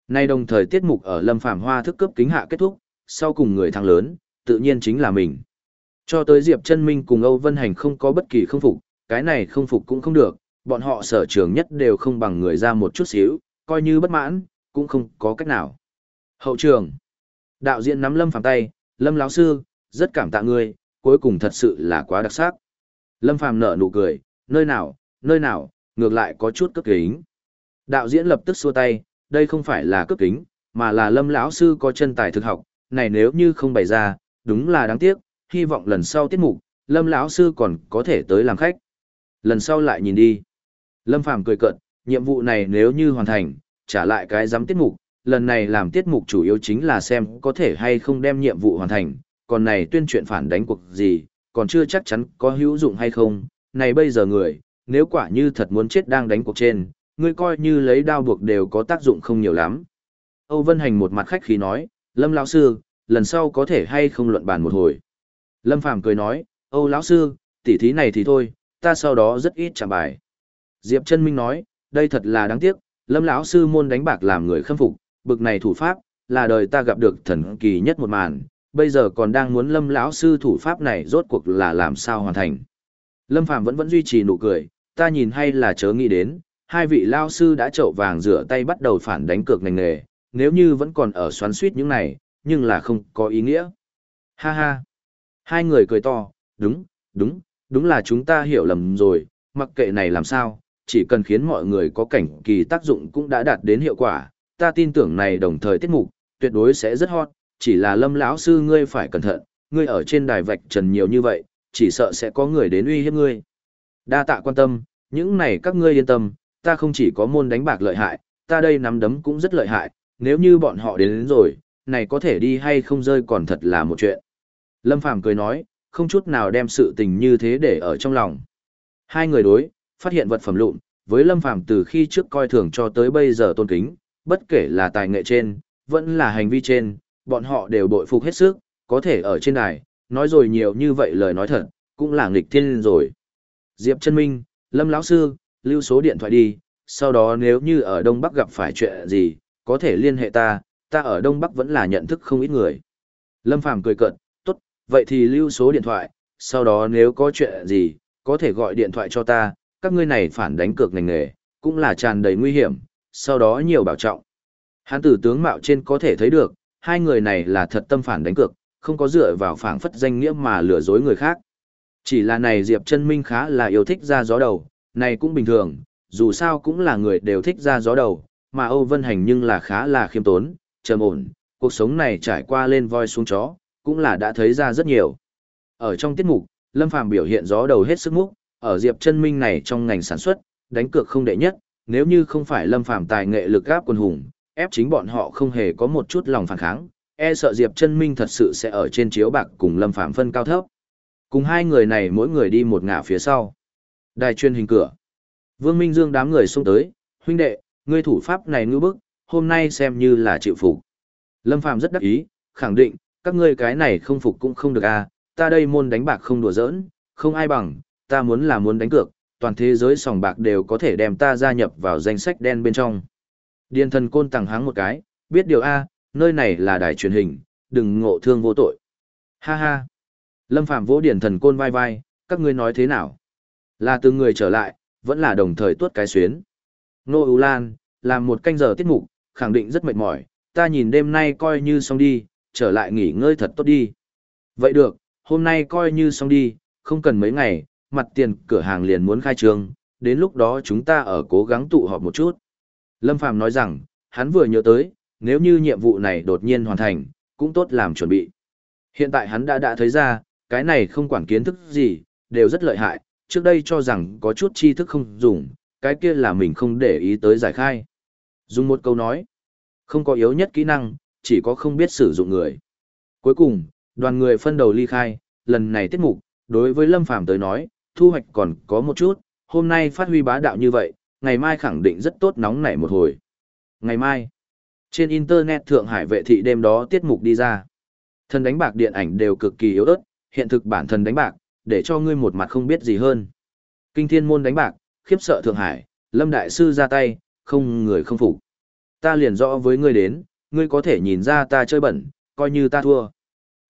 Speaker 1: Nay đồng thời tiết mục ở Lâm phạm Hoa thức cấp kính hạ kết thúc, sau cùng người thắng lớn, tự nhiên chính là mình. Cho tới Diệp Chân Minh cùng Âu Vân Hành không có bất kỳ không phục, cái này không phục cũng không được, bọn họ sở trường nhất đều không bằng người ra một chút xíu, coi như bất mãn, cũng không có cách nào. Hậu trường. Đạo diễn nắm Lâm Phàm tay, Lâm lão sư, rất cảm tạ ngươi, cuối cùng thật sự là quá đặc sắc. Lâm Phàm nở nụ cười, nơi nào, nơi nào, ngược lại có chút cấp kính. Đạo diễn lập tức xua tay, đây không phải là cấp kính, mà là Lâm lão sư có chân tài thực học, này nếu như không bày ra, đúng là đáng tiếc, hy vọng lần sau tiết mục, Lâm lão sư còn có thể tới làm khách. Lần sau lại nhìn đi. Lâm Phàm cười cợt, nhiệm vụ này nếu như hoàn thành, trả lại cái giám tiết mục, lần này làm tiết mục chủ yếu chính là xem có thể hay không đem nhiệm vụ hoàn thành, còn này tuyên truyền phản đánh cuộc gì, còn chưa chắc chắn có hữu dụng hay không, này bây giờ người, nếu quả như thật muốn chết đang đánh cuộc trên, ngươi coi như lấy đao buộc đều có tác dụng không nhiều lắm. Âu Vân Hành một mặt khách khí nói, Lâm lão sư, lần sau có thể hay không luận bàn một hồi. Lâm Phàm cười nói, Âu lão sư, tỉ thí này thì thôi, ta sau đó rất ít trả bài. Diệp Trân Minh nói, đây thật là đáng tiếc, Lâm lão sư môn đánh bạc làm người khâm phục, bực này thủ pháp, là đời ta gặp được thần kỳ nhất một màn, bây giờ còn đang muốn Lâm lão sư thủ pháp này rốt cuộc là làm sao hoàn thành. Lâm Phàm vẫn vẫn duy trì nụ cười, ta nhìn hay là chớ nghĩ đến, hai vị lão sư đã trậu vàng rửa tay bắt đầu phản đánh cược ngành nghề, nếu như vẫn còn ở xoắn suýt những này, nhưng là không có ý nghĩa. Ha ha. Hai người cười to, đúng, đúng, đúng là chúng ta hiểu lầm rồi, mặc kệ này làm sao, chỉ cần khiến mọi người có cảnh kỳ tác dụng cũng đã đạt đến hiệu quả, ta tin tưởng này đồng thời tiết mục, tuyệt đối sẽ rất hot, chỉ là lâm lão sư ngươi phải cẩn thận, ngươi ở trên đài vạch trần nhiều như vậy, chỉ sợ sẽ có người đến uy hiếp ngươi. Đa tạ quan tâm, những này các ngươi yên tâm, ta không chỉ có môn đánh bạc lợi hại, ta đây nắm đấm cũng rất lợi hại, nếu như bọn họ đến, đến rồi, này có thể đi hay không rơi còn thật là một chuyện. Lâm Phàm cười nói, không chút nào đem sự tình như thế để ở trong lòng. Hai người đối, phát hiện vật phẩm lụn, với Lâm Phàm từ khi trước coi thường cho tới bây giờ tôn kính, bất kể là tài nghệ trên, vẫn là hành vi trên, bọn họ đều bội phục hết sức, có thể ở trên đài, nói rồi nhiều như vậy lời nói thật, cũng là nghịch thiên rồi. Diệp Trân Minh, Lâm lão sư, lưu số điện thoại đi, sau đó nếu như ở Đông Bắc gặp phải chuyện gì, có thể liên hệ ta, ta ở Đông Bắc vẫn là nhận thức không ít người. Lâm Phàm cười cợt, tốt, vậy thì lưu số điện thoại, sau đó nếu có chuyện gì, có thể gọi điện thoại cho ta, các ngươi này phản đánh cược ngành nghề, cũng là tràn đầy nguy hiểm, sau đó nhiều bảo trọng. Hán tử tướng mạo trên có thể thấy được, hai người này là thật tâm phản đánh cược, không có dựa vào phảng phất danh nghĩa mà lừa dối người khác. Chỉ là này Diệp Chân Minh khá là yêu thích ra gió đầu, này cũng bình thường, dù sao cũng là người đều thích ra gió đầu, mà Âu Vân Hành nhưng là khá là khiêm tốn, trầm ổn, cuộc sống này trải qua lên voi xuống chó, cũng là đã thấy ra rất nhiều. Ở trong tiết mục, Lâm Phàm biểu hiện gió đầu hết sức múc, ở Diệp Chân Minh này trong ngành sản xuất, đánh cược không đệ nhất, nếu như không phải Lâm Phàm tài nghệ lực gáp quân hùng, ép chính bọn họ không hề có một chút lòng phản kháng, e sợ Diệp Chân Minh thật sự sẽ ở trên chiếu bạc cùng Lâm Phàm phân cao thấp. Cùng hai người này mỗi người đi một ngả phía sau. Đài truyền hình cửa. Vương Minh Dương đám người xông tới, huynh đệ, ngươi thủ pháp này ngư bức, hôm nay xem như là chịu phục. Lâm Phàm rất đắc ý, khẳng định, các ngươi cái này không phục cũng không được à, ta đây môn đánh bạc không đùa giỡn, không ai bằng, ta muốn là muốn đánh cược, toàn thế giới sòng bạc đều có thể đem ta gia nhập vào danh sách đen bên trong. Điền thần côn tặng háng một cái, biết điều A, nơi này là đài truyền hình, đừng ngộ thương vô tội. Ha ha. Lâm Phạm vỗ điền thần côn vai vai, các ngươi nói thế nào? Là từ người trở lại, vẫn là đồng thời tuốt cái xuyến. Nô U Lan, làm một canh giờ tiết mục, khẳng định rất mệt mỏi, ta nhìn đêm nay coi như xong đi, trở lại nghỉ ngơi thật tốt đi. Vậy được, hôm nay coi như xong đi, không cần mấy ngày, mặt tiền cửa hàng liền muốn khai trương, đến lúc đó chúng ta ở cố gắng tụ họp một chút. Lâm Phàm nói rằng, hắn vừa nhớ tới, nếu như nhiệm vụ này đột nhiên hoàn thành, cũng tốt làm chuẩn bị. Hiện tại hắn đã đã thấy ra, cái này không quản kiến thức gì, đều rất lợi hại, trước đây cho rằng có chút tri thức không dùng, cái kia là mình không để ý tới giải khai. Dùng một câu nói, không có yếu nhất kỹ năng, chỉ có không biết sử dụng người. Cuối cùng, đoàn người phân đầu ly khai, lần này tiết mục, đối với Lâm Phàm tới nói, thu hoạch còn có một chút, hôm nay phát huy bá đạo như vậy, ngày mai khẳng định rất tốt nóng nảy một hồi. Ngày mai, trên Internet Thượng Hải vệ thị đêm đó tiết mục đi ra. Thần đánh bạc điện ảnh đều cực kỳ yếu ớt, hiện thực bản thân đánh bạc, để cho ngươi một mặt không biết gì hơn. Kinh thiên môn đánh bạc, khiếp sợ Thượng Hải, Lâm Đại Sư ra tay, không người không phục. Ta liền rõ với ngươi đến, ngươi có thể nhìn ra ta chơi bẩn, coi như ta thua.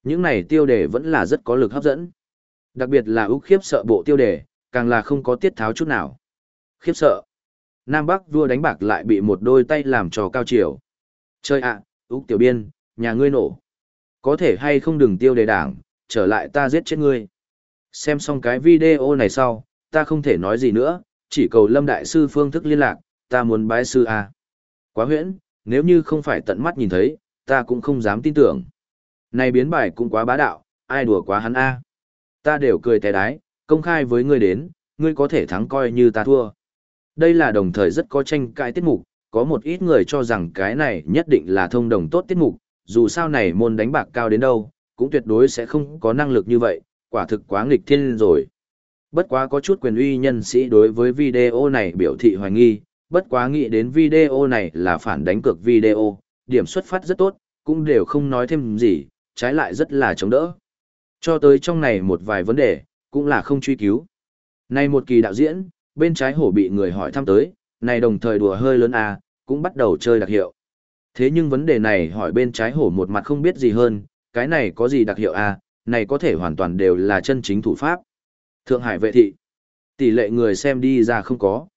Speaker 1: Những này tiêu đề vẫn là rất có lực hấp dẫn. Đặc biệt là Úc khiếp sợ bộ tiêu đề, càng là không có tiết tháo chút nào. Khiếp sợ. Nam Bắc vua đánh bạc lại bị một đôi tay làm trò cao chiều. Chơi ạ, à, Úc tiểu biên, nhà ngươi nổ. Có thể hay không đừng tiêu đề đảng, trở lại ta giết chết ngươi. Xem xong cái video này sau, ta không thể nói gì nữa, chỉ cầu Lâm Đại Sư phương thức liên lạc, ta muốn bái sư A. Quá huyễn, nếu như không phải tận mắt nhìn thấy, ta cũng không dám tin tưởng. Này biến bài cũng quá bá đạo, ai đùa quá hắn A. Ta đều cười té đái, công khai với ngươi đến, ngươi có thể thắng coi như ta thua. Đây là đồng thời rất có tranh cãi tiết mục, có một ít người cho rằng cái này nhất định là thông đồng tốt tiết mục, dù sao này môn đánh bạc cao đến đâu, cũng tuyệt đối sẽ không có năng lực như vậy, quả thực quá nghịch thiên rồi. Bất quá có chút quyền uy nhân sĩ đối với video này biểu thị hoài nghi, bất quá nghĩ đến video này là phản đánh cược video, điểm xuất phát rất tốt, cũng đều không nói thêm gì, trái lại rất là chống đỡ. Cho tới trong này một vài vấn đề, cũng là không truy cứu. Này một kỳ đạo diễn, bên trái hổ bị người hỏi thăm tới, này đồng thời đùa hơi lớn à, cũng bắt đầu chơi đặc hiệu. Thế nhưng vấn đề này hỏi bên trái hổ một mặt không biết gì hơn, cái này có gì đặc hiệu à, này có thể hoàn toàn đều là chân chính thủ pháp. Thượng Hải vệ thị, tỷ lệ người xem đi ra không có.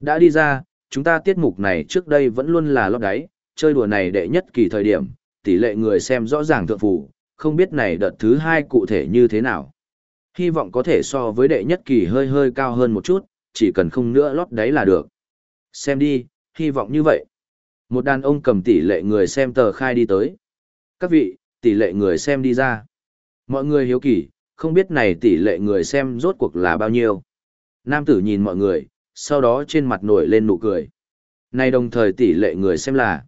Speaker 1: Đã đi ra, chúng ta tiết mục này trước đây vẫn luôn là lót đáy, chơi đùa này đệ nhất kỳ thời điểm, tỷ lệ người xem rõ ràng thượng phủ, không biết này đợt thứ hai cụ thể như thế nào. Hy vọng có thể so với đệ nhất kỳ hơi hơi cao hơn một chút, chỉ cần không nữa lót đáy là được. Xem đi, hy vọng như vậy. Một đàn ông cầm tỷ lệ người xem tờ khai đi tới. Các vị, tỷ lệ người xem đi ra. Mọi người hiếu kỳ, không biết này tỷ lệ người xem rốt cuộc là bao nhiêu. Nam tử nhìn mọi người, sau đó trên mặt nổi lên nụ cười. Này đồng thời tỷ lệ người xem là.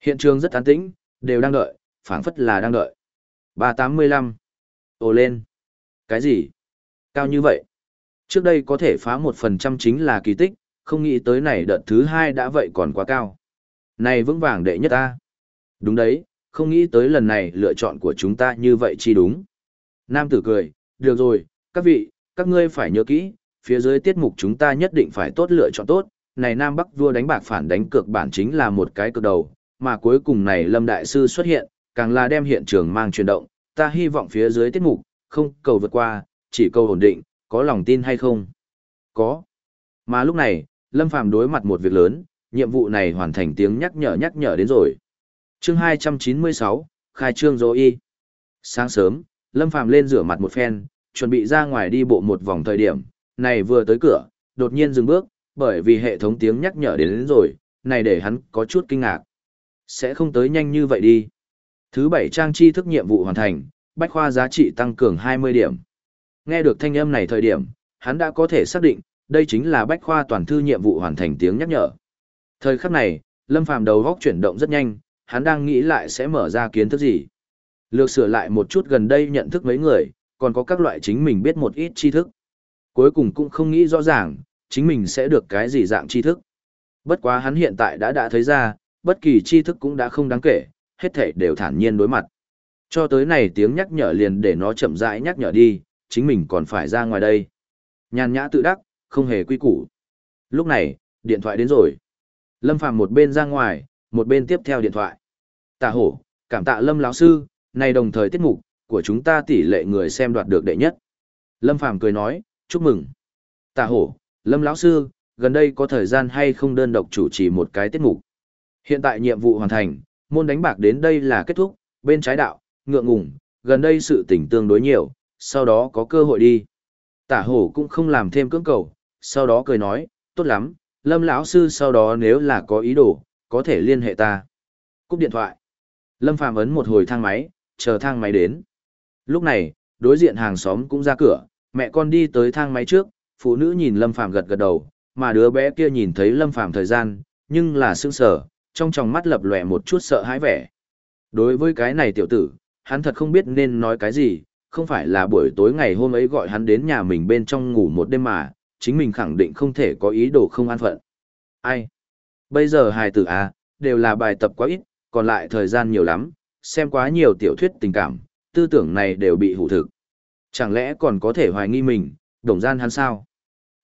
Speaker 1: Hiện trường rất an tĩnh, đều đang đợi, phảng phất là đang đợi. 385. Ồ lên. Cái gì? Cao như vậy. Trước đây có thể phá 1% chính là kỳ tích, không nghĩ tới này đợt thứ hai đã vậy còn quá cao. Này vững vàng đệ nhất ta. Đúng đấy, không nghĩ tới lần này lựa chọn của chúng ta như vậy chi đúng. Nam tử cười, được rồi, các vị, các ngươi phải nhớ kỹ, phía dưới tiết mục chúng ta nhất định phải tốt lựa chọn tốt, này Nam Bắc vua đánh bạc phản đánh cược bản chính là một cái cực đầu, mà cuối cùng này Lâm Đại Sư xuất hiện, càng là đem hiện trường mang chuyển động, ta hy vọng phía dưới tiết mục, không cầu vượt qua, chỉ cầu ổn định, có lòng tin hay không? Có. Mà lúc này, Lâm Phàm đối mặt một việc lớn, nhiệm vụ này hoàn thành tiếng nhắc nhở nhắc nhở đến rồi. Chương 296, khai trương dỗ y. Sáng sớm, Lâm Phàm lên rửa mặt một phen, chuẩn bị ra ngoài đi bộ một vòng thời điểm, này vừa tới cửa, đột nhiên dừng bước, bởi vì hệ thống tiếng nhắc nhở đến, đến rồi, này để hắn có chút kinh ngạc. Sẽ không tới nhanh như vậy đi. Thứ bảy trang tri thức nhiệm vụ hoàn thành, bách khoa giá trị tăng cường 20 điểm. Nghe được thanh âm này thời điểm, hắn đã có thể xác định, đây chính là bách khoa toàn thư nhiệm vụ hoàn thành tiếng nhắc nhở. Thời khắc này, Lâm Phàm đầu góc chuyển động rất nhanh, hắn đang nghĩ lại sẽ mở ra kiến thức gì. Lược sửa lại một chút gần đây nhận thức mấy người, còn có các loại chính mình biết một ít tri thức. Cuối cùng cũng không nghĩ rõ ràng, chính mình sẽ được cái gì dạng tri thức. Bất quá hắn hiện tại đã đã thấy ra, bất kỳ tri thức cũng đã không đáng kể, hết thảy đều thản nhiên đối mặt. Cho tới này tiếng nhắc nhở liền để nó chậm rãi nhắc nhở đi, chính mình còn phải ra ngoài đây. Nhàn nhã tự đắc, không hề quy củ. Lúc này, điện thoại đến rồi. Lâm Phàm một bên ra ngoài, một bên tiếp theo điện thoại. Tạ hổ, cảm tạ Lâm lão sư, này đồng thời tiết mục của chúng ta tỷ lệ người xem đoạt được đệ nhất. Lâm Phàm cười nói, chúc mừng. Tạ hổ, Lâm lão sư, gần đây có thời gian hay không đơn độc chủ trì một cái tiết mục. Hiện tại nhiệm vụ hoàn thành, môn đánh bạc đến đây là kết thúc, bên trái đạo, ngượng ngùng, gần đây sự tình tương đối nhiều, sau đó có cơ hội đi. Tả hổ cũng không làm thêm cưỡng cầu, sau đó cười nói, tốt lắm, lâm lão sư sau đó nếu là có ý đồ, có thể liên hệ ta. Cúp điện thoại. Lâm Phàm ấn một hồi thang máy, chờ thang máy đến. Lúc này, đối diện hàng xóm cũng ra cửa, mẹ con đi tới thang máy trước, phụ nữ nhìn Lâm Phàm gật gật đầu, mà đứa bé kia nhìn thấy Lâm Phàm thời gian, nhưng là sững sờ, trong tròng mắt lập lòe một chút sợ hãi vẻ. Đối với cái này tiểu tử, hắn thật không biết nên nói cái gì, không phải là buổi tối ngày hôm ấy gọi hắn đến nhà mình bên trong ngủ một đêm mà, chính mình khẳng định không thể có ý đồ không an phận. Ai? Bây giờ hài tử à, đều là bài tập quá ít, còn lại thời gian nhiều lắm, xem quá nhiều tiểu thuyết tình cảm, tư tưởng này đều bị hủ thực. Chẳng lẽ còn có thể hoài nghi mình, đồng gian hắn sao?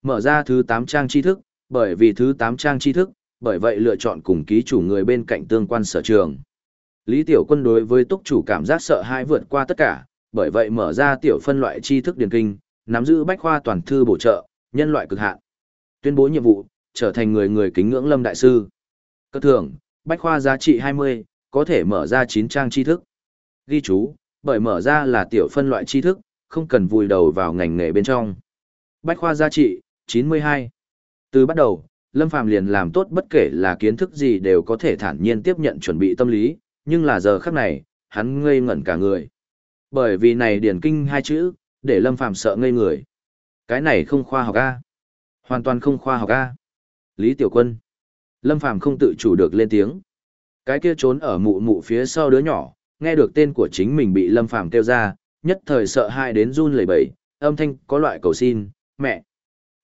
Speaker 1: Mở ra thứ 8 trang tri thức, bởi vì thứ 8 trang tri thức, bởi vậy lựa chọn cùng ký chủ người bên cạnh tương quan sở trường. Lý Tiểu Quân đối với túc chủ cảm giác sợ hãi vượt qua tất cả, bởi vậy mở ra tiểu phân loại tri thức điển kinh, nắm giữ bách khoa toàn thư bổ trợ, nhân loại cực hạn. Tuyên bố nhiệm vụ, trở thành người người kính ngưỡng Lâm đại sư. Cơ thưởng, bách khoa giá trị 20, có thể mở ra 9 trang tri thức. Ghi chú, bởi mở ra là tiểu phân loại tri thức, không cần vùi đầu vào ngành nghề bên trong. Bách khoa giá trị 92. Từ bắt đầu, Lâm Phàm liền làm tốt bất kể là kiến thức gì đều có thể thản nhiên tiếp nhận chuẩn bị tâm lý, nhưng là giờ khắc này, hắn ngây ngẩn cả người. Bởi vì này điển kinh hai chữ, để Lâm Phàm sợ ngây người. Cái này không khoa học a. Hoàn toàn không khoa học a. Lý Tiểu Quân. Lâm Phàm không tự chủ được lên tiếng. Cái kia trốn ở mụ mụ phía sau đứa nhỏ, nghe được tên của chính mình bị Lâm Phàm kêu ra, nhất thời sợ hãi đến run lẩy bẩy, âm thanh có loại cầu xin, "Mẹ."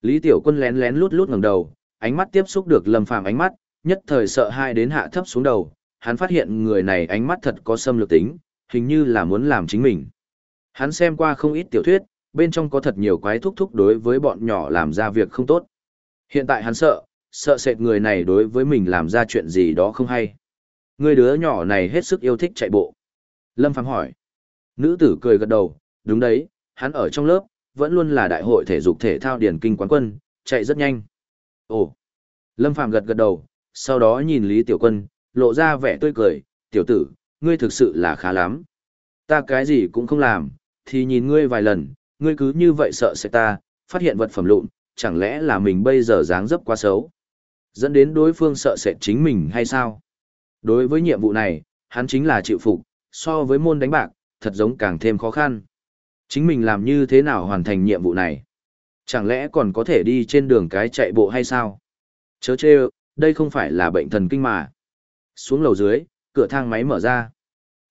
Speaker 1: Lý Tiểu Quân lén lén lút lút ngẩng đầu, ánh mắt tiếp xúc được Lâm Phàm ánh mắt, nhất thời sợ hãi đến hạ thấp xuống đầu, hắn phát hiện người này ánh mắt thật có xâm lược tính, hình như là muốn làm chính mình. Hắn xem qua không ít tiểu thuyết, bên trong có thật nhiều quái thúc thúc đối với bọn nhỏ làm ra việc không tốt. Hiện tại hắn sợ, sợ sệt người này đối với mình làm ra chuyện gì đó không hay. Người đứa nhỏ này hết sức yêu thích chạy bộ. Lâm Phàm hỏi. Nữ tử cười gật đầu, đúng đấy, hắn ở trong lớp, vẫn luôn là đại hội thể dục thể thao điển kinh quán quân, chạy rất nhanh. Ồ. Lâm Phàm gật gật đầu, sau đó nhìn Lý Tiểu Quân, lộ ra vẻ tươi cười, tiểu tử, ngươi thực sự là khá lắm. Ta cái gì cũng không làm, thì nhìn ngươi vài lần, ngươi cứ như vậy sợ sẽ ta, phát hiện vật phẩm lụn, chẳng lẽ là mình bây giờ dáng dấp quá xấu. Dẫn đến đối phương sợ sệt chính mình hay sao? Đối với nhiệm vụ này, hắn chính là chịu phục, so với môn đánh bạc, thật giống càng thêm khó khăn. Chính mình làm như thế nào hoàn thành nhiệm vụ này? Chẳng lẽ còn có thể đi trên đường cái chạy bộ hay sao? Chớ chê, đây không phải là bệnh thần kinh mà. Xuống lầu dưới, cửa thang máy mở ra.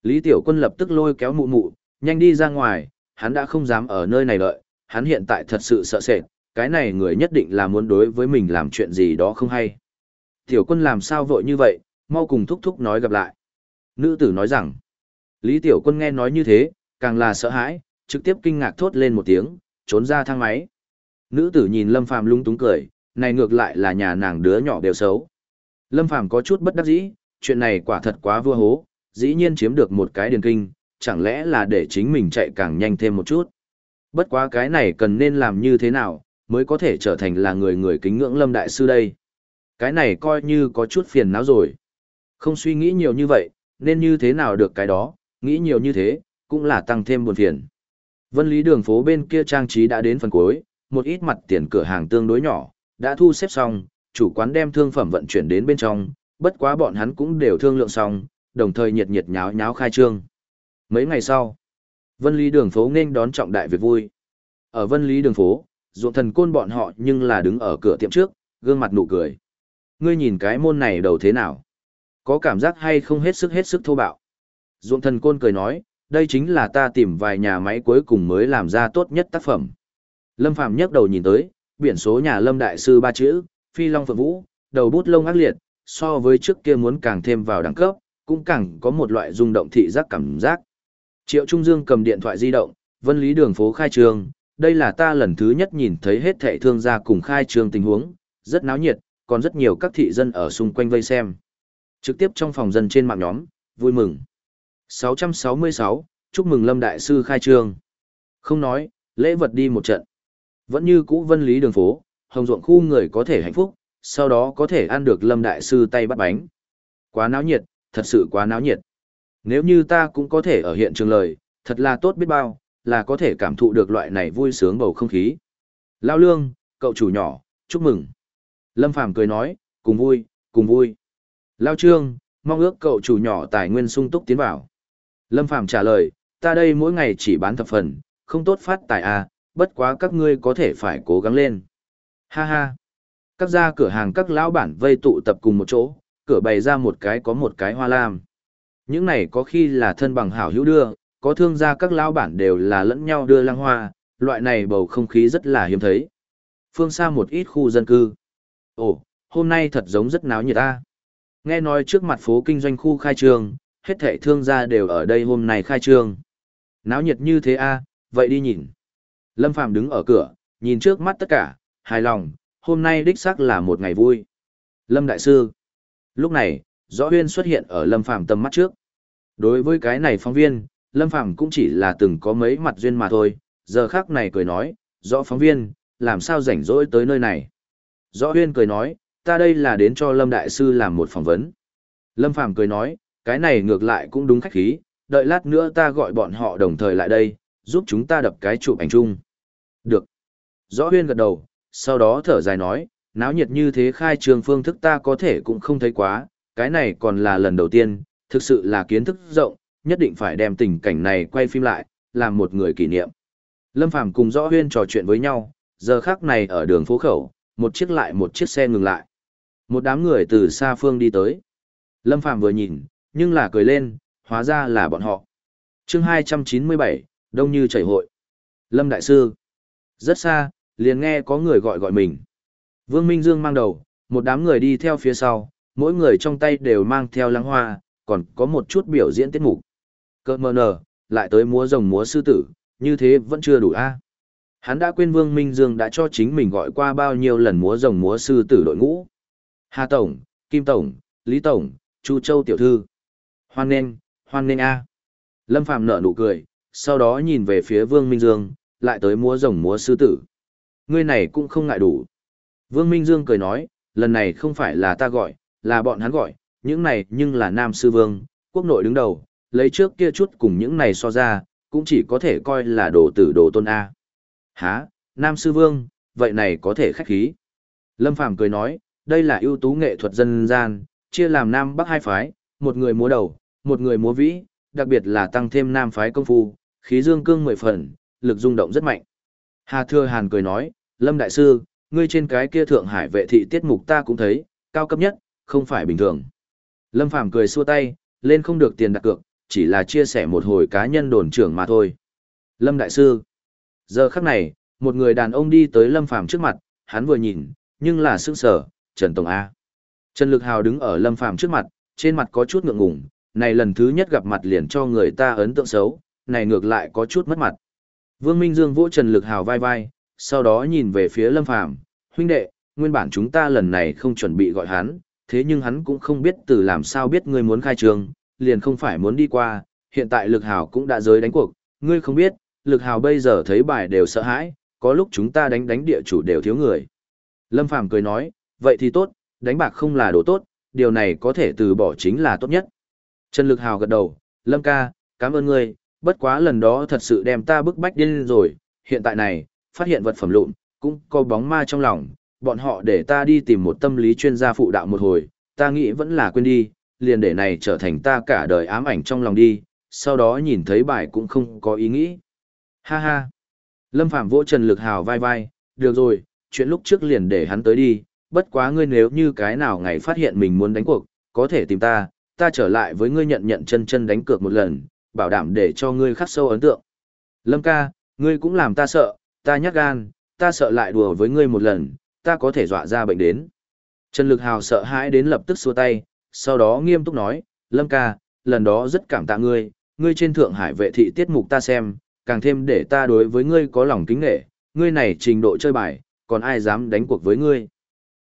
Speaker 1: Lý Tiểu Quân lập tức lôi kéo mụ mụ, nhanh đi ra ngoài, hắn đã không dám ở nơi này đợi, hắn hiện tại thật sự sợ sệt, cái này người nhất định là muốn đối với mình làm chuyện gì đó không hay. Tiểu Quân làm sao vội như vậy, mau cùng thúc thúc nói gặp lại. Nữ tử nói rằng, Lý Tiểu Quân nghe nói như thế, càng là sợ hãi, trực tiếp kinh ngạc thốt lên một tiếng, trốn ra thang máy. Nữ tử nhìn Lâm Phàm lung túng cười, này ngược lại là nhà nàng đứa nhỏ đều xấu. Lâm Phàm có chút bất đắc dĩ, chuyện này quả thật quá vua hố, dĩ nhiên chiếm được một cái điền kinh, chẳng lẽ là để chính mình chạy càng nhanh thêm một chút. Bất quá cái này cần nên làm như thế nào, mới có thể trở thành là người người kính ngưỡng Lâm Đại Sư đây. Cái này coi như có chút phiền não rồi. Không suy nghĩ nhiều như vậy, nên như thế nào được cái đó, nghĩ nhiều như thế, cũng là tăng thêm buồn phiền. Vân lý đường phố bên kia trang trí đã đến phần cuối, một ít mặt tiền cửa hàng tương đối nhỏ, đã thu xếp xong, chủ quán đem thương phẩm vận chuyển đến bên trong, bất quá bọn hắn cũng đều thương lượng xong, đồng thời nhiệt nhiệt nháo nháo khai trương. Mấy ngày sau, Vân Lý đường phố nên đón trọng đại việc vui. Ở Vân Lý đường phố, ruộng thần côn bọn họ nhưng là đứng ở cửa tiệm trước, gương mặt nụ cười. Ngươi nhìn cái môn này đầu thế nào? Có cảm giác hay không hết sức hết sức thô bạo? Ruộng thần côn cười nói, đây chính là ta tìm vài nhà máy cuối cùng mới làm ra tốt nhất tác phẩm. Lâm Phàm nhấc đầu nhìn tới, biển số nhà Lâm Đại Sư ba chữ, Phi Long Phượng Vũ, đầu bút lông ác liệt, so với trước kia muốn càng thêm vào đẳng cấp, cũng càng có một loại rung động thị giác cảm giác. Triệu Trung Dương cầm điện thoại di động, vân lý đường phố khai trường đây là ta lần thứ nhất nhìn thấy hết thẻ thương gia cùng khai trường tình huống, rất náo nhiệt, còn rất nhiều các thị dân ở xung quanh vây xem. Trực tiếp trong phòng dân trên mạng nhóm, vui mừng. 666, chúc mừng Lâm Đại Sư khai trường Không nói, lễ vật đi một trận. Vẫn như cũ vân lý đường phố, hồng ruộng khu người có thể hạnh phúc, sau đó có thể ăn được Lâm Đại Sư tay bắt bánh. Quá náo nhiệt, thật sự quá náo nhiệt. Nếu như ta cũng có thể ở hiện trường lời, thật là tốt biết bao, là có thể cảm thụ được loại này vui sướng bầu không khí. Lao Lương, cậu chủ nhỏ, chúc mừng. Lâm Phàm cười nói, cùng vui, cùng vui. Lao Trương, mong ước cậu chủ nhỏ tài nguyên sung túc tiến vào. Lâm Phàm trả lời, ta đây mỗi ngày chỉ bán thập phần, không tốt phát tài à, bất quá các ngươi có thể phải cố gắng lên. Ha ha. Các gia cửa hàng các lão bản vây tụ tập cùng một chỗ, cửa bày ra một cái có một cái hoa lam. Những này có khi là thân bằng hảo hữu đưa, có thương gia các lão bản đều là lẫn nhau đưa lăng hoa, loại này bầu không khí rất là hiếm thấy. Phương xa một ít khu dân cư. Ồ, hôm nay thật giống rất náo nhiệt ta. Nghe nói trước mặt phố kinh doanh khu khai trương, hết thảy thương gia đều ở đây hôm nay khai trương. Náo nhiệt như thế a, vậy đi nhìn. Lâm Phàm đứng ở cửa, nhìn trước mắt tất cả, hài lòng, hôm nay đích xác là một ngày vui. Lâm Đại Sư. Lúc này, Rõ Huyên xuất hiện ở Lâm Phàm tầm mắt trước. Đối với cái này phóng viên, Lâm Phàm cũng chỉ là từng có mấy mặt duyên mà thôi, giờ khác này cười nói, rõ phóng viên, làm sao rảnh rỗi tới nơi này. Rõ Huyên cười nói, ta đây là đến cho Lâm Đại Sư làm một phỏng vấn. Lâm Phàm cười nói, cái này ngược lại cũng đúng khách khí, đợi lát nữa ta gọi bọn họ đồng thời lại đây, giúp chúng ta đập cái chụp ảnh chung. Được. Rõ Huyên gật đầu, sau đó thở dài nói, náo nhiệt như thế khai trường phương thức ta có thể cũng không thấy quá, cái này còn là lần đầu tiên, thực sự là kiến thức rộng, nhất định phải đem tình cảnh này quay phim lại, làm một người kỷ niệm. Lâm Phàm cùng Rõ Huyên trò chuyện với nhau, giờ khắc này ở đường phố khẩu, một chiếc lại một chiếc xe ngừng lại. Một đám người từ xa phương đi tới. Lâm Phàm vừa nhìn, nhưng là cười lên, hóa ra là bọn họ. Chương 297, Đông Như chảy hội. Lâm Đại Sư. Rất xa, liền nghe có người gọi gọi mình. Vương Minh Dương mang đầu, một đám người đi theo phía sau, mỗi người trong tay đều mang theo lăng hoa, còn có một chút biểu diễn tiết mục. Cơ mờ nở, lại tới múa rồng múa sư tử, như thế vẫn chưa đủ a. Hắn đã quên Vương Minh Dương đã cho chính mình gọi qua bao nhiêu lần múa rồng múa sư tử đội ngũ. Hà Tổng, Kim Tổng, Lý Tổng, Chu Châu Tiểu Thư. Hoan nên, hoan nên a. Lâm Phàm nở nụ cười, sau đó nhìn về phía Vương Minh Dương, lại tới múa rồng múa sư tử. Ngươi này cũng không ngại đủ. Vương Minh Dương cười nói, lần này không phải là ta gọi, là bọn hắn gọi, những này nhưng là Nam Sư Vương, quốc nội đứng đầu, lấy trước kia chút cùng những này so ra, cũng chỉ có thể coi là đồ tử đồ tôn A. Hả, Nam Sư Vương, vậy này có thể khách khí. Lâm Phàm cười nói, đây là ưu tú nghệ thuật dân gian, chia làm Nam Bắc hai phái, một người múa đầu, một người múa vĩ, đặc biệt là tăng thêm Nam phái công phu, khí dương cương mười phần, lực rung động rất mạnh. Hà Thừa Hàn cười nói, Lâm Đại Sư, ngươi trên cái kia Thượng Hải vệ thị tiết mục ta cũng thấy, cao cấp nhất, không phải bình thường. Lâm Phàm cười xua tay, lên không được tiền đặt cược, chỉ là chia sẻ một hồi cá nhân đồn trưởng mà thôi. Lâm Đại Sư. Giờ khắc này, một người đàn ông đi tới Lâm Phàm trước mặt, hắn vừa nhìn, nhưng là sức sở, Trần Tổng A. Trần Lực Hào đứng ở Lâm Phàm trước mặt, trên mặt có chút ngượng ngùng, này lần thứ nhất gặp mặt liền cho người ta ấn tượng xấu, này ngược lại có chút mất mặt. Vương Minh Dương vỗ Trần Lực Hào vai vai, sau đó nhìn về phía Lâm Phàm, huynh đệ, nguyên bản chúng ta lần này không chuẩn bị gọi hắn, thế nhưng hắn cũng không biết từ làm sao biết ngươi muốn khai trường, liền không phải muốn đi qua, hiện tại lực hào cũng đã giới đánh cuộc, ngươi không biết, lực hào bây giờ thấy bài đều sợ hãi, có lúc chúng ta đánh đánh địa chủ đều thiếu người. Lâm Phàm cười nói, vậy thì tốt, đánh bạc không là đồ tốt, điều này có thể từ bỏ chính là tốt nhất. Trần Lực Hào gật đầu, Lâm ca, cảm ơn ngươi, bất quá lần đó thật sự đem ta bức bách điên rồi, hiện tại này, phát hiện vật phẩm lụn, cũng có bóng ma trong lòng, bọn họ để ta đi tìm một tâm lý chuyên gia phụ đạo một hồi, ta nghĩ vẫn là quên đi, liền để này trở thành ta cả đời ám ảnh trong lòng đi, sau đó nhìn thấy bài cũng không có ý nghĩ. Ha ha. Lâm Phạm vỗ Trần Lực Hào vai vai, được rồi, chuyện lúc trước liền để hắn tới đi, bất quá ngươi nếu như cái nào ngày phát hiện mình muốn đánh cuộc, có thể tìm ta, ta trở lại với ngươi nhận nhận chân chân đánh cược một lần, bảo đảm để cho ngươi khắc sâu ấn tượng. Lâm ca, ngươi cũng làm ta sợ, ta nhát gan, ta sợ lại đùa với ngươi một lần, ta có thể dọa ra bệnh đến. Trần Lực Hào sợ hãi đến lập tức xua tay, sau đó nghiêm túc nói, Lâm ca, lần đó rất cảm tạ ngươi, ngươi trên Thượng Hải vệ thị tiết mục ta xem, càng thêm để ta đối với ngươi có lòng kính nghệ, ngươi này trình độ chơi bài, còn ai dám đánh cuộc với ngươi.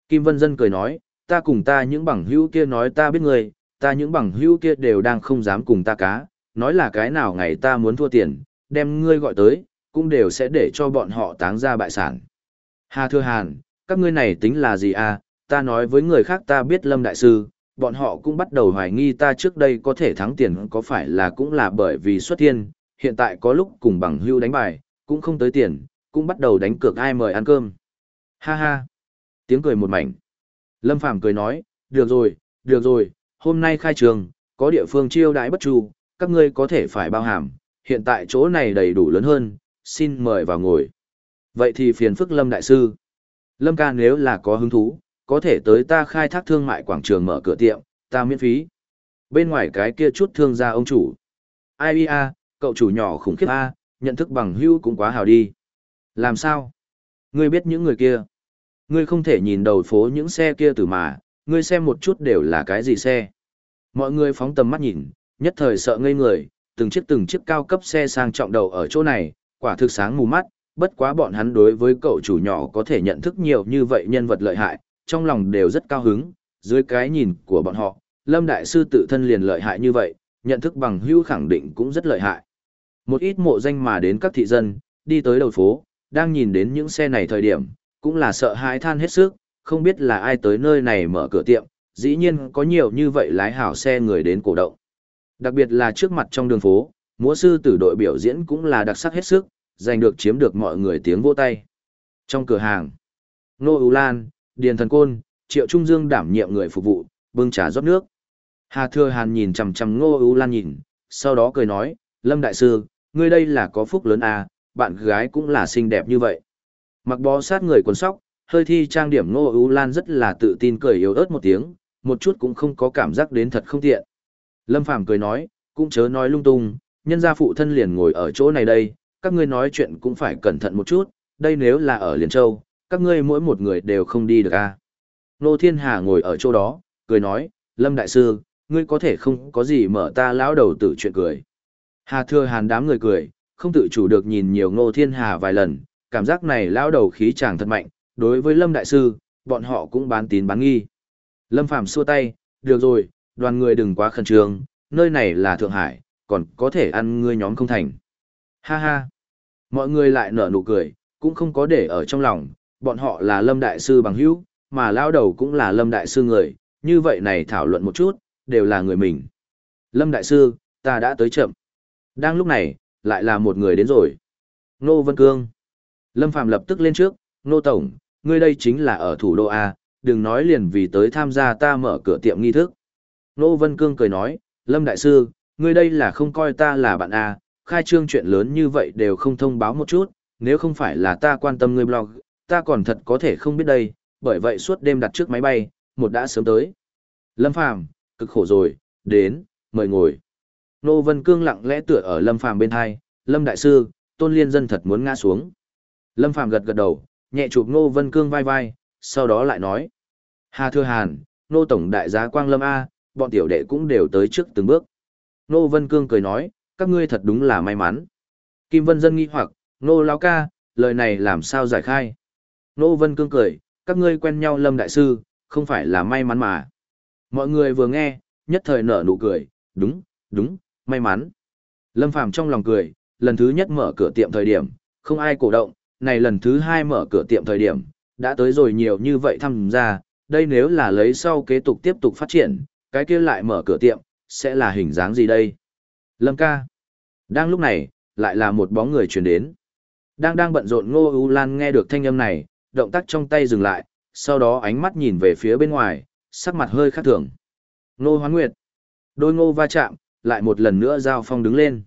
Speaker 1: Kim Vân Dân cười nói, ta cùng ta những bằng hữu kia nói ta biết ngươi, ta những bằng hữu kia đều đang không dám cùng ta cá, nói là cái nào ngày ta muốn thua tiền, đem ngươi gọi tới, cũng đều sẽ để cho bọn họ táng ra bại sản. Hà Thưa Hàn, các ngươi này tính là gì à, ta nói với người khác ta biết Lâm Đại Sư, bọn họ cũng bắt đầu hoài nghi ta trước đây có thể thắng tiền có phải là cũng là bởi vì xuất thiên, hiện tại có lúc cùng bằng hưu đánh bài, cũng không tới tiền, cũng bắt đầu đánh cược ai mời ăn cơm. Ha ha. Tiếng cười một mảnh. Lâm Phàm cười nói, được rồi, được rồi, hôm nay khai trường, có địa phương chiêu đãi bất chu, các ngươi có thể phải bao hàm, hiện tại chỗ này đầy đủ lớn hơn, xin mời vào ngồi. Vậy thì phiền phức Lâm Đại Sư. Lâm ca nếu là có hứng thú, có thể tới ta khai thác thương mại quảng trường mở cửa tiệm, ta miễn phí. Bên ngoài cái kia chút thương gia ông chủ. Ai a, cậu chủ nhỏ khủng khiếp a, nhận thức bằng hưu cũng quá hào đi. Làm sao? Ngươi biết những người kia. Ngươi không thể nhìn đầu phố những xe kia từ mà, ngươi xem một chút đều là cái gì xe. Mọi người phóng tầm mắt nhìn, nhất thời sợ ngây người, từng chiếc từng chiếc cao cấp xe sang trọng đầu ở chỗ này, quả thực sáng mù mắt, bất quá bọn hắn đối với cậu chủ nhỏ có thể nhận thức nhiều như vậy nhân vật lợi hại, trong lòng đều rất cao hứng, dưới cái nhìn của bọn họ, Lâm Đại Sư tự thân liền lợi hại như vậy, nhận thức bằng hữu khẳng định cũng rất lợi hại. Một ít mộ danh mà đến các thị dân, đi tới đầu phố, đang nhìn đến những xe này thời điểm, cũng là sợ hãi than hết sức, không biết là ai tới nơi này mở cửa tiệm, dĩ nhiên có nhiều như vậy lái hảo xe người đến cổ động. Đặc biệt là trước mặt trong đường phố, múa sư tử đội biểu diễn cũng là đặc sắc hết sức, giành được chiếm được mọi người tiếng vỗ tay. Trong cửa hàng, Nô Ú Lan, Điền Thần Côn, Triệu Trung Dương đảm nhiệm người phục vụ, bưng trà rót nước. Hà Thừa Hàn nhìn chằm chằm Ngô Ú Lan nhìn, sau đó cười nói, Lâm Đại Sư, ngươi đây là có phúc lớn à, bạn gái cũng là xinh đẹp như vậy. Mặc bó sát người quần sóc, hơi thi trang điểm Ngô Ú Lan rất là tự tin cười yếu ớt một tiếng, một chút cũng không có cảm giác đến thật không tiện. Lâm Phàm cười nói, cũng chớ nói lung tung, nhân gia phụ thân liền ngồi ở chỗ này đây, các ngươi nói chuyện cũng phải cẩn thận một chút, đây nếu là ở Liên Châu, các ngươi mỗi một người đều không đi được à. Nô Thiên Hà ngồi ở chỗ đó, cười nói, Lâm Đại Sư, ngươi có thể không có gì mở ta lão đầu tử chuyện cười. Hà Thừa Hàn đám người cười, không tự chủ được nhìn nhiều Ngô Thiên Hà vài lần, cảm giác này lão đầu khí chàng thật mạnh, đối với Lâm Đại Sư, bọn họ cũng bán tín bán nghi. Lâm Phàm xua tay, được rồi, đoàn người đừng quá khẩn trương, nơi này là Thượng Hải, còn có thể ăn ngươi nhóm không thành. Ha ha. Mọi người lại nở nụ cười, cũng không có để ở trong lòng, bọn họ là Lâm Đại Sư bằng hữu, mà lao đầu cũng là Lâm Đại Sư người, như vậy này thảo luận một chút, đều là người mình. Lâm Đại Sư, ta đã tới chậm. Đang lúc này, lại là một người đến rồi. Nô Vân Cương. Lâm Phạm lập tức lên trước, Nô Tổng, ngươi đây chính là ở thủ đô A, đừng nói liền vì tới tham gia ta mở cửa tiệm nghi thức. Nô Vân Cương cười nói, Lâm Đại Sư, ngươi đây là không coi ta là bạn à? khai trương chuyện lớn như vậy đều không thông báo một chút, nếu không phải là ta quan tâm ngươi blog, ta còn thật có thể không biết đây, bởi vậy suốt đêm đặt trước máy bay, một đã sớm tới. Lâm Phàm cực khổ rồi, đến, mời ngồi. Nô Vân Cương lặng lẽ tựa ở Lâm Phàm bên hai, Lâm Đại Sư, Tôn Liên Dân thật muốn ngã xuống. Lâm Phàm gật gật đầu, nhẹ chụp Nô Vân Cương vai vai, sau đó lại nói. Hà Thưa Hàn, Nô Tổng Đại giá Quang Lâm A, bọn tiểu đệ cũng đều tới trước từng bước. Nô Vân Cương cười nói, các ngươi thật đúng là may mắn. Kim Vân Dân nghi hoặc, Nô Lao Ca, lời này làm sao giải khai? Nô Vân Cương cười, các ngươi quen nhau Lâm Đại Sư, không phải là may mắn mà. Mọi người vừa nghe, nhất thời nở nụ cười, đúng, đúng, may mắn. Lâm Phàm trong lòng cười, lần thứ nhất mở cửa tiệm thời điểm, không ai cổ động, này lần thứ hai mở cửa tiệm thời điểm, đã tới rồi nhiều như vậy tham gia, đây nếu là lấy sau kế tục tiếp tục phát triển, cái kia lại mở cửa tiệm, sẽ là hình dáng gì đây? Lâm ca. Đang lúc này, lại là một bóng người chuyển đến. Đang đang bận rộn Ngô U Lan nghe được thanh âm này, động tác trong tay dừng lại, sau đó ánh mắt nhìn về phía bên ngoài, sắc mặt hơi khác thường. Ngô Hoán Nguyệt. Đôi ngô va chạm, lại một lần nữa giao phong đứng lên.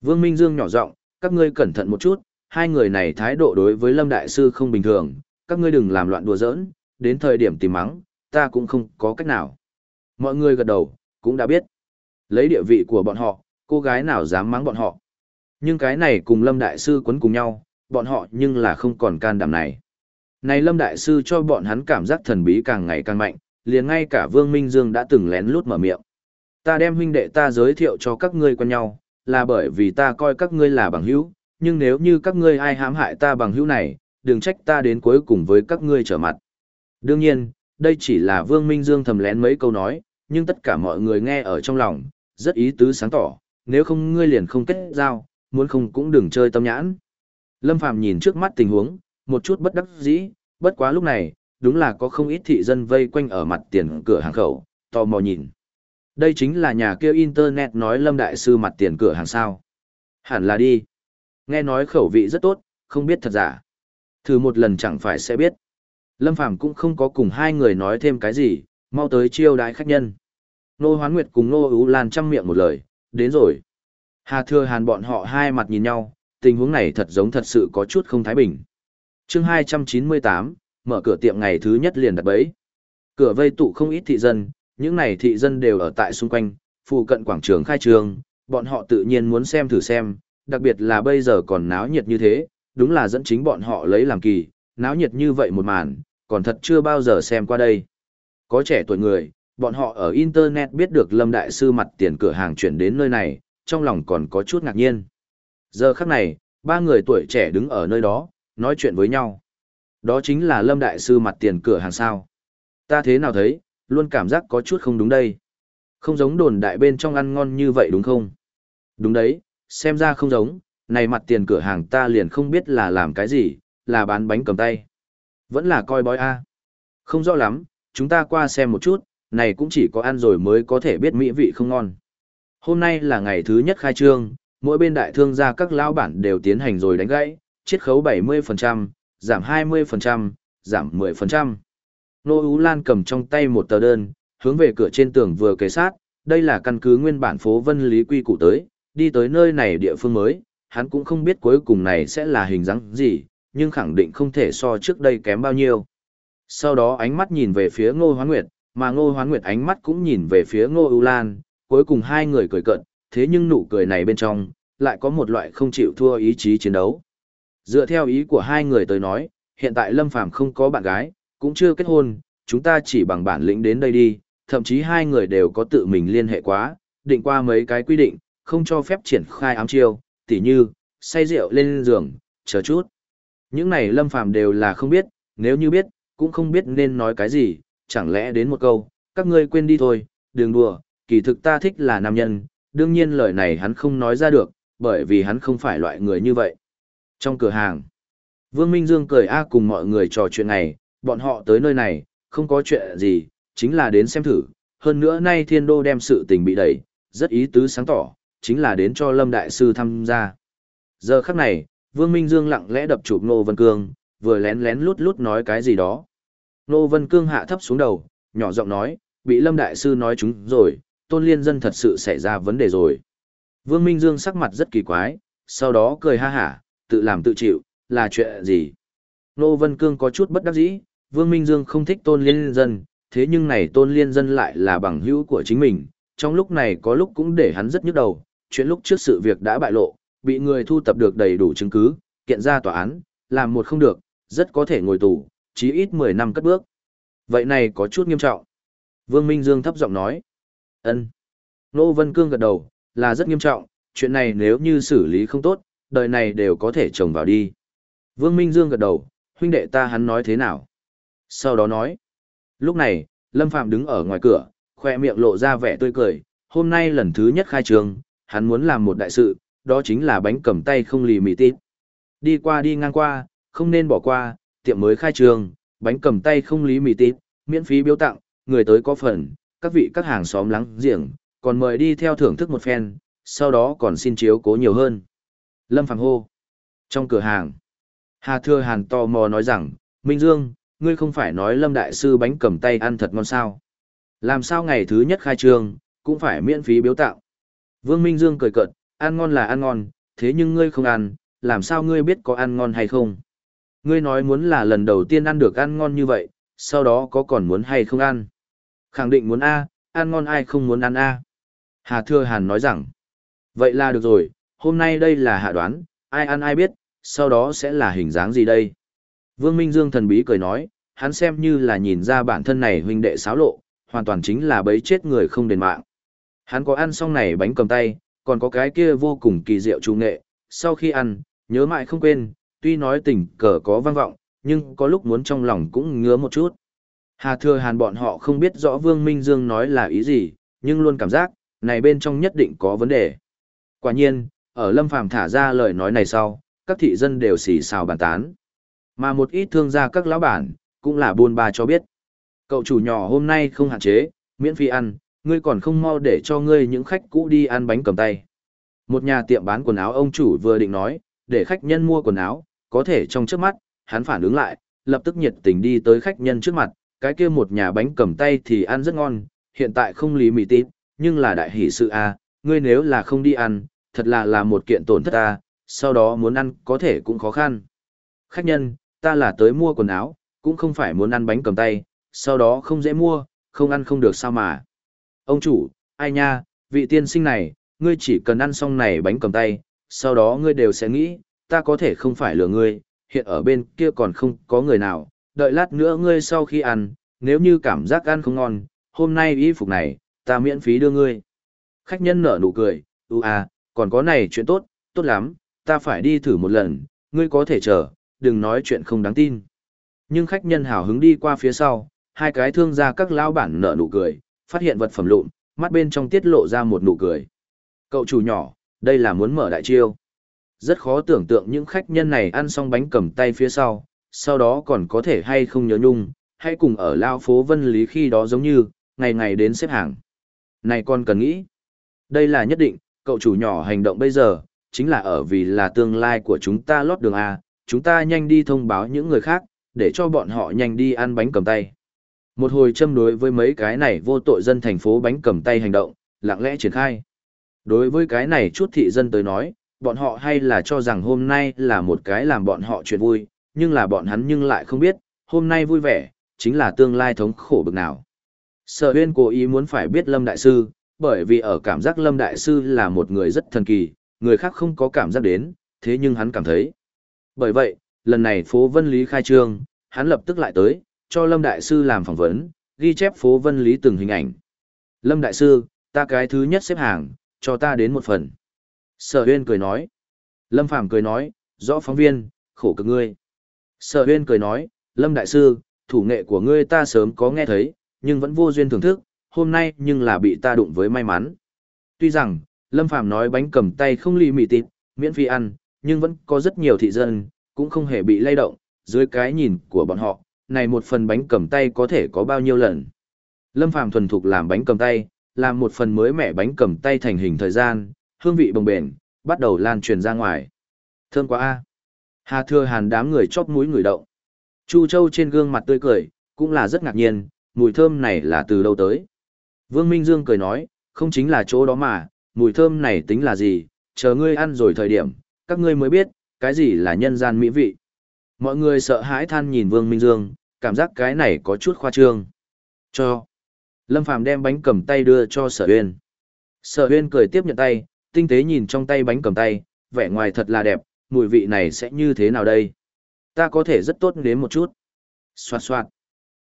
Speaker 1: Vương Minh Dương nhỏ giọng, các ngươi cẩn thận một chút, hai người này thái độ đối với Lâm Đại Sư không bình thường, các ngươi đừng làm loạn đùa giỡn, đến thời điểm tìm mắng, ta cũng không có cách nào. Mọi người gật đầu, cũng đã biết. Lấy địa vị của bọn họ, cô gái nào dám mắng bọn họ. Nhưng cái này cùng Lâm Đại Sư quấn cùng nhau, bọn họ nhưng là không còn can đảm này. Này Lâm Đại Sư cho bọn hắn cảm giác thần bí càng ngày càng mạnh, liền ngay cả Vương Minh Dương đã từng lén lút mở miệng. Ta đem huynh đệ ta giới thiệu cho các ngươi quen nhau, là bởi vì ta coi các ngươi là bằng hữu, nhưng nếu như các ngươi ai hãm hại ta bằng hữu này, đừng trách ta đến cuối cùng với các ngươi trở mặt. Đương nhiên, đây chỉ là Vương Minh Dương thầm lén mấy câu nói, nhưng tất cả mọi người nghe ở trong lòng, rất ý tứ sáng tỏ, nếu không ngươi liền không kết giao, muốn không cũng đừng chơi tâm nhãn. Lâm Phàm nhìn trước mắt tình huống, một chút bất đắc dĩ, bất quá lúc này, đúng là có không ít thị dân vây quanh ở mặt tiền cửa hàng khẩu, tò mò nhìn. Đây chính là nhà kia internet nói Lâm Đại Sư mặt tiền cửa hàng sao. Hẳn là đi. Nghe nói khẩu vị rất tốt, không biết thật giả. Thử một lần chẳng phải sẽ biết. Lâm Phàm cũng không có cùng hai người nói thêm cái gì, mau tới chiêu đái khách nhân. Nô Hoán Nguyệt cùng Nô Ú Lan chăm miệng một lời, đến rồi. Hà Thừa Hàn bọn họ hai mặt nhìn nhau, tình huống này thật giống thật sự có chút không thái bình. chương 298, mở cửa tiệm ngày thứ nhất liền đặt bấy. Cửa vây tụ không ít thị dân, những này thị dân đều ở tại xung quanh, phụ cận quảng trường khai trường, bọn họ tự nhiên muốn xem thử xem, đặc biệt là bây giờ còn náo nhiệt như thế, đúng là dẫn chính bọn họ lấy làm kỳ, náo nhiệt như vậy một màn, còn thật chưa bao giờ xem qua đây. Có trẻ tuổi người, bọn họ ở Internet biết được Lâm Đại Sư mặt tiền cửa hàng chuyển đến nơi này, trong lòng còn có chút ngạc nhiên. Giờ khắc này, ba người tuổi trẻ đứng ở nơi đó, nói chuyện với nhau. Đó chính là Lâm Đại Sư mặt tiền cửa hàng sao. Ta thế nào thấy, luôn cảm giác có chút không đúng đây. Không giống đồn đại bên trong ăn ngon như vậy đúng không? Đúng đấy, xem ra không giống, này mặt tiền cửa hàng ta liền không biết là làm cái gì, là bán bánh cầm tay. Vẫn là coi bói a. Không rõ lắm, chúng ta qua xem một chút, này cũng chỉ có ăn rồi mới có thể biết mỹ vị không ngon. Hôm nay là ngày thứ nhất khai trương, mỗi bên đại thương gia các lão bản đều tiến hành rồi đánh gãy, chiết khấu 70%, giảm 20%, giảm 10%. Nô Ú Lan cầm trong tay một tờ đơn, hướng về cửa trên tường vừa kề sát, đây là căn cứ nguyên bản phố Vân Lý Quy cụ tới, đi tới nơi này địa phương mới, hắn cũng không biết cuối cùng này sẽ là hình dáng gì, nhưng khẳng định không thể so trước đây kém bao nhiêu. Sau đó ánh mắt nhìn về phía Ngô Hoán Nguyệt, mà Ngô Hoán Nguyệt ánh mắt cũng nhìn về phía Ngô Ú Lan, cuối cùng hai người cười cợt. thế nhưng nụ cười này bên trong, lại có một loại không chịu thua ý chí chiến đấu. Dựa theo ý của hai người tới nói, hiện tại Lâm Phàm không có bạn gái, cũng chưa kết hôn, chúng ta chỉ bằng bản lĩnh đến đây đi, thậm chí hai người đều có tự mình liên hệ quá, định qua mấy cái quy định, không cho phép triển khai ám chiêu, tỉ như, say rượu lên giường, chờ chút. Những này Lâm Phàm đều là không biết, nếu như biết, cũng không biết nên nói cái gì, chẳng lẽ đến một câu, các ngươi quên đi thôi, đừng đùa, kỳ thực ta thích là nam nhân, đương nhiên lời này hắn không nói ra được, bởi vì hắn không phải loại người như vậy. Trong cửa hàng, Vương Minh Dương cười a cùng mọi người trò chuyện này, bọn họ tới nơi này, không có chuyện gì, chính là đến xem thử, hơn nữa nay thiên đô đem sự tình bị đẩy, rất ý tứ sáng tỏ, chính là đến cho Lâm Đại Sư tham gia. Giờ khắc này, Vương Minh Dương lặng lẽ đập chụp Nô Vân Cương, vừa lén lén lút lút nói cái gì đó. Nô Vân Cương hạ thấp xuống đầu, nhỏ giọng nói, bị Lâm Đại Sư nói chúng rồi, tôn liên dân thật sự xảy ra vấn đề rồi. Vương Minh Dương sắc mặt rất kỳ quái, sau đó cười ha hả, tự làm tự chịu, là chuyện gì? Nô Vân Cương có chút bất đắc dĩ, Vương Minh Dương không thích tôn liên dân, thế nhưng này tôn liên dân lại là bằng hữu của chính mình, trong lúc này có lúc cũng để hắn rất nhức đầu, chuyện lúc trước sự việc đã bại lộ, bị người thu tập được đầy đủ chứng cứ, kiện ra tòa án, làm một không được, rất có thể ngồi tù, chí ít 10 năm cất bước. Vậy này có chút nghiêm trọng. Vương Minh Dương thấp giọng nói. ân Nô Vân Cương gật đầu, là rất nghiêm trọng, chuyện này nếu như xử lý không tốt, đời này đều có thể trồng vào đi. Vương Minh Dương gật đầu, huynh đệ ta hắn nói thế nào? Sau đó nói. Lúc này, Lâm Phạm đứng ở ngoài cửa, khoe miệng lộ ra vẻ tươi cười, hôm nay lần thứ nhất khai trường, hắn muốn làm một đại sự, đó chính là bánh cầm tay không lì mì tít. Đi qua đi ngang qua, không nên bỏ qua, tiệm mới khai trương, bánh cầm tay không lý mì tít, miễn phí biếu tặng, người tới có phần, các vị các hàng xóm lắng giềng, còn mời đi theo thưởng thức một phen, sau đó còn xin chiếu cố nhiều hơn. Lâm Phàm hô. Trong cửa hàng, Hà Thừa Hàn tò mò nói rằng, Minh Dương, ngươi không phải nói Lâm Đại Sư bánh cầm tay ăn thật ngon sao. Làm sao ngày thứ nhất khai trương, cũng phải miễn phí biếu tặng. Vương Minh Dương cười cợt, ăn ngon là ăn ngon, thế nhưng ngươi không ăn, làm sao ngươi biết có ăn ngon hay không? Ngươi nói muốn là lần đầu tiên ăn được ăn ngon như vậy, sau đó có còn muốn hay không ăn? Khẳng định muốn A, ăn ngon ai không muốn ăn A. Hà Thừa Hàn nói rằng, vậy là được rồi, hôm nay đây là hạ đoán, ai ăn ai biết, sau đó sẽ là hình dáng gì đây? Vương Minh Dương thần bí cười nói, hắn xem như là nhìn ra bản thân này huynh đệ xáo lộ, hoàn toàn chính là bấy chết người không đền mạng. Hắn có ăn xong này bánh cầm tay, còn có cái kia vô cùng kỳ diệu trung nghệ, sau khi ăn, nhớ mãi không quên, tuy nói tình cờ có vang vọng, nhưng có lúc muốn trong lòng cũng ngứa một chút. Hà thừa hàn bọn họ không biết rõ Vương Minh Dương nói là ý gì, nhưng luôn cảm giác, này bên trong nhất định có vấn đề. Quả nhiên, ở Lâm Phàm thả ra lời nói này sau, các thị dân đều xì xào bàn tán. Mà một ít thương gia các lão bản, cũng là buôn ba cho biết. Cậu chủ nhỏ hôm nay không hạn chế, miễn phí ăn, ngươi còn không mau để cho ngươi những khách cũ đi ăn bánh cầm tay. Một nhà tiệm bán quần áo ông chủ vừa định nói, để khách nhân mua quần áo, có thể trong trước mắt, hắn phản ứng lại, lập tức nhiệt tình đi tới khách nhân trước mặt, cái kia một nhà bánh cầm tay thì ăn rất ngon, hiện tại không lý mì tít, nhưng là đại hỷ sự a, ngươi nếu là không đi ăn, thật là là một kiện tổn thất a, sau đó muốn ăn có thể cũng khó khăn. Khách nhân, ta là tới mua quần áo, cũng không phải muốn ăn bánh cầm tay, sau đó không dễ mua, không ăn không được sao mà. Ông chủ, ai nha, vị tiên sinh này, ngươi chỉ cần ăn xong này bánh cầm tay, sau đó ngươi đều sẽ nghĩ, ta có thể không phải lừa ngươi, hiện ở bên kia còn không có người nào, đợi lát nữa ngươi sau khi ăn, nếu như cảm giác ăn không ngon, hôm nay y phục này, ta miễn phí đưa ngươi. Khách nhân nở nụ cười, u à, còn có này chuyện tốt, tốt lắm, ta phải đi thử một lần, ngươi có thể chờ, đừng nói chuyện không đáng tin. Nhưng khách nhân hào hứng đi qua phía sau, hai cái thương gia các lão bản nở nụ cười, phát hiện vật phẩm lụn, mắt bên trong tiết lộ ra một nụ cười. Cậu chủ nhỏ, đây là muốn mở đại chiêu. Rất khó tưởng tượng những khách nhân này ăn xong bánh cầm tay phía sau, sau đó còn có thể hay không nhớ nhung, hay cùng ở lao phố vân lý khi đó giống như, ngày ngày đến xếp hàng. Này con cần nghĩ, đây là nhất định, cậu chủ nhỏ hành động bây giờ, chính là ở vì là tương lai của chúng ta lót đường A, chúng ta nhanh đi thông báo những người khác, để cho bọn họ nhanh đi ăn bánh cầm tay. Một hồi châm đối với mấy cái này vô tội dân thành phố bánh cầm tay hành động, lặng lẽ triển khai. Đối với cái này chút thị dân tới nói, bọn họ hay là cho rằng hôm nay là một cái làm bọn họ chuyện vui, nhưng là bọn hắn nhưng lại không biết, hôm nay vui vẻ, chính là tương lai thống khổ bực nào. Sở huyên cố ý muốn phải biết Lâm Đại Sư, bởi vì ở cảm giác Lâm Đại Sư là một người rất thần kỳ, người khác không có cảm giác đến, thế nhưng hắn cảm thấy. Bởi vậy, lần này phố Vân Lý khai trương, hắn lập tức lại tới, cho Lâm Đại Sư làm phỏng vấn, ghi chép phố Vân Lý từng hình ảnh. Lâm Đại Sư, ta cái thứ nhất xếp hàng, cho ta đến một phần. Sở Uyên cười nói. Lâm Phàm cười nói, rõ phóng viên, khổ cực ngươi. Sở Uyên cười nói, Lâm Đại Sư, thủ nghệ của ngươi ta sớm có nghe thấy, nhưng vẫn vô duyên thưởng thức, hôm nay nhưng là bị ta đụng với may mắn. Tuy rằng, Lâm Phàm nói bánh cầm tay không lì mì tịt, miễn phí ăn, nhưng vẫn có rất nhiều thị dân, cũng không hề bị lay động, dưới cái nhìn của bọn họ, này một phần bánh cầm tay có thể có bao nhiêu lần. Lâm Phàm thuần thục làm bánh cầm tay, làm một phần mới mẻ bánh cầm tay thành hình thời gian, hương vị bồng bền, bắt đầu lan truyền ra ngoài. Thơm quá a. Hà Thừa Hàn đám người chóp mũi người động. Chu Châu trên gương mặt tươi cười, cũng là rất ngạc nhiên, mùi thơm này là từ đâu tới. Vương Minh Dương cười nói, không chính là chỗ đó mà, mùi thơm này tính là gì, chờ ngươi ăn rồi thời điểm, các ngươi mới biết, cái gì là nhân gian mỹ vị. Mọi người sợ hãi than nhìn Vương Minh Dương, cảm giác cái này có chút khoa trương. Cho. Lâm Phàm đem bánh cầm tay đưa cho Sở Uyên. Sở Uyên cười tiếp nhận tay, tinh tế nhìn trong tay bánh cầm tay, vẻ ngoài thật là đẹp, mùi vị này sẽ như thế nào đây? Ta có thể rất tốt đến một chút. Xoạt xoạt.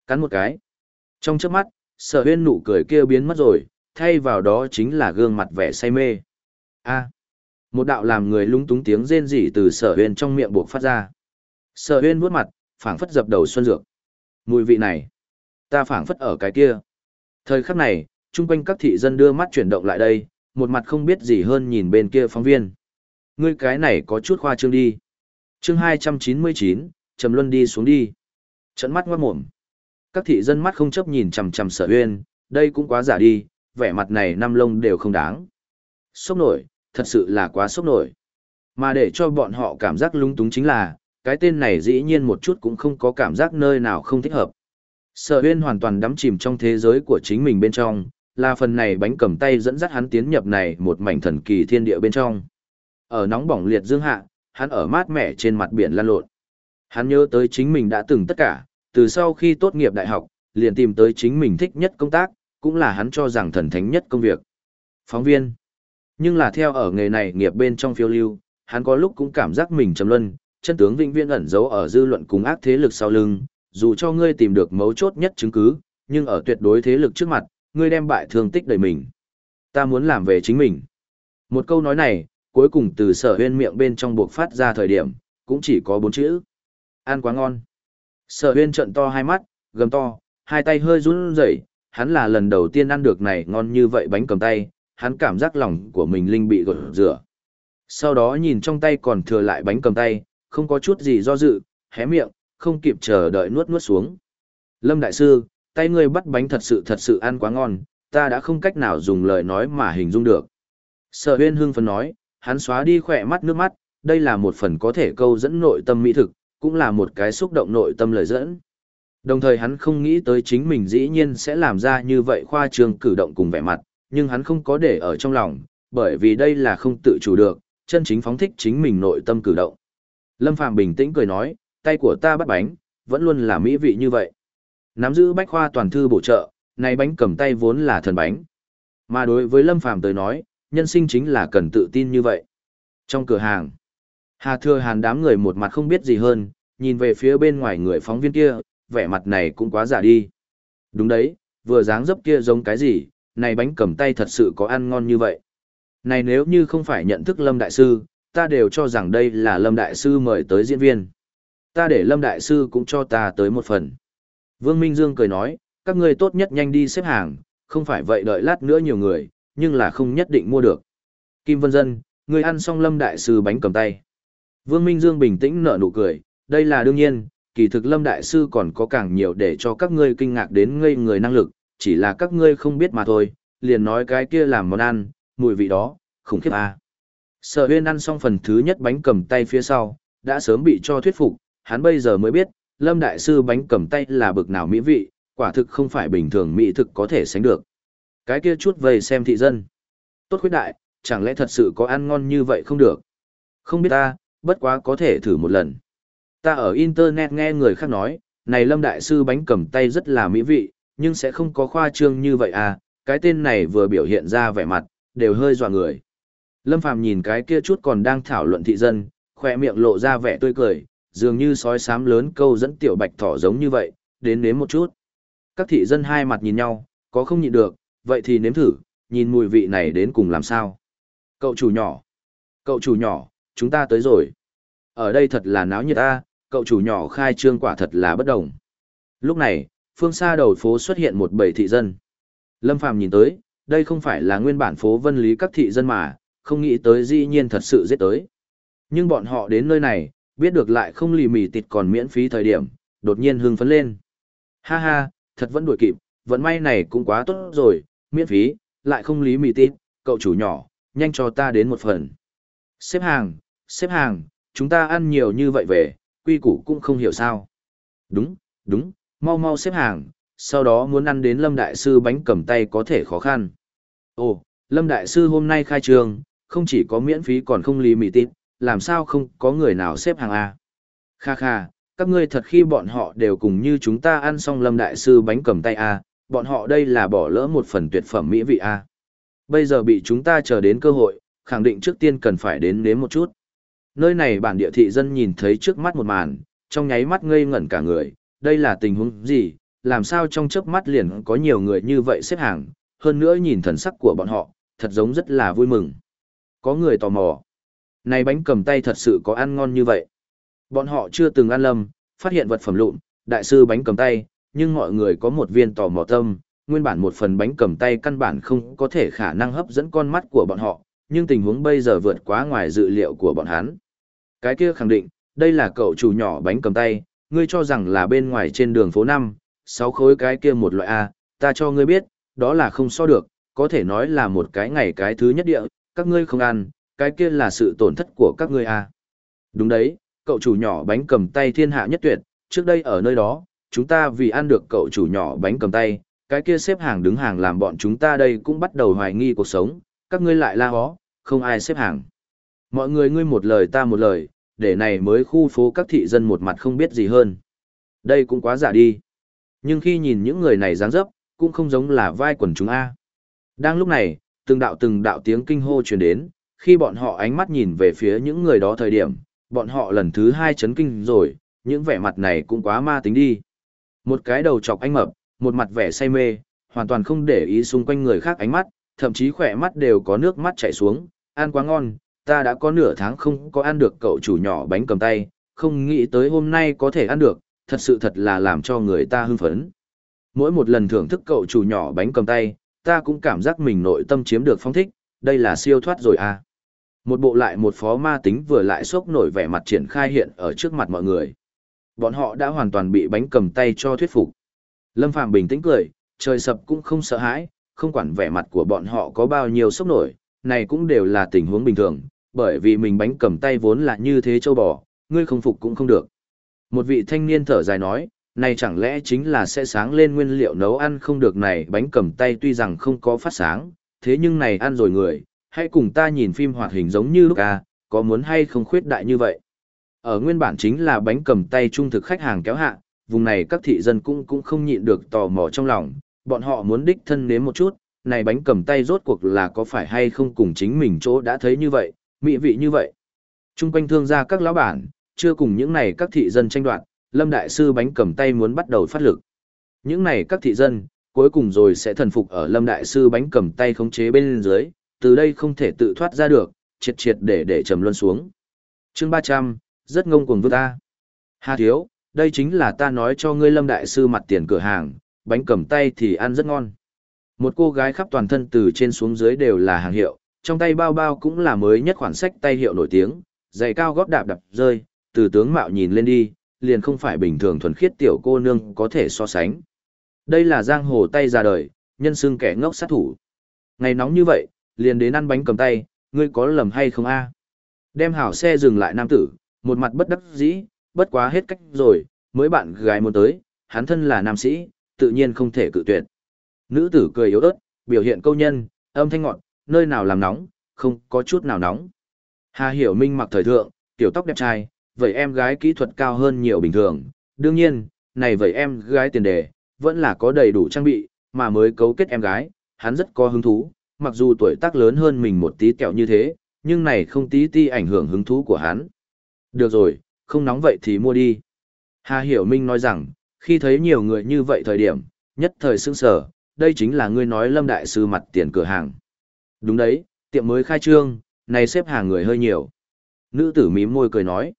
Speaker 1: Cắn một cái. Trong chớp mắt, Sở Huyên nụ cười kia biến mất rồi, thay vào đó chính là gương mặt vẻ say mê. A. Một đạo làm người lúng túng tiếng rên rỉ từ Sở Huyên trong miệng buộc phát ra. Sở Huyên vuốt mặt, phảng phất dập đầu xuân dược. Mùi vị này, ta phảng phất ở cái kia. Thời khắc này, chung quanh các thị dân đưa mắt chuyển động lại đây, một mặt không biết gì hơn nhìn bên kia phóng viên. Ngươi cái này có chút khoa trương đi. Chương 299, Trầm Luân đi xuống đi. Trận mắt ngoát mồm. Các thị dân mắt không chấp nhìn chằm chằm Sở Uyên, đây cũng quá giả đi, vẻ mặt này năm lông đều không đáng. Sốc nổi, thật sự là quá sốc nổi. Mà để cho bọn họ cảm giác lung túng chính là, cái tên này dĩ nhiên một chút cũng không có cảm giác nơi nào không thích hợp. Sở huyên hoàn toàn đắm chìm trong thế giới của chính mình bên trong, là phần này bánh cầm tay dẫn dắt hắn tiến nhập này một mảnh thần kỳ thiên địa bên trong. Ở nóng bỏng liệt dương hạ, hắn ở mát mẻ trên mặt biển lan lộn. Hắn nhớ tới chính mình đã từng tất cả, từ sau khi tốt nghiệp đại học, liền tìm tới chính mình thích nhất công tác, cũng là hắn cho rằng thần thánh nhất công việc. Phóng viên. Nhưng là theo ở nghề này nghiệp bên trong phiêu lưu, hắn có lúc cũng cảm giác mình trầm luân, chân tướng vĩnh viễn ẩn giấu ở dư luận cùng ác thế lực sau lưng, dù cho ngươi tìm được mấu chốt nhất chứng cứ, nhưng ở tuyệt đối thế lực trước mặt, ngươi đem bại thương tích đầy mình. Ta muốn làm về chính mình. Một câu nói này, cuối cùng từ sở huyên miệng bên trong buộc phát ra thời điểm, cũng chỉ có bốn chữ. Ăn quá ngon. Sở huyên trận to hai mắt, gầm to, hai tay hơi run rẩy, hắn là lần đầu tiên ăn được này ngon như vậy bánh cầm tay, hắn cảm giác lòng của mình linh bị gột rửa. Sau đó nhìn trong tay còn thừa lại bánh cầm tay, không có chút gì do dự, hé miệng, không kịp chờ đợi nuốt nuốt xuống. Lâm Đại Sư, tay ngươi bắt bánh thật sự thật sự ăn quá ngon, ta đã không cách nào dùng lời nói mà hình dung được. Sở huyên hương phấn nói, hắn xóa đi khỏe mắt nước mắt, đây là một phần có thể câu dẫn nội tâm mỹ thực, cũng là một cái xúc động nội tâm lời dẫn. Đồng thời hắn không nghĩ tới chính mình dĩ nhiên sẽ làm ra như vậy khoa trương cử động cùng vẻ mặt, nhưng hắn không có để ở trong lòng, bởi vì đây là không tự chủ được, chân chính phóng thích chính mình nội tâm cử động. Lâm Phàm bình tĩnh cười nói, tay của ta bắt bánh, vẫn luôn là mỹ vị như vậy. Nắm giữ bách khoa toàn thư bổ trợ, này bánh cầm tay vốn là thần bánh. Mà đối với Lâm Phàm tới nói, nhân sinh chính là cần tự tin như vậy. Trong cửa hàng, Hà Thừa Hàn đám người một mặt không biết gì hơn, nhìn về phía bên ngoài người phóng viên kia, vẻ mặt này cũng quá giả đi. Đúng đấy, vừa dáng dấp kia giống cái gì, này bánh cầm tay thật sự có ăn ngon như vậy. Này nếu như không phải nhận thức Lâm Đại Sư, ta đều cho rằng đây là Lâm Đại Sư mời tới diễn viên. Ta để Lâm Đại Sư cũng cho ta tới một phần. Vương Minh Dương cười nói, các ngươi tốt nhất nhanh đi xếp hàng, không phải vậy đợi lát nữa nhiều người, nhưng là không nhất định mua được. Kim Vân Dân, người ăn xong Lâm Đại Sư bánh cầm tay. Vương Minh Dương bình tĩnh nở nụ cười, đây là đương nhiên, kỳ thực Lâm Đại Sư còn có càng nhiều để cho các ngươi kinh ngạc đến ngây người năng lực, chỉ là các ngươi không biết mà thôi, liền nói cái kia làm món ăn, mùi vị đó, khủng khiếp à. Sở huyên ăn xong phần thứ nhất bánh cầm tay phía sau, đã sớm bị cho thuyết phục, hắn bây giờ mới biết, Lâm Đại Sư bánh cầm tay là bực nào mỹ vị, quả thực không phải bình thường mỹ thực có thể sánh được. Cái kia chút về xem thị dân. Tốt khuyết đại, chẳng lẽ thật sự có ăn ngon như vậy không được? Không biết ta, bất quá có thể thử một lần. Ta ở Internet nghe người khác nói, này Lâm Đại Sư bánh cầm tay rất là mỹ vị, nhưng sẽ không có khoa trương như vậy à, cái tên này vừa biểu hiện ra vẻ mặt, đều hơi dọa người. Lâm Phàm nhìn cái kia chút còn đang thảo luận thị dân, khoe miệng lộ ra vẻ tươi cười, dường như sói sám lớn câu dẫn tiểu bạch thỏ giống như vậy, đến nếm một chút. Các thị dân hai mặt nhìn nhau, có không nhịn được, vậy thì nếm thử, nhìn mùi vị này đến cùng làm sao. Cậu chủ nhỏ, cậu chủ nhỏ, chúng ta tới rồi. Ở đây thật là náo nhiệt ta, cậu chủ nhỏ khai trương quả thật là bất đồng. Lúc này, phương xa đầu phố xuất hiện một bầy thị dân. Lâm Phàm nhìn tới, đây không phải là nguyên bản phố vân lý các thị dân mà, không nghĩ tới dĩ nhiên thật sự giết tới. Nhưng bọn họ đến nơi này, biết được lại không lì mì tịt còn miễn phí thời điểm, đột nhiên hưng phấn lên. Ha ha, thật vẫn đuổi kịp, vận may này cũng quá tốt rồi, miễn phí, lại không lý mì tịt, cậu chủ nhỏ, nhanh cho ta đến một phần. Xếp hàng, xếp hàng, chúng ta ăn nhiều như vậy về, quy củ cũng không hiểu sao. Đúng, đúng, mau mau xếp hàng, sau đó muốn ăn đến Lâm Đại Sư bánh cầm tay có thể khó khăn. Ồ, Lâm Đại Sư hôm nay khai trường, không chỉ có miễn phí còn không lý mì tịt làm sao không có người nào xếp hàng A. Kha kha, các ngươi thật khi bọn họ đều cùng như chúng ta ăn xong Lâm Đại Sư bánh cầm tay A, bọn họ đây là bỏ lỡ một phần tuyệt phẩm mỹ vị A. Bây giờ bị chúng ta chờ đến cơ hội, khẳng định trước tiên cần phải đến nếm một chút. Nơi này bản địa thị dân nhìn thấy trước mắt một màn, trong nháy mắt ngây ngẩn cả người, đây là tình huống gì, làm sao trong chớp mắt liền có nhiều người như vậy xếp hàng, hơn nữa nhìn thần sắc của bọn họ, thật giống rất là vui mừng. Có người tò mò. Này bánh cầm tay thật sự có ăn ngon như vậy. Bọn họ chưa từng ăn lâm, phát hiện vật phẩm lụn, đại sư bánh cầm tay, nhưng mọi người có một viên tò mò tâm, nguyên bản một phần bánh cầm tay căn bản không có thể khả năng hấp dẫn con mắt của bọn họ, nhưng tình huống bây giờ vượt quá ngoài dự liệu của bọn hắn. Cái kia khẳng định, đây là cậu chủ nhỏ bánh cầm tay, ngươi cho rằng là bên ngoài trên đường phố 5, 6 khối cái kia một loại A, ta cho ngươi biết, đó là không so được, có thể nói là một cái ngày cái thứ nhất địa, các ngươi không ăn, cái kia là sự tổn thất của các ngươi A. Đúng đấy, cậu chủ nhỏ bánh cầm tay thiên hạ nhất tuyệt, trước đây ở nơi đó, chúng ta vì ăn được cậu chủ nhỏ bánh cầm tay, cái kia xếp hàng đứng hàng làm bọn chúng ta đây cũng bắt đầu hoài nghi cuộc sống, các ngươi lại la hó, không ai xếp hàng. Mọi người ngươi một lời ta một lời, để này mới khu phố các thị dân một mặt không biết gì hơn. Đây cũng quá giả đi. Nhưng khi nhìn những người này dáng dấp, cũng không giống là vai quần chúng A. Đang lúc này, từng đạo từng đạo tiếng kinh hô truyền đến, khi bọn họ ánh mắt nhìn về phía những người đó thời điểm, bọn họ lần thứ hai chấn kinh rồi, những vẻ mặt này cũng quá ma tính đi. Một cái đầu chọc anh mập, một mặt vẻ say mê, hoàn toàn không để ý xung quanh người khác ánh mắt, thậm chí khỏe mắt đều có nước mắt chảy xuống, ăn quá ngon, ta đã có nửa tháng không có ăn được cậu chủ nhỏ bánh cầm tay, không nghĩ tới hôm nay có thể ăn được, thật sự thật là làm cho người ta hưng phấn. Mỗi một lần thưởng thức cậu chủ nhỏ bánh cầm tay, ta cũng cảm giác mình nội tâm chiếm được phong thích, đây là siêu thoát rồi à. Một bộ lại một phó ma tính vừa lại sốc nổi vẻ mặt triển khai hiện ở trước mặt mọi người. Bọn họ đã hoàn toàn bị bánh cầm tay cho thuyết phục. Lâm Phàm bình tĩnh cười, trời sập cũng không sợ hãi, không quản vẻ mặt của bọn họ có bao nhiêu sốc nổi, này cũng đều là tình huống bình thường, bởi vì mình bánh cầm tay vốn là như thế châu bò, ngươi không phục cũng không được. Một vị thanh niên thở dài nói, này chẳng lẽ chính là sẽ sáng lên nguyên liệu nấu ăn không được này bánh cầm tay tuy rằng không có phát sáng, thế nhưng này ăn rồi người, hãy cùng ta nhìn phim hoạt hình giống như lúc à, có muốn hay không khuyết đại như vậy. Ở nguyên bản chính là bánh cầm tay trung thực khách hàng kéo hạ, vùng này các thị dân cũng cũng không nhịn được tò mò trong lòng, bọn họ muốn đích thân nếm một chút, này bánh cầm tay rốt cuộc là có phải hay không cùng chính mình chỗ đã thấy như vậy, mỹ vị như vậy. Trung quanh thương gia các lão bản, chưa cùng những này các thị dân tranh đoạt, Lâm Đại Sư bánh cầm tay muốn bắt đầu phát lực. Những này các thị dân, cuối cùng rồi sẽ thần phục ở Lâm Đại Sư bánh cầm tay khống chế bên dưới, từ đây không thể tự thoát ra được, triệt triệt để để trầm luân xuống. chương 300, rất ngông cuồng vương ta. Hà thiếu, đây chính là ta nói cho ngươi Lâm Đại Sư mặt tiền cửa hàng, bánh cầm tay thì ăn rất ngon. Một cô gái khắp toàn thân từ trên xuống dưới đều là hàng hiệu, trong tay bao bao cũng là mới nhất khoản sách tay hiệu nổi tiếng, giày cao gót đạp đạp rơi, từ tướng mạo nhìn lên đi, liền không phải bình thường thuần khiết tiểu cô nương có thể so sánh. Đây là giang hồ tay ra đời, nhân xưng kẻ ngốc sát thủ. Ngày nóng như vậy, liền đến ăn bánh cầm tay, ngươi có lầm hay không a? Đem hảo xe dừng lại nam tử, một mặt bất đắc dĩ, bất quá hết cách rồi, mới bạn gái muốn tới, hắn thân là nam sĩ, tự nhiên không thể cự tuyệt. Nữ tử cười yếu ớt, biểu hiện câu nhân, âm thanh ngọt, nơi nào làm nóng, không có chút nào nóng. Hà Hiểu Minh mặc thời thượng, tiểu tóc đẹp trai, vậy em gái kỹ thuật cao hơn nhiều bình thường. Đương nhiên, này vậy em gái tiền đề, vẫn là có đầy đủ trang bị, mà mới cấu kết em gái, hắn rất có hứng thú, mặc dù tuổi tác lớn hơn mình một tí kẹo như thế, nhưng này không tí ti ảnh hưởng hứng thú của hắn. Được rồi, không nóng vậy thì mua đi. Hà Hiểu Minh nói rằng, khi thấy nhiều người như vậy thời điểm, nhất thời sững sở, đây chính là ngươi nói Lâm Đại Sư mặt tiền cửa hàng. Đúng đấy, tiệm mới khai trương, này xếp hàng người hơi nhiều. Nữ tử mím môi cười nói.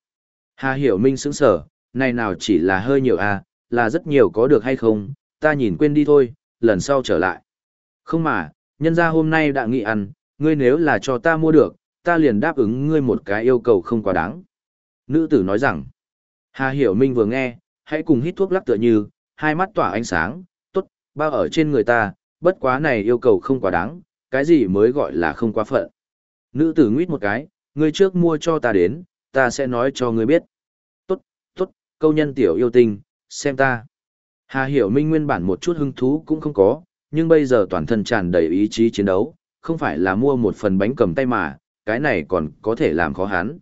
Speaker 1: Hà Hiểu Minh sững sở, này nào chỉ là hơi nhiều à, là rất nhiều có được hay không, ta nhìn quên đi thôi, lần sau trở lại. Không mà, nhân ra hôm nay đã nghị ăn, ngươi nếu là cho ta mua được, ta liền đáp ứng ngươi một cái yêu cầu không quá đáng. Nữ tử nói rằng, Hà Hiểu Minh vừa nghe, hãy cùng hít thuốc lắc tựa như, hai mắt tỏa ánh sáng, tốt, bao ở trên người ta, bất quá này yêu cầu không quá đáng, cái gì mới gọi là không quá phận. Nữ tử nguyết một cái, ngươi trước mua cho ta đến, ta sẽ nói cho ngươi biết. Tốt, tốt, câu nhân tiểu yêu tình, xem ta. Hà Hiểu Minh nguyên bản một chút hứng thú cũng không có, nhưng bây giờ toàn thân tràn đầy ý chí chiến đấu, không phải là mua một phần bánh cầm tay mà, cái này còn có thể làm khó hắn.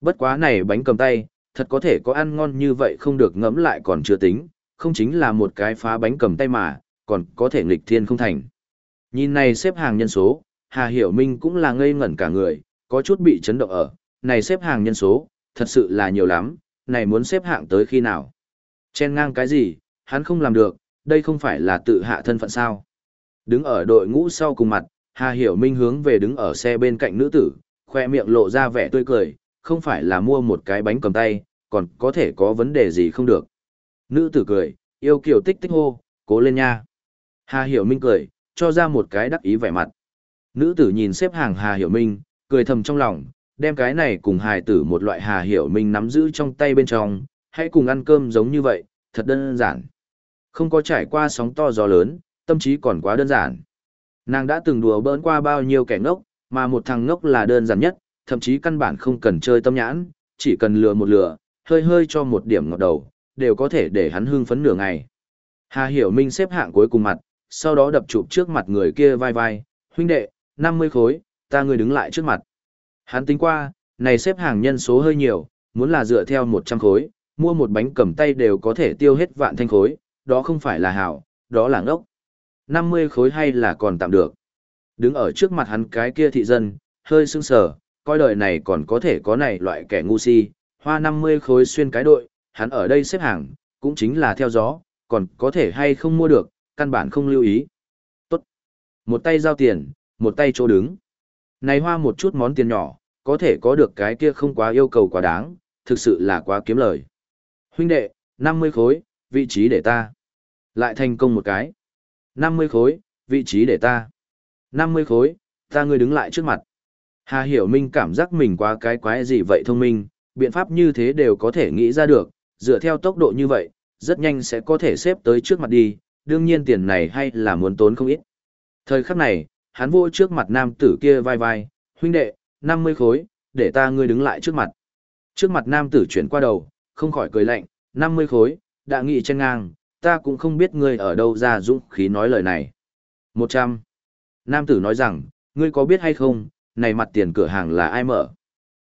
Speaker 1: Bất quá này bánh cầm tay, thật có thể có ăn ngon như vậy không được ngẫm lại còn chưa tính, không chính là một cái phá bánh cầm tay mà, còn có thể nghịch thiên không thành. Nhìn này xếp hàng nhân số, Hà Hiểu Minh cũng là ngây ngẩn cả người, có chút bị chấn động ở, này xếp hàng nhân số, thật sự là nhiều lắm, này muốn xếp hạng tới khi nào. Chen ngang cái gì, hắn không làm được, đây không phải là tự hạ thân phận sao. Đứng ở đội ngũ sau cùng mặt, Hà Hiểu Minh hướng về đứng ở xe bên cạnh nữ tử, khoe miệng lộ ra vẻ tươi cười, không phải là mua một cái bánh cầm tay, còn có thể có vấn đề gì không được. Nữ tử cười, yêu kiều tích tích hô, cố lên nha. Hà Hiểu Minh cười, cho ra một cái đắc ý vẻ mặt. Nữ tử nhìn xếp hàng Hà Hiểu Minh, cười thầm trong lòng, đem cái này cùng hài tử một loại Hà Hiểu Minh nắm giữ trong tay bên trong, hãy cùng ăn cơm giống như vậy, thật đơn giản. Không có trải qua sóng to gió lớn, tâm trí còn quá đơn giản. Nàng đã từng đùa bỡn qua bao nhiêu kẻ ngốc, mà một thằng ngốc là đơn giản nhất, thậm chí căn bản không cần chơi tâm nhãn, chỉ cần lừa một lừa, hơi hơi cho một điểm ngọt đầu, đều có thể để hắn hưng phấn nửa ngày. Hà Hiểu Minh xếp hạng cuối cùng mặt, sau đó đập chụp trước mặt người kia vai vai, huynh đệ, 50 khối, ta người đứng lại trước mặt. Hắn tính qua, này xếp hàng nhân số hơi nhiều, muốn là dựa theo 100 khối, mua một bánh cầm tay đều có thể tiêu hết vạn thanh khối, đó không phải là hảo, đó là ngốc. 50 khối hay là còn tạm được. Đứng ở trước mặt hắn cái kia thị dân, hơi sưng sờ, coi đời này còn có thể có này loại kẻ ngu si, hoa 50 khối xuyên cái đội, hắn ở đây xếp hàng, cũng chính là theo gió, còn có thể hay không mua được, căn bản không lưu ý. Tốt. Một tay giao tiền, một tay chỗ đứng. Này hoa một chút món tiền nhỏ, có thể có được cái kia không quá yêu cầu quá đáng, thực sự là quá kiếm lời. Huynh đệ, 50 khối, vị trí để ta. Lại thành công một cái. 50 khối, vị trí để ta. 50 khối, ta ngươi đứng lại trước mặt. Hà Hiểu Minh cảm giác mình quá cái quái gì vậy thông minh, biện pháp như thế đều có thể nghĩ ra được, dựa theo tốc độ như vậy, rất nhanh sẽ có thể xếp tới trước mặt đi, đương nhiên tiền này hay là muốn tốn không ít. Thời khắc này, hắn vô trước mặt nam tử kia vai vai, huynh đệ, 50 khối, để ta ngươi đứng lại trước mặt. Trước mặt nam tử chuyển qua đầu, không khỏi cười lạnh, 50 khối, đã nghị chân ngang, ta cũng không biết ngươi ở đâu ra dũng khí nói lời này. 100. Nam tử nói rằng, ngươi có biết hay không, này mặt tiền cửa hàng là ai mở?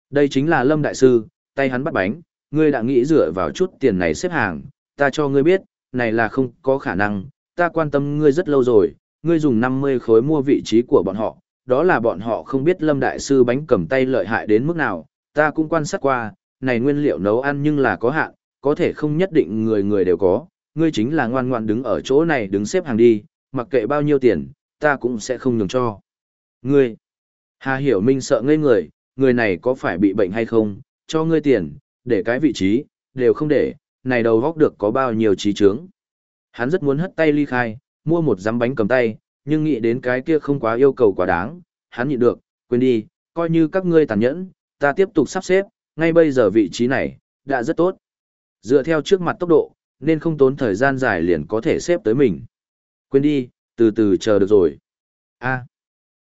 Speaker 1: Đây chính là Lâm Đại Sư, tay hắn bắt bánh, ngươi đã nghĩ dựa vào chút tiền này xếp hàng, ta cho ngươi biết, này là không có khả năng, ta quan tâm ngươi rất lâu rồi, ngươi dùng 50 khối mua vị trí của bọn họ, đó là bọn họ không biết Lâm Đại Sư bánh cầm tay lợi hại đến mức nào, ta cũng quan sát qua, này nguyên liệu nấu ăn nhưng là có hạn, có thể không nhất định người người đều có, ngươi chính là ngoan ngoan đứng ở chỗ này đứng xếp hàng đi, mặc kệ bao nhiêu tiền, ta cũng sẽ không nhường cho. Ngươi, Hà Hiểu Minh sợ ngây người, người này có phải bị bệnh hay không, cho ngươi tiền, để cái vị trí, đều không để, này đầu góc được có bao nhiêu trí trướng. Hắn rất muốn hất tay ly khai, mua một giấm bánh cầm tay, nhưng nghĩ đến cái kia không quá yêu cầu quá đáng, hắn nhịn được, quên đi, coi như các ngươi tàn nhẫn, ta tiếp tục sắp xếp, ngay bây giờ vị trí này, đã rất tốt. Dựa theo trước mặt tốc độ, nên không tốn thời gian dài liền có thể xếp tới mình. Quên đi, từ từ chờ được rồi. a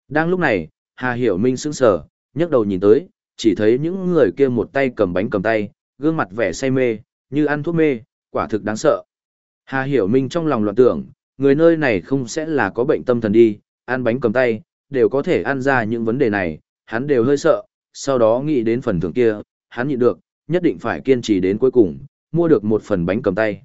Speaker 1: đang lúc này, Hà Hiểu Minh sững sờ, nhấc đầu nhìn tới, chỉ thấy những người kia một tay cầm bánh cầm tay, gương mặt vẻ say mê, như ăn thuốc mê, quả thực đáng sợ. Hà Hiểu Minh trong lòng loạn tưởng, người nơi này không sẽ là có bệnh tâm thần đi, ăn bánh cầm tay, đều có thể ăn ra những vấn đề này, hắn đều hơi sợ, sau đó nghĩ đến phần thưởng kia, hắn nhịn được, nhất định phải kiên trì đến cuối cùng, mua được một phần bánh cầm tay.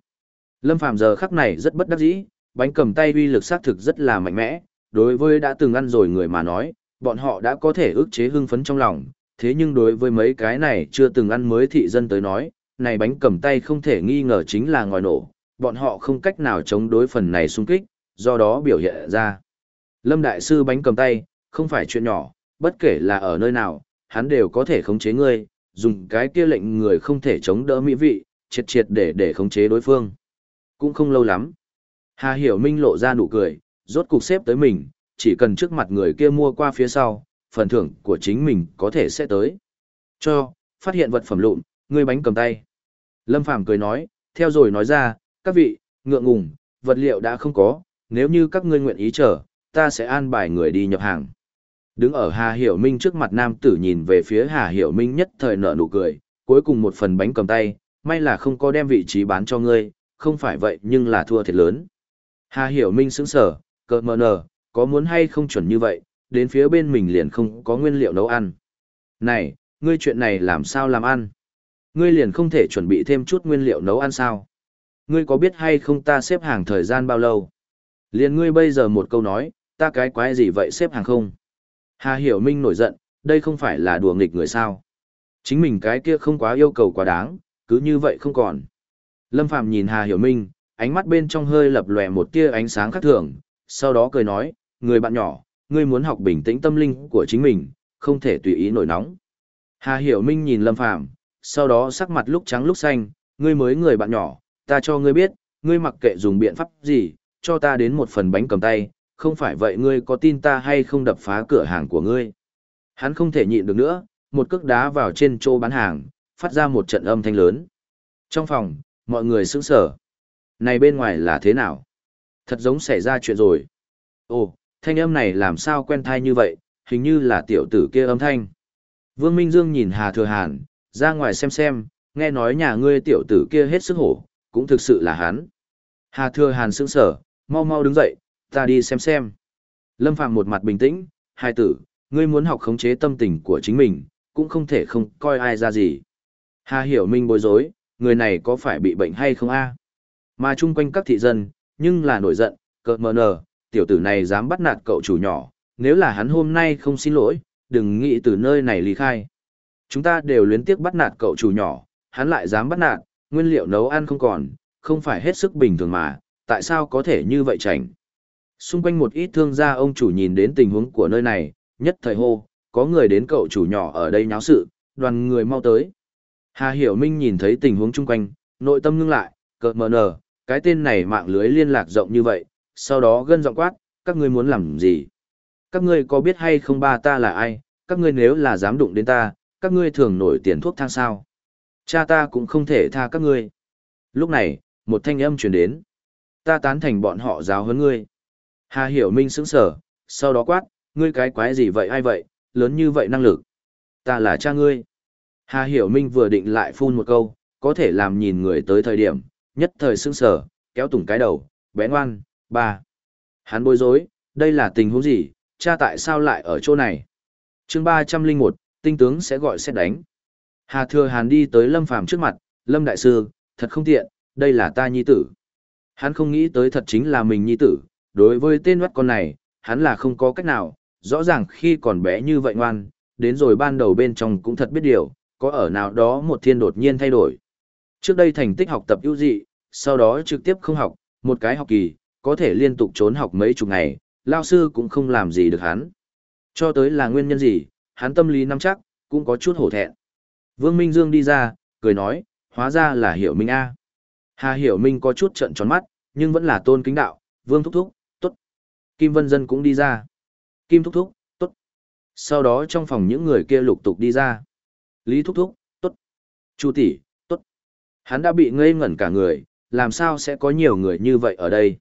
Speaker 1: Lâm Phàm giờ khắc này rất bất đắc dĩ, bánh cầm tay uy lực xác thực rất là mạnh mẽ, đối với đã từng ăn rồi người mà nói, bọn họ đã có thể ức chế hưng phấn trong lòng, thế nhưng đối với mấy cái này chưa từng ăn mới thị dân tới nói, này bánh cầm tay không thể nghi ngờ chính là ngòi nổ, bọn họ không cách nào chống đối phần này xung kích, do đó biểu hiện ra. Lâm Đại Sư bánh cầm tay, không phải chuyện nhỏ, bất kể là ở nơi nào, hắn đều có thể khống chế ngươi, dùng cái kia lệnh người không thể chống đỡ mỹ vị, triệt triệt để để khống chế đối phương. Cũng không lâu lắm. Hà Hiểu Minh lộ ra nụ cười, rốt cục xếp tới mình, chỉ cần trước mặt người kia mua qua phía sau, phần thưởng của chính mình có thể sẽ tới. Cho, phát hiện vật phẩm lụn, ngươi bánh cầm tay. Lâm Phàm cười nói, theo rồi nói ra, các vị, ngượng ngùng, vật liệu đã không có, nếu như các ngươi nguyện ý chờ, ta sẽ an bài người đi nhập hàng. Đứng ở Hà Hiểu Minh trước mặt nam tử nhìn về phía Hà Hiểu Minh nhất thời nở nụ cười, cuối cùng một phần bánh cầm tay, may là không có đem vị trí bán cho ngươi, không phải vậy nhưng là thua thiệt lớn. Hà Hiểu Minh sững sở, cờ mờ nở, có muốn hay không chuẩn như vậy, đến phía bên mình liền không có nguyên liệu nấu ăn. Này, ngươi chuyện này làm sao làm ăn? Ngươi liền không thể chuẩn bị thêm chút nguyên liệu nấu ăn sao? Ngươi có biết hay không ta xếp hàng thời gian bao lâu? Liền ngươi bây giờ một câu nói, ta cái quái gì vậy xếp hàng không? Hà Hiểu Minh nổi giận, đây không phải là đùa nghịch người sao? Chính mình cái kia không quá yêu cầu quá đáng, cứ như vậy không còn. Lâm Phàm nhìn Hà Hiểu Minh, ánh mắt bên trong hơi lập lòe một tia ánh sáng khác thường, sau đó cười nói, người bạn nhỏ, ngươi muốn học bình tĩnh tâm linh của chính mình, không thể tùy ý nổi nóng. Hà Hiểu Minh nhìn Lâm Phàm, sau đó sắc mặt lúc trắng lúc xanh, ngươi mới người bạn nhỏ, ta cho ngươi biết, ngươi mặc kệ dùng biện pháp gì, cho ta đến một phần bánh cầm tay, không phải vậy ngươi có tin ta hay không đập phá cửa hàng của ngươi. Hắn không thể nhịn được nữa, một cước đá vào trên chỗ bán hàng, phát ra một trận âm thanh lớn. Trong phòng, mọi người sững sờ. Này bên ngoài là thế nào? Thật giống xảy ra chuyện rồi. Ồ, thanh âm này làm sao quen thai như vậy, hình như là tiểu tử kia âm thanh. Vương Minh Dương nhìn Hà Thừa Hàn, ra ngoài xem xem, nghe nói nhà ngươi tiểu tử kia hết sức hổ, cũng thực sự là hắn. Hà Thừa Hàn sững sờ, mau mau đứng dậy, ta đi xem xem. Lâm Phạm một mặt bình tĩnh, hai tử, ngươi muốn học khống chế tâm tình của chính mình, cũng không thể không coi ai ra gì. Hà Hiểu Minh bối rối, người này có phải bị bệnh hay không a? Mà chung quanh các thị dân, nhưng là nổi giận, cợt mờ nờ, tiểu tử này dám bắt nạt cậu chủ nhỏ, nếu là hắn hôm nay không xin lỗi, đừng nghĩ từ nơi này ly khai. Chúng ta đều luyến tiếc bắt nạt cậu chủ nhỏ, hắn lại dám bắt nạt, nguyên liệu nấu ăn không còn, không phải hết sức bình thường mà, tại sao có thể như vậy chảnh. Xung quanh một ít thương gia ông chủ nhìn đến tình huống của nơi này, nhất thời hô, có người đến cậu chủ nhỏ ở đây nháo sự, đoàn người mau tới. Hà Hiểu Minh nhìn thấy tình huống chung quanh, nội tâm ngưng lại, cợt mờ nở, cái tên này mạng lưới liên lạc rộng như vậy, sau đó gân giọng quát, các ngươi muốn làm gì? Các ngươi có biết hay không ba ta là ai? Các ngươi nếu là dám đụng đến ta, các ngươi thường nổi tiền thuốc thang sao? Cha ta cũng không thể tha các ngươi. Lúc này, một thanh âm truyền đến. Ta tán thành bọn họ giáo huấn ngươi. Hà Hiểu Minh sững sờ, sau đó quát, ngươi cái quái gì vậy ai vậy, lớn như vậy năng lực. Ta là cha ngươi. Hà Hiểu Minh vừa định lại phun một câu, có thể làm nhìn người tới thời điểm, nhất thời sững sờ, kéo tủng cái đầu, bé ngoan, ba. Hắn bối rối, đây là tình huống gì, cha tại sao lại ở chỗ này? chương ba trăm linh một, tinh tướng sẽ gọi xét đánh. Hà Thừa Hàn đi tới Lâm Phàm trước mặt, Lâm Đại Sư, thật không tiện, đây là ta nhi tử. Hắn không nghĩ tới thật chính là mình nhi tử, đối với tên mắt con này, hắn là không có cách nào, rõ ràng khi còn bé như vậy ngoan, đến rồi ban đầu bên trong cũng thật biết điều, có ở nào đó một thiên đột nhiên thay đổi. Trước đây thành tích học tập ưu dị, sau đó trực tiếp không học, một cái học kỳ, có thể liên tục trốn học mấy chục ngày, lao sư cũng không làm gì được hắn. Cho tới là nguyên nhân gì, hắn tâm lý nắm chắc, cũng có chút hổ thẹn. Vương Minh Dương đi ra, cười nói, hóa ra là Hiểu Minh A. Hà Hiểu Minh có chút trận tròn mắt, nhưng vẫn là tôn kính đạo, Vương Thúc Thúc, tốt. Kim Vân Dân cũng đi ra. Kim Thúc Thúc, tốt. Sau đó trong phòng những người kia lục tục đi ra. Lý Thúc Thúc, tốt. Chu tỷ, tốt. Hắn đã bị ngây ngẩn cả người, làm sao sẽ có nhiều người như vậy ở đây?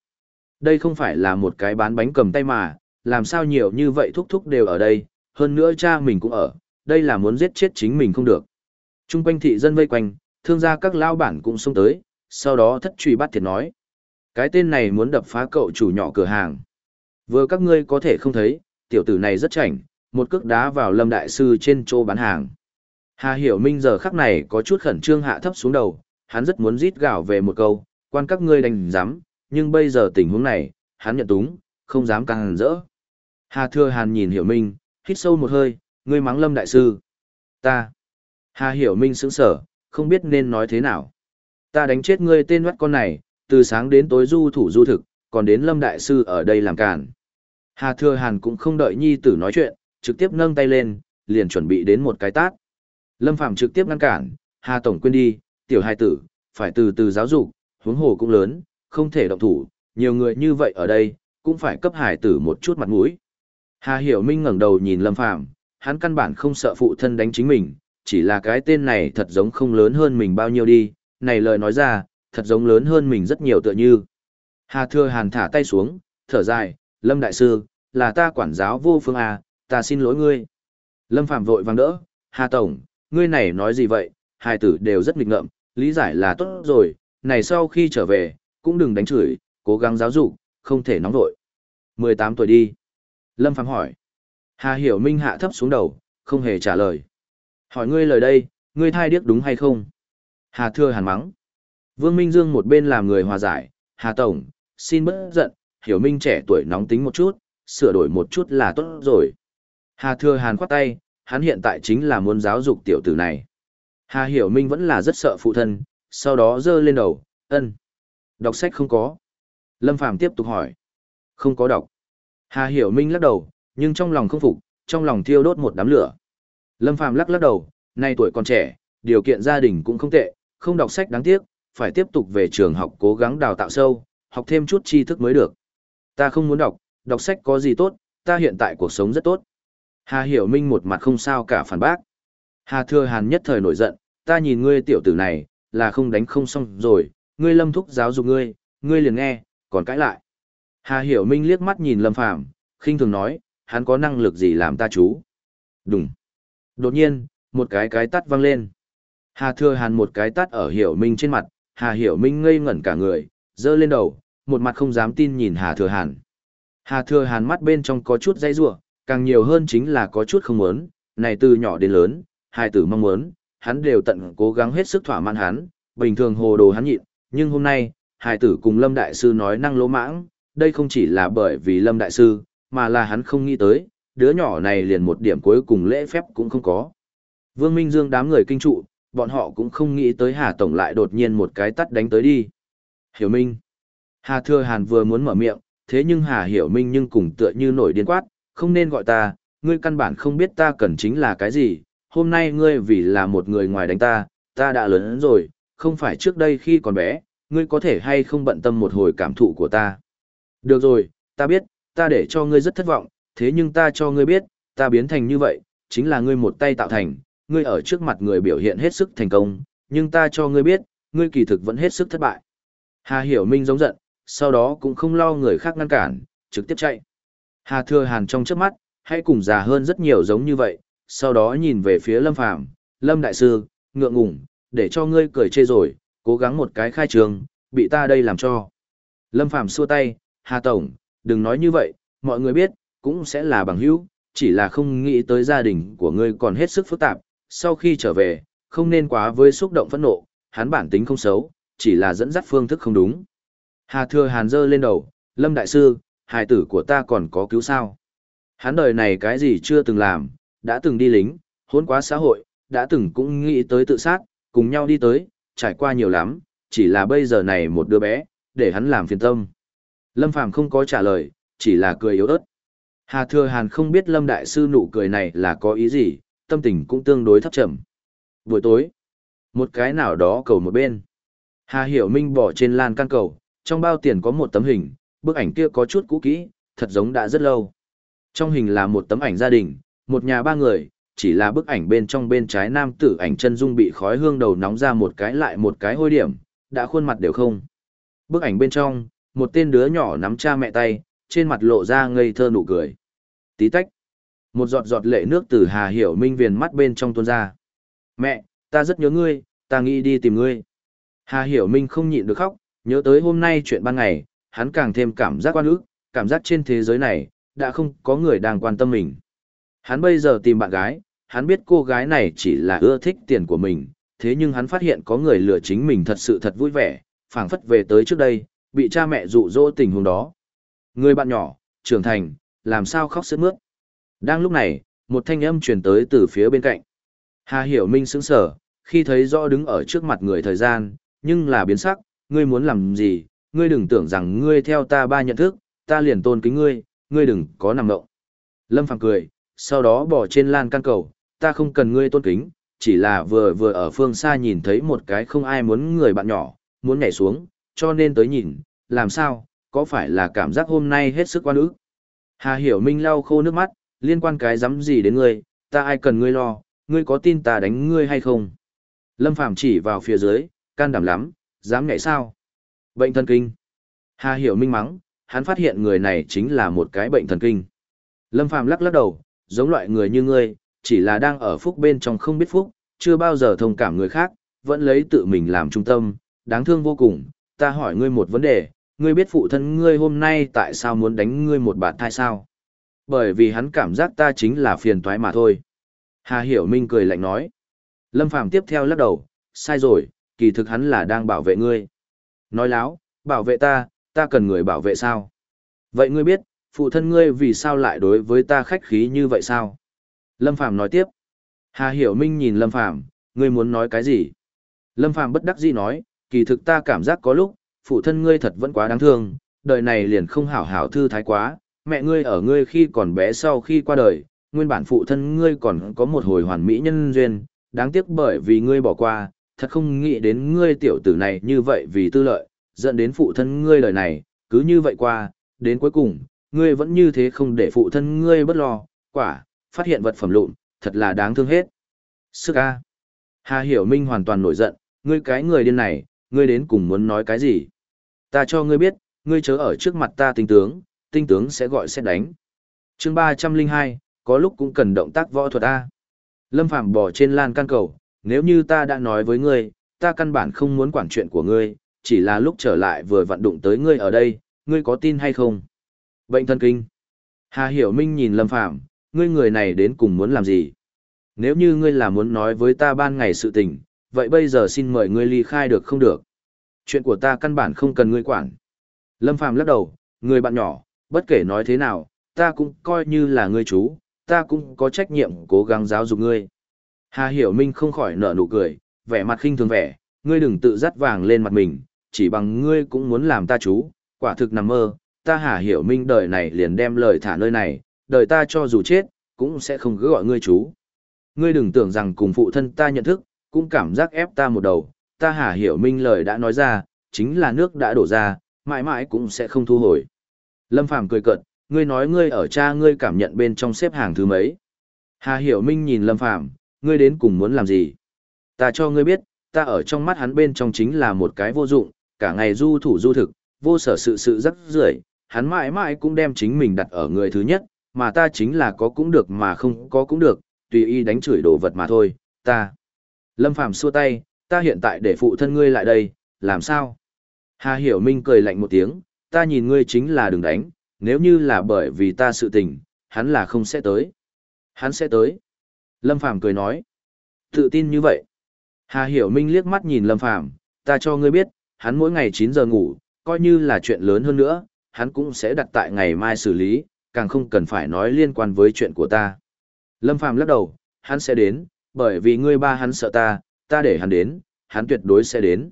Speaker 1: Đây không phải là một cái bán bánh cầm tay mà, làm sao nhiều như vậy Thúc Thúc đều ở đây, hơn nữa cha mình cũng ở, đây là muốn giết chết chính mình không được. Trung quanh thị dân vây quanh, thương gia các lao bản cũng xông tới, sau đó thất truy bắt thiệt nói. Cái tên này muốn đập phá cậu chủ nhỏ cửa hàng. Vừa các ngươi có thể không thấy, tiểu tử này rất chảnh, một cước đá vào lâm đại sư trên chỗ bán hàng. Hà Hiểu Minh giờ khắc này có chút khẩn trương hạ thấp xuống đầu, hắn rất muốn rít gào về một câu, quan các ngươi đành dám, nhưng bây giờ tình huống này, hắn nhận túng, không dám càng hẳn rỡ. Hà Thừa Hàn nhìn Hiểu Minh, hít sâu một hơi, ngươi mắng lâm đại sư. Ta. Hà Hiểu Minh sững sở, không biết nên nói thế nào. Ta đánh chết ngươi tên mắt con này, từ sáng đến tối du thủ du thực, còn đến lâm đại sư ở đây làm cản. Hà Thừa Hàn cũng không đợi nhi tử nói chuyện, trực tiếp nâng tay lên, liền chuẩn bị đến một cái tát. Lâm Phạm trực tiếp ngăn cản, Hà Tổng quên đi, tiểu hai tử, phải từ từ giáo dục, huống hồ cũng lớn, không thể động thủ, nhiều người như vậy ở đây, cũng phải cấp hải tử một chút mặt mũi. Hà Hiểu Minh ngẩng đầu nhìn Lâm Phạm, hắn căn bản không sợ phụ thân đánh chính mình, chỉ là cái tên này thật giống không lớn hơn mình bao nhiêu đi, này lời nói ra, thật giống lớn hơn mình rất nhiều tựa như. Hà Thừa Hàn thả tay xuống, thở dài, Lâm Đại Sư, là ta quản giáo vô phương à, ta xin lỗi ngươi. Lâm Phạm vội vàng đỡ, Hà Tổng, ngươi này nói gì vậy, hai tử đều rất nghịch ngợm, lý giải là tốt rồi, này sau khi trở về, cũng đừng đánh chửi, cố gắng giáo dục, không thể nóng vội. 18 tuổi đi. Lâm Phạm hỏi. Hà Hiểu Minh hạ thấp xuống đầu, không hề trả lời. Hỏi ngươi lời đây, ngươi thai điếc đúng hay không? Hà Thừa hàn mắng. Vương Minh Dương một bên làm người hòa giải, Hà Tổng, xin bớt giận, Hiểu Minh trẻ tuổi nóng tính một chút, sửa đổi một chút là tốt rồi. Hà Thừa Hàn khoát tay, hắn hiện tại chính là muốn giáo dục tiểu tử này. Hà Hiểu Minh vẫn là rất sợ phụ thân, sau đó giơ lên đầu, ân. Đọc sách không có. Lâm Phàm tiếp tục hỏi. Không có đọc. Hà Hiểu Minh lắc đầu, nhưng trong lòng không phục, trong lòng thiêu đốt một đám lửa. Lâm Phàm lắc lắc đầu, nay tuổi còn trẻ, điều kiện gia đình cũng không tệ, không đọc sách đáng tiếc, phải tiếp tục về trường học cố gắng đào tạo sâu, học thêm chút tri thức mới được. Ta không muốn đọc, đọc sách có gì tốt, ta hiện tại cuộc sống rất tốt. Hà Hiểu Minh một mặt không sao cả phản bác. Hà Thừa Hàn nhất thời nổi giận, ta nhìn ngươi tiểu tử này, là không đánh không xong rồi, ngươi lâm thúc giáo dục ngươi, ngươi liền nghe, còn cãi lại. Hà Hiểu Minh liếc mắt nhìn Lâm Phàm, khinh thường nói, hắn có năng lực gì làm ta chú. Đúng. Đột nhiên, một cái cái tắt vang lên. Hà Thừa Hàn một cái tắt ở Hiểu Minh trên mặt, Hà Hiểu Minh ngây ngẩn cả người, dơ lên đầu, một mặt không dám tin nhìn Hà Thừa Hàn. Hà Thừa Hàn mắt bên trong có chút dây rủa, càng nhiều hơn chính là có chút không muốn, này từ nhỏ đến lớn, hai tử mong muốn, hắn đều tận cố gắng hết sức thỏa mãn hắn, bình thường hồ đồ hắn nhịn, nhưng hôm nay, hai tử cùng Lâm Đại Sư nói năng lỗ mãng, đây không chỉ là bởi vì Lâm Đại Sư, mà là hắn không nghĩ tới, đứa nhỏ này liền một điểm cuối cùng lễ phép cũng không có. Vương Minh Dương đám người kinh trụ, bọn họ cũng không nghĩ tới Hà Tổng lại đột nhiên một cái tắt đánh tới đi. Hiểu Minh. Hà Thừa Hàn vừa muốn mở miệng, thế nhưng Hà Hiểu Minh nhưng cùng tựa như nổi điên quát, không nên gọi ta, ngươi căn bản không biết ta cần chính là cái gì, hôm nay ngươi vì là một người ngoài đánh ta, ta đã lớn rồi, không phải trước đây khi còn bé, ngươi có thể hay không bận tâm một hồi cảm thụ của ta. Được rồi, ta biết, ta để cho ngươi rất thất vọng, thế nhưng ta cho ngươi biết, ta biến thành như vậy, chính là ngươi một tay tạo thành, ngươi ở trước mặt người biểu hiện hết sức thành công, nhưng ta cho ngươi biết, ngươi kỳ thực vẫn hết sức thất bại. Hà Hiểu Minh giống giận, sau đó cũng không lo người khác ngăn cản, trực tiếp chạy. Hà Thừa Hàn trong chớp mắt, hãy cùng già hơn rất nhiều giống như vậy, sau đó nhìn về phía Lâm Phàm, Lâm Đại Sư, ngượng ngủng, để cho ngươi cười chê rồi, cố gắng một cái khai trường, bị ta đây làm cho. Lâm Phàm xua tay, Hà Tổng, đừng nói như vậy, mọi người biết, cũng sẽ là bằng hữu, chỉ là không nghĩ tới gia đình của ngươi còn hết sức phức tạp, sau khi trở về, không nên quá với xúc động phẫn nộ, hắn bản tính không xấu, chỉ là dẫn dắt phương thức không đúng. Hà Thừa Hàn giơ lên đầu, Lâm Đại Sư, hài tử của ta còn có cứu sao? Hắn đời này cái gì chưa từng làm, đã từng đi lính, hôn quá xã hội, đã từng cũng nghĩ tới tự sát, cùng nhau đi tới, trải qua nhiều lắm, chỉ là bây giờ này một đứa bé, để hắn làm phiền tâm. Lâm Phàm không có trả lời, chỉ là cười yếu ớt. Hà Thừa Hàn không biết Lâm Đại Sư nụ cười này là có ý gì, tâm tình cũng tương đối thấp trầm. Buổi tối, một cái nào đó cầu một bên. Hà Hiểu Minh bỏ trên lan can cầu, trong bao tiền có một tấm hình, bức ảnh kia có chút cũ kỹ, thật giống đã rất lâu. Trong hình là một tấm ảnh gia đình, một nhà ba người, chỉ là bức ảnh bên trong bên trái nam tử ảnh chân dung bị khói hương đầu nóng ra một cái lại một cái hôi điểm, đã khuôn mặt đều không. Bức ảnh bên trong, một tên đứa nhỏ nắm cha mẹ tay, trên mặt lộ ra ngây thơ nụ cười. Tí tách. Một giọt giọt lệ nước từ Hà Hiểu Minh viền mắt bên trong tuôn ra. Mẹ, ta rất nhớ ngươi, ta nghĩ đi tìm ngươi. Hà Hiểu Minh không nhịn được khóc, nhớ tới hôm nay chuyện ban ngày, hắn càng thêm cảm giác quan ức, cảm giác trên thế giới này, đã không có người đang quan tâm mình. Hắn bây giờ tìm bạn gái, hắn biết cô gái này chỉ là ưa thích tiền của mình, thế nhưng hắn phát hiện có người lừa chính mình thật sự thật vui vẻ, phảng phất về tới trước đây, bị cha mẹ dụ dỗ tình huống đó. Người bạn nhỏ, trưởng thành, làm sao khóc sướt mướt. Đang lúc này, một thanh âm truyền tới từ phía bên cạnh. Hà Hiểu Minh sững sờ, khi thấy rõ đứng ở trước mặt người thời gian, nhưng là biến sắc, ngươi muốn làm gì, ngươi đừng tưởng rằng ngươi theo ta ba nhận thức, ta liền tôn kính ngươi, ngươi đừng có nằm động. Lâm Phàm cười, sau đó bỏ trên lan can cầu, ta không cần ngươi tôn kính, chỉ là vừa vừa ở phương xa nhìn thấy một cái không ai muốn người bạn nhỏ, muốn nhảy xuống, cho nên tới nhìn, làm sao, có phải là cảm giác hôm nay hết sức quan ức. Hà Hiểu Minh lau khô nước mắt, liên quan cái dám gì đến ngươi, ta ai cần ngươi lo, ngươi có tin ta đánh ngươi hay không? Lâm Phàm chỉ vào phía dưới, can đảm lắm, dám nhảy sao? Bệnh thần kinh. Hà Hiểu Minh mắng, hắn phát hiện người này chính là một cái bệnh thần kinh. Lâm Phàm lắc lắc đầu, giống loại người như ngươi, chỉ là đang ở phúc bên trong không biết phúc, chưa bao giờ thông cảm người khác, vẫn lấy tự mình làm trung tâm, đáng thương vô cùng. Ta hỏi ngươi một vấn đề, ngươi biết phụ thân ngươi hôm nay tại sao muốn đánh ngươi một bạt thai sao? Bởi vì hắn cảm giác ta chính là phiền toái mà thôi. Hà Hiểu Minh cười lạnh nói. Lâm Phàm tiếp theo lắc đầu, sai rồi, kỳ thực hắn là đang bảo vệ ngươi. Nói láo, bảo vệ ta, ta cần người bảo vệ sao? Vậy ngươi biết, phụ thân ngươi vì sao lại đối với ta khách khí như vậy sao? Lâm Phàm nói tiếp. Hà Hiểu Minh nhìn Lâm Phàm, ngươi muốn nói cái gì? Lâm Phàm bất đắc dĩ nói, kỳ thực ta cảm giác có lúc, phụ thân ngươi thật vẫn quá đáng thương, đời này liền không hảo hảo thư thái quá, mẹ ngươi ở ngươi khi còn bé sau khi qua đời, nguyên bản phụ thân ngươi còn có một hồi hoàn mỹ nhân duyên, đáng tiếc bởi vì ngươi bỏ qua, thật không nghĩ đến ngươi tiểu tử này như vậy vì tư lợi, dẫn đến phụ thân ngươi lời này, cứ như vậy qua, đến cuối cùng, ngươi vẫn như thế không để phụ thân ngươi bất lo, quả, phát hiện vật phẩm lụn, thật là đáng thương hết. Sức A. Hà Hiểu Minh hoàn toàn nổi giận, ngươi cái người điên này, ngươi đến cùng muốn nói cái gì? Ta cho ngươi biết, ngươi chớ ở trước mặt ta tinh tướng, tinh tướng sẽ gọi xét đánh. chương 302, có lúc cũng cần động tác võ thuật A. Lâm Phạm bỏ trên lan can cầu, nếu như ta đã nói với ngươi, ta căn bản không muốn quản chuyện của ngươi, chỉ là lúc trở lại vừa vận đụng tới ngươi ở đây, ngươi có tin hay không? Bệnh thần kinh. Hà Hiểu Minh nhìn Lâm Phạm, ngươi người này đến cùng muốn làm gì? Nếu như ngươi là muốn nói với ta ban ngày sự tình, vậy bây giờ xin mời ngươi ly khai được không được? Chuyện của ta căn bản không cần ngươi quản. Lâm Phàm lắc đầu, người bạn nhỏ, bất kể nói thế nào, ta cũng coi như là ngươi chú, ta cũng có trách nhiệm cố gắng giáo dục ngươi. Hà Hiểu Minh không khỏi nở nụ cười, vẻ mặt khinh thường vẻ, ngươi đừng tự dắt vàng lên mặt mình, chỉ bằng ngươi cũng muốn làm ta chú, quả thực nằm mơ, ta Hà Hiểu Minh đời này liền đem lời thả nơi này, đời ta cho dù chết, cũng sẽ không cứ gọi ngươi chú. Ngươi đừng tưởng rằng cùng phụ thân ta nhận thức, cũng cảm giác ép ta một đầu, ta Hà Hiểu Minh lời đã nói ra, chính là nước đã đổ ra, mãi mãi cũng sẽ không thu hồi. Lâm Phàm cười cợt, ngươi nói ngươi ở cha ngươi cảm nhận bên trong xếp hàng thứ mấy. Hà Hiểu Minh nhìn Lâm Phàm, ngươi đến cùng muốn làm gì? Ta cho ngươi biết, ta ở trong mắt hắn bên trong chính là một cái vô dụng, cả ngày du thủ du thực, vô sở sự sự rất rưởi, hắn mãi mãi cũng đem chính mình đặt ở người thứ nhất, mà ta chính là có cũng được mà không có cũng được, tùy y đánh chửi đồ vật mà thôi, ta. Lâm Phàm xua tay, ta hiện tại để phụ thân ngươi lại đây, làm sao? Hà Hiểu Minh cười lạnh một tiếng, ta nhìn ngươi chính là đừng đánh, nếu như là bởi vì ta sự tình, hắn là không sẽ tới. Hắn sẽ tới. Lâm Phàm cười nói. Tự tin như vậy. Hà Hiểu Minh liếc mắt nhìn Lâm Phàm, ta cho ngươi biết, hắn mỗi ngày 9 giờ ngủ, coi như là chuyện lớn hơn nữa, hắn cũng sẽ đặt tại ngày mai xử lý, càng không cần phải nói liên quan với chuyện của ta. Lâm Phàm lắc đầu, hắn sẽ đến, bởi vì ngươi ba hắn sợ ta, ta để hắn đến, hắn tuyệt đối sẽ đến.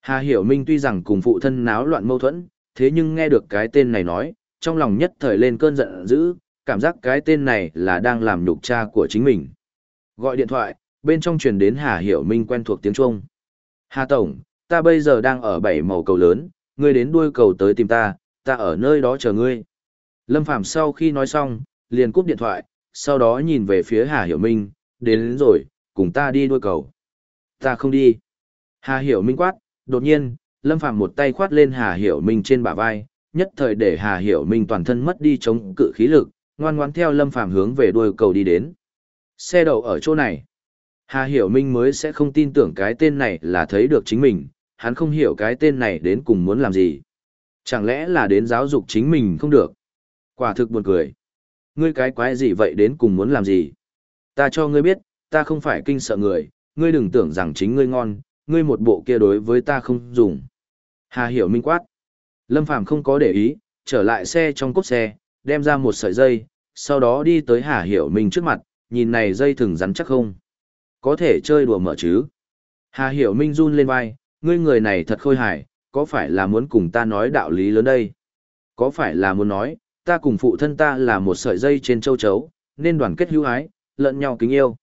Speaker 1: Hà Hiểu Minh tuy rằng cùng phụ thân náo loạn mâu thuẫn, thế nhưng nghe được cái tên này nói, trong lòng nhất thời lên cơn giận dữ, cảm giác cái tên này là đang làm nhục cha của chính mình. Gọi điện thoại, bên trong truyền đến Hà Hiểu Minh quen thuộc tiếng Trung. Hà Tổng, ta bây giờ đang ở bảy màu cầu lớn, ngươi đến đuôi cầu tới tìm ta, ta ở nơi đó chờ ngươi. Lâm Phàm sau khi nói xong, liền cúp điện thoại, sau đó nhìn về phía Hà Hiểu Minh, đến, đến rồi, cùng ta đi đuôi cầu. Ta không đi. Hà Hiểu Minh quát, đột nhiên, Lâm Phàm một tay khoát lên Hà Hiểu Minh trên bả vai, nhất thời để Hà Hiểu Minh toàn thân mất đi chống cự khí lực, ngoan ngoãn theo Lâm Phàm hướng về đuôi cầu đi đến. Xe đậu ở chỗ này. Hà Hiểu Minh mới sẽ không tin tưởng cái tên này là thấy được chính mình, hắn không hiểu cái tên này đến cùng muốn làm gì. Chẳng lẽ là đến giáo dục chính mình không được? Quả thực buồn cười. Ngươi cái quái gì vậy đến cùng muốn làm gì? Ta cho ngươi biết, ta không phải kinh sợ người, ngươi đừng tưởng rằng chính ngươi ngon, ngươi một bộ kia đối với ta không dùng. Hà Hiểu Minh quát. Lâm Phàm không có để ý, trở lại xe trong cốp xe, đem ra một sợi dây, sau đó đi tới Hà Hiểu Minh trước mặt, nhìn này dây thừng rắn chắc không? Có thể chơi đùa mở chứ? Hà Hiểu Minh run lên vai, ngươi người này thật khôi hài, có phải là muốn cùng ta nói đạo lý lớn đây? Có phải là muốn nói, ta cùng phụ thân ta là một sợi dây trên châu chấu, nên đoàn kết hữu ái, lẫn nhau kính yêu.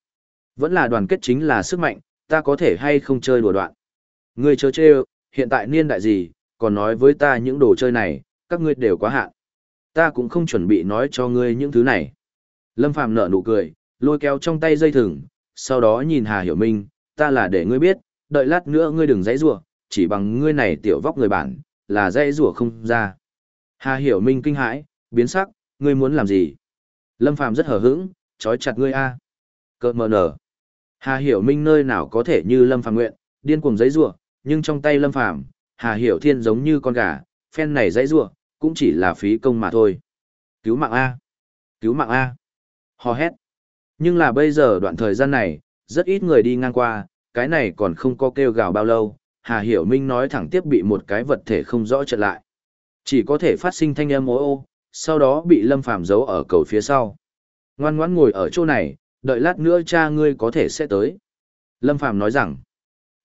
Speaker 1: Vẫn là đoàn kết chính là sức mạnh, ta có thể hay không chơi đùa đoạn. Ngươi chớ chê, hiện tại niên đại gì, còn nói với ta những đồ chơi này, các ngươi đều quá hạn. Ta cũng không chuẩn bị nói cho ngươi những thứ này. Lâm Phàm nở nụ cười, lôi kéo trong tay dây thừng, sau đó nhìn Hà Hiểu Minh, ta là để ngươi biết, đợi lát nữa ngươi đừng dãy rủa, chỉ bằng ngươi này tiểu vóc người bản, là dãy rủa không ra. Hà Hiểu Minh kinh hãi, biến sắc, ngươi muốn làm gì? Lâm Phàm rất hờ hững, trói chặt ngươi a. Cợt mờ nở. Hà Hiểu Minh nơi nào có thể như Lâm Phàm nguyện, điên cuồng dãy rủa, nhưng trong tay Lâm Phàm, Hà Hiểu Thiên giống như con gà, phen này dãy rủa, cũng chỉ là phí công mà thôi. Cứu mạng a. Cứu mạng a. Hò hét. Nhưng là bây giờ đoạn thời gian này, rất ít người đi ngang qua, cái này còn không có kêu gào bao lâu, Hà Hiểu Minh nói thẳng tiếp bị một cái vật thể không rõ chặn lại. Chỉ có thể phát sinh thanh âm ô ô, sau đó bị Lâm Phàm giấu ở cầu phía sau. Ngoan ngoãn ngồi ở chỗ này, đợi lát nữa cha ngươi có thể sẽ tới. Lâm Phàm nói rằng,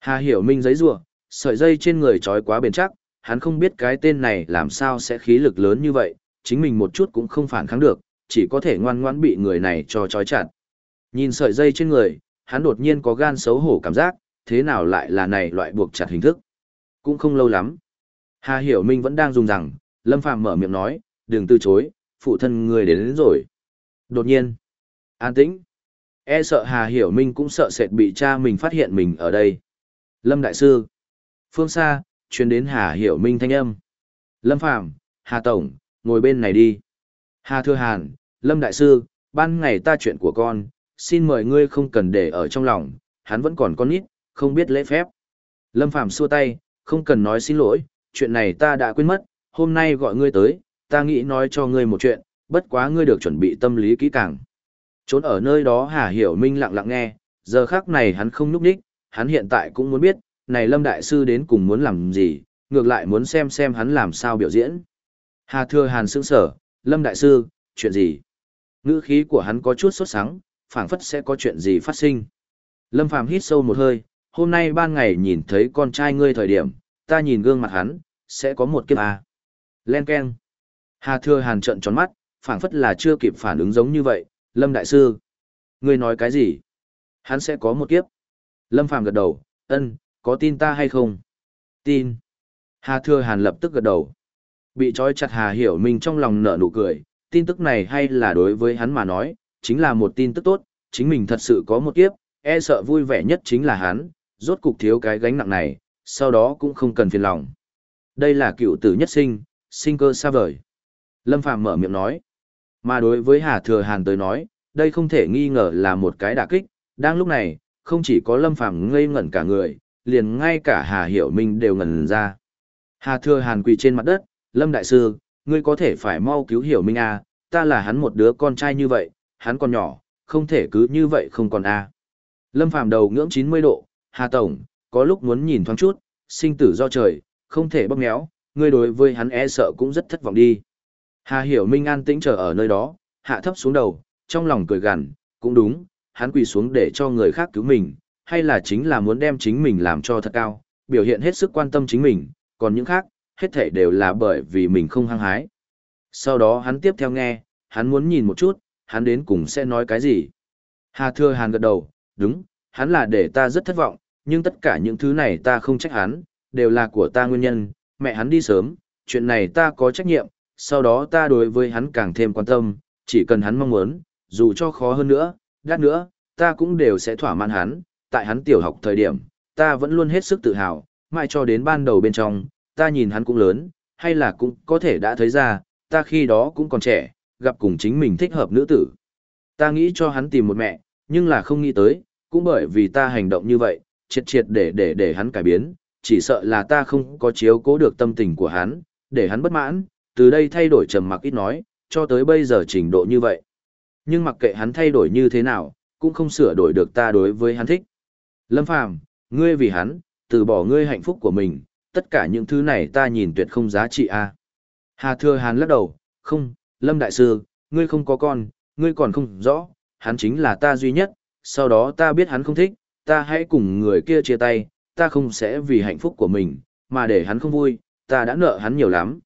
Speaker 1: Hà Hiểu Minh giấy rủa, sợi dây trên người trói quá bền chắc, hắn không biết cái tên này làm sao sẽ khí lực lớn như vậy, chính mình một chút cũng không phản kháng được, chỉ có thể ngoan ngoãn bị người này cho trói chặt. Nhìn sợi dây trên người, hắn đột nhiên có gan xấu hổ cảm giác, thế nào lại là này loại buộc chặt hình thức. Cũng không lâu lắm. Hà Hiểu Minh vẫn đang dùng rằng, Lâm Phàm mở miệng nói, đừng từ chối, phụ thân người đến, đến rồi. Đột nhiên, an tĩnh. E sợ Hà Hiểu Minh cũng sợ sệt bị cha mình phát hiện mình ở đây. Lâm Đại Sư. Phương xa, chuyến đến Hà Hiểu Minh thanh âm. Lâm Phàm Hà Tổng, ngồi bên này đi. Hà Thưa Hàn, Lâm Đại Sư, ban ngày ta chuyện của con, xin mời ngươi không cần để ở trong lòng, hắn vẫn còn con nít, không biết lễ phép. Lâm Phàm xua tay, không cần nói xin lỗi, chuyện này ta đã quên mất, hôm nay gọi ngươi tới, ta nghĩ nói cho ngươi một chuyện, bất quá ngươi được chuẩn bị tâm lý kỹ càng. Trốn ở nơi đó Hà Hiểu Minh lặng lặng nghe, giờ khác này hắn không núp đích, hắn hiện tại cũng muốn biết, này Lâm Đại Sư đến cùng muốn làm gì, ngược lại muốn xem xem hắn làm sao biểu diễn. Hà Thừa Hàn sững sở, Lâm Đại Sư, chuyện gì? Ngữ khí của hắn có chút sốt sắng, phảng phất sẽ có chuyện gì phát sinh. Lâm Phàm hít sâu một hơi, hôm nay ban ngày nhìn thấy con trai ngươi thời điểm, ta nhìn gương mặt hắn, sẽ có một kiếp à. Len keng. Hà Thừa Hàn trợn tròn mắt, phảng phất là chưa kịp phản ứng giống như vậy, Lâm Đại Sư. Ngươi nói cái gì? Hắn sẽ có một kiếp. Lâm Phàm gật đầu, ân, có tin ta hay không? Tin. Hà Thừa Hàn lập tức gật đầu. Bị trói chặt Hà Hiểu Minh trong lòng nở nụ cười, tin tức này hay là đối với hắn mà nói, chính là một tin tức tốt, chính mình thật sự có một kiếp, e sợ vui vẻ nhất chính là hắn, rốt cục thiếu cái gánh nặng này, sau đó cũng không cần phiền lòng. Đây là cựu tử nhất sinh, sinh cơ xa vời. Lâm Phàm mở miệng nói. Mà đối với Hà Thừa Hàn tới nói, đây không thể nghi ngờ là một cái đả kích, đang lúc này, không chỉ có Lâm Phàm ngây ngẩn cả người, liền ngay cả Hà Hiểu Minh đều ngẩn ra. Hà Thừa Hàn quỳ trên mặt đất, Lâm Đại Sư, ngươi có thể phải mau cứu Hiểu Minh à, ta là hắn một đứa con trai như vậy, hắn còn nhỏ, không thể cứ như vậy không còn à. Lâm Phàm đầu ngưỡng 90 độ, Hà Tổng, có lúc muốn nhìn thoáng chút, sinh tử do trời, không thể bóp méo, ngươi đối với hắn e sợ cũng rất thất vọng đi. Hà Hiểu Minh an tĩnh chờ ở nơi đó, hạ thấp xuống đầu, trong lòng cười gằn, cũng đúng, hắn quỳ xuống để cho người khác cứu mình, hay là chính là muốn đem chính mình làm cho thật cao, biểu hiện hết sức quan tâm chính mình, còn những khác, hết thảy đều là bởi vì mình không hăng hái. Sau đó hắn tiếp theo nghe, hắn muốn nhìn một chút, hắn đến cùng sẽ nói cái gì. Hà Thừa Hàn gật đầu, đúng, hắn là để ta rất thất vọng, nhưng tất cả những thứ này ta không trách hắn, đều là của ta nguyên nhân, mẹ hắn đi sớm, chuyện này ta có trách nhiệm, sau đó ta đối với hắn càng thêm quan tâm, chỉ cần hắn mong muốn, dù cho khó hơn nữa, đắt nữa, ta cũng đều sẽ thỏa mãn hắn, tại hắn tiểu học thời điểm, ta vẫn luôn hết sức tự hào, mãi cho đến ban đầu bên trong, ta nhìn hắn cũng lớn, hay là cũng có thể đã thấy ra, ta khi đó cũng còn trẻ, gặp cùng chính mình thích hợp nữ tử. Ta nghĩ cho hắn tìm một mẹ, nhưng là không nghĩ tới, cũng bởi vì ta hành động như vậy, triệt triệt để để để hắn cải biến, chỉ sợ là ta không có chiếu cố được tâm tình của hắn, để hắn bất mãn, từ đây thay đổi trầm mặc ít nói, cho tới bây giờ trình độ như vậy. Nhưng mặc kệ hắn thay đổi như thế nào, cũng không sửa đổi được ta đối với hắn thích. Lâm Phàm, ngươi vì hắn, từ bỏ ngươi hạnh phúc của mình, tất cả những thứ này ta nhìn tuyệt không giá trị a. Hà Thừa Hàn lắc đầu, không, Lâm Đại Sư, ngươi không có con, ngươi còn không rõ, hắn chính là ta duy nhất, sau đó ta biết hắn không thích, ta hãy cùng người kia chia tay, ta không sẽ vì hạnh phúc của mình, mà để hắn không vui, ta đã nợ hắn nhiều lắm.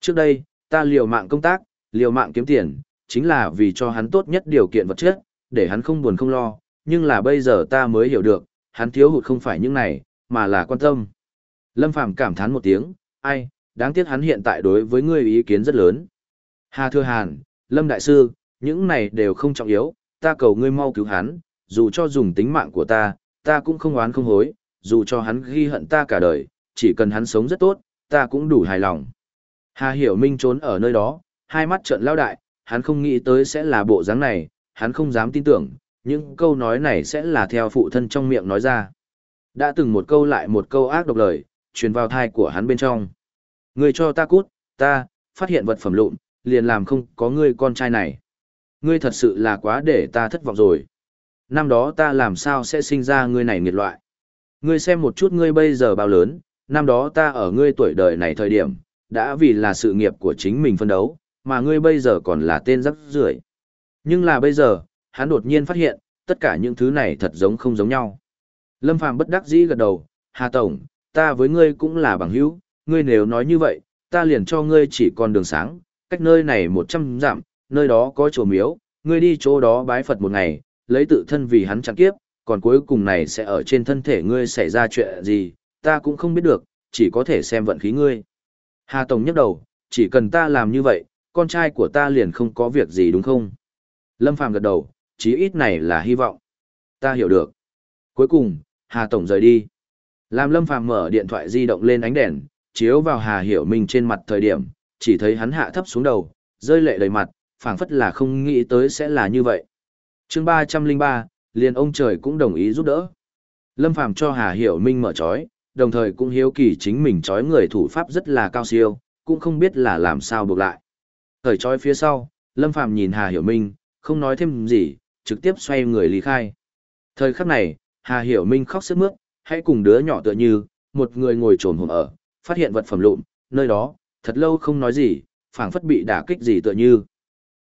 Speaker 1: Trước đây, ta liều mạng công tác, liều mạng kiếm tiền, chính là vì cho hắn tốt nhất điều kiện vật chất, để hắn không buồn không lo, nhưng là bây giờ ta mới hiểu được, hắn thiếu hụt không phải những này, mà là quan tâm. Lâm Phàm cảm thán một tiếng, ai, đáng tiếc hắn hiện tại đối với ngươi ý kiến rất lớn. Hà Thừa Hàn, Lâm Đại Sư, những này đều không trọng yếu, ta cầu ngươi mau cứu hắn, dù cho dùng tính mạng của ta, ta cũng không oán không hối, dù cho hắn ghi hận ta cả đời, chỉ cần hắn sống rất tốt, ta cũng đủ hài lòng. Hà Hiểu Minh trốn ở nơi đó, hai mắt trợn lao đại, hắn không nghĩ tới sẽ là bộ dáng này, hắn không dám tin tưởng, những câu nói này sẽ là theo phụ thân trong miệng nói ra. Đã từng một câu lại một câu ác độc lời, truyền vào thai của hắn bên trong. Người cho ta cút, ta, phát hiện vật phẩm lụn, liền làm không có ngươi con trai này. Ngươi thật sự là quá để ta thất vọng rồi. Năm đó ta làm sao sẽ sinh ra ngươi này nghiệt loại. Ngươi xem một chút ngươi bây giờ bao lớn, năm đó ta ở ngươi tuổi đời này thời điểm, đã vì là sự nghiệp của chính mình phân đấu, mà ngươi bây giờ còn là tên rắc rưởi. Nhưng là bây giờ, hắn đột nhiên phát hiện, tất cả những thứ này thật giống không giống nhau. Lâm Phàm bất đắc dĩ gật đầu, Hà Tổng, ta với ngươi cũng là bằng hữu, ngươi nếu nói như vậy, ta liền cho ngươi chỉ còn đường sáng, cách nơi này 100 dặm, nơi đó có chùa miếu, ngươi đi chỗ đó bái Phật một ngày, lấy tự thân vì hắn chặn kiếp, còn cuối cùng này sẽ ở trên thân thể ngươi xảy ra chuyện gì, ta cũng không biết được, chỉ có thể xem vận khí ngươi. Hà Tổng nhắc đầu, chỉ cần ta làm như vậy, con trai của ta liền không có việc gì đúng không? Lâm Phàm gật đầu, chí ít này là hy vọng. Ta hiểu được. Cuối cùng, Hà Tổng rời đi. Làm Lâm Phàm mở điện thoại di động lên ánh đèn, chiếu vào Hà Hiểu Minh trên mặt thời điểm, chỉ thấy hắn hạ thấp xuống đầu, rơi lệ đầy mặt, phảng phất là không nghĩ tới sẽ là như vậy. chương 303, liền ông trời cũng đồng ý giúp đỡ. Lâm Phàm cho Hà Hiểu Minh mở trói, đồng thời cũng hiếu kỳ chính mình trói người thủ pháp rất là cao siêu, cũng không biết là làm sao buộc lại. Thời trói phía sau, Lâm Phàm nhìn Hà Hiểu Minh, không nói thêm gì, trực tiếp xoay người lý khai. Thời khắc này, Hà Hiểu Minh khóc sướt mướt, hãy cùng đứa nhỏ tựa như, một người ngồi trồn hồn ở, phát hiện vật phẩm lụn, nơi đó, thật lâu không nói gì, phảng phất bị đả kích gì tựa như.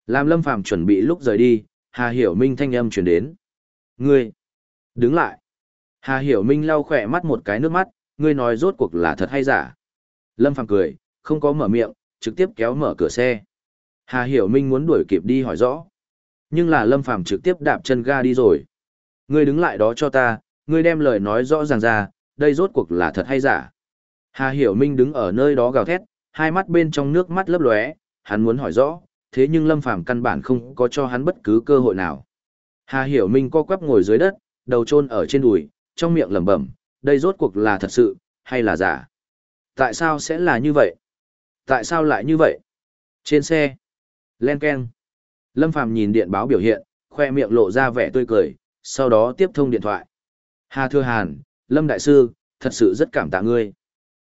Speaker 1: Làm Lâm Phàm chuẩn bị lúc rời đi, Hà Hiểu Minh thanh âm truyền đến. Ngươi! Đứng lại! Hà Hiểu Minh lau khỏe mắt một cái nước mắt, ngươi nói rốt cuộc là thật hay giả. Lâm Phàm cười, không có mở miệng, trực tiếp kéo mở cửa xe. Hà Hiểu Minh muốn đuổi kịp đi hỏi rõ. Nhưng là Lâm Phàm trực tiếp đạp chân ga đi rồi. Ngươi đứng lại đó cho ta, ngươi đem lời nói rõ ràng ra, đây rốt cuộc là thật hay giả. Hà Hiểu Minh đứng ở nơi đó gào thét, hai mắt bên trong nước mắt lấp lóe, hắn muốn hỏi rõ, thế nhưng Lâm Phàm căn bản không có cho hắn bất cứ cơ hội nào. Hà Hiểu Minh co quắp ngồi dưới đất, đầu chôn ở trên đùi, trong miệng lẩm bẩm, đây rốt cuộc là thật sự, hay là giả? Tại sao sẽ là như vậy? Tại sao lại như vậy? Trên xe, len keng. Lâm Phàm nhìn điện báo biểu hiện, khoe miệng lộ ra vẻ tươi cười, sau đó tiếp thông điện thoại. Hà Thừa Hàn, Lâm Đại Sư, thật sự rất cảm tạ ngươi.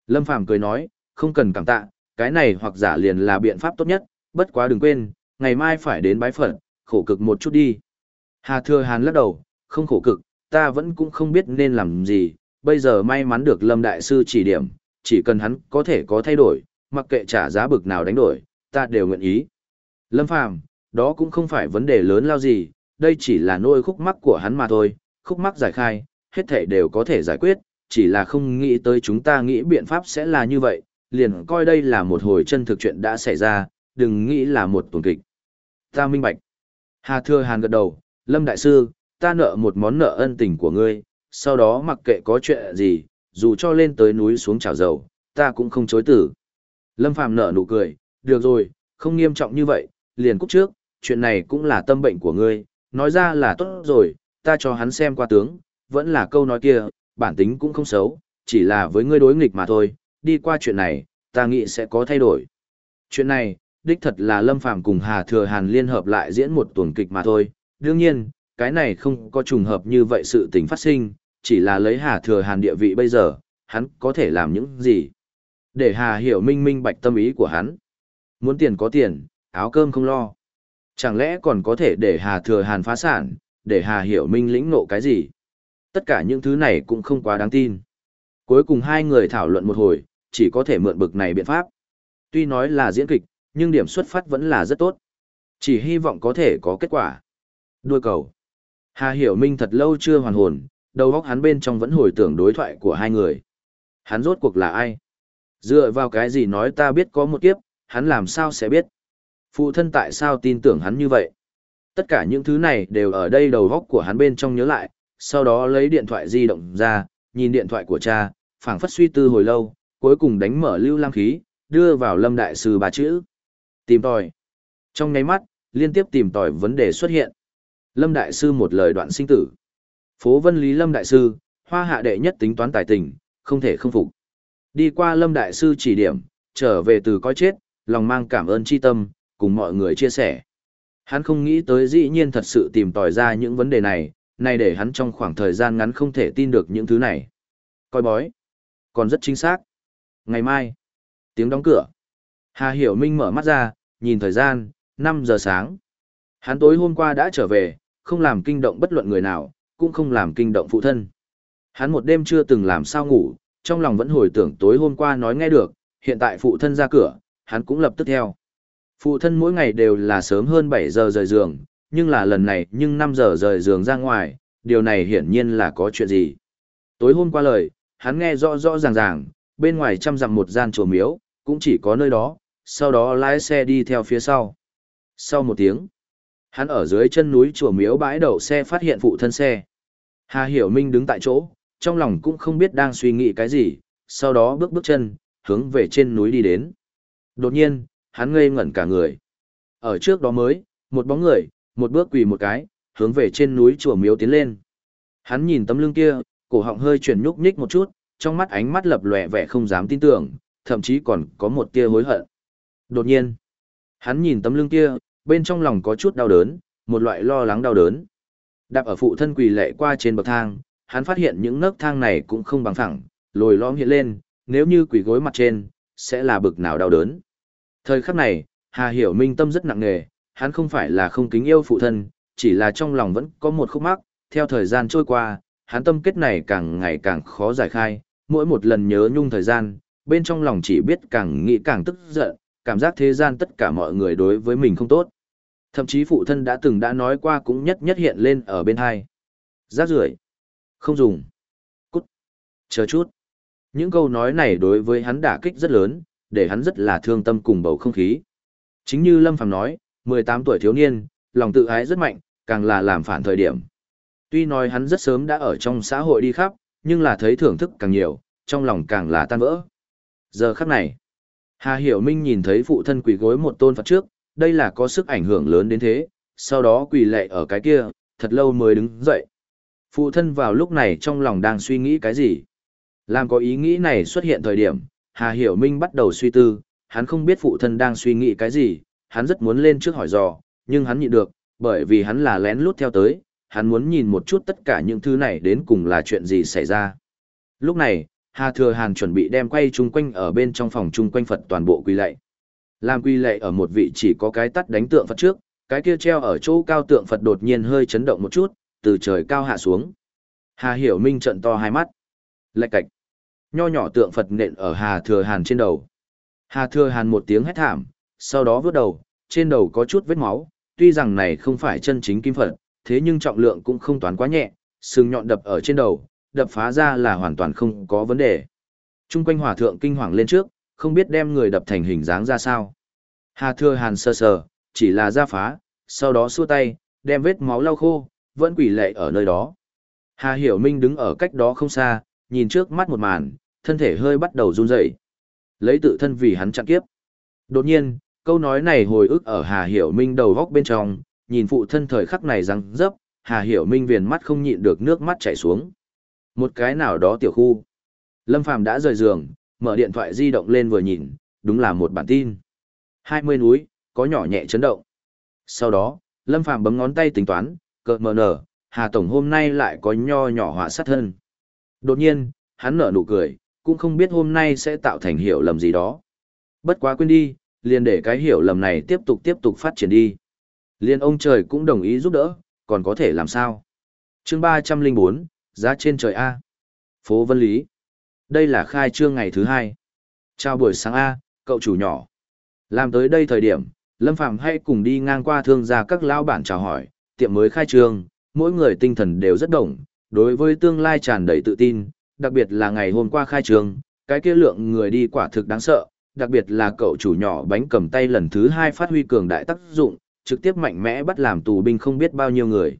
Speaker 1: Lâm Phàm cười nói, không cần cảm tạ, cái này hoặc giả liền là biện pháp tốt nhất, bất quá đừng quên, ngày mai phải đến bái phận, khổ cực một chút đi. Hà Thừa Hàn lắc đầu, không khổ cực, ta vẫn cũng không biết nên làm gì, bây giờ may mắn được Lâm Đại Sư chỉ điểm, chỉ cần hắn có thể có thay đổi, mặc kệ trả giá bực nào đánh đổi, ta đều nguyện ý. Lâm Phàm, đó cũng không phải vấn đề lớn lao gì, đây chỉ là nỗi khúc mắc của hắn mà thôi, khúc mắc giải khai, hết thể đều có thể giải quyết, chỉ là không nghĩ tới chúng ta nghĩ biện pháp sẽ là như vậy, liền coi đây là một hồi chân thực chuyện đã xảy ra, đừng nghĩ là một tuần kịch. Ta minh bạch. Hà Thừa Hàn gật đầu, Lâm Đại Sư, ta nợ một món nợ ân tình của ngươi, sau đó mặc kệ có chuyện gì, dù cho lên tới núi xuống chảo dầu, ta cũng không chối tử. Lâm Phàm nở nụ cười, được rồi, không nghiêm trọng như vậy, liền cúc trước, chuyện này cũng là tâm bệnh của ngươi, nói ra là tốt rồi, ta cho hắn xem qua tướng, vẫn là câu nói kia, bản tính cũng không xấu, chỉ là với ngươi đối nghịch mà thôi, đi qua chuyện này, ta nghĩ sẽ có thay đổi. Chuyện này, đích thật là Lâm Phàm cùng Hà Thừa Hàn liên hợp lại diễn một tuần kịch mà thôi, đương nhiên, cái này không có trùng hợp như vậy sự tình phát sinh, chỉ là lấy Hà Thừa Hàn địa vị bây giờ, hắn có thể làm những gì. Để Hà hiểu minh minh bạch tâm ý của hắn. Muốn tiền có tiền, áo cơm không lo. Chẳng lẽ còn có thể để Hà Thừa Hàn phá sản, để Hà hiểu minh lĩnh nộ cái gì? Tất cả những thứ này cũng không quá đáng tin. Cuối cùng hai người thảo luận một hồi, chỉ có thể mượn bực này biện pháp. Tuy nói là diễn kịch, nhưng điểm xuất phát vẫn là rất tốt. Chỉ hy vọng có thể có kết quả. Đuôi cầu. Hà Hiểu Minh thật lâu chưa hoàn hồn, đầu óc hắn bên trong vẫn hồi tưởng đối thoại của hai người. Hắn rốt cuộc là ai? Dựa vào cái gì nói ta biết có một kiếp, hắn làm sao sẽ biết? Phụ thân tại sao tin tưởng hắn như vậy? Tất cả những thứ này đều ở đây đầu óc của hắn bên trong nhớ lại, sau đó lấy điện thoại di động ra, nhìn điện thoại của cha, phảng phất suy tư hồi lâu, cuối cùng đánh mở lưu lam khí, đưa vào lâm đại sư ba chữ. Tìm tòi. Trong nháy mắt, liên tiếp tìm tòi vấn đề xuất hiện. Lâm đại sư một lời đoạn sinh tử. Phố Vân Lý Lâm đại sư, hoa hạ đệ nhất tính toán tài tình, không thể không phục. Đi qua Lâm đại sư chỉ điểm, trở về từ coi chết, lòng mang cảm ơn chi tâm, cùng mọi người chia sẻ. Hắn không nghĩ tới dĩ nhiên thật sự tìm tòi ra những vấn đề này, này để hắn trong khoảng thời gian ngắn không thể tin được những thứ này. Coi bói. Còn rất chính xác. Ngày mai. Tiếng đóng cửa. Hà Hiểu Minh mở mắt ra, nhìn thời gian, 5 giờ sáng. Hắn tối hôm qua đã trở về, không làm kinh động bất luận người nào, cũng không làm kinh động phụ thân. Hắn một đêm chưa từng làm sao ngủ, trong lòng vẫn hồi tưởng tối hôm qua nói nghe được, hiện tại phụ thân ra cửa, hắn cũng lập tức theo. Phụ thân mỗi ngày đều là sớm hơn 7 giờ rời giường, nhưng là lần này nhưng 5 giờ rời giường ra ngoài, điều này hiển nhiên là có chuyện gì. Tối hôm qua lời, hắn nghe rõ rõ ràng ràng, bên ngoài trăm dặm một gian chùa miếu, cũng chỉ có nơi đó, sau đó lái xe đi theo phía sau. Sau một tiếng, hắn ở dưới chân núi chùa miếu bãi đậu xe phát hiện phụ thân xe. Hà Hiểu Minh đứng tại chỗ, trong lòng cũng không biết đang suy nghĩ cái gì, sau đó bước bước chân, hướng về trên núi đi đến. Đột nhiên, hắn ngây ngẩn cả người. Ở trước đó mới, một bóng người, một bước quỳ một cái, hướng về trên núi chùa miếu tiến lên. Hắn nhìn tấm lưng kia, cổ họng hơi chuyển nhúc nhích một chút, trong mắt ánh mắt lập lòe vẻ không dám tin tưởng, thậm chí còn có một tia hối hận. Đột nhiên, hắn nhìn tấm lưng kia, bên trong lòng có chút đau đớn, một loại lo lắng đau đớn. Đạp ở phụ thân quỳ lệ qua trên bậc thang, hắn phát hiện những nấc thang này cũng không bằng phẳng, lồi lõm hiện lên, nếu như quỳ gối mặt trên, sẽ là bực nào đau đớn. Thời khắc này, Hà Hiểu Minh tâm rất nặng nề, hắn không phải là không kính yêu phụ thân, chỉ là trong lòng vẫn có một khúc mắc, theo thời gian trôi qua, hắn tâm kết này càng ngày càng khó giải khai, mỗi một lần nhớ nhung thời gian, bên trong lòng chỉ biết càng nghĩ càng tức giận, cảm giác thế gian tất cả mọi người đối với mình không tốt. Thậm chí phụ thân đã từng đã nói qua cũng nhất nhất hiện lên ở bên hai. Rác rưởi Không dùng. Cút. Chờ chút. Những câu nói này đối với hắn đả kích rất lớn, để hắn rất là thương tâm cùng bầu không khí. Chính như Lâm Phàm nói, 18 tuổi thiếu niên, lòng tự ái rất mạnh, càng là làm phản thời điểm. Tuy nói hắn rất sớm đã ở trong xã hội đi khắp, nhưng là thấy thưởng thức càng nhiều, trong lòng càng là tan vỡ. Giờ khắc này, Hà Hiểu Minh nhìn thấy phụ thân quỳ gối một tôn Phật trước, đây là có sức ảnh hưởng lớn đến thế, sau đó quỳ lệ ở cái kia, thật lâu mới đứng dậy. Phụ thân vào lúc này trong lòng đang suy nghĩ cái gì? Làm có ý nghĩ này xuất hiện thời điểm, Hà Hiểu Minh bắt đầu suy tư, hắn không biết phụ thân đang suy nghĩ cái gì, hắn rất muốn lên trước hỏi dò, nhưng hắn nhịn được, bởi vì hắn là lén lút theo tới, hắn muốn nhìn một chút tất cả những thứ này đến cùng là chuyện gì xảy ra. Lúc này, Hà Thừa Hàn chuẩn bị đem quay chung quanh ở bên trong phòng chung quanh Phật toàn bộ quy lạy. Làm quy lạy ở một vị chỉ có cái tắt đánh tượng Phật trước, cái kia treo ở chỗ cao tượng Phật đột nhiên hơi chấn động một chút, từ trời cao hạ xuống. Hà Hiểu Minh trận to hai mắt. Lạch cạch. Nho nhỏ tượng Phật nện ở Hà Thừa Hàn trên đầu. Hà Thừa Hàn một tiếng hét thảm, sau đó vướt đầu, trên đầu có chút vết máu, tuy rằng này không phải chân chính kim Phật, thế nhưng trọng lượng cũng không toán quá nhẹ, sừng nhọn đập ở trên đầu, đập phá ra là hoàn toàn không có vấn đề. Trung quanh hỏa thượng kinh hoàng lên trước, không biết đem người đập thành hình dáng ra sao. Hà thưa Hàn sơ sờ, chỉ là ra phá, sau đó xua tay, đem vết máu lau khô, vẫn quỷ lệ ở nơi đó. Hà Hiểu Minh đứng ở cách đó không xa, nhìn trước mắt một màn, thân thể hơi bắt đầu run rẩy. Lấy tự thân vì hắn chặn kiếp. Đột nhiên, câu nói này hồi ức ở Hà Hiểu Minh đầu góc bên trong, nhìn phụ thân thời khắc này răng dấp, Hà Hiểu Minh viền mắt không nhịn được nước mắt chảy xuống. Một cái nào đó tiểu khu. Lâm Phàm đã rời giường, mở điện thoại di động lên vừa nhìn, đúng là một bản tin. 20 núi, có nhỏ nhẹ chấn động. Sau đó, Lâm Phàm bấm ngón tay tính toán, cờ mờ nở, Hà Tổng hôm nay lại có nho nhỏ họa sát thân. Đột nhiên, hắn nở nụ cười, cũng không biết hôm nay sẽ tạo thành hiểu lầm gì đó. Bất quá quên đi, liền để cái hiểu lầm này tiếp tục tiếp tục phát triển đi. Liên ông trời cũng đồng ý giúp đỡ, còn có thể làm sao? chương 304, giá trên trời A. Phố Vân Lý. Đây là khai trương ngày thứ hai. Chào buổi sáng A, cậu chủ nhỏ. Làm tới đây thời điểm, Lâm Phạm hay cùng đi ngang qua thương gia các lão bản chào hỏi, tiệm mới khai trương, mỗi người tinh thần đều rất đồng, đối với tương lai tràn đầy tự tin, đặc biệt là ngày hôm qua khai trương, cái kia lượng người đi quả thực đáng sợ, đặc biệt là cậu chủ nhỏ bánh cầm tay lần thứ hai phát huy cường đại tác dụng, trực tiếp mạnh mẽ bắt làm tù binh không biết bao nhiêu người.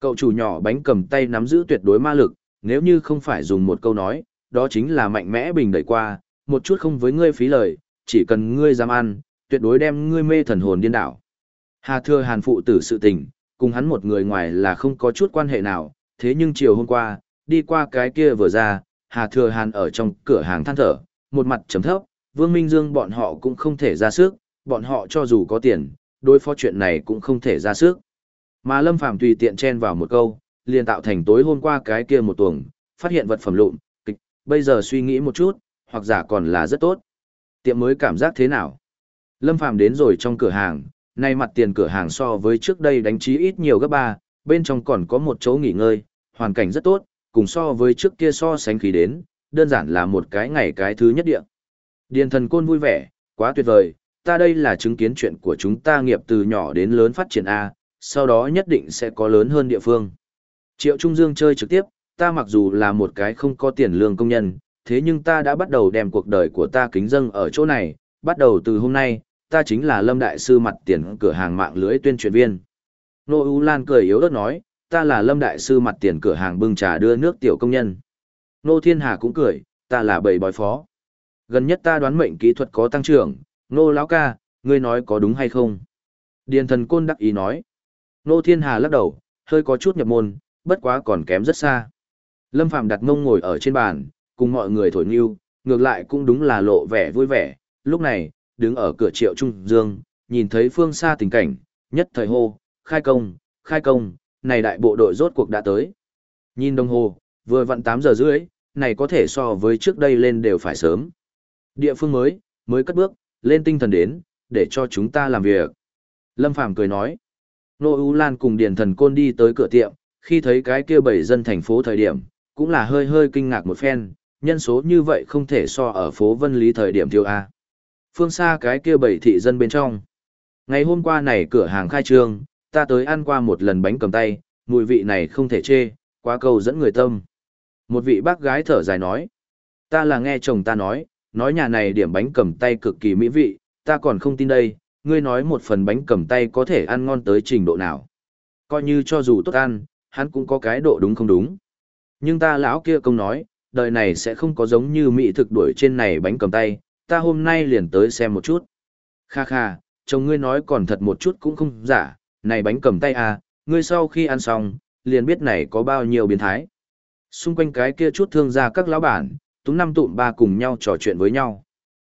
Speaker 1: Cậu chủ nhỏ bánh cầm tay nắm giữ tuyệt đối ma lực, nếu như không phải dùng một câu nói, đó chính là mạnh mẽ bình đẩy qua, một chút không với ngươi phí lời, chỉ cần ngươi dám ăn, tuyệt đối đem ngươi mê thần hồn điên đảo. Hà Thừa Hàn phụ tử sự tình, cùng hắn một người ngoài là không có chút quan hệ nào, thế nhưng chiều hôm qua, đi qua cái kia vừa ra, Hà Thừa Hàn ở trong cửa hàng than thở, một mặt chấm thấp, Vương Minh Dương bọn họ cũng không thể ra sức, bọn họ cho dù có tiền, đối phó chuyện này cũng không thể ra sức. Mà Lâm Phàm tùy tiện chen vào một câu, liền tạo thành tối hôm qua cái kia một tuồng, phát hiện vật phẩm lụn, kịch, bây giờ suy nghĩ một chút, hoặc giả còn là rất tốt. Tiệm mới cảm giác thế nào? Lâm Phàm đến rồi trong cửa hàng, nay mặt tiền cửa hàng so với trước đây đánh trí ít nhiều gấp ba, bên trong còn có một chỗ nghỉ ngơi, hoàn cảnh rất tốt, cùng so với trước kia so sánh khí đến, đơn giản là một cái ngày cái thứ nhất địa. Điền thần côn vui vẻ, quá tuyệt vời, ta đây là chứng kiến chuyện của chúng ta nghiệp từ nhỏ đến lớn phát triển A, sau đó nhất định sẽ có lớn hơn địa phương. Triệu Trung Dương chơi trực tiếp, ta mặc dù là một cái không có tiền lương công nhân, thế nhưng ta đã bắt đầu đem cuộc đời của ta kính dâng ở chỗ này, bắt đầu từ hôm nay, ta chính là Lâm Đại Sư mặt tiền cửa hàng mạng lưới tuyên truyền viên. Nô U Lan cười yếu ớt nói, ta là Lâm Đại Sư mặt tiền cửa hàng bưng trà đưa nước tiểu công nhân. Nô Thiên Hà cũng cười, ta là bầy bói phó. Gần nhất ta đoán mệnh kỹ thuật có tăng trưởng, nô lão ca, ngươi nói có đúng hay không? Điền thần côn đắc ý nói. Nô Thiên Hà lắc đầu, hơi có chút nhập môn, bất quá còn kém rất xa. Lâm Phạm đặt ngông ngồi ở trên bàn, cùng mọi người thổi nghiêu, ngược lại cũng đúng là lộ vẻ vui vẻ. Lúc này, đứng ở cửa triệu trung dương, nhìn thấy phương xa tình cảnh, nhất thời hô, khai công, khai công, này đại bộ đội rốt cuộc đã tới. Nhìn đồng hồ, vừa vặn 8 giờ rưỡi, này có thể so với trước đây lên đều phải sớm. Địa phương mới, mới cất bước, lên tinh thần đến, để cho chúng ta làm việc. Lâm Phàm cười nói. Nô U Lan cùng Điền Thần Côn đi tới cửa tiệm, khi thấy cái kia bảy dân thành phố thời điểm, cũng là hơi hơi kinh ngạc một phen, nhân số như vậy không thể so ở phố Vân Lý thời điểm thiếu A. Phương xa cái kia bảy thị dân bên trong. Ngày hôm qua này cửa hàng khai trương, ta tới ăn qua một lần bánh cầm tay, mùi vị này không thể chê, quá cầu dẫn người tâm. Một vị bác gái thở dài nói, ta là nghe chồng ta nói, nói nhà này điểm bánh cầm tay cực kỳ mỹ vị, ta còn không tin đây, ngươi nói một phần bánh cầm tay có thể ăn ngon tới trình độ nào. Coi như cho dù tốt ăn, hắn cũng có cái độ đúng không đúng. Nhưng ta lão kia công nói, đời này sẽ không có giống như mỹ thực đuổi trên này bánh cầm tay, ta hôm nay liền tới xem một chút. Kha kha, chồng ngươi nói còn thật một chút cũng không giả, này bánh cầm tay à, ngươi sau khi ăn xong, liền biết này có bao nhiêu biến thái. Xung quanh cái kia chút thương gia các lão bản, Tú năm tụm ba cùng nhau trò chuyện với nhau.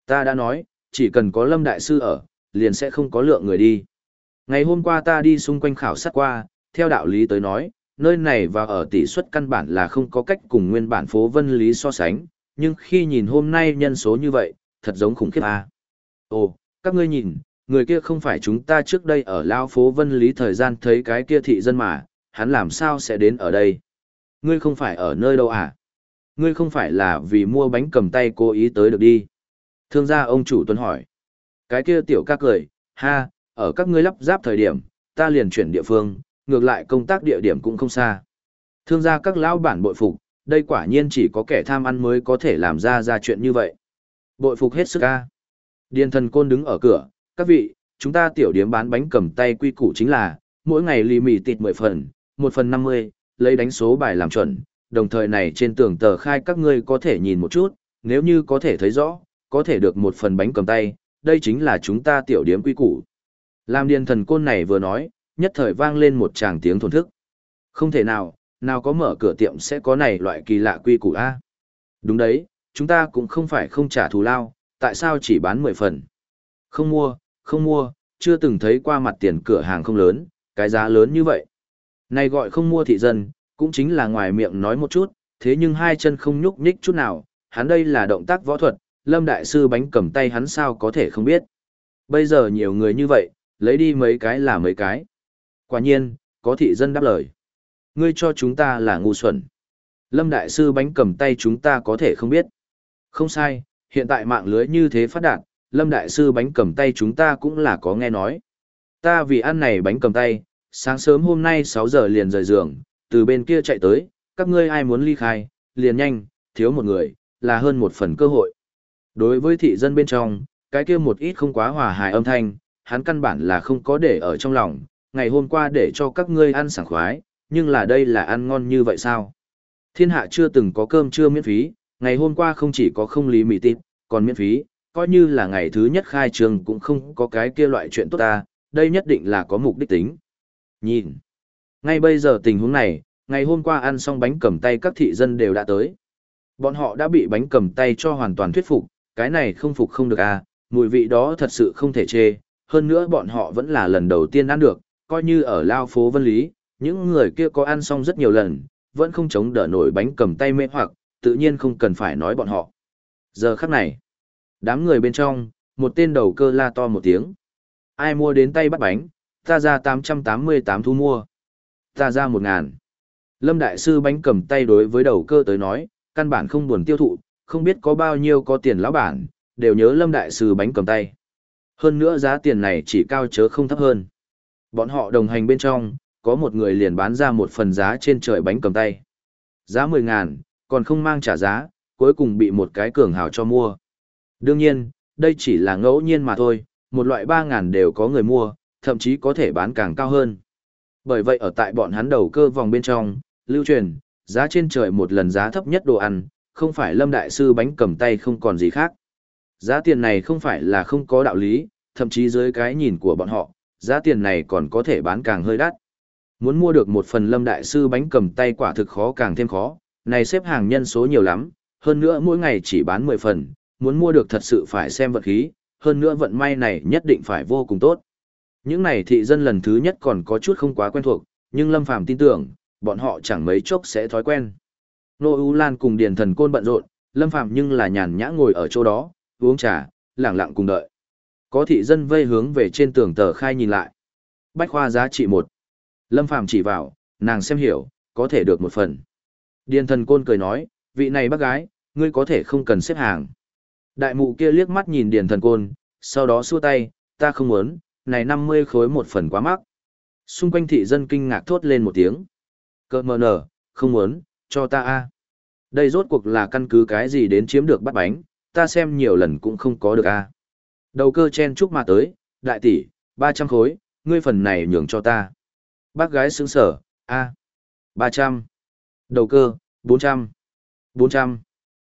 Speaker 1: Ta đã nói, chỉ cần có lâm đại sư ở, liền sẽ không có lượng người đi. Ngày hôm qua ta đi xung quanh khảo sát qua, theo đạo lý tới nói, nơi này và ở tỷ suất căn bản là không có cách cùng nguyên bản phố vân lý so sánh, nhưng khi nhìn hôm nay nhân số như vậy, thật giống khủng khiếp à. Ồ, các ngươi nhìn, người kia không phải chúng ta trước đây ở Lao phố vân lý thời gian thấy cái kia thị dân mà, hắn làm sao sẽ đến ở đây? Ngươi không phải ở nơi đâu à? Ngươi không phải là vì mua bánh cầm tay cố ý tới được đi. Thương gia ông chủ tuấn hỏi. Cái kia tiểu ca cười, ha, ở các ngươi lắp ráp thời điểm, ta liền chuyển địa phương, ngược lại công tác địa điểm cũng không xa. Thương gia các lão bản bội phục, đây quả nhiên chỉ có kẻ tham ăn mới có thể làm ra ra chuyện như vậy. Bội phục hết sức ca. Điền thần côn đứng ở cửa, các vị, chúng ta tiểu điếm bán bánh cầm tay quy củ chính là, mỗi ngày lì mì tịt 10 phần, 1 phần 50, lấy đánh số bài làm chuẩn, đồng thời này trên tường tờ khai các ngươi có thể nhìn một chút, nếu như có thể thấy rõ, có thể được một phần bánh cầm tay, đây chính là chúng ta tiểu điếm quy củ. Làm điền thần côn này vừa nói, nhất thời vang lên một tràng tiếng thổn thức. Không thể nào, nào có mở cửa tiệm sẽ có này loại kỳ lạ quy củ A. Đúng đấy, chúng ta cũng không phải không trả thù lao, tại sao chỉ bán 10 phần. Không mua, không mua, chưa từng thấy qua mặt tiền cửa hàng không lớn, cái giá lớn như vậy. Này gọi không mua thị dân, cũng chính là ngoài miệng nói một chút, thế nhưng hai chân không nhúc nhích chút nào, hắn đây là động tác võ thuật, Lâm Đại Sư bánh cầm tay hắn sao có thể không biết. Bây giờ nhiều người như vậy, lấy đi mấy cái là mấy cái. Quả nhiên, có thị dân đáp lời. Ngươi cho chúng ta là ngu xuẩn. Lâm Đại Sư bánh cầm tay chúng ta có thể không biết. Không sai, hiện tại mạng lưới như thế phát đạt, Lâm Đại Sư bánh cầm tay chúng ta cũng là có nghe nói. Ta vì ăn này bánh cầm tay, sáng sớm hôm nay 6 giờ liền rời giường, từ bên kia chạy tới, các ngươi ai muốn ly khai, liền nhanh, thiếu một người, là hơn một phần cơ hội. Đối với thị dân bên trong, cái kia một ít không quá hòa hài âm thanh, hắn căn bản là không có để ở trong lòng, ngày hôm qua để cho các ngươi ăn sảng khoái, nhưng là đây là ăn ngon như vậy sao? Thiên hạ chưa từng có cơm trưa miễn phí, ngày hôm qua không chỉ có không lý mì tịt, còn miễn phí, coi như là ngày thứ nhất khai trường cũng không có cái kia loại chuyện tốt ta, đây nhất định là có mục đích tính. Nhìn, ngay bây giờ tình huống này, ngày hôm qua ăn xong bánh cầm tay các thị dân đều đã tới. Bọn họ đã bị bánh cầm tay cho hoàn toàn thuyết phục, cái này không phục không được à, mùi vị đó thật sự không thể chê, hơn nữa bọn họ vẫn là lần đầu tiên ăn được, coi như ở Lao phố Vân Lý, những người kia có ăn xong rất nhiều lần, vẫn không chống đỡ nổi bánh cầm tay mê hoặc, tự nhiên không cần phải nói bọn họ. Giờ khắc này, đám người bên trong, một tên đầu cơ la to một tiếng. Ai mua đến tay bắt bánh, ta ra 888 thu mua. Ta ra một ngàn. Lâm Đại Sư bánh cầm tay đối với đầu cơ tới nói, căn bản không buồn tiêu thụ, không biết có bao nhiêu có tiền lão bản, đều nhớ Lâm Đại Sư bánh cầm tay. Hơn nữa giá tiền này chỉ cao chớ không thấp hơn. Bọn họ đồng hành bên trong, có một người liền bán ra một phần giá trên trời bánh cầm tay. Giá 10 ngàn, còn không mang trả giá, cuối cùng bị một cái cường hào cho mua. Đương nhiên, đây chỉ là ngẫu nhiên mà thôi, một loại 3 ngàn đều có người mua, thậm chí có thể bán càng cao hơn. Bởi vậy ở tại bọn hắn đầu cơ vòng bên trong, lưu truyền, giá trên trời một lần giá thấp nhất đồ ăn, không phải lâm đại sư bánh cầm tay không còn gì khác. Giá tiền này không phải là không có đạo lý, thậm chí dưới cái nhìn của bọn họ, giá tiền này còn có thể bán càng hơi đắt. Muốn mua được một phần lâm đại sư bánh cầm tay quả thực khó càng thêm khó, này xếp hàng nhân số nhiều lắm, hơn nữa mỗi ngày chỉ bán 10 phần, muốn mua được thật sự phải xem vận khí, hơn nữa vận may này nhất định phải vô cùng tốt. Những này thị dân lần thứ nhất còn có chút không quá quen thuộc, nhưng Lâm Phàm tin tưởng, bọn họ chẳng mấy chốc sẽ thói quen. Nô U Lan cùng Điền Thần Côn bận rộn, Lâm Phàm nhưng là nhàn nhã ngồi ở chỗ đó, uống trà, lặng lặng cùng đợi. Có thị dân vây hướng về trên tường tờ khai nhìn lại. Bách khoa giá trị một. Lâm Phàm chỉ vào, nàng xem hiểu, có thể được một phần. Điền Thần Côn cười nói, vị này bác gái, ngươi có thể không cần xếp hàng. Đại mụ kia liếc mắt nhìn Điền Thần Côn, sau đó xua tay, ta không muốn, này 50 khối một phần quá mắc. Xung quanh thị dân kinh ngạc thốt lên một tiếng. Cơ mờ nở, không muốn, cho ta a. Đây rốt cuộc là căn cứ cái gì đến chiếm được bắt bánh, ta xem nhiều lần cũng không có được a. Đầu cơ chen chúc mà tới, đại tỷ, 300 khối, ngươi phần này nhường cho ta. Bác gái sướng sở, a. 300. Đầu cơ, 400. 400.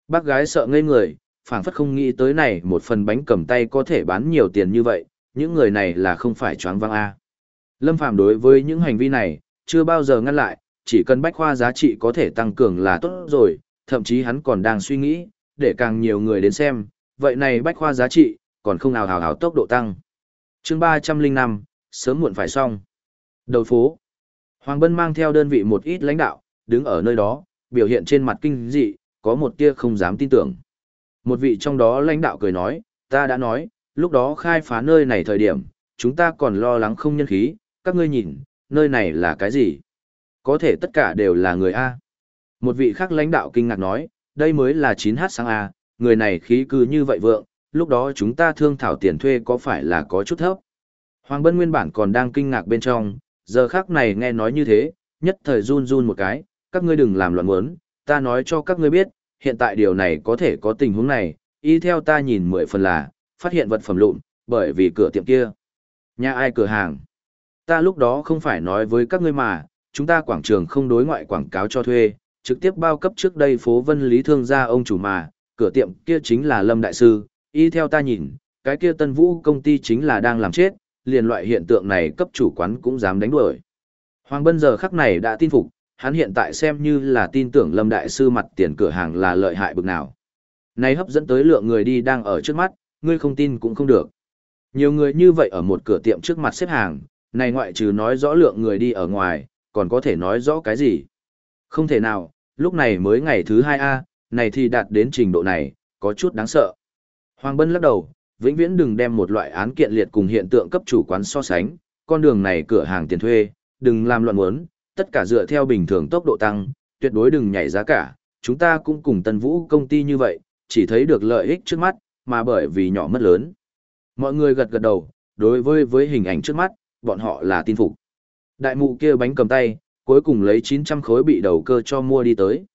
Speaker 1: Bác gái sợ ngây người, phảng phất không nghĩ tới này một phần bánh cầm tay có thể bán nhiều tiền như vậy, những người này là không phải choáng văng A. Lâm Phàm đối với những hành vi này, chưa bao giờ ngăn lại, chỉ cần bách khoa giá trị có thể tăng cường là tốt rồi, thậm chí hắn còn đang suy nghĩ, để càng nhiều người đến xem, vậy này bách khoa giá trị, còn không nào hào hào tốc độ tăng. chương 305, sớm muộn phải xong. Đầu phố. Hoàng Bân mang theo đơn vị một ít lãnh đạo, đứng ở nơi đó, biểu hiện trên mặt kinh dị, có một tia không dám tin tưởng. Một vị trong đó lãnh đạo cười nói, ta đã nói, lúc đó khai phá nơi này thời điểm, chúng ta còn lo lắng không nhân khí, các ngươi nhìn, nơi này là cái gì? Có thể tất cả đều là người A. Một vị khác lãnh đạo kinh ngạc nói, đây mới là 9H sang A, người này khí cư như vậy vượng, lúc đó chúng ta thương thảo tiền thuê có phải là có chút thấp. Hoàng Bân nguyên bản còn đang kinh ngạc bên trong, giờ khác này nghe nói như thế, nhất thời run run một cái, các ngươi đừng làm loạn muốn, ta nói cho các ngươi biết, hiện tại điều này có thể có tình huống này, y theo ta nhìn mười phần là, phát hiện vật phẩm lụn, bởi vì cửa tiệm kia. Nhà ai cửa hàng? Ta lúc đó không phải nói với các ngươi mà, chúng ta quảng trường không đối ngoại quảng cáo cho thuê, trực tiếp bao cấp trước đây phố Vân Lý Thương gia ông chủ mà, cửa tiệm kia chính là Lâm Đại Sư, y theo ta nhìn, cái kia Tân Vũ công ty chính là đang làm chết, liền loại hiện tượng này cấp chủ quán cũng dám đánh đuổi. Hoàng Bân giờ khắc này đã tin phục, hắn hiện tại xem như là tin tưởng Lâm Đại Sư mặt tiền cửa hàng là lợi hại bực nào. Này hấp dẫn tới lượng người đi đang ở trước mắt, ngươi không tin cũng không được. Nhiều người như vậy ở một cửa tiệm trước mặt xếp hàng, này ngoại trừ nói rõ lượng người đi ở ngoài, còn có thể nói rõ cái gì? Không thể nào, lúc này mới ngày thứ hai a này thì đạt đến trình độ này, có chút đáng sợ. Hoàng Bân lắc đầu, vĩnh viễn đừng đem một loại án kiện liệt cùng hiện tượng cấp chủ quán so sánh, con đường này cửa hàng tiền thuê, đừng làm loạn muốn, tất cả dựa theo bình thường tốc độ tăng, tuyệt đối đừng nhảy giá cả, chúng ta cũng cùng Tân Vũ công ty như vậy, chỉ thấy được lợi ích trước mắt, mà bởi vì nhỏ mất lớn. Mọi người gật gật đầu, đối với với hình ảnh trước mắt, bọn họ là tin phục. Đại mụ kia bánh cầm tay, cuối cùng lấy 900 khối bị đầu cơ cho mua đi tới.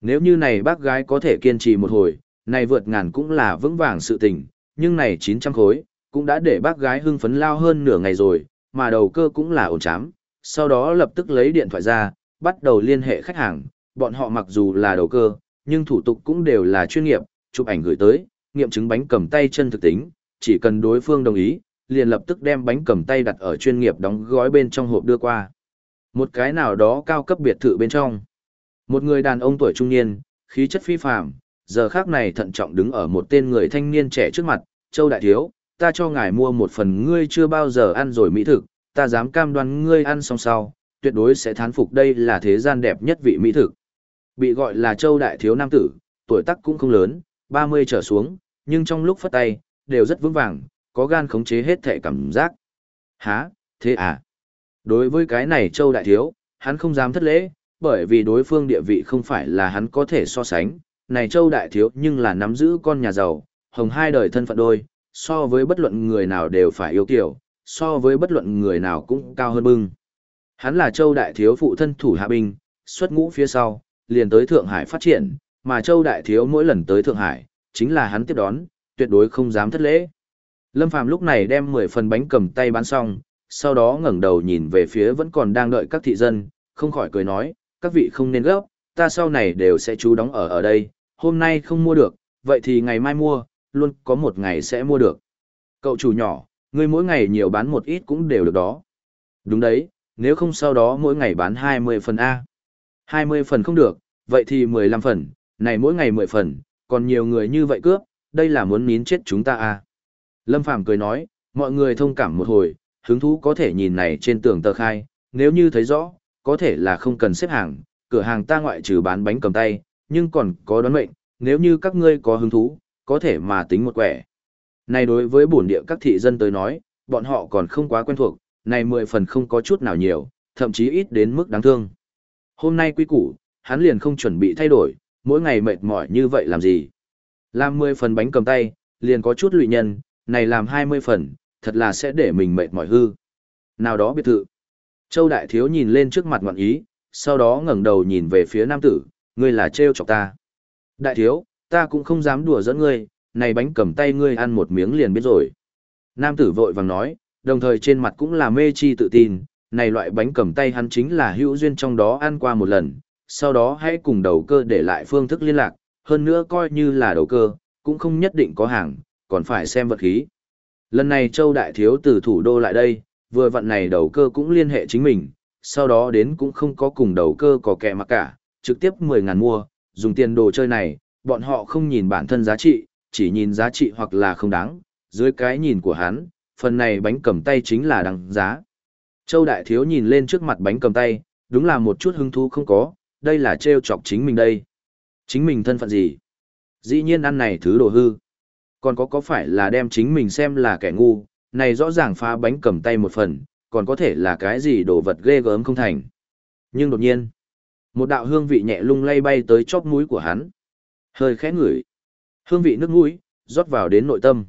Speaker 1: Nếu như này bác gái có thể kiên trì một hồi, này vượt ngàn cũng là vững vàng sự tình, nhưng này 900 khối, cũng đã để bác gái hưng phấn lao hơn nửa ngày rồi, mà đầu cơ cũng là ổn chám, sau đó lập tức lấy điện thoại ra, bắt đầu liên hệ khách hàng, bọn họ mặc dù là đầu cơ, nhưng thủ tục cũng đều là chuyên nghiệp, chụp ảnh gửi tới, nghiệm chứng bánh cầm tay chân thực tính, chỉ cần đối phương đồng ý, liền lập tức đem bánh cầm tay đặt ở chuyên nghiệp đóng gói bên trong hộp đưa qua. Một cái nào đó cao cấp biệt thự bên trong. Một người đàn ông tuổi trung niên, khí chất phi phàm, giờ khác này thận trọng đứng ở một tên người thanh niên trẻ trước mặt, Châu Đại Thiếu, ta cho ngài mua một phần ngươi chưa bao giờ ăn rồi mỹ thực, ta dám cam đoan ngươi ăn xong sau, tuyệt đối sẽ thán phục đây là thế gian đẹp nhất vị mỹ thực. Bị gọi là Châu Đại Thiếu Nam Tử, tuổi tác cũng không lớn, 30 trở xuống, nhưng trong lúc phất tay, đều rất vững vàng, có gan khống chế hết thể cảm giác. Hả, thế à? Đối với cái này Châu Đại Thiếu, hắn không dám thất lễ, bởi vì đối phương địa vị không phải là hắn có thể so sánh. Này Châu Đại Thiếu nhưng là nắm giữ con nhà giàu, hồng hai đời thân phận đôi, so với bất luận người nào đều phải yêu kiểu, so với bất luận người nào cũng cao hơn bưng. Hắn là Châu Đại Thiếu phụ thân thủ hạ binh, xuất ngũ phía sau, liền tới Thượng Hải phát triển, mà Châu Đại Thiếu mỗi lần tới Thượng Hải, chính là hắn tiếp đón, tuyệt đối không dám thất lễ. Lâm Phàm lúc này đem 10 phần bánh cầm tay bán xong, sau đó ngẩng đầu nhìn về phía vẫn còn đang đợi các thị dân, không khỏi cười nói, các vị không nên gấp, ta sau này đều sẽ chú đóng ở ở đây, hôm nay không mua được, vậy thì ngày mai mua, luôn có một ngày sẽ mua được. Cậu chủ nhỏ, ngươi mỗi ngày nhiều bán một ít cũng đều được đó. Đúng đấy, nếu không sau đó mỗi ngày bán 20 phần A. 20 phần không được, vậy thì 15 phần, này mỗi ngày 10 phần, còn nhiều người như vậy cướp, đây là muốn nín chết chúng ta à? Lâm Phàm cười nói, mọi người thông cảm một hồi, hứng thú có thể nhìn này trên tường tờ khai, nếu như thấy rõ, có thể là không cần xếp hàng, cửa hàng ta ngoại trừ bán bánh cầm tay, nhưng còn có đoán mệnh, nếu như các ngươi có hứng thú, có thể mà tính một quẻ. Này đối với bổn địa các thị dân tới nói, bọn họ còn không quá quen thuộc, này mười phần không có chút nào nhiều, thậm chí ít đến mức đáng thương. Hôm nay quy củ, hắn liền không chuẩn bị thay đổi, mỗi ngày mệt mỏi như vậy làm gì. Làm mười phần bánh cầm tay, liền có chút lụy nhân, này làm hai mươi phần, thật là sẽ để mình mệt mỏi hư. Nào đó biệt thự. Châu Đại Thiếu nhìn lên trước mặt ngọn ý, sau đó ngẩng đầu nhìn về phía nam tử, ngươi là trêu chọc ta. Đại Thiếu, ta cũng không dám đùa dẫn ngươi, này bánh cầm tay ngươi ăn một miếng liền biết rồi. Nam tử vội vàng nói, đồng thời trên mặt cũng là mê chi tự tin, này loại bánh cầm tay hắn chính là hữu duyên trong đó ăn qua một lần, sau đó hãy cùng đầu cơ để lại phương thức liên lạc, hơn nữa coi như là đầu cơ, cũng không nhất định có hàng, còn phải xem vật khí. Lần này Châu Đại Thiếu từ thủ đô lại đây, vừa vận này đầu cơ cũng liên hệ chính mình, sau đó đến cũng không có cùng đầu cơ có kẻ mà cả, trực tiếp 10 ngàn mua, dùng tiền đồ chơi này, bọn họ không nhìn bản thân giá trị, chỉ nhìn giá trị hoặc là không đáng, dưới cái nhìn của hắn, phần này bánh cầm tay chính là đăng giá. Châu Đại Thiếu nhìn lên trước mặt bánh cầm tay, đúng là một chút hứng thú không có, đây là trêu chọc chính mình đây. Chính mình thân phận gì? Dĩ nhiên ăn này thứ đồ hư. Còn có có phải là đem chính mình xem là kẻ ngu, này rõ ràng phá bánh cầm tay một phần, còn có thể là cái gì đồ vật ghê gớm không thành. Nhưng đột nhiên, một đạo hương vị nhẹ lung lay bay tới chóp mũi của hắn. Hơi khẽ ngửi. Hương vị nước mũi, rót vào đến nội tâm.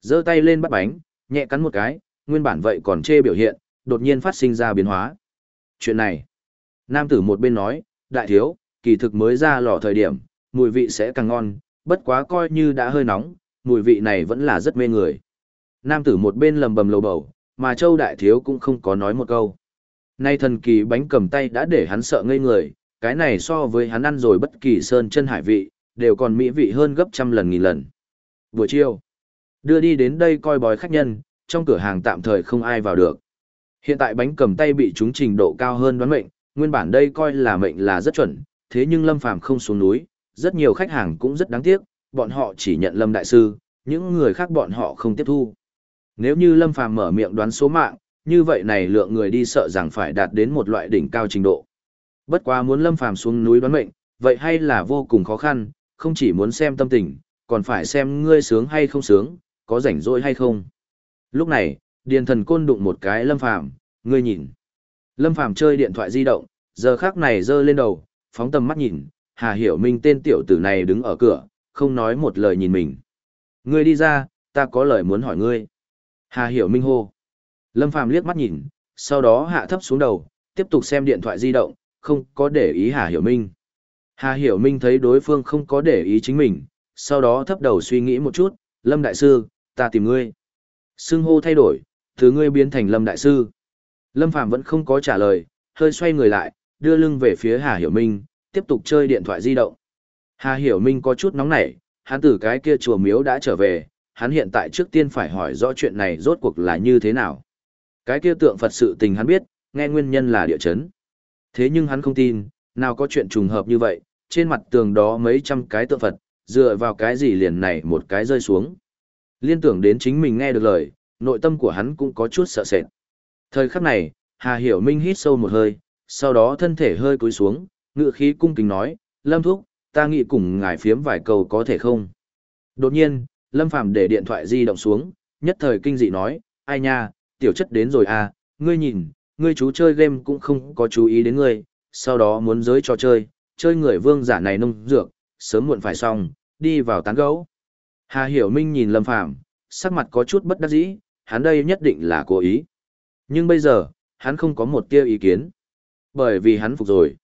Speaker 1: giơ tay lên bắt bánh, nhẹ cắn một cái, nguyên bản vậy còn chê biểu hiện, đột nhiên phát sinh ra biến hóa. Chuyện này, nam tử một bên nói, đại thiếu, kỳ thực mới ra lò thời điểm, mùi vị sẽ càng ngon, bất quá coi như đã hơi nóng, mùi vị này vẫn là rất mê người. Nam tử một bên lầm bầm lầu bầu, mà châu đại thiếu cũng không có nói một câu. Nay thần kỳ bánh cầm tay đã để hắn sợ ngây người, cái này so với hắn ăn rồi bất kỳ sơn chân hải vị, đều còn mỹ vị hơn gấp trăm lần nghìn lần. Buổi chiều, đưa đi đến đây coi bói khách nhân, trong cửa hàng tạm thời không ai vào được. Hiện tại bánh cầm tay bị chúng trình độ cao hơn đoán mệnh, nguyên bản đây coi là mệnh là rất chuẩn, thế nhưng Lâm Phàm không xuống núi, rất nhiều khách hàng cũng rất đáng tiếc, bọn họ chỉ nhận Lâm đại sư, những người khác bọn họ không tiếp thu. Nếu như Lâm Phàm mở miệng đoán số mạng, như vậy này lượng người đi sợ rằng phải đạt đến một loại đỉnh cao trình độ. Bất quá muốn Lâm Phàm xuống núi đoán mệnh, vậy hay là vô cùng khó khăn, không chỉ muốn xem tâm tình, còn phải xem ngươi sướng hay không sướng, có rảnh rỗi hay không. Lúc này, Điền Thần Côn đụng một cái Lâm Phàm, ngươi nhìn. Lâm Phàm chơi điện thoại di động, giờ khác này giơ lên đầu, phóng tầm mắt nhìn, Hà Hiểu Minh tên tiểu tử này đứng ở cửa, không nói một lời nhìn mình. Ngươi đi ra, ta có lời muốn hỏi ngươi. Hà Hiểu Minh hô. Lâm Phàm liếc mắt nhìn, sau đó hạ thấp xuống đầu, tiếp tục xem điện thoại di động, không có để ý Hà Hiểu Minh. Hà Hiểu Minh thấy đối phương không có để ý chính mình, sau đó thấp đầu suy nghĩ một chút, Lâm Đại Sư, ta tìm ngươi. Sưng hô thay đổi, từ ngươi biến thành Lâm Đại Sư. Lâm Phàm vẫn không có trả lời, hơi xoay người lại, đưa lưng về phía Hà Hiểu Minh, tiếp tục chơi điện thoại di động. Hà Hiểu Minh có chút nóng nảy, hắn từ cái kia chùa miếu đã trở về, hắn hiện tại trước tiên phải hỏi rõ chuyện này rốt cuộc là như thế nào. Cái kia tượng Phật sự tình hắn biết, nghe nguyên nhân là địa chấn. Thế nhưng hắn không tin, nào có chuyện trùng hợp như vậy, trên mặt tường đó mấy trăm cái tượng Phật, dựa vào cái gì liền này một cái rơi xuống. Liên tưởng đến chính mình nghe được lời, nội tâm của hắn cũng có chút sợ sệt. Thời khắc này, Hà Hiểu Minh hít sâu một hơi, sau đó thân thể hơi cúi xuống, ngựa khí cung kính nói, Lâm Thúc, ta nghĩ cùng ngài phiếm vài câu có thể không? Đột nhiên, Lâm Phàm để điện thoại di động xuống, nhất thời kinh dị nói, ai nha, tiểu chất đến rồi à, ngươi nhìn, ngươi chú chơi game cũng không có chú ý đến ngươi, sau đó muốn giới trò chơi, chơi người vương giả này nông dược, sớm muộn phải xong, đi vào tán gấu. Hà Hiểu Minh nhìn Lâm Phàm sắc mặt có chút bất đắc dĩ, hắn đây nhất định là cố ý. Nhưng bây giờ, hắn không có một tia ý kiến. Bởi vì hắn phục rồi.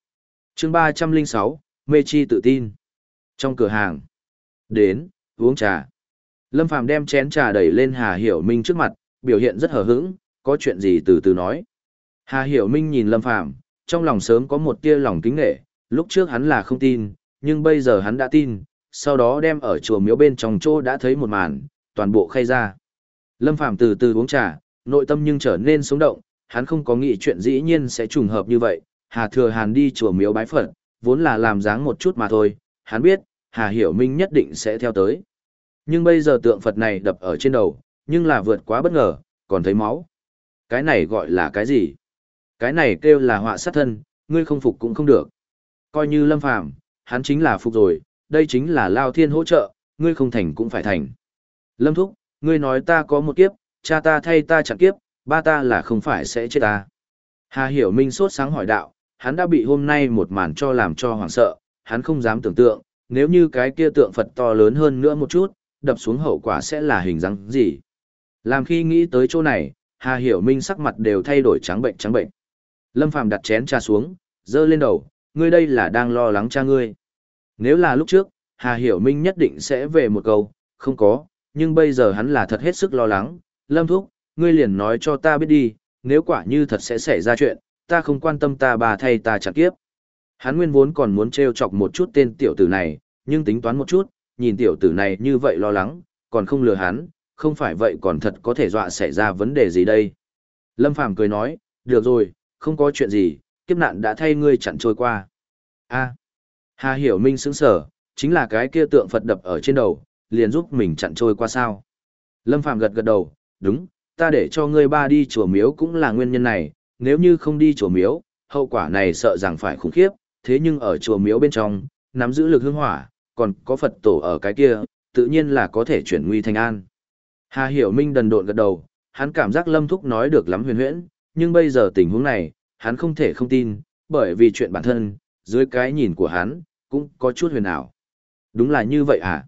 Speaker 1: chương 306, Mê Chi tự tin. Trong cửa hàng. Đến, uống trà. Lâm Phàm đem chén trà đẩy lên Hà Hiểu Minh trước mặt, biểu hiện rất hờ hững, có chuyện gì từ từ nói. Hà Hiểu Minh nhìn Lâm Phàm trong lòng sớm có một tia lòng kính nghệ, lúc trước hắn là không tin, nhưng bây giờ hắn đã tin, sau đó đem ở chùa miếu bên trong chỗ đã thấy một màn, toàn bộ khay ra. Lâm Phàm từ từ uống trà, nội tâm nhưng trở nên sống động, hắn không có nghĩ chuyện dĩ nhiên sẽ trùng hợp như vậy, Hà Thừa Hàn đi chùa miếu bái Phật, vốn là làm dáng một chút mà thôi, hắn biết, Hà Hiểu Minh nhất định sẽ theo tới. Nhưng bây giờ tượng Phật này đập ở trên đầu, nhưng là vượt quá bất ngờ, còn thấy máu. Cái này gọi là cái gì? Cái này kêu là họa sát thân, ngươi không phục cũng không được. Coi như lâm phàm, hắn chính là phục rồi, đây chính là lao thiên hỗ trợ, ngươi không thành cũng phải thành. Lâm thúc, ngươi nói ta có một kiếp, cha ta thay ta chặn kiếp, ba ta là không phải sẽ chết ta. Hà Hiểu Minh sốt sáng hỏi đạo, hắn đã bị hôm nay một màn cho làm cho hoảng sợ, hắn không dám tưởng tượng, nếu như cái kia tượng Phật to lớn hơn nữa một chút, đập xuống hậu quả sẽ là hình dáng gì. Làm khi nghĩ tới chỗ này, Hà Hiểu Minh sắc mặt đều thay đổi trắng bệnh trắng bệnh. Lâm Phàm đặt chén trà xuống, dơ lên đầu, ngươi đây là đang lo lắng cha ngươi. Nếu là lúc trước, Hà Hiểu Minh nhất định sẽ về một câu, không có, nhưng bây giờ hắn là thật hết sức lo lắng. Lâm Thúc, ngươi liền nói cho ta biết đi, nếu quả như thật sẽ xảy ra chuyện, ta không quan tâm ta bà thay ta chặt kiếp. Hắn nguyên vốn còn muốn trêu chọc một chút tên tiểu tử này, nhưng tính toán một chút, nhìn tiểu tử này như vậy lo lắng, còn không lừa hắn, không phải vậy còn thật có thể dọa xảy ra vấn đề gì đây. Lâm Phàm cười nói, được rồi, không có chuyện gì, kiếp nạn đã thay ngươi chặn trôi qua. a Hà Hiểu Minh sững sở, chính là cái kia tượng Phật đập ở trên đầu, liền giúp mình chặn trôi qua sao. Lâm Phàm gật gật đầu, đúng, ta để cho ngươi ba đi chùa miếu cũng là nguyên nhân này, nếu như không đi chùa miếu, hậu quả này sợ rằng phải khủng khiếp, thế nhưng ở chùa miếu bên trong, nắm giữ lực hương hỏa, còn có Phật tổ ở cái kia, tự nhiên là có thể chuyển nguy thành an. Hà Hiểu Minh đần độn gật đầu, hắn cảm giác Lâm Thúc nói được lắm huyền huyễn, nhưng bây giờ tình huống này, hắn không thể không tin, bởi vì chuyện bản thân, dưới cái nhìn của hắn, cũng có chút huyền ảo. Đúng là như vậy à?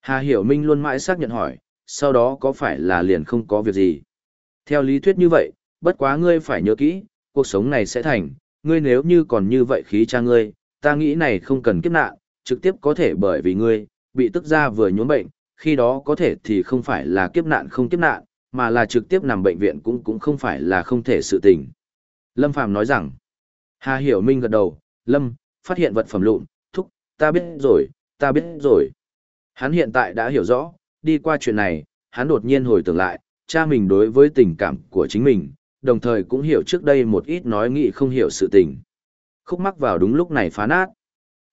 Speaker 1: Hà Hiểu Minh luôn mãi xác nhận hỏi, sau đó có phải là liền không có việc gì? Theo lý thuyết như vậy, bất quá ngươi phải nhớ kỹ, cuộc sống này sẽ thành, ngươi nếu như còn như vậy khí cha ngươi, ta nghĩ này không cần kiếp nạn, trực tiếp có thể bởi vì ngươi, bị tức ra vừa nhuốm bệnh, khi đó có thể thì không phải là kiếp nạn không kiếp nạn, mà là trực tiếp nằm bệnh viện cũng cũng không phải là không thể sự tình. Lâm Phàm nói rằng, Hà Hiểu Minh gật đầu, Lâm, phát hiện vật phẩm lụn, thúc, ta biết rồi, ta biết rồi. Hắn hiện tại đã hiểu rõ, đi qua chuyện này, hắn đột nhiên hồi tưởng lại, cha mình đối với tình cảm của chính mình, đồng thời cũng hiểu trước đây một ít nói nghị không hiểu sự tình. Khúc mắc vào đúng lúc này phá nát.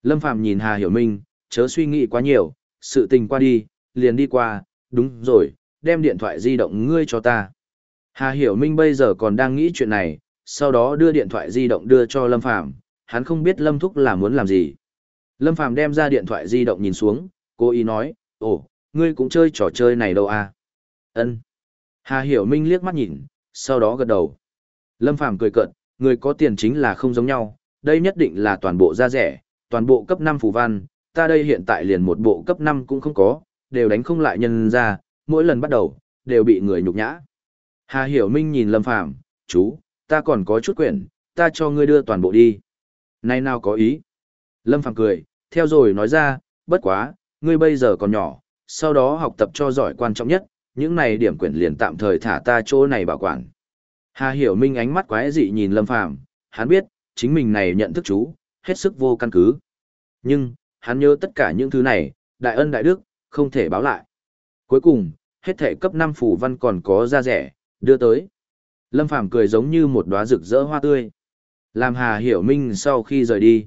Speaker 1: Lâm Phàm nhìn Hà Hiểu Minh, chớ suy nghĩ quá nhiều, sự tình qua đi, liền đi qua, đúng rồi, đem điện thoại di động ngươi cho ta. Hà Hiểu Minh bây giờ còn đang nghĩ chuyện này, sau đó đưa điện thoại di động đưa cho Lâm Phàm hắn không biết Lâm Thúc là muốn làm gì. Lâm Phàm đem ra điện thoại di động nhìn xuống, cô ý nói, ồ, ngươi cũng chơi trò chơi này đâu à? Ân. Hà Hiểu Minh liếc mắt nhìn, sau đó gật đầu. Lâm Phàm cười cợt, người có tiền chính là không giống nhau, đây nhất định là toàn bộ da rẻ, toàn bộ cấp 5 phù văn, ta đây hiện tại liền một bộ cấp 5 cũng không có, đều đánh không lại nhân ra, mỗi lần bắt đầu, đều bị người nhục nhã. Hà Hiểu Minh nhìn Lâm Phàm chú, ta còn có chút quyển, ta cho ngươi đưa toàn bộ đi. Nay nào có ý. Lâm Phàm cười, theo rồi nói ra, bất quá, ngươi bây giờ còn nhỏ, sau đó học tập cho giỏi quan trọng nhất, những này điểm quyển liền tạm thời thả ta chỗ này bảo quản. Hà Hiểu Minh ánh mắt quái dị nhìn Lâm Phàm, hắn biết, chính mình này nhận thức chú, hết sức vô căn cứ. Nhưng, hắn nhớ tất cả những thứ này, đại ân đại đức, không thể báo lại. Cuối cùng, hết thể cấp 5 phủ văn còn có ra rẻ, đưa tới. Lâm Phàm cười giống như một đóa rực rỡ hoa tươi. Làm Hà Hiểu Minh sau khi rời đi.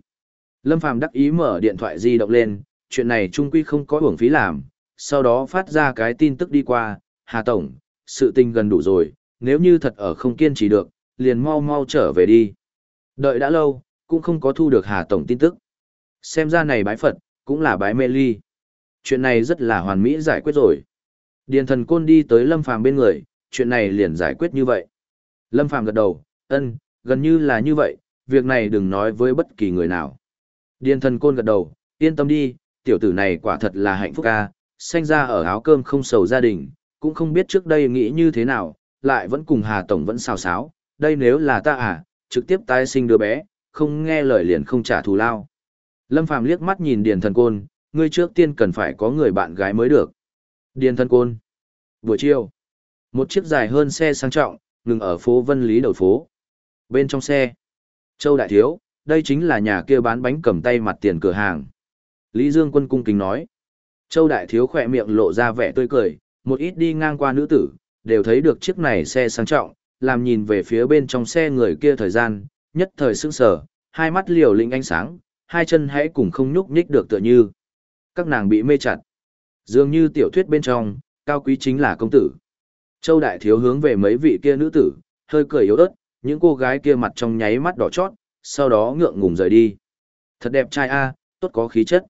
Speaker 1: Lâm Phàm đắc ý mở điện thoại di động lên, chuyện này trung quy không có uổng phí làm, sau đó phát ra cái tin tức đi qua, Hà Tổng, sự tình gần đủ rồi, nếu như thật ở không kiên trì được, liền mau mau trở về đi. Đợi đã lâu, cũng không có thu được Hà Tổng tin tức. Xem ra này bái Phật, cũng là bái mê ly. Chuyện này rất là hoàn mỹ giải quyết rồi. Điền thần côn đi tới Lâm Phàm bên người, chuyện này liền giải quyết như vậy. Lâm Phàm gật đầu, ân, gần như là như vậy, việc này đừng nói với bất kỳ người nào. Điền thần côn gật đầu, yên tâm đi, tiểu tử này quả thật là hạnh phúc ca, sanh ra ở áo cơm không sầu gia đình, cũng không biết trước đây nghĩ như thế nào, lại vẫn cùng Hà Tổng vẫn xào xáo, đây nếu là ta à, trực tiếp tái sinh đứa bé, không nghe lời liền không trả thù lao. Lâm Phàm liếc mắt nhìn Điền Thần Côn, ngươi trước tiên cần phải có người bạn gái mới được. Điền Thần Côn. Buổi chiều, một chiếc dài hơn xe sang trọng, ngừng ở phố Vân Lý đầu phố. Bên trong xe, Châu Đại Thiếu, đây chính là nhà kia bán bánh cầm tay mặt tiền cửa hàng. Lý Dương Quân cung kính nói. Châu Đại Thiếu khỏe miệng lộ ra vẻ tươi cười, một ít đi ngang qua nữ tử, đều thấy được chiếc này xe sang trọng, làm nhìn về phía bên trong xe người kia thời gian, nhất thời sững sờ, hai mắt liều lĩnh ánh sáng, hai chân hãy cùng không nhúc nhích được tựa như. Các nàng bị mê chặt. Dường như tiểu thuyết bên trong, cao quý chính là công tử. Châu Đại Thiếu hướng về mấy vị kia nữ tử, hơi cười yếu ớt, những cô gái kia mặt trong nháy mắt đỏ chót, sau đó ngượng ngùng rời đi. Thật đẹp trai a, tốt có khí chất.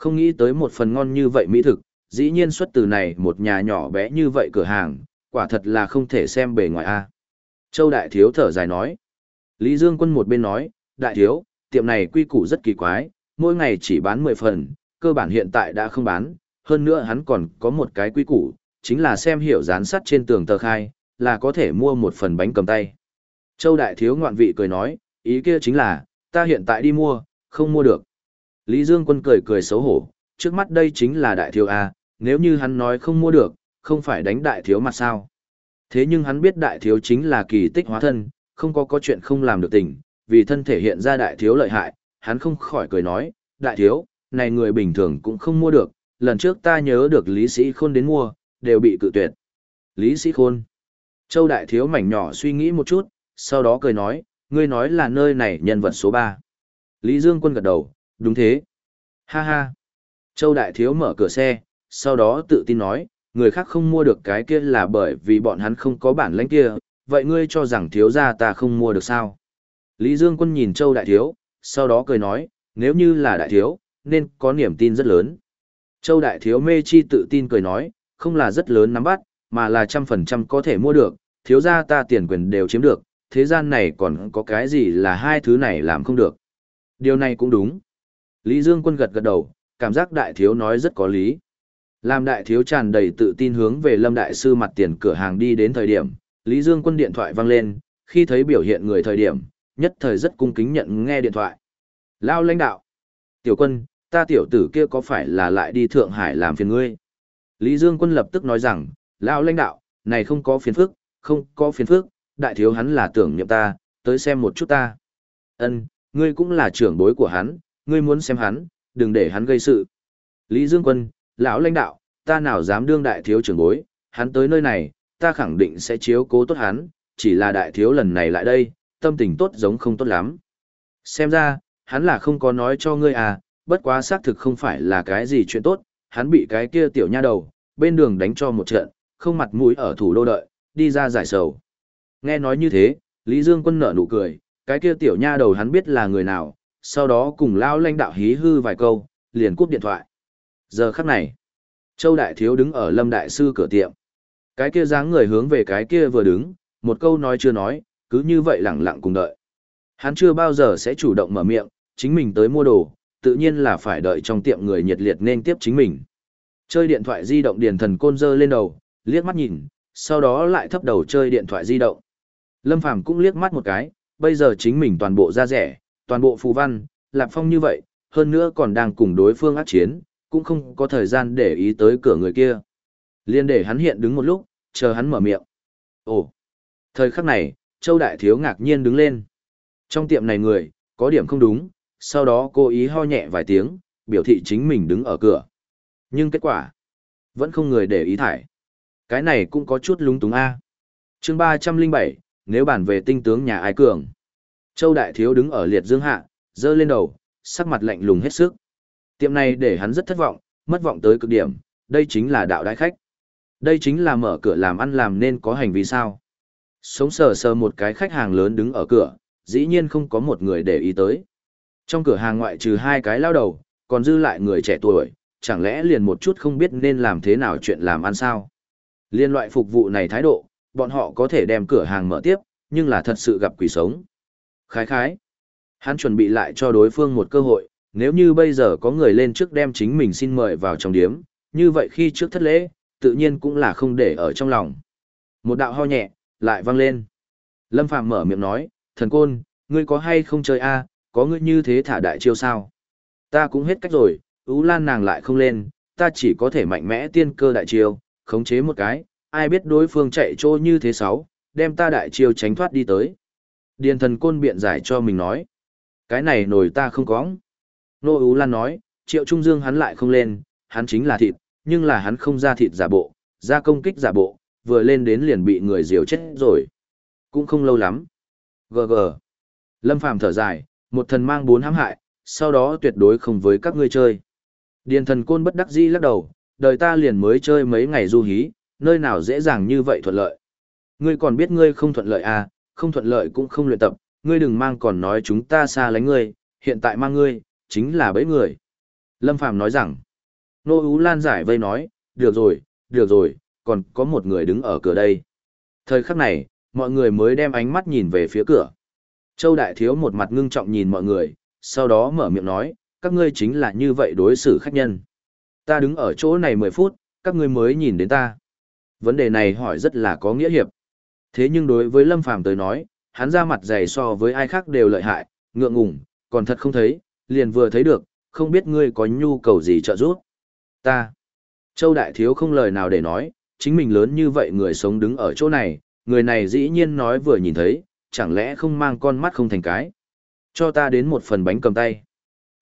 Speaker 1: Không nghĩ tới một phần ngon như vậy mỹ thực, dĩ nhiên xuất từ này một nhà nhỏ bé như vậy cửa hàng, quả thật là không thể xem bề ngoài a. Châu Đại Thiếu thở dài nói. Lý Dương Quân một bên nói, Đại Thiếu, tiệm này quy củ rất kỳ quái, mỗi ngày chỉ bán 10 phần, cơ bản hiện tại đã không bán, hơn nữa hắn còn có một cái quy củ, chính là xem hiểu dán sắt trên tường tờ khai, là có thể mua một phần bánh cầm tay. Châu Đại Thiếu ngoạn vị cười nói, ý kia chính là, ta hiện tại đi mua, không mua được. Lý Dương Quân cười cười xấu hổ, trước mắt đây chính là Đại Thiếu A, nếu như hắn nói không mua được, không phải đánh Đại Thiếu mặt sao. Thế nhưng hắn biết Đại Thiếu chính là kỳ tích hóa thân, không có có chuyện không làm được tình, vì thân thể hiện ra Đại Thiếu lợi hại, hắn không khỏi cười nói, Đại Thiếu, này người bình thường cũng không mua được, lần trước ta nhớ được Lý Sĩ Khôn đến mua, đều bị cự tuyệt. Lý Sĩ Khôn. Châu Đại Thiếu mảnh nhỏ suy nghĩ một chút, sau đó cười nói, ngươi nói là nơi này nhân vật số 3. Lý Dương Quân gật đầu, đúng thế. Ha ha. Châu Đại Thiếu mở cửa xe, sau đó tự tin nói, người khác không mua được cái kia là bởi vì bọn hắn không có bản lãnh kia, vậy ngươi cho rằng thiếu gia ta không mua được sao? Lý Dương Quân nhìn Châu Đại Thiếu, sau đó cười nói, nếu như là Đại Thiếu, nên có niềm tin rất lớn. Châu Đại Thiếu mê chi tự tin cười nói, không là rất lớn nắm bắt, mà là trăm phần trăm có thể mua được, thiếu gia ta tiền quyền đều chiếm được, thế gian này còn có cái gì là hai thứ này làm không được. Điều này cũng đúng. Lý Dương Quân gật gật đầu, cảm giác đại thiếu nói rất có lý. Làm đại thiếu tràn đầy tự tin hướng về Lâm Đại Sư mặt tiền cửa hàng đi đến thời điểm, Lý Dương Quân điện thoại vang lên, khi thấy biểu hiện người thời điểm, nhất thời rất cung kính nhận nghe điện thoại. Lao lãnh đạo. Tiểu quân, ta tiểu tử kia có phải là lại đi Thượng Hải làm phiền ngươi? Lý Dương Quân lập tức nói rằng, Lao lãnh đạo, này không có phiền phức, không có phiền phức, đại thiếu hắn là tưởng nhậm ta, tới xem một chút ta. Ân, ngươi cũng là trưởng bối của hắn, ngươi muốn xem hắn, đừng để hắn gây sự. Lý Dương Quân, lão lãnh đạo, ta nào dám đương đại thiếu trưởng bối, hắn tới nơi này, ta khẳng định sẽ chiếu cố tốt hắn, chỉ là đại thiếu lần này lại đây, tâm tình tốt giống không tốt lắm. Xem ra, hắn là không có nói cho ngươi à, bất quá xác thực không phải là cái gì chuyện tốt, hắn bị cái kia tiểu nha đầu, bên đường đánh cho một trận, không mặt mũi ở thủ đô đợi, đi ra giải sầu. Nghe nói như thế, Lý Dương Quân nở nụ cười, cái kia tiểu nha đầu hắn biết là người nào, sau đó cùng lao lãnh đạo hí hư vài câu, liền cúp điện thoại. Giờ khắc này, Châu Đại Thiếu đứng ở Lâm Đại Sư cửa tiệm. Cái kia dáng người hướng về cái kia vừa đứng, một câu nói chưa nói, cứ như vậy lặng lặng cùng đợi. Hắn chưa bao giờ sẽ chủ động mở miệng, chính mình tới mua đồ, tự nhiên là phải đợi trong tiệm người nhiệt liệt nên tiếp chính mình. Chơi điện thoại di động điền thần côn dơ lên đầu, liếc mắt nhìn, sau đó lại thấp đầu chơi điện thoại di động. Lâm Phàm cũng liếc mắt một cái, bây giờ chính mình toàn bộ ra rẻ, toàn bộ phù văn, lạp phong như vậy, hơn nữa còn đang cùng đối phương ác chiến, cũng không có thời gian để ý tới cửa người kia. Liên để hắn hiện đứng một lúc, chờ hắn mở miệng. Ồ! Thời khắc này, Châu Đại Thiếu ngạc nhiên đứng lên. Trong tiệm này người, có điểm không đúng, sau đó cô ý ho nhẹ vài tiếng, biểu thị chính mình đứng ở cửa. Nhưng kết quả, vẫn không người để ý thải. Cái này cũng có chút lúng túng a. Chương ba trăm linh bảy nếu bàn về tinh tướng nhà ai cường. Châu Đại Thiếu đứng ở liệt dương hạ, dơ lên đầu, sắc mặt lạnh lùng hết sức. Tiệm này để hắn rất thất vọng, mất vọng tới cực điểm, đây chính là đạo đại khách. Đây chính là mở cửa làm ăn làm nên có hành vi sao. Sống sờ sờ một cái khách hàng lớn đứng ở cửa, dĩ nhiên không có một người để ý tới. Trong cửa hàng ngoại trừ hai cái lao đầu, còn dư lại người trẻ tuổi, chẳng lẽ liền một chút không biết nên làm thế nào chuyện làm ăn sao. Liên loại phục vụ này thái độ, bọn họ có thể đem cửa hàng mở tiếp, nhưng là thật sự gặp quỷ sống. Khái khái. Hắn chuẩn bị lại cho đối phương một cơ hội, nếu như bây giờ có người lên trước đem chính mình xin mời vào trong điếm, như vậy khi trước thất lễ, tự nhiên cũng là không để ở trong lòng. Một đạo ho nhẹ, lại vang lên. Lâm Phạm mở miệng nói, thần côn, ngươi có hay không chơi a? À, có ngươi như thế thả đại chiêu sao? Ta cũng hết cách rồi, Ú Lan nàng lại không lên, ta chỉ có thể mạnh mẽ tiên cơ đại chiêu, khống chế một cái, ai biết đối phương chạy trôi như thế sáu, đem ta đại chiêu tránh thoát đi tới. Điền thần côn biện giải cho mình nói. Cái này nổi ta không có. Nô Ú Lan nói, triệu trung dương hắn lại không lên, hắn chính là thịt, nhưng là hắn không ra thịt giả bộ, ra công kích giả bộ, vừa lên đến liền bị người diều chết rồi. Cũng không lâu lắm. GG. Lâm Phàm thở dài, một thần mang bốn hãm hại, sau đó tuyệt đối không với các ngươi chơi. Điền thần côn bất đắc dĩ lắc đầu, đời ta liền mới chơi mấy ngày du hí, nơi nào dễ dàng như vậy thuận lợi. Ngươi còn biết ngươi không thuận lợi à, không thuận lợi cũng không luyện tập, ngươi đừng mang còn nói chúng ta xa lánh ngươi, hiện tại mang ngươi, chính là bấy người. Lâm Phàm nói rằng, Nô Ú Lan giải vây nói, được rồi, được rồi, còn có một người đứng ở cửa đây. Thời khắc này, mọi người mới đem ánh mắt nhìn về phía cửa. Châu Đại Thiếu một mặt ngưng trọng nhìn mọi người, sau đó mở miệng nói, các ngươi chính là như vậy đối xử khách nhân. Ta đứng ở chỗ này 10 phút, các ngươi mới nhìn đến ta. Vấn đề này hỏi rất là có nghĩa hiệp. Thế nhưng đối với Lâm Phàm tới nói, hắn ra mặt dày so với ai khác đều lợi hại, ngượng ngùng, còn thật không thấy, liền vừa thấy được, không biết ngươi có nhu cầu gì trợ giúp. Ta. Châu Đại Thiếu không lời nào để nói, chính mình lớn như vậy người sống đứng ở chỗ này, người này dĩ nhiên nói vừa nhìn thấy, chẳng lẽ không mang con mắt không thành cái. Cho ta đến một phần bánh cầm tay.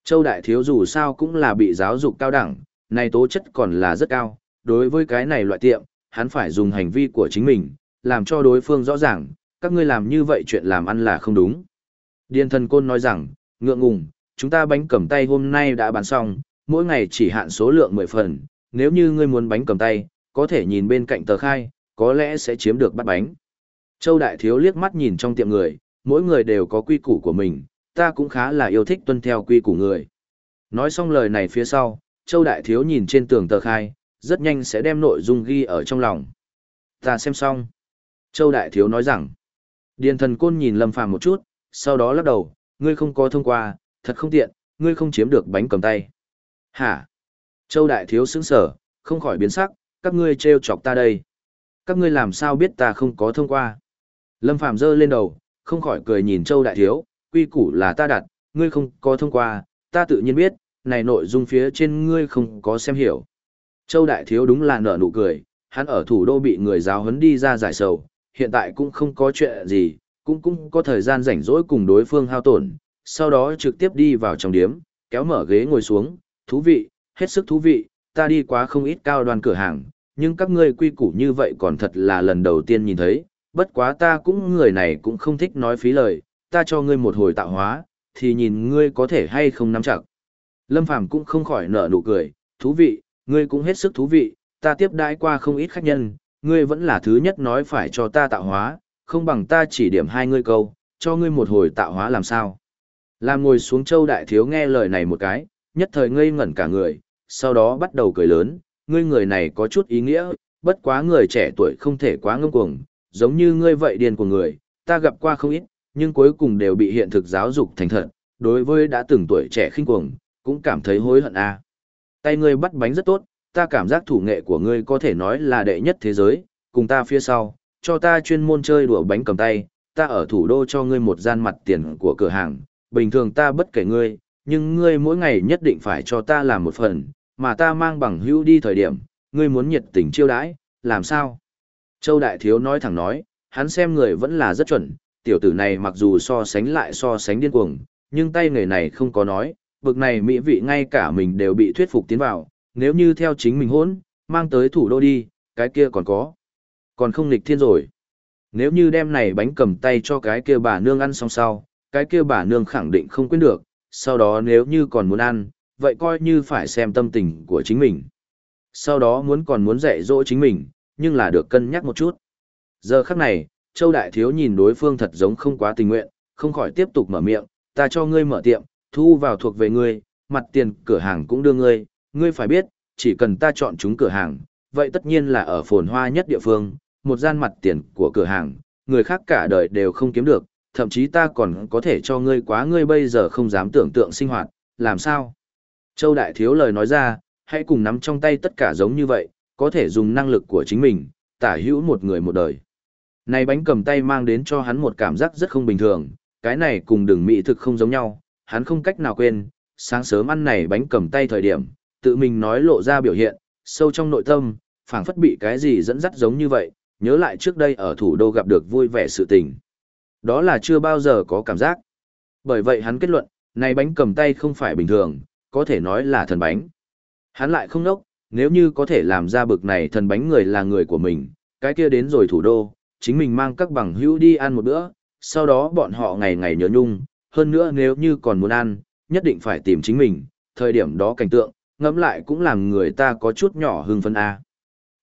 Speaker 1: Châu Đại Thiếu dù sao cũng là bị giáo dục cao đẳng, này tố chất còn là rất cao, đối với cái này loại tiệm, hắn phải dùng hành vi của chính mình, làm cho đối phương rõ ràng, các ngươi làm như vậy chuyện làm ăn là không đúng. Điền thần côn nói rằng, ngượng ngùng, chúng ta bánh cầm tay hôm nay đã bán xong, mỗi ngày chỉ hạn số lượng 10 phần, nếu như ngươi muốn bánh cầm tay, có thể nhìn bên cạnh tờ khai, có lẽ sẽ chiếm được bắt bánh. Châu Đại Thiếu liếc mắt nhìn trong tiệm người, mỗi người đều có quy củ của mình, ta cũng khá là yêu thích tuân theo quy củ người. Nói xong lời này phía sau, Châu Đại Thiếu nhìn trên tường tờ khai, rất nhanh sẽ đem nội dung ghi ở trong lòng. Ta xem xong. Châu Đại Thiếu nói rằng, Điền thần côn nhìn Lâm Phàm một chút, sau đó lắc đầu, ngươi không có thông qua, thật không tiện, ngươi không chiếm được bánh cầm tay. Hả? Châu Đại Thiếu sững sở, không khỏi biến sắc, các ngươi trêu chọc ta đây. Các ngươi làm sao biết ta không có thông qua? Lâm Phàm giơ lên đầu, không khỏi cười nhìn Châu Đại Thiếu, quy củ là ta đặt, ngươi không có thông qua, ta tự nhiên biết, này nội dung phía trên ngươi không có xem hiểu. Châu Đại Thiếu đúng là nở nụ cười, hắn ở thủ đô bị người giáo huấn đi ra giải sầu, hiện tại cũng không có chuyện gì, cũng cũng có thời gian rảnh rỗi cùng đối phương hao tổn, sau đó trực tiếp đi vào trong điếm, kéo mở ghế ngồi xuống, thú vị, hết sức thú vị, ta đi quá không ít cao đoàn cửa hàng, nhưng các ngươi quy củ như vậy còn thật là lần đầu tiên nhìn thấy, bất quá ta cũng người này cũng không thích nói phí lời, ta cho ngươi một hồi tạo hóa, thì nhìn ngươi có thể hay không nắm chặt. Lâm Phàm cũng không khỏi nở nụ cười, thú vị, ngươi cũng hết sức thú vị, ta tiếp đãi qua không ít khách nhân, ngươi vẫn là thứ nhất nói phải cho ta tạo hóa, không bằng ta chỉ điểm hai ngươi câu, cho ngươi một hồi tạo hóa làm sao. Làm ngồi xuống châu đại thiếu nghe lời này một cái, nhất thời ngây ngẩn cả người, sau đó bắt đầu cười lớn, ngươi người này có chút ý nghĩa, bất quá người trẻ tuổi không thể quá ngông cuồng, giống như ngươi vậy điên của người, ta gặp qua không ít, nhưng cuối cùng đều bị hiện thực giáo dục thành thật, đối với đã từng tuổi trẻ khinh cuồng, cũng cảm thấy hối hận a. À. Tay ngươi bắt bánh rất tốt, ta cảm giác thủ nghệ của ngươi có thể nói là đệ nhất thế giới, cùng ta phía sau, cho ta chuyên môn chơi đùa bánh cầm tay, ta ở thủ đô cho ngươi một gian mặt tiền của cửa hàng, bình thường ta bất kể ngươi, nhưng ngươi mỗi ngày nhất định phải cho ta làm một phần, mà ta mang bằng hữu đi thời điểm, ngươi muốn nhiệt tình chiêu đãi, làm sao? Châu Đại Thiếu nói thẳng nói, hắn xem người vẫn là rất chuẩn, tiểu tử này mặc dù so sánh lại so sánh điên cuồng, nhưng tay người này không có nói, bực này mỹ vị ngay cả mình đều bị thuyết phục tiến vào, nếu như theo chính mình hỗn, mang tới thủ đô đi, cái kia còn có. Còn không nghịch thiên rồi. Nếu như đem này bánh cầm tay cho cái kia bà nương ăn xong sau, cái kia bà nương khẳng định không quên được, sau đó nếu như còn muốn ăn, vậy coi như phải xem tâm tình của chính mình. Sau đó muốn còn muốn dạy dỗ chính mình, nhưng là được cân nhắc một chút. Giờ khắc này, Châu Đại Thiếu nhìn đối phương thật giống không quá tình nguyện, không khỏi tiếp tục mở miệng, ta cho ngươi mở tiệm, thu vào thuộc về ngươi, mặt tiền cửa hàng cũng đưa ngươi, ngươi phải biết, chỉ cần ta chọn chúng cửa hàng, vậy tất nhiên là ở phồn hoa nhất địa phương, một gian mặt tiền của cửa hàng, người khác cả đời đều không kiếm được, thậm chí ta còn có thể cho ngươi quá ngươi bây giờ không dám tưởng tượng sinh hoạt, làm sao? Châu Đại Thiếu lời nói ra, hãy cùng nắm trong tay tất cả giống như vậy, có thể dùng năng lực của chính mình, tả hữu một người một đời. Này bánh cầm tay mang đến cho hắn một cảm giác rất không bình thường, cái này cùng đường mỹ thực không giống nhau, hắn không cách nào quên, sáng sớm ăn này bánh cầm tay thời điểm, tự mình nói lộ ra biểu hiện, sâu trong nội tâm, phảng phất bị cái gì dẫn dắt giống như vậy, nhớ lại trước đây ở thủ đô gặp được vui vẻ sự tình. Đó là chưa bao giờ có cảm giác. Bởi vậy hắn kết luận, này bánh cầm tay không phải bình thường, có thể nói là thần bánh. Hắn lại không nốc, nếu như có thể làm ra bực này thần bánh người là người của mình, cái kia đến rồi thủ đô, chính mình mang các bằng hữu đi ăn một bữa, sau đó bọn họ ngày ngày nhớ nhung, hơn nữa nếu như còn muốn ăn, nhất định phải tìm chính mình, thời điểm đó cảnh tượng, ngẫm lại cũng làm người ta có chút nhỏ hưng phân A.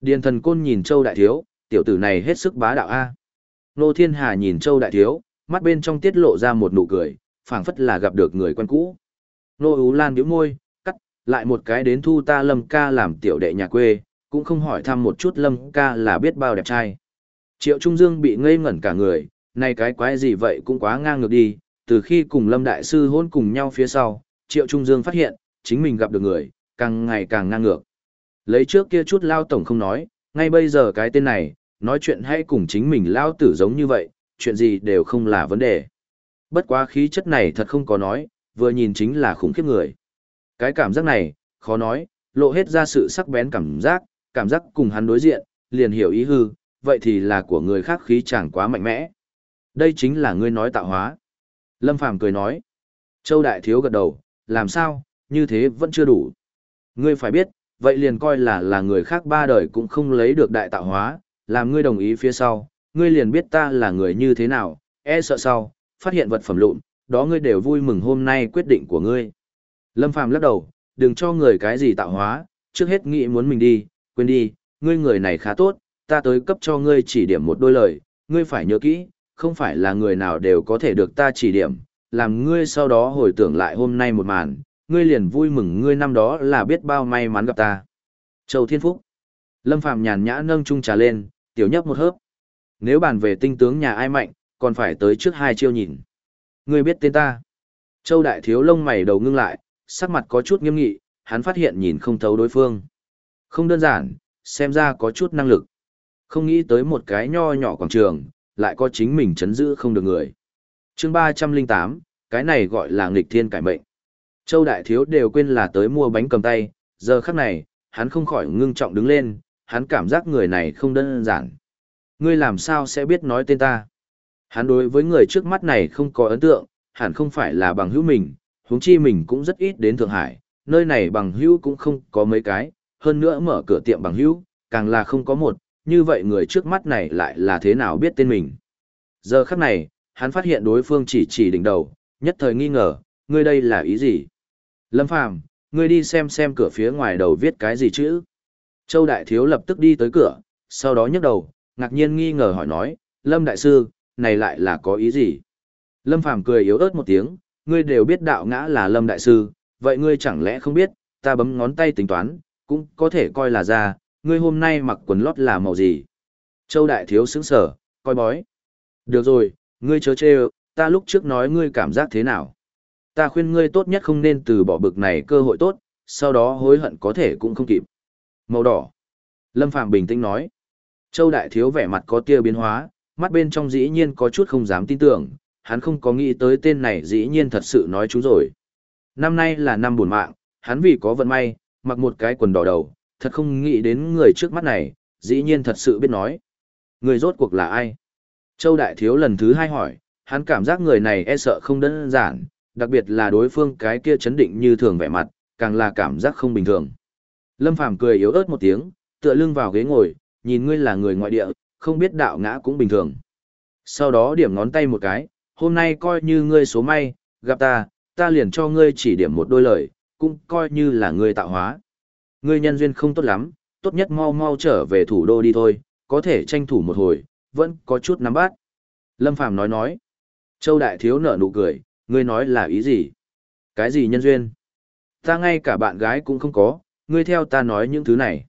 Speaker 1: Điền thần côn nhìn Châu Đại Thiếu, tiểu tử này hết sức bá đạo A. Nô Thiên Hà nhìn Châu Đại Thiếu, mắt bên trong tiết lộ ra một nụ cười, phảng phất là gặp được người quen cũ. Nô Ú Lan nhíu môi, cắt, lại một cái đến thu ta Lâm ca làm tiểu đệ nhà quê, cũng không hỏi thăm một chút Lâm ca là biết bao đẹp trai. Triệu Trung Dương bị ngây ngẩn cả người, này cái quái gì vậy cũng quá ngang ngược đi, từ khi cùng Lâm Đại Sư hôn cùng nhau phía sau, Triệu Trung Dương phát hiện, chính mình gặp được người, càng ngày càng ngang ngược. Lấy trước kia chút lao tổng không nói, Ngay bây giờ cái tên này, nói chuyện hay cùng chính mình lao tử giống như vậy, chuyện gì đều không là vấn đề. Bất quá khí chất này thật không có nói, vừa nhìn chính là khủng khiếp người. Cái cảm giác này, khó nói, lộ hết ra sự sắc bén cảm giác, cảm giác cùng hắn đối diện, liền hiểu ý hư, vậy thì là của người khác khí chẳng quá mạnh mẽ. Đây chính là ngươi nói tạo hóa. Lâm Phàm cười nói. Châu Đại Thiếu gật đầu, làm sao, như thế vẫn chưa đủ. Ngươi phải biết, vậy liền coi là là người khác ba đời cũng không lấy được đại tạo hóa, làm ngươi đồng ý phía sau, ngươi liền biết ta là người như thế nào, e sợ sau, phát hiện vật phẩm lụn, đó ngươi đều vui mừng hôm nay quyết định của ngươi. Lâm Phàm lắc đầu, đừng cho người cái gì tạo hóa, trước hết nghĩ muốn mình đi, quên đi, ngươi người này khá tốt, ta tới cấp cho ngươi chỉ điểm một đôi lời, ngươi phải nhớ kỹ, không phải là người nào đều có thể được ta chỉ điểm, làm ngươi sau đó hồi tưởng lại hôm nay một màn, ngươi liền vui mừng ngươi năm đó là biết bao may mắn gặp ta. Châu Thiên Phúc Lâm Phàm nhàn nhã nâng chung trà lên, tiểu nhấp một hớp. Nếu bàn về tinh tướng nhà ai mạnh, còn phải tới trước hai chiêu nhìn. Ngươi biết tên ta. Châu Đại Thiếu lông mày đầu ngưng lại, sắc mặt có chút nghiêm nghị, hắn phát hiện nhìn không thấu đối phương. Không đơn giản, xem ra có chút năng lực. Không nghĩ tới một cái nho nhỏ quảng trường, lại có chính mình chấn giữ không được người. chương 308, cái này gọi là nghịch thiên cải mệnh. Châu Đại Thiếu đều quên là tới mua bánh cầm tay, giờ khắc này, hắn không khỏi ngưng trọng đứng lên, hắn cảm giác người này không đơn giản. Ngươi làm sao sẽ biết nói tên ta? Hắn đối với người trước mắt này không có ấn tượng, hẳn không phải là bằng hữu mình, huống chi mình cũng rất ít đến Thượng Hải, nơi này bằng hữu cũng không có mấy cái, hơn nữa mở cửa tiệm bằng hữu, càng là không có một, như vậy người trước mắt này lại là thế nào biết tên mình. Giờ khắc này, hắn phát hiện đối phương chỉ chỉ đỉnh đầu, nhất thời nghi ngờ, ngươi đây là ý gì? Lâm Phàm, ngươi đi xem xem cửa phía ngoài đầu viết cái gì chữ. Châu Đại Thiếu lập tức đi tới cửa, sau đó nhấc đầu, ngạc nhiên nghi ngờ hỏi nói, Lâm Đại Sư, này lại là có ý gì? Lâm Phàm cười yếu ớt một tiếng, ngươi đều biết đạo ngã là Lâm Đại Sư, vậy ngươi chẳng lẽ không biết, ta bấm ngón tay tính toán, cũng có thể coi là ra, ngươi hôm nay mặc quần lót là màu gì? Châu Đại Thiếu sững sở, coi bói. Được rồi, ngươi chớ chê, ta lúc trước nói ngươi cảm giác thế nào? Ta khuyên ngươi tốt nhất không nên từ bỏ bực này cơ hội tốt, sau đó hối hận có thể cũng không kịp. Màu đỏ. Lâm Phạm bình tĩnh nói. Châu Đại Thiếu vẻ mặt có tia biến hóa, mắt bên trong dĩ nhiên có chút không dám tin tưởng, hắn không có nghĩ tới tên này dĩ nhiên thật sự nói chú rồi. Năm nay là năm buồn mạng, hắn vì có vận may, mặc một cái quần đỏ đầu, thật không nghĩ đến người trước mắt này, dĩ nhiên thật sự biết nói. Người rốt cuộc là ai? Châu Đại Thiếu lần thứ hai hỏi, hắn cảm giác người này e sợ không đơn giản, đặc biệt là đối phương cái kia chấn định như thường vẻ mặt, càng là cảm giác không bình thường. Lâm Phàm cười yếu ớt một tiếng, tựa lưng vào ghế ngồi, nhìn ngươi là người ngoại địa, không biết đạo ngã cũng bình thường. Sau đó điểm ngón tay một cái, hôm nay coi như ngươi số may, gặp ta, ta liền cho ngươi chỉ điểm một đôi lời, cũng coi như là ngươi tạo hóa. Ngươi nhân duyên không tốt lắm, tốt nhất mau mau trở về thủ đô đi thôi, có thể tranh thủ một hồi, vẫn có chút nắm bắt. Lâm Phàm nói nói. Châu Đại Thiếu nở nụ cười, ngươi nói là ý gì? Cái gì nhân duyên? Ta ngay cả bạn gái cũng không có, ngươi theo ta nói những thứ này.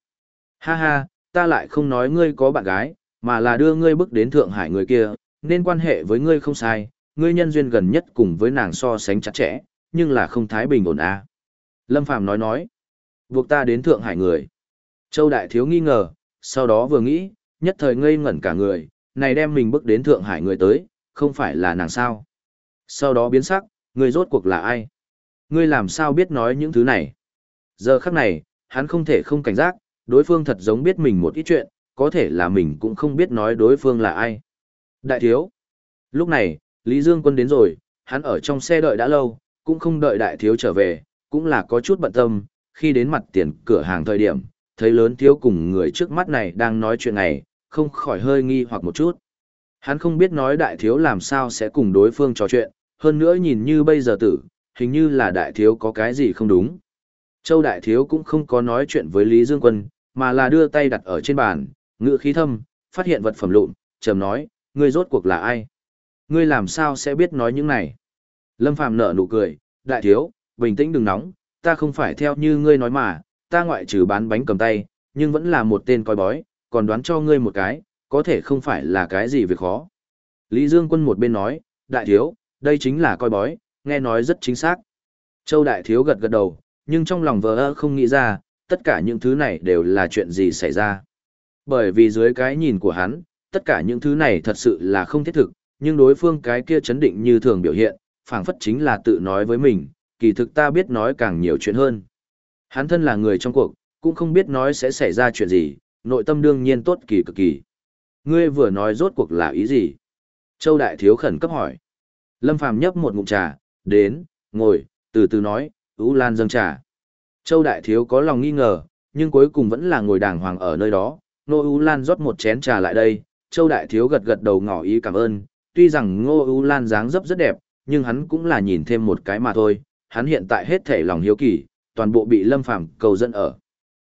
Speaker 1: Ha ha, ta lại không nói ngươi có bạn gái, mà là đưa ngươi bước đến Thượng Hải người kia, nên quan hệ với ngươi không sai, ngươi nhân duyên gần nhất cùng với nàng so sánh chặt chẽ, nhưng là không thái bình ổn à. Lâm Phàm nói nói, buộc ta đến Thượng Hải người. Châu Đại Thiếu nghi ngờ, sau đó vừa nghĩ, nhất thời ngây ngẩn cả người, này đem mình bước đến Thượng Hải người tới, không phải là nàng sao. Sau đó biến sắc, ngươi rốt cuộc là ai? Ngươi làm sao biết nói những thứ này? Giờ khắc này, hắn không thể không cảnh giác, đối phương thật giống biết mình một ít chuyện, có thể là mình cũng không biết nói đối phương là ai. Đại thiếu. Lúc này, Lý Dương Quân đến rồi, hắn ở trong xe đợi đã lâu, cũng không đợi đại thiếu trở về, cũng là có chút bận tâm, khi đến mặt tiền cửa hàng thời điểm, thấy lớn thiếu cùng người trước mắt này đang nói chuyện này, không khỏi hơi nghi hoặc một chút. Hắn không biết nói đại thiếu làm sao sẽ cùng đối phương trò chuyện, hơn nữa nhìn như bây giờ tử, hình như là đại thiếu có cái gì không đúng. Châu đại thiếu cũng không có nói chuyện với Lý Dương Quân, mà là đưa tay đặt ở trên bàn, ngự khí thâm, phát hiện vật phẩm lụn, trầm nói, ngươi rốt cuộc là ai? Ngươi làm sao sẽ biết nói những này? Lâm Phàm nở nụ cười, đại thiếu, bình tĩnh đừng nóng, ta không phải theo như ngươi nói mà, ta ngoại trừ bán bánh cầm tay, nhưng vẫn là một tên coi bói, còn đoán cho ngươi một cái, có thể không phải là cái gì việc khó. Lý Dương Quân một bên nói, đại thiếu, đây chính là coi bói, nghe nói rất chính xác. Châu đại thiếu gật gật đầu, nhưng trong lòng vợ không nghĩ ra, tất cả những thứ này đều là chuyện gì xảy ra. Bởi vì dưới cái nhìn của hắn, tất cả những thứ này thật sự là không thiết thực, nhưng đối phương cái kia chấn định như thường biểu hiện, phảng phất chính là tự nói với mình, kỳ thực ta biết nói càng nhiều chuyện hơn. Hắn thân là người trong cuộc, cũng không biết nói sẽ xảy ra chuyện gì, nội tâm đương nhiên tốt kỳ cực kỳ. Ngươi vừa nói rốt cuộc là ý gì? Châu Đại Thiếu khẩn cấp hỏi. Lâm Phàm nhấp một ngụm trà, đến, ngồi, từ từ nói, Ú Lan dâng trà. Châu Đại Thiếu có lòng nghi ngờ, nhưng cuối cùng vẫn là ngồi đàng hoàng ở nơi đó. Nô Ú Lan rót một chén trà lại đây, Châu Đại Thiếu gật gật đầu ngỏ ý cảm ơn. Tuy rằng Ngô Ú Lan dáng dấp rất đẹp, nhưng hắn cũng là nhìn thêm một cái mà thôi. Hắn hiện tại hết thể lòng hiếu kỳ, toàn bộ bị Lâm Phàm cầu dẫn ở.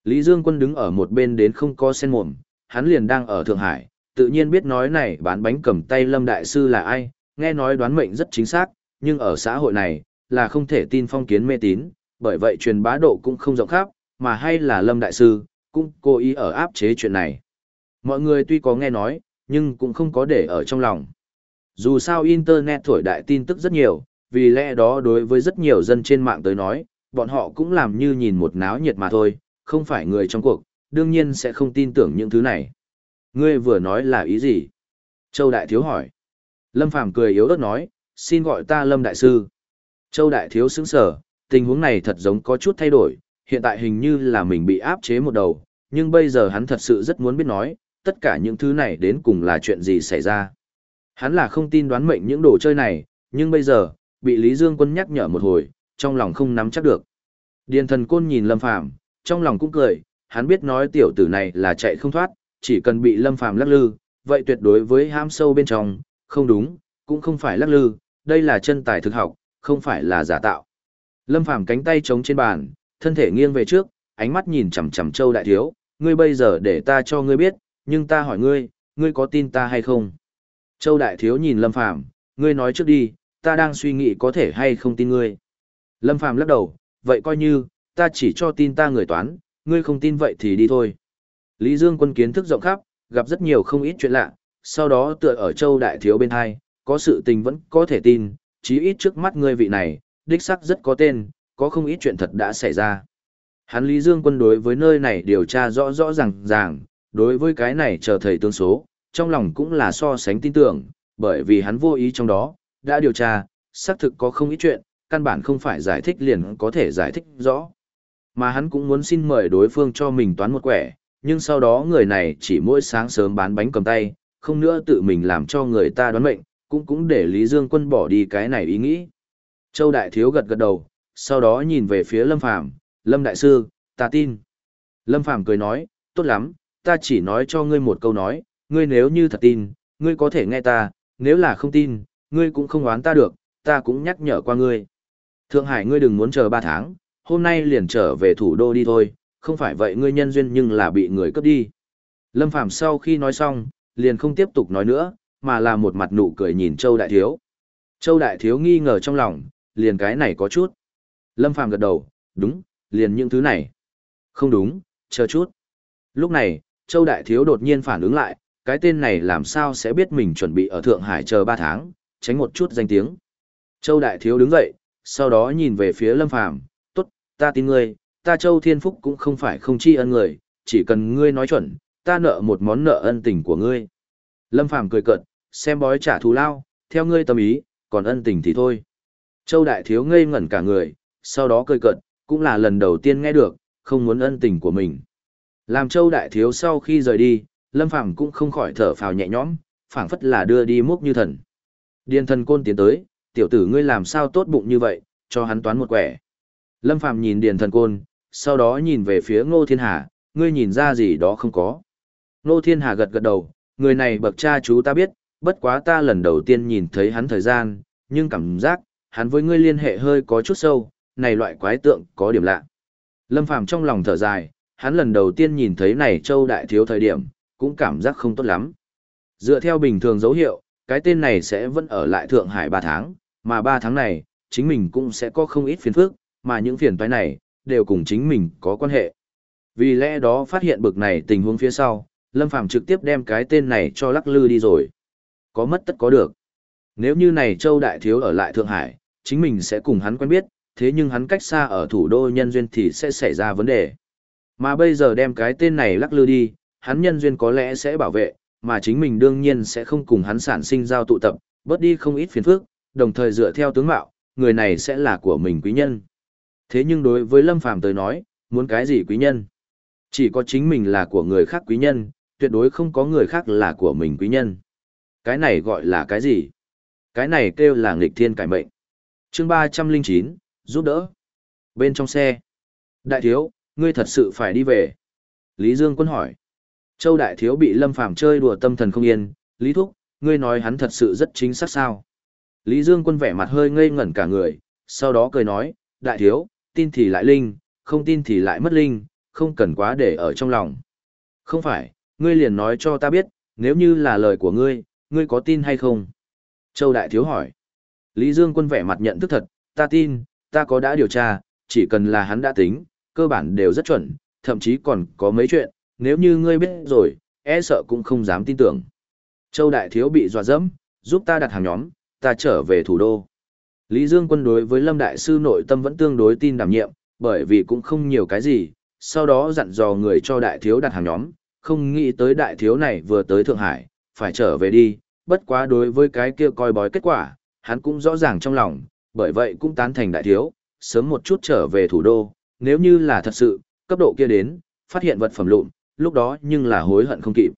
Speaker 1: Lý Dương Quân đứng ở một bên đến không có sen mồm, hắn liền đang ở Thượng Hải, tự nhiên biết nói này bán bánh cầm tay Lâm Đại Sư là ai, nghe nói đoán mệnh rất chính xác, nhưng ở xã hội này, là không thể tin phong kiến mê tín, bởi vậy truyền bá độ cũng không rộng khắp, mà hay là Lâm Đại Sư, cũng cố ý ở áp chế chuyện này. Mọi người tuy có nghe nói, nhưng cũng không có để ở trong lòng. Dù sao Internet thổi đại tin tức rất nhiều, vì lẽ đó đối với rất nhiều dân trên mạng tới nói, bọn họ cũng làm như nhìn một náo nhiệt mà thôi, không phải người trong cuộc, đương nhiên sẽ không tin tưởng những thứ này. Ngươi vừa nói là ý gì? Châu Đại Thiếu hỏi. Lâm Phàm cười yếu ớt nói, xin gọi ta Lâm Đại Sư. Châu Đại Thiếu sững sở, tình huống này thật giống có chút thay đổi, hiện tại hình như là mình bị áp chế một đầu, nhưng bây giờ hắn thật sự rất muốn biết nói, tất cả những thứ này đến cùng là chuyện gì xảy ra. Hắn là không tin đoán mệnh những đồ chơi này, nhưng bây giờ, bị Lý Dương Quân nhắc nhở một hồi, trong lòng không nắm chắc được. Điền thần côn nhìn Lâm Phàm trong lòng cũng cười, hắn biết nói tiểu tử này là chạy không thoát, chỉ cần bị Lâm Phàm lắc lư, vậy tuyệt đối với ham sâu bên trong, không đúng, cũng không phải lắc lư, đây là chân tài thực học, không phải là giả tạo. Lâm Phàm cánh tay chống trên bàn, thân thể nghiêng về trước, ánh mắt nhìn chằm chằm Châu đại thiếu, ngươi bây giờ để ta cho ngươi biết, nhưng ta hỏi ngươi, ngươi có tin ta hay không? Châu đại thiếu nhìn Lâm Phàm, ngươi nói trước đi, ta đang suy nghĩ có thể hay không tin ngươi. Lâm Phàm lắc đầu, vậy coi như, ta chỉ cho tin ta người toán, ngươi không tin vậy thì đi thôi. Lý Dương quân kiến thức rộng khắp, gặp rất nhiều không ít chuyện lạ, sau đó tựa ở châu đại thiếu bên hai, có sự tình vẫn có thể tin, chí ít trước mắt ngươi vị này, đích sắc rất có tên, có không ít chuyện thật đã xảy ra. Hắn Lý Dương quân đối với nơi này điều tra rõ rõ ràng ràng, đối với cái này chờ thầy tương số, trong lòng cũng là so sánh tin tưởng, bởi vì hắn vô ý trong đó, đã điều tra, xác thực có không ít chuyện, căn bản không phải giải thích liền có thể giải thích rõ. Mà hắn cũng muốn xin mời đối phương cho mình toán một quẻ, nhưng sau đó người này chỉ mỗi sáng sớm bán bánh cầm tay, không nữa tự mình làm cho người ta đoán mệnh, cũng cũng để Lý Dương Quân bỏ đi cái này ý nghĩ. Châu Đại Thiếu gật gật đầu, sau đó nhìn về phía Lâm Phàm Lâm Đại Sư, ta tin. Lâm Phàm cười nói, tốt lắm, ta chỉ nói cho ngươi một câu nói, ngươi nếu như thật tin, ngươi có thể nghe ta, nếu là không tin, ngươi cũng không oán ta được, ta cũng nhắc nhở qua ngươi. Thượng Hải ngươi đừng muốn chờ 3 tháng, hôm nay liền trở về thủ đô đi thôi, không phải vậy ngươi nhân duyên nhưng là bị người cướp đi. Lâm Phàm sau khi nói xong, liền không tiếp tục nói nữa, mà là một mặt nụ cười nhìn Châu Đại Thiếu. Châu Đại Thiếu nghi ngờ trong lòng, liền cái này có chút. Lâm Phàm gật đầu, đúng, liền những thứ này. Không đúng, chờ chút. Lúc này, Châu Đại Thiếu đột nhiên phản ứng lại, cái tên này làm sao sẽ biết mình chuẩn bị ở Thượng Hải chờ 3 tháng, tránh một chút danh tiếng. Châu Đại Thiếu đứng dậy, sau đó nhìn về phía Lâm Phàm ta tin ngươi, ta Châu Thiên Phúc cũng không phải không tri ân người, chỉ cần ngươi nói chuẩn, ta nợ một món nợ ân tình của ngươi. Lâm Phàm cười cợt, xem bói trả thù lao, theo ngươi tâm ý, còn ân tình thì thôi. Châu Đại Thiếu ngây ngẩn cả người, sau đó cười cợt, cũng là lần đầu tiên nghe được, không muốn ân tình của mình. Làm Châu Đại Thiếu sau khi rời đi, Lâm Phàm cũng không khỏi thở phào nhẹ nhõm, phảng phất là đưa đi múc như thần. Điền thần côn tiến tới, tiểu tử ngươi làm sao tốt bụng như vậy, cho hắn toán một quẻ. Lâm Phàm nhìn Điền Thần Côn, sau đó nhìn về phía Ngô Thiên Hà, ngươi nhìn ra gì đó không có. Ngô Thiên Hà gật gật đầu, người này bậc cha chú ta biết, bất quá ta lần đầu tiên nhìn thấy hắn thời gian, nhưng cảm giác, hắn với ngươi liên hệ hơi có chút sâu, này loại quái tượng có điểm lạ. Lâm Phàm trong lòng thở dài, hắn lần đầu tiên nhìn thấy này Châu Đại Thiếu thời điểm, cũng cảm giác không tốt lắm. Dựa theo bình thường dấu hiệu, cái tên này sẽ vẫn ở lại Thượng Hải 3 tháng, mà 3 tháng này, chính mình cũng sẽ có không ít phiền phức, mà những phiền toái này, đều cùng chính mình có quan hệ. Vì lẽ đó phát hiện bực này tình huống phía sau, Lâm Phàm trực tiếp đem cái tên này cho lắc lư đi rồi. Có mất tất có được. Nếu như này Châu Đại Thiếu ở lại Thượng Hải, chính mình sẽ cùng hắn quen biết, thế nhưng hắn cách xa ở thủ đô nhân duyên thì sẽ xảy ra vấn đề. Mà bây giờ đem cái tên này lắc lư đi, hắn nhân duyên có lẽ sẽ bảo vệ, mà chính mình đương nhiên sẽ không cùng hắn sản sinh giao tụ tập, bớt đi không ít phiền phức, đồng thời dựa theo tướng mạo, người này sẽ là của mình quý nhân. Thế nhưng đối với Lâm Phàm tới nói, muốn cái gì quý nhân? Chỉ có chính mình là của người khác quý nhân, tuyệt đối không có người khác là của mình quý nhân. Cái này gọi là cái gì? Cái này kêu là nghịch thiên cải mệnh. Chương 309, giúp đỡ. Bên trong xe. Đại thiếu, ngươi thật sự phải đi về. Lý Dương Quân hỏi. Châu Đại Thiếu bị Lâm Phàm chơi đùa tâm thần không yên, Lý Thúc, ngươi nói hắn thật sự rất chính xác sao. Lý Dương Quân vẻ mặt hơi ngây ngẩn cả người, sau đó cười nói, Đại Thiếu, tin thì lại linh, không tin thì lại mất linh, không cần quá để ở trong lòng. Không phải, ngươi liền nói cho ta biết, nếu như là lời của ngươi, ngươi có tin hay không? Châu Đại Thiếu hỏi. Lý Dương Quân vẻ mặt nhận thức thật, ta tin, ta có đã điều tra, chỉ cần là hắn đã tính, cơ bản đều rất chuẩn, thậm chí còn có mấy chuyện, nếu như ngươi biết rồi, e sợ cũng không dám tin tưởng. Châu Đại Thiếu bị dọa dẫm, giúp ta đặt hàng nhóm, ta trở về thủ đô. Lý Dương Quân đối với Lâm Đại Sư nội tâm vẫn tương đối tin đảm nhiệm, bởi vì cũng không nhiều cái gì, sau đó dặn dò người cho Đại Thiếu đặt hàng nhóm, không nghĩ tới Đại Thiếu này vừa tới Thượng Hải, phải trở về đi, bất quá đối với cái kia coi bói kết quả, hắn cũng rõ ràng trong lòng, bởi vậy cũng tán thành Đại Thiếu, sớm một chút trở về thủ đô, nếu như là thật sự, cấp độ kia đến, phát hiện vật phẩm lụn, lúc đó nhưng là hối hận không kịp.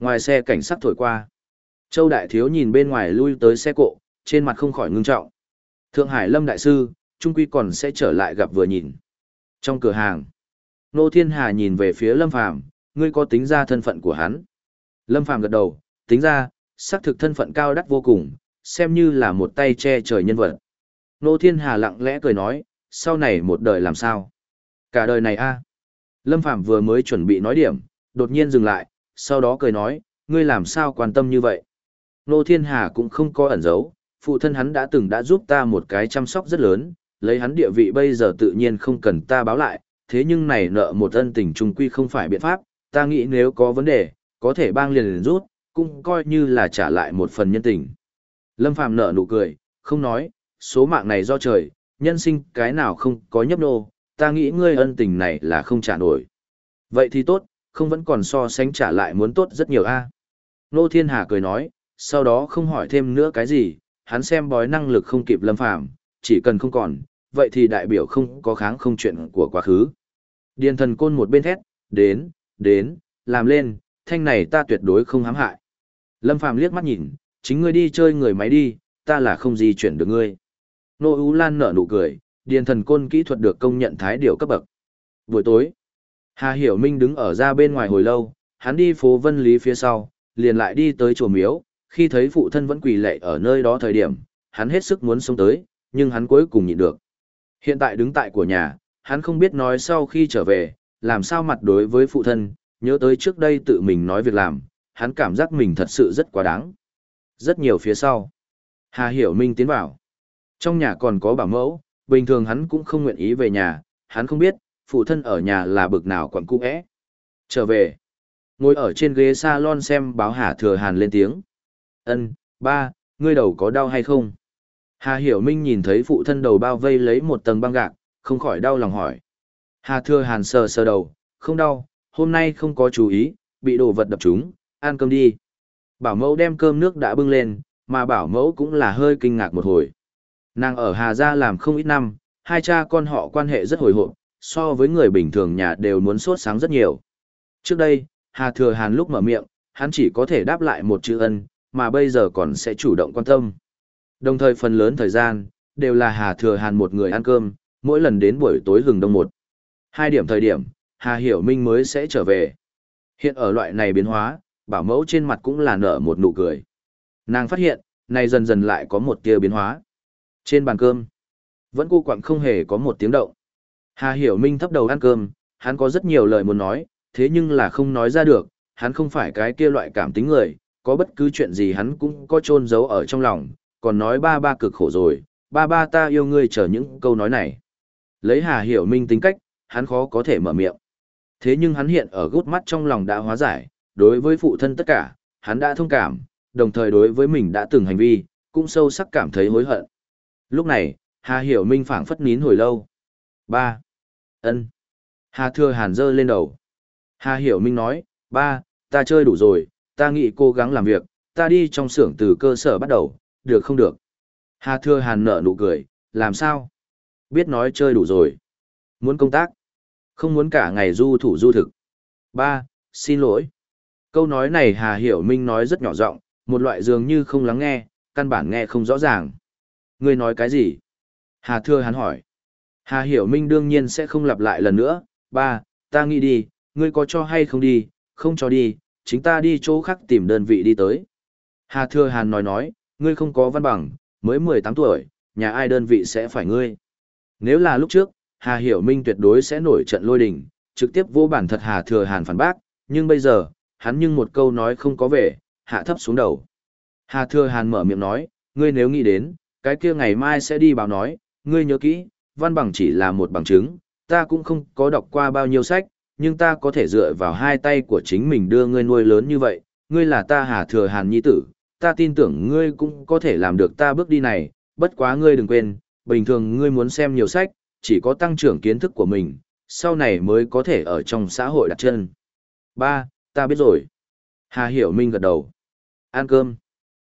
Speaker 1: Ngoài xe cảnh sát thổi qua, Châu Đại Thiếu nhìn bên ngoài lui tới xe cộ, trên mặt không khỏi ngưng trọng. Thượng Hải Lâm Đại Sư, Trung Quy còn sẽ trở lại gặp vừa nhìn. Trong cửa hàng, Nô Thiên Hà nhìn về phía Lâm Phàm ngươi có tính ra thân phận của hắn. Lâm Phàm gật đầu, tính ra, xác thực thân phận cao đắt vô cùng, xem như là một tay che trời nhân vật. Nô Thiên Hà lặng lẽ cười nói, sau này một đời làm sao? Cả đời này a Lâm Phạm vừa mới chuẩn bị nói điểm, đột nhiên dừng lại, sau đó cười nói, ngươi làm sao quan tâm như vậy? Nô Thiên Hà cũng không có ẩn giấu, phụ thân hắn đã từng đã giúp ta một cái chăm sóc rất lớn, lấy hắn địa vị bây giờ tự nhiên không cần ta báo lại, thế nhưng này nợ một ân tình trung quy không phải biện pháp, ta nghĩ nếu có vấn đề, có thể bang liền liền rút, cũng coi như là trả lại một phần nhân tình. Lâm Phàm nợ nụ cười, không nói, số mạng này do trời, nhân sinh cái nào không có nhấp nô, ta nghĩ ngươi ân tình này là không trả nổi. Vậy thì tốt, không vẫn còn so sánh trả lại muốn tốt rất nhiều a. Nô Thiên Hà cười nói, sau đó không hỏi thêm nữa cái gì, hắn xem bói năng lực không kịp lâm phàm, chỉ cần không còn, vậy thì đại biểu không có kháng không chuyện của quá khứ. Điền thần côn một bên thét, đến, đến, làm lên, thanh này ta tuyệt đối không hám hại. Lâm phàm liếc mắt nhìn, chính ngươi đi chơi người máy đi, ta là không di chuyển được ngươi. Nô Ú Lan nở nụ cười, điền thần côn kỹ thuật được công nhận thái điều cấp bậc. Buổi tối, Hà Hiểu Minh đứng ở ra bên ngoài hồi lâu, hắn đi phố Vân Lý phía sau, liền lại đi tới chùa miếu, khi thấy phụ thân vẫn quỳ lệ ở nơi đó thời điểm, hắn hết sức muốn sống tới, nhưng hắn cuối cùng nhịn được. Hiện tại đứng tại của nhà, hắn không biết nói sau khi trở về, làm sao mặt đối với phụ thân, nhớ tới trước đây tự mình nói việc làm, hắn cảm giác mình thật sự rất quá đáng. Rất nhiều phía sau. Hà Hiểu Minh tiến vào. Trong nhà còn có bảo mẫu, bình thường hắn cũng không nguyện ý về nhà, hắn không biết, phụ thân ở nhà là bực nào quẩn cung ẽ. Trở về, ngồi ở trên ghế salon xem báo Hà Thừa Hàn lên tiếng ân ba, ngươi đầu có đau hay không? Hà Hiểu Minh nhìn thấy phụ thân đầu bao vây lấy một tầng băng gạc, không khỏi đau lòng hỏi. Hà Thừa Hàn sờ sờ đầu, không đau, hôm nay không có chú ý, bị đồ vật đập trúng, ăn cơm đi. Bảo mẫu đem cơm nước đã bưng lên, mà bảo mẫu cũng là hơi kinh ngạc một hồi. Nàng ở Hà Gia làm không ít năm, hai cha con họ quan hệ rất hồi hộp, so với người bình thường nhà đều muốn sốt sáng rất nhiều. Trước đây, Hà Thừa Hàn lúc mở miệng, hắn chỉ có thể đáp lại một chữ ân, mà bây giờ còn sẽ chủ động quan tâm. Đồng thời phần lớn thời gian, đều là Hà Thừa Hàn một người ăn cơm, mỗi lần đến buổi tối hừng đông một. Hai điểm thời điểm, Hà Hiểu Minh mới sẽ trở về. Hiện ở loại này biến hóa, bảo mẫu trên mặt cũng là nở một nụ cười. Nàng phát hiện, này dần dần lại có một tia biến hóa. Trên bàn cơm, vẫn cô quặng không hề có một tiếng động. Hà Hiểu Minh thấp đầu ăn cơm, hắn có rất nhiều lời muốn nói, thế nhưng là không nói ra được, hắn không phải cái kia loại cảm tính người, có bất cứ chuyện gì hắn cũng có chôn giấu ở trong lòng, còn nói ba ba cực khổ rồi, ba ba ta yêu ngươi chờ những câu nói này. Lấy Hà Hiểu Minh tính cách, hắn khó có thể mở miệng. Thế nhưng hắn hiện ở gút mắt trong lòng đã hóa giải, đối với phụ thân tất cả, hắn đã thông cảm, đồng thời đối với mình đã từng hành vi, cũng sâu sắc cảm thấy hối hận. Lúc này, Hà Hiểu Minh phảng phất nín hồi lâu. ba ân Hà Thừa Hàn giơ lên đầu. Hà Hiểu Minh nói, Ba, ta chơi đủ rồi, ta nghĩ cố gắng làm việc, ta đi trong xưởng từ cơ sở bắt đầu, được không được? Hà Thừa Hàn nở nụ cười, làm sao? Biết nói chơi đủ rồi. Muốn công tác. Không muốn cả ngày du thủ du thực. Ba, xin lỗi. Câu nói này Hà Hiểu Minh nói rất nhỏ giọng, một loại dường như không lắng nghe, căn bản nghe không rõ ràng. Ngươi nói cái gì? Hà Thừa Hàn hỏi. Hà Hiểu Minh đương nhiên sẽ không lặp lại lần nữa. Ba, ta nghĩ đi, ngươi có cho hay không đi, không cho đi, chính ta đi chỗ khác tìm đơn vị đi tới. Hà Thừa Hàn nói nói, ngươi không có văn bằng, mới 18 tuổi, nhà ai đơn vị sẽ phải ngươi. Nếu là lúc trước, Hà Hiểu Minh tuyệt đối sẽ nổi trận lôi đình, trực tiếp vô bản thật Hà Thừa Hàn phản bác, nhưng bây giờ, hắn nhưng một câu nói không có về, hạ thấp xuống đầu. Hà Thừa Hàn mở miệng nói, ngươi nếu nghĩ đến, cái kia ngày mai sẽ đi báo nói, ngươi nhớ kỹ, văn bằng chỉ là một bằng chứng, ta cũng không có đọc qua bao nhiêu sách, nhưng ta có thể dựa vào hai tay của chính mình đưa ngươi nuôi lớn như vậy, ngươi là ta Hà Thừa Hàn nhi tử, ta tin tưởng ngươi cũng có thể làm được ta bước đi này, bất quá ngươi đừng quên, bình thường ngươi muốn xem nhiều sách, chỉ có tăng trưởng kiến thức của mình, sau này mới có thể ở trong xã hội đặt chân. Ba, ta biết rồi. Hà Hiểu Minh gật đầu. Ăn cơm.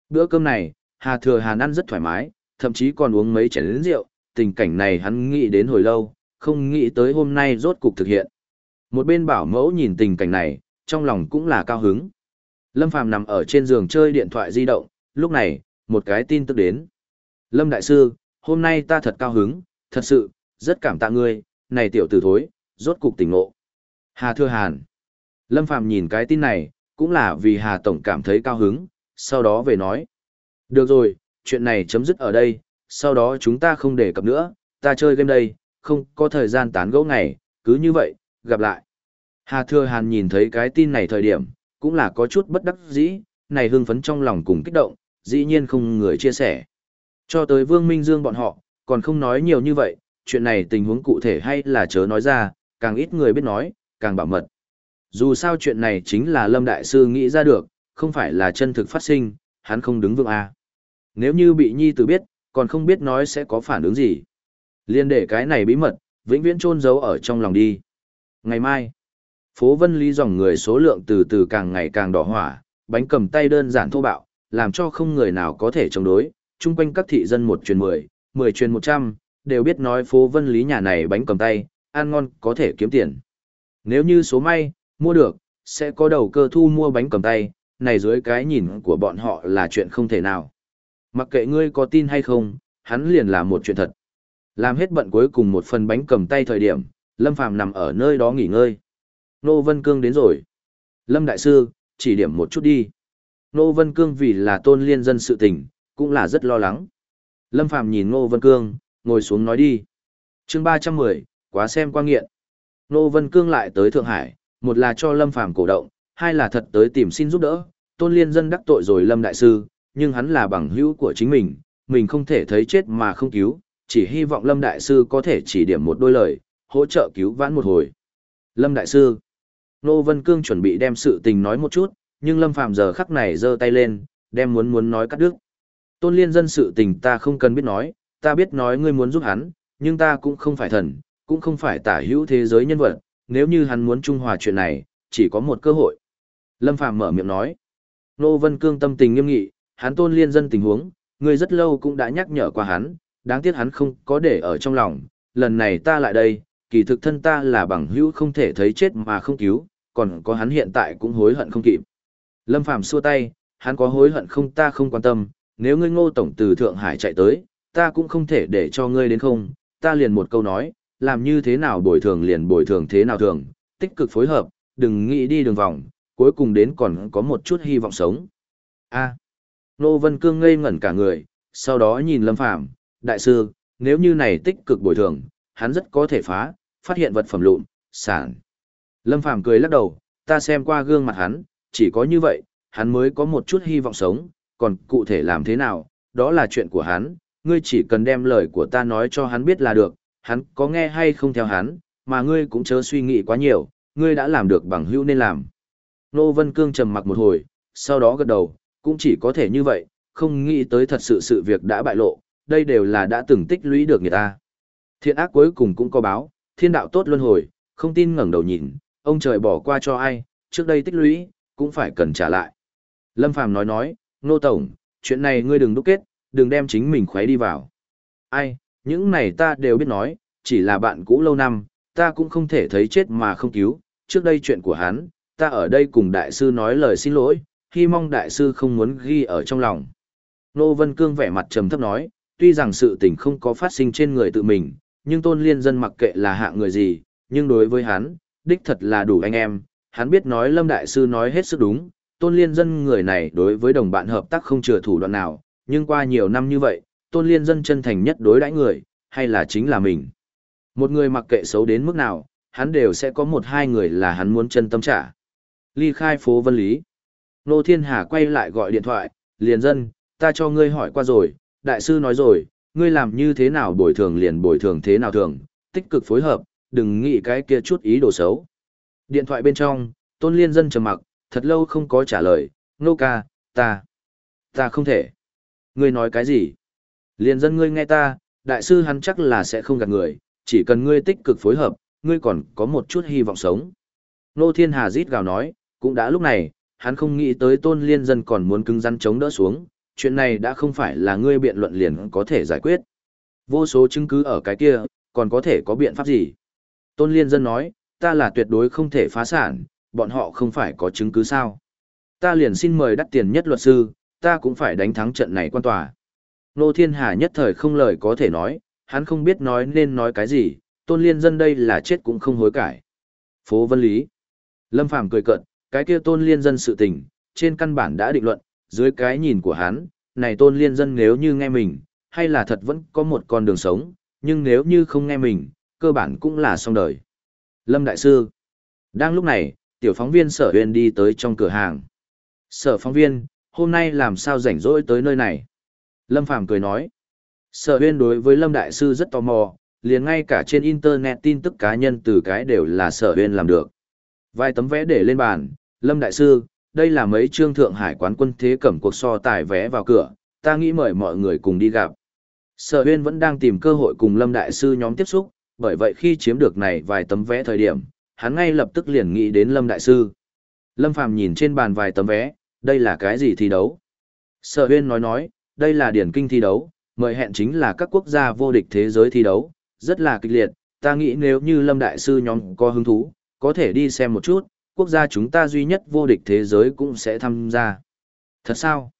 Speaker 1: Bữa cơm này, Hà Thừa Hàn ăn rất thoải mái, thậm chí còn uống mấy chén rượu, tình cảnh này hắn nghĩ đến hồi lâu, không nghĩ tới hôm nay rốt cục thực hiện. Một bên bảo mẫu nhìn tình cảnh này, trong lòng cũng là cao hứng. Lâm Phàm nằm ở trên giường chơi điện thoại di động, lúc này, một cái tin tức đến. Lâm Đại Sư, hôm nay ta thật cao hứng, thật sự, rất cảm tạ ngươi, này tiểu tử thối, rốt cục tỉnh ngộ. Hà Thưa Hàn. Lâm Phàm nhìn cái tin này, cũng là vì Hà Tổng cảm thấy cao hứng, sau đó về nói. Được rồi, chuyện này chấm dứt ở đây, sau đó chúng ta không đề cập nữa, ta chơi game đây, không có thời gian tán gẫu ngày, cứ như vậy, gặp lại. Hà Thừa Hàn nhìn thấy cái tin này thời điểm, cũng là có chút bất đắc dĩ, này hưng phấn trong lòng cùng kích động, dĩ nhiên không người chia sẻ. Cho tới Vương Minh Dương bọn họ, còn không nói nhiều như vậy, chuyện này tình huống cụ thể hay là chớ nói ra, càng ít người biết nói, càng bảo mật. Dù sao chuyện này chính là Lâm Đại Sư nghĩ ra được, không phải là chân thực phát sinh, hắn không đứng vững A. Nếu như bị Nhi tử biết, còn không biết nói sẽ có phản ứng gì. Liên để cái này bí mật, vĩnh viễn chôn giấu ở trong lòng đi. Ngày mai, phố Vân Lý dòng người số lượng từ từ càng ngày càng đỏ hỏa, bánh cầm tay đơn giản thô bạo, làm cho không người nào có thể chống đối, chung quanh các thị dân một truyền mười, mười truyền một trăm, đều biết nói phố Vân Lý nhà này bánh cầm tay, ăn ngon có thể kiếm tiền. Nếu như số may, mua được, sẽ có đầu cơ thu mua bánh cầm tay, này dưới cái nhìn của bọn họ là chuyện không thể nào. Mặc kệ ngươi có tin hay không, hắn liền là một chuyện thật. Làm hết bận cuối cùng một phần bánh cầm tay thời điểm, Lâm Phàm nằm ở nơi đó nghỉ ngơi. Nô Vân Cương đến rồi. Lâm Đại Sư, chỉ điểm một chút đi. Nô Vân Cương vì là tôn liên dân sự tình, cũng là rất lo lắng. Lâm Phàm nhìn Nô Vân Cương, ngồi xuống nói đi. chương 310, quá xem qua nghiện. Nô Vân Cương lại tới Thượng Hải, một là cho Lâm Phàm cổ động, hai là thật tới tìm xin giúp đỡ. Tôn liên dân đắc tội rồi Lâm Đại Sư, nhưng hắn là bằng hữu của chính mình, mình không thể thấy chết mà không cứu, chỉ hy vọng Lâm Đại Sư có thể chỉ điểm một đôi lời, hỗ trợ cứu vãn một hồi. Lâm Đại Sư Nô Vân Cương chuẩn bị đem sự tình nói một chút, nhưng Lâm Phàm giờ khắc này giơ tay lên, đem muốn muốn nói cắt đứt. Tôn liên dân sự tình ta không cần biết nói, ta biết nói ngươi muốn giúp hắn, nhưng ta cũng không phải thần, cũng không phải tả hữu thế giới nhân vật, nếu như hắn muốn trung hòa chuyện này, chỉ có một cơ hội. Lâm Phàm mở miệng nói. Nô Vân Cương tâm tình nghiêm nghị, hắn tôn liên dân tình huống, ngươi rất lâu cũng đã nhắc nhở qua hắn, đáng tiếc hắn không có để ở trong lòng, lần này ta lại đây, kỳ thực thân ta là bằng hữu không thể thấy chết mà không cứu, còn có hắn hiện tại cũng hối hận không kịp. Lâm Phàm xua tay, hắn có hối hận không ta không quan tâm, nếu ngươi ngô tổng từ Thượng Hải chạy tới, ta cũng không thể để cho ngươi đến không, ta liền một câu nói, làm như thế nào bồi thường liền bồi thường thế nào thường, tích cực phối hợp, đừng nghĩ đi đường vòng, cuối cùng đến còn có một chút hy vọng sống. A. Nô Vân Cương ngây ngẩn cả người, sau đó nhìn Lâm Phàm, đại sư, nếu như này tích cực bồi thường, hắn rất có thể phá, phát hiện vật phẩm lụn, sản. Lâm Phàm cười lắc đầu, ta xem qua gương mặt hắn, chỉ có như vậy, hắn mới có một chút hy vọng sống, còn cụ thể làm thế nào, đó là chuyện của hắn, ngươi chỉ cần đem lời của ta nói cho hắn biết là được, hắn có nghe hay không theo hắn, mà ngươi cũng chớ suy nghĩ quá nhiều, ngươi đã làm được bằng hữu nên làm. Nô Vân Cương trầm mặc một hồi, sau đó gật đầu, cũng chỉ có thể như vậy, không nghĩ tới thật sự sự việc đã bại lộ, đây đều là đã từng tích lũy được người ta. Thiện ác cuối cùng cũng có báo, thiên đạo tốt luân hồi, không tin ngẩng đầu nhìn, ông trời bỏ qua cho ai, trước đây tích lũy, cũng phải cần trả lại. Lâm Phàm nói nói, Nô Tổng, chuyện này ngươi đừng đúc kết, đừng đem chính mình khuấy đi vào. Ai, những này ta đều biết nói, chỉ là bạn cũ lâu năm, ta cũng không thể thấy chết mà không cứu, trước đây chuyện của hắn, ta ở đây cùng đại sư nói lời xin lỗi, hy mong đại sư không muốn ghi ở trong lòng. Nô Vân Cương vẻ mặt trầm thấp nói, tuy rằng sự tình không có phát sinh trên người tự mình, nhưng tôn liên dân mặc kệ là hạ người gì, nhưng đối với hắn, đích thật là đủ anh em, hắn biết nói Lâm Đại Sư nói hết sức đúng, tôn liên dân người này đối với đồng bạn hợp tác không chừa thủ đoạn nào, nhưng qua nhiều năm như vậy, tôn liên dân chân thành nhất đối đãi người, hay là chính là mình. Một người mặc kệ xấu đến mức nào, hắn đều sẽ có một hai người là hắn muốn chân tâm trả. Ly khai phố Vân Lý. Nô Thiên Hà quay lại gọi điện thoại, liền dân, ta cho ngươi hỏi qua rồi, đại sư nói rồi, ngươi làm như thế nào bồi thường liền bồi thường thế nào thường, tích cực phối hợp, đừng nghĩ cái kia chút ý đồ xấu. Điện thoại bên trong, tôn liên dân trầm mặc, thật lâu không có trả lời, nô ca, ta, ta không thể. Ngươi nói cái gì? Liên dân ngươi nghe ta, đại sư hắn chắc là sẽ không gạt người, chỉ cần ngươi tích cực phối hợp, ngươi còn có một chút hy vọng sống. Nô Thiên Hà rít gào nói, cũng đã lúc này, hắn không nghĩ tới tôn liên dân còn muốn cứng rắn chống đỡ xuống, chuyện này đã không phải là ngươi biện luận liền có thể giải quyết. Vô số chứng cứ ở cái kia, còn có thể có biện pháp gì? Tôn liên dân nói, ta là tuyệt đối không thể phá sản, bọn họ không phải có chứng cứ sao. Ta liền xin mời đắt tiền nhất luật sư, ta cũng phải đánh thắng trận này quan tòa. Nô Thiên Hà nhất thời không lời có thể nói, hắn không biết nói nên nói cái gì, tôn liên dân đây là chết cũng không hối cải. Phố Vân Lý Lâm Phàm cười cợt, cái kia tôn liên dân sự tình, trên căn bản đã định luận, dưới cái nhìn của hắn, này tôn liên dân nếu như nghe mình, hay là thật vẫn có một con đường sống, nhưng nếu như không nghe mình, cơ bản cũng là xong đời. Lâm Đại Sư Đang lúc này, tiểu phóng viên sở huyền đi tới trong cửa hàng. Sở phóng viên, hôm nay làm sao rảnh rỗi tới nơi này? Lâm Phàm cười nói. Sở huyên đối với Lâm Đại Sư rất tò mò, liền ngay cả trên Internet tin tức cá nhân từ cái đều là sở huyên làm được. Vài tấm vẽ để lên bàn, Lâm Đại Sư, đây là mấy trương thượng hải quán quân thế cẩm cuộc so tài vé vào cửa, ta nghĩ mời mọi người cùng đi gặp. Sở huyên vẫn đang tìm cơ hội cùng Lâm Đại Sư nhóm tiếp xúc, bởi vậy khi chiếm được này vài tấm vé thời điểm, hắn ngay lập tức liền nghĩ đến Lâm Đại Sư. Lâm Phàm nhìn trên bàn vài tấm vé, đây là cái gì thi đấu? Sở huyên nói nói, đây là điển kinh thi đấu, mời hẹn chính là các quốc gia vô địch thế giới thi đấu, rất là kịch liệt, ta nghĩ nếu như Lâm Đại Sư nhóm có hứng thú, có thể đi xem một chút, quốc gia chúng ta duy nhất vô địch thế giới cũng sẽ tham gia. Thật sao?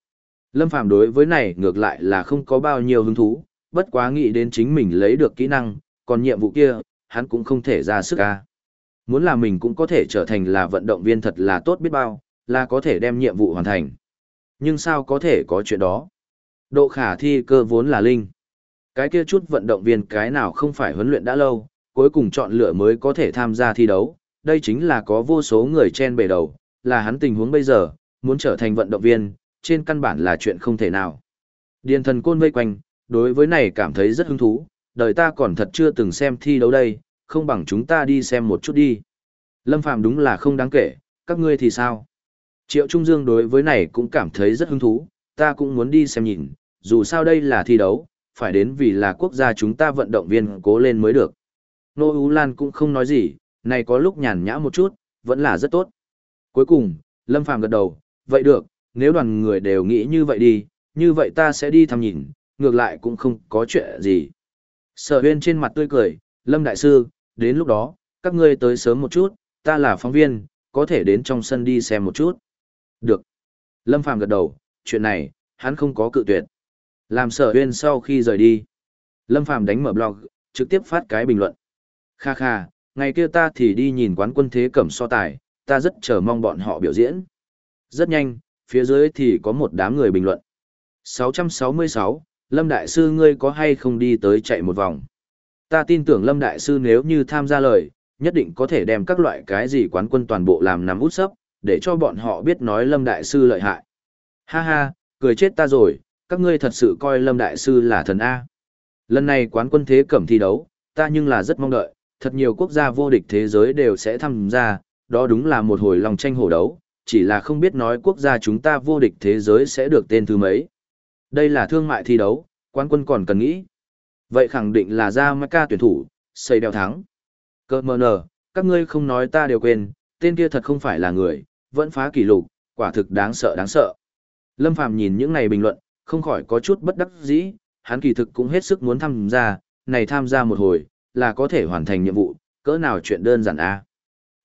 Speaker 1: Lâm Phàm đối với này ngược lại là không có bao nhiêu hứng thú, bất quá nghĩ đến chính mình lấy được kỹ năng, còn nhiệm vụ kia, hắn cũng không thể ra sức ca. Muốn là mình cũng có thể trở thành là vận động viên thật là tốt biết bao, là có thể đem nhiệm vụ hoàn thành. Nhưng sao có thể có chuyện đó? Độ khả thi cơ vốn là linh. Cái kia chút vận động viên cái nào không phải huấn luyện đã lâu, cuối cùng chọn lựa mới có thể tham gia thi đấu, đây chính là có vô số người chen bề đầu, là hắn tình huống bây giờ, muốn trở thành vận động viên, trên căn bản là chuyện không thể nào. Điền thần côn vây quanh, đối với này cảm thấy rất hứng thú, đời ta còn thật chưa từng xem thi đấu đây, không bằng chúng ta đi xem một chút đi. Lâm Phàm đúng là không đáng kể, các ngươi thì sao? Triệu Trung Dương đối với này cũng cảm thấy rất hứng thú, ta cũng muốn đi xem nhìn, dù sao đây là thi đấu, phải đến vì là quốc gia chúng ta vận động viên cố lên mới được. Nô Ú Lan cũng không nói gì, này có lúc nhàn nhã một chút, vẫn là rất tốt. Cuối cùng, Lâm Phàm gật đầu, vậy được, nếu đoàn người đều nghĩ như vậy đi, như vậy ta sẽ đi thăm nhìn, ngược lại cũng không có chuyện gì. Sở huyên trên mặt tươi cười, Lâm Đại Sư, đến lúc đó, các ngươi tới sớm một chút, ta là phóng viên, có thể đến trong sân đi xem một chút. Được. Lâm Phàm gật đầu, chuyện này, hắn không có cự tuyệt. Làm sở huyên sau khi rời đi. Lâm Phàm đánh mở blog, trực tiếp phát cái bình luận. Kha kha, ngày kia ta thì đi nhìn quán quân thế cẩm so tài, ta rất chờ mong bọn họ biểu diễn. Rất nhanh, phía dưới thì có một đám người bình luận. 666, Lâm Đại Sư ngươi có hay không đi tới chạy một vòng? Ta tin tưởng Lâm Đại Sư nếu như tham gia lời, nhất định có thể đem các loại cái gì quán quân toàn bộ làm nằm út sấp, để cho bọn họ biết nói Lâm Đại Sư lợi hại. Ha ha, cười chết ta rồi, các ngươi thật sự coi Lâm Đại Sư là thần A. Lần này quán quân thế cẩm thi đấu, ta nhưng là rất mong đợi, thật nhiều quốc gia vô địch thế giới đều sẽ tham gia, đó đúng là một hồi lòng tranh hổ đấu, chỉ là không biết nói quốc gia chúng ta vô địch thế giới sẽ được tên thứ mấy. Đây là thương mại thi đấu, quán quân còn cần nghĩ. Vậy khẳng định là ra ca tuyển thủ, xây đeo thắng. Cơ mờ nờ, các ngươi không nói ta đều quên, tên kia thật không phải là người, vẫn phá kỷ lục, quả thực đáng sợ đáng sợ. Lâm Phàm nhìn những này bình luận, không khỏi có chút bất đắc dĩ, hắn kỳ thực cũng hết sức muốn tham gia, này tham gia một hồi, là có thể hoàn thành nhiệm vụ, cỡ nào chuyện đơn giản a.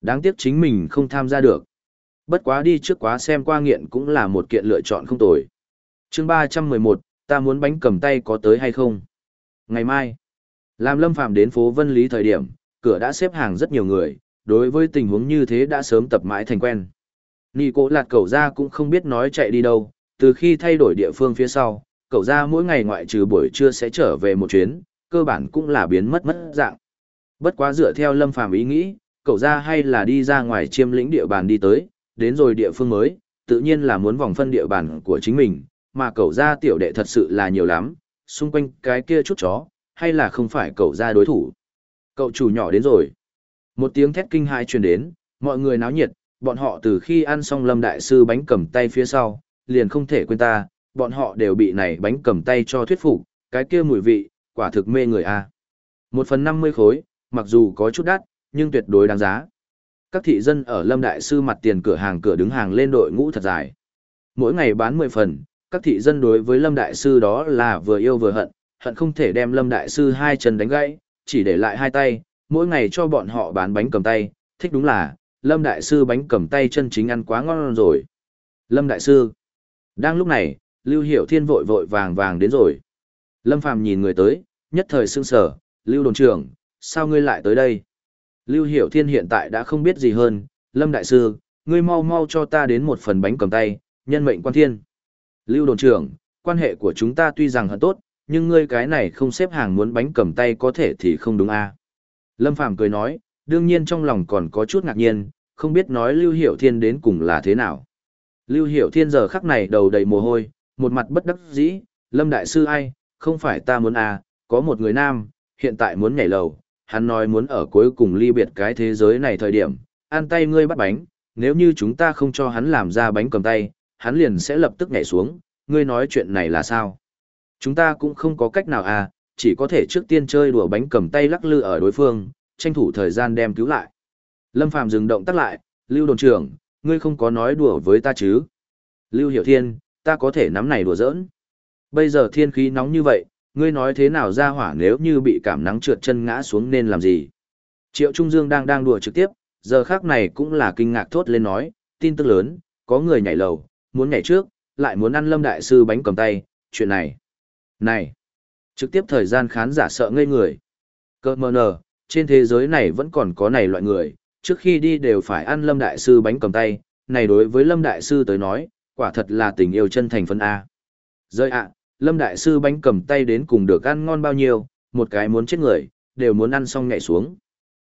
Speaker 1: Đáng tiếc chính mình không tham gia được. Bất quá đi trước quá xem qua nghiện cũng là một kiện lựa chọn không tồi. Chương 311, ta muốn bánh cầm tay có tới hay không? Ngày mai, làm Lâm Phàm đến phố Vân Lý thời điểm, cửa đã xếp hàng rất nhiều người, đối với tình huống như thế đã sớm tập mãi thành quen. Nị cố lạt cậu ra cũng không biết nói chạy đi đâu, từ khi thay đổi địa phương phía sau, cậu ra mỗi ngày ngoại trừ buổi trưa sẽ trở về một chuyến, cơ bản cũng là biến mất mất dạng. Bất quá dựa theo Lâm Phàm ý nghĩ, cậu ra hay là đi ra ngoài chiêm lĩnh địa bàn đi tới, đến rồi địa phương mới, tự nhiên là muốn vòng phân địa bàn của chính mình, mà cậu ra tiểu đệ thật sự là nhiều lắm, xung quanh cái kia chút chó, hay là không phải cậu ra đối thủ. Cậu chủ nhỏ đến rồi. Một tiếng thét kinh hãi truyền đến, mọi người náo nhiệt, bọn họ từ khi ăn xong lâm đại sư bánh cầm tay phía sau, liền không thể quên ta, bọn họ đều bị này bánh cầm tay cho thuyết phục, cái kia mùi vị, quả thực mê người a. Một phần năm mươi khối, mặc dù có chút đắt, nhưng tuyệt đối đáng giá. Các thị dân ở Lâm Đại Sư mặt tiền cửa hàng cửa đứng hàng lên đội ngũ thật dài. Mỗi ngày bán mười phần, các thị dân đối với Lâm Đại Sư đó là vừa yêu vừa hận, hận không thể đem Lâm Đại Sư hai chân đánh gãy, chỉ để lại hai tay, mỗi ngày cho bọn họ bán bánh cầm tay, thích đúng là, Lâm Đại Sư bánh cầm tay chân chính ăn quá ngon rồi. Lâm Đại Sư. Đang lúc này, Lưu Hiểu Thiên vội vội vàng vàng đến rồi. Lâm Phàm nhìn người tới, nhất thời sương sở, Lưu Đồn trưởng, sao ngươi lại tới đây? Lưu Hiểu Thiên hiện tại đã không biết gì hơn, Lâm Đại Sư, ngươi mau mau cho ta đến một phần bánh cầm tay, nhân mệnh quan thiên. Lưu Đồn trưởng, quan hệ của chúng ta tuy rằng hận tốt, nhưng ngươi cái này không xếp hàng muốn bánh cầm tay có thể thì không đúng a. À? Lâm Phàm cười nói, đương nhiên trong lòng còn có chút ngạc nhiên, không biết nói Lưu Hiểu Thiên đến cùng là thế nào. Lưu Hiểu Thiên giờ khắc này đầu đầy mồ hôi, một mặt bất đắc dĩ, Lâm Đại Sư ai, không phải ta muốn à, có một người nam, hiện tại muốn nhảy lầu, hắn nói muốn ở cuối cùng ly biệt cái thế giới này thời điểm, ăn tay ngươi bắt bánh, nếu như chúng ta không cho hắn làm ra bánh cầm tay, hắn liền sẽ lập tức nhảy xuống, ngươi nói chuyện này là sao? Chúng ta cũng không có cách nào à, chỉ có thể trước tiên chơi đùa bánh cầm tay lắc lư ở đối phương, tranh thủ thời gian đem cứu lại. Lâm Phàm dừng động tắt lại, Lưu đồn trưởng, ngươi không có nói đùa với ta chứ? Lưu Hiểu Thiên, ta có thể nắm này đùa giỡn. Bây giờ thiên khí nóng như vậy, ngươi nói thế nào ra hỏa nếu như bị cảm nắng trượt chân ngã xuống nên làm gì? Triệu Trung Dương đang đang đùa trực tiếp, giờ khác này cũng là kinh ngạc thốt lên nói, tin tức lớn, có người nhảy lầu, muốn nhảy trước, lại muốn ăn lâm đại sư bánh cầm tay, chuyện này. Này! Trực tiếp thời gian khán giả sợ ngây người. Cơ mờ nờ, trên thế giới này vẫn còn có này loại người, trước khi đi đều phải ăn lâm đại sư bánh cầm tay, này đối với lâm đại sư tới nói, quả thật là tình yêu chân thành phân A. Rơi ạ, lâm đại sư bánh cầm tay đến cùng được ăn ngon bao nhiêu, một cái muốn chết người, đều muốn ăn xong nhảy xuống.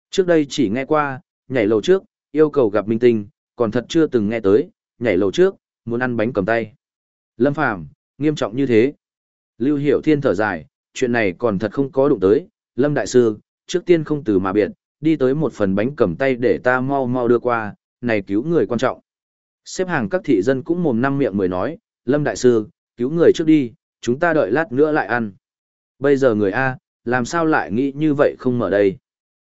Speaker 1: Trước đây chỉ nghe qua, nhảy lầu trước, yêu cầu gặp minh tinh, còn thật chưa từng nghe tới, nhảy lầu trước, muốn ăn bánh cầm tay. Lâm Phàm nghiêm trọng như thế. Lưu Hiểu Thiên thở dài, chuyện này còn thật không có đụng tới, Lâm Đại Sư, trước tiên không từ mà biệt, đi tới một phần bánh cầm tay để ta mau mau đưa qua, này cứu người quan trọng. Xếp hàng các thị dân cũng mồm năm miệng mười nói, Lâm Đại Sư, cứu người trước đi, chúng ta đợi lát nữa lại ăn. Bây giờ người A, làm sao lại nghĩ như vậy không mở đây?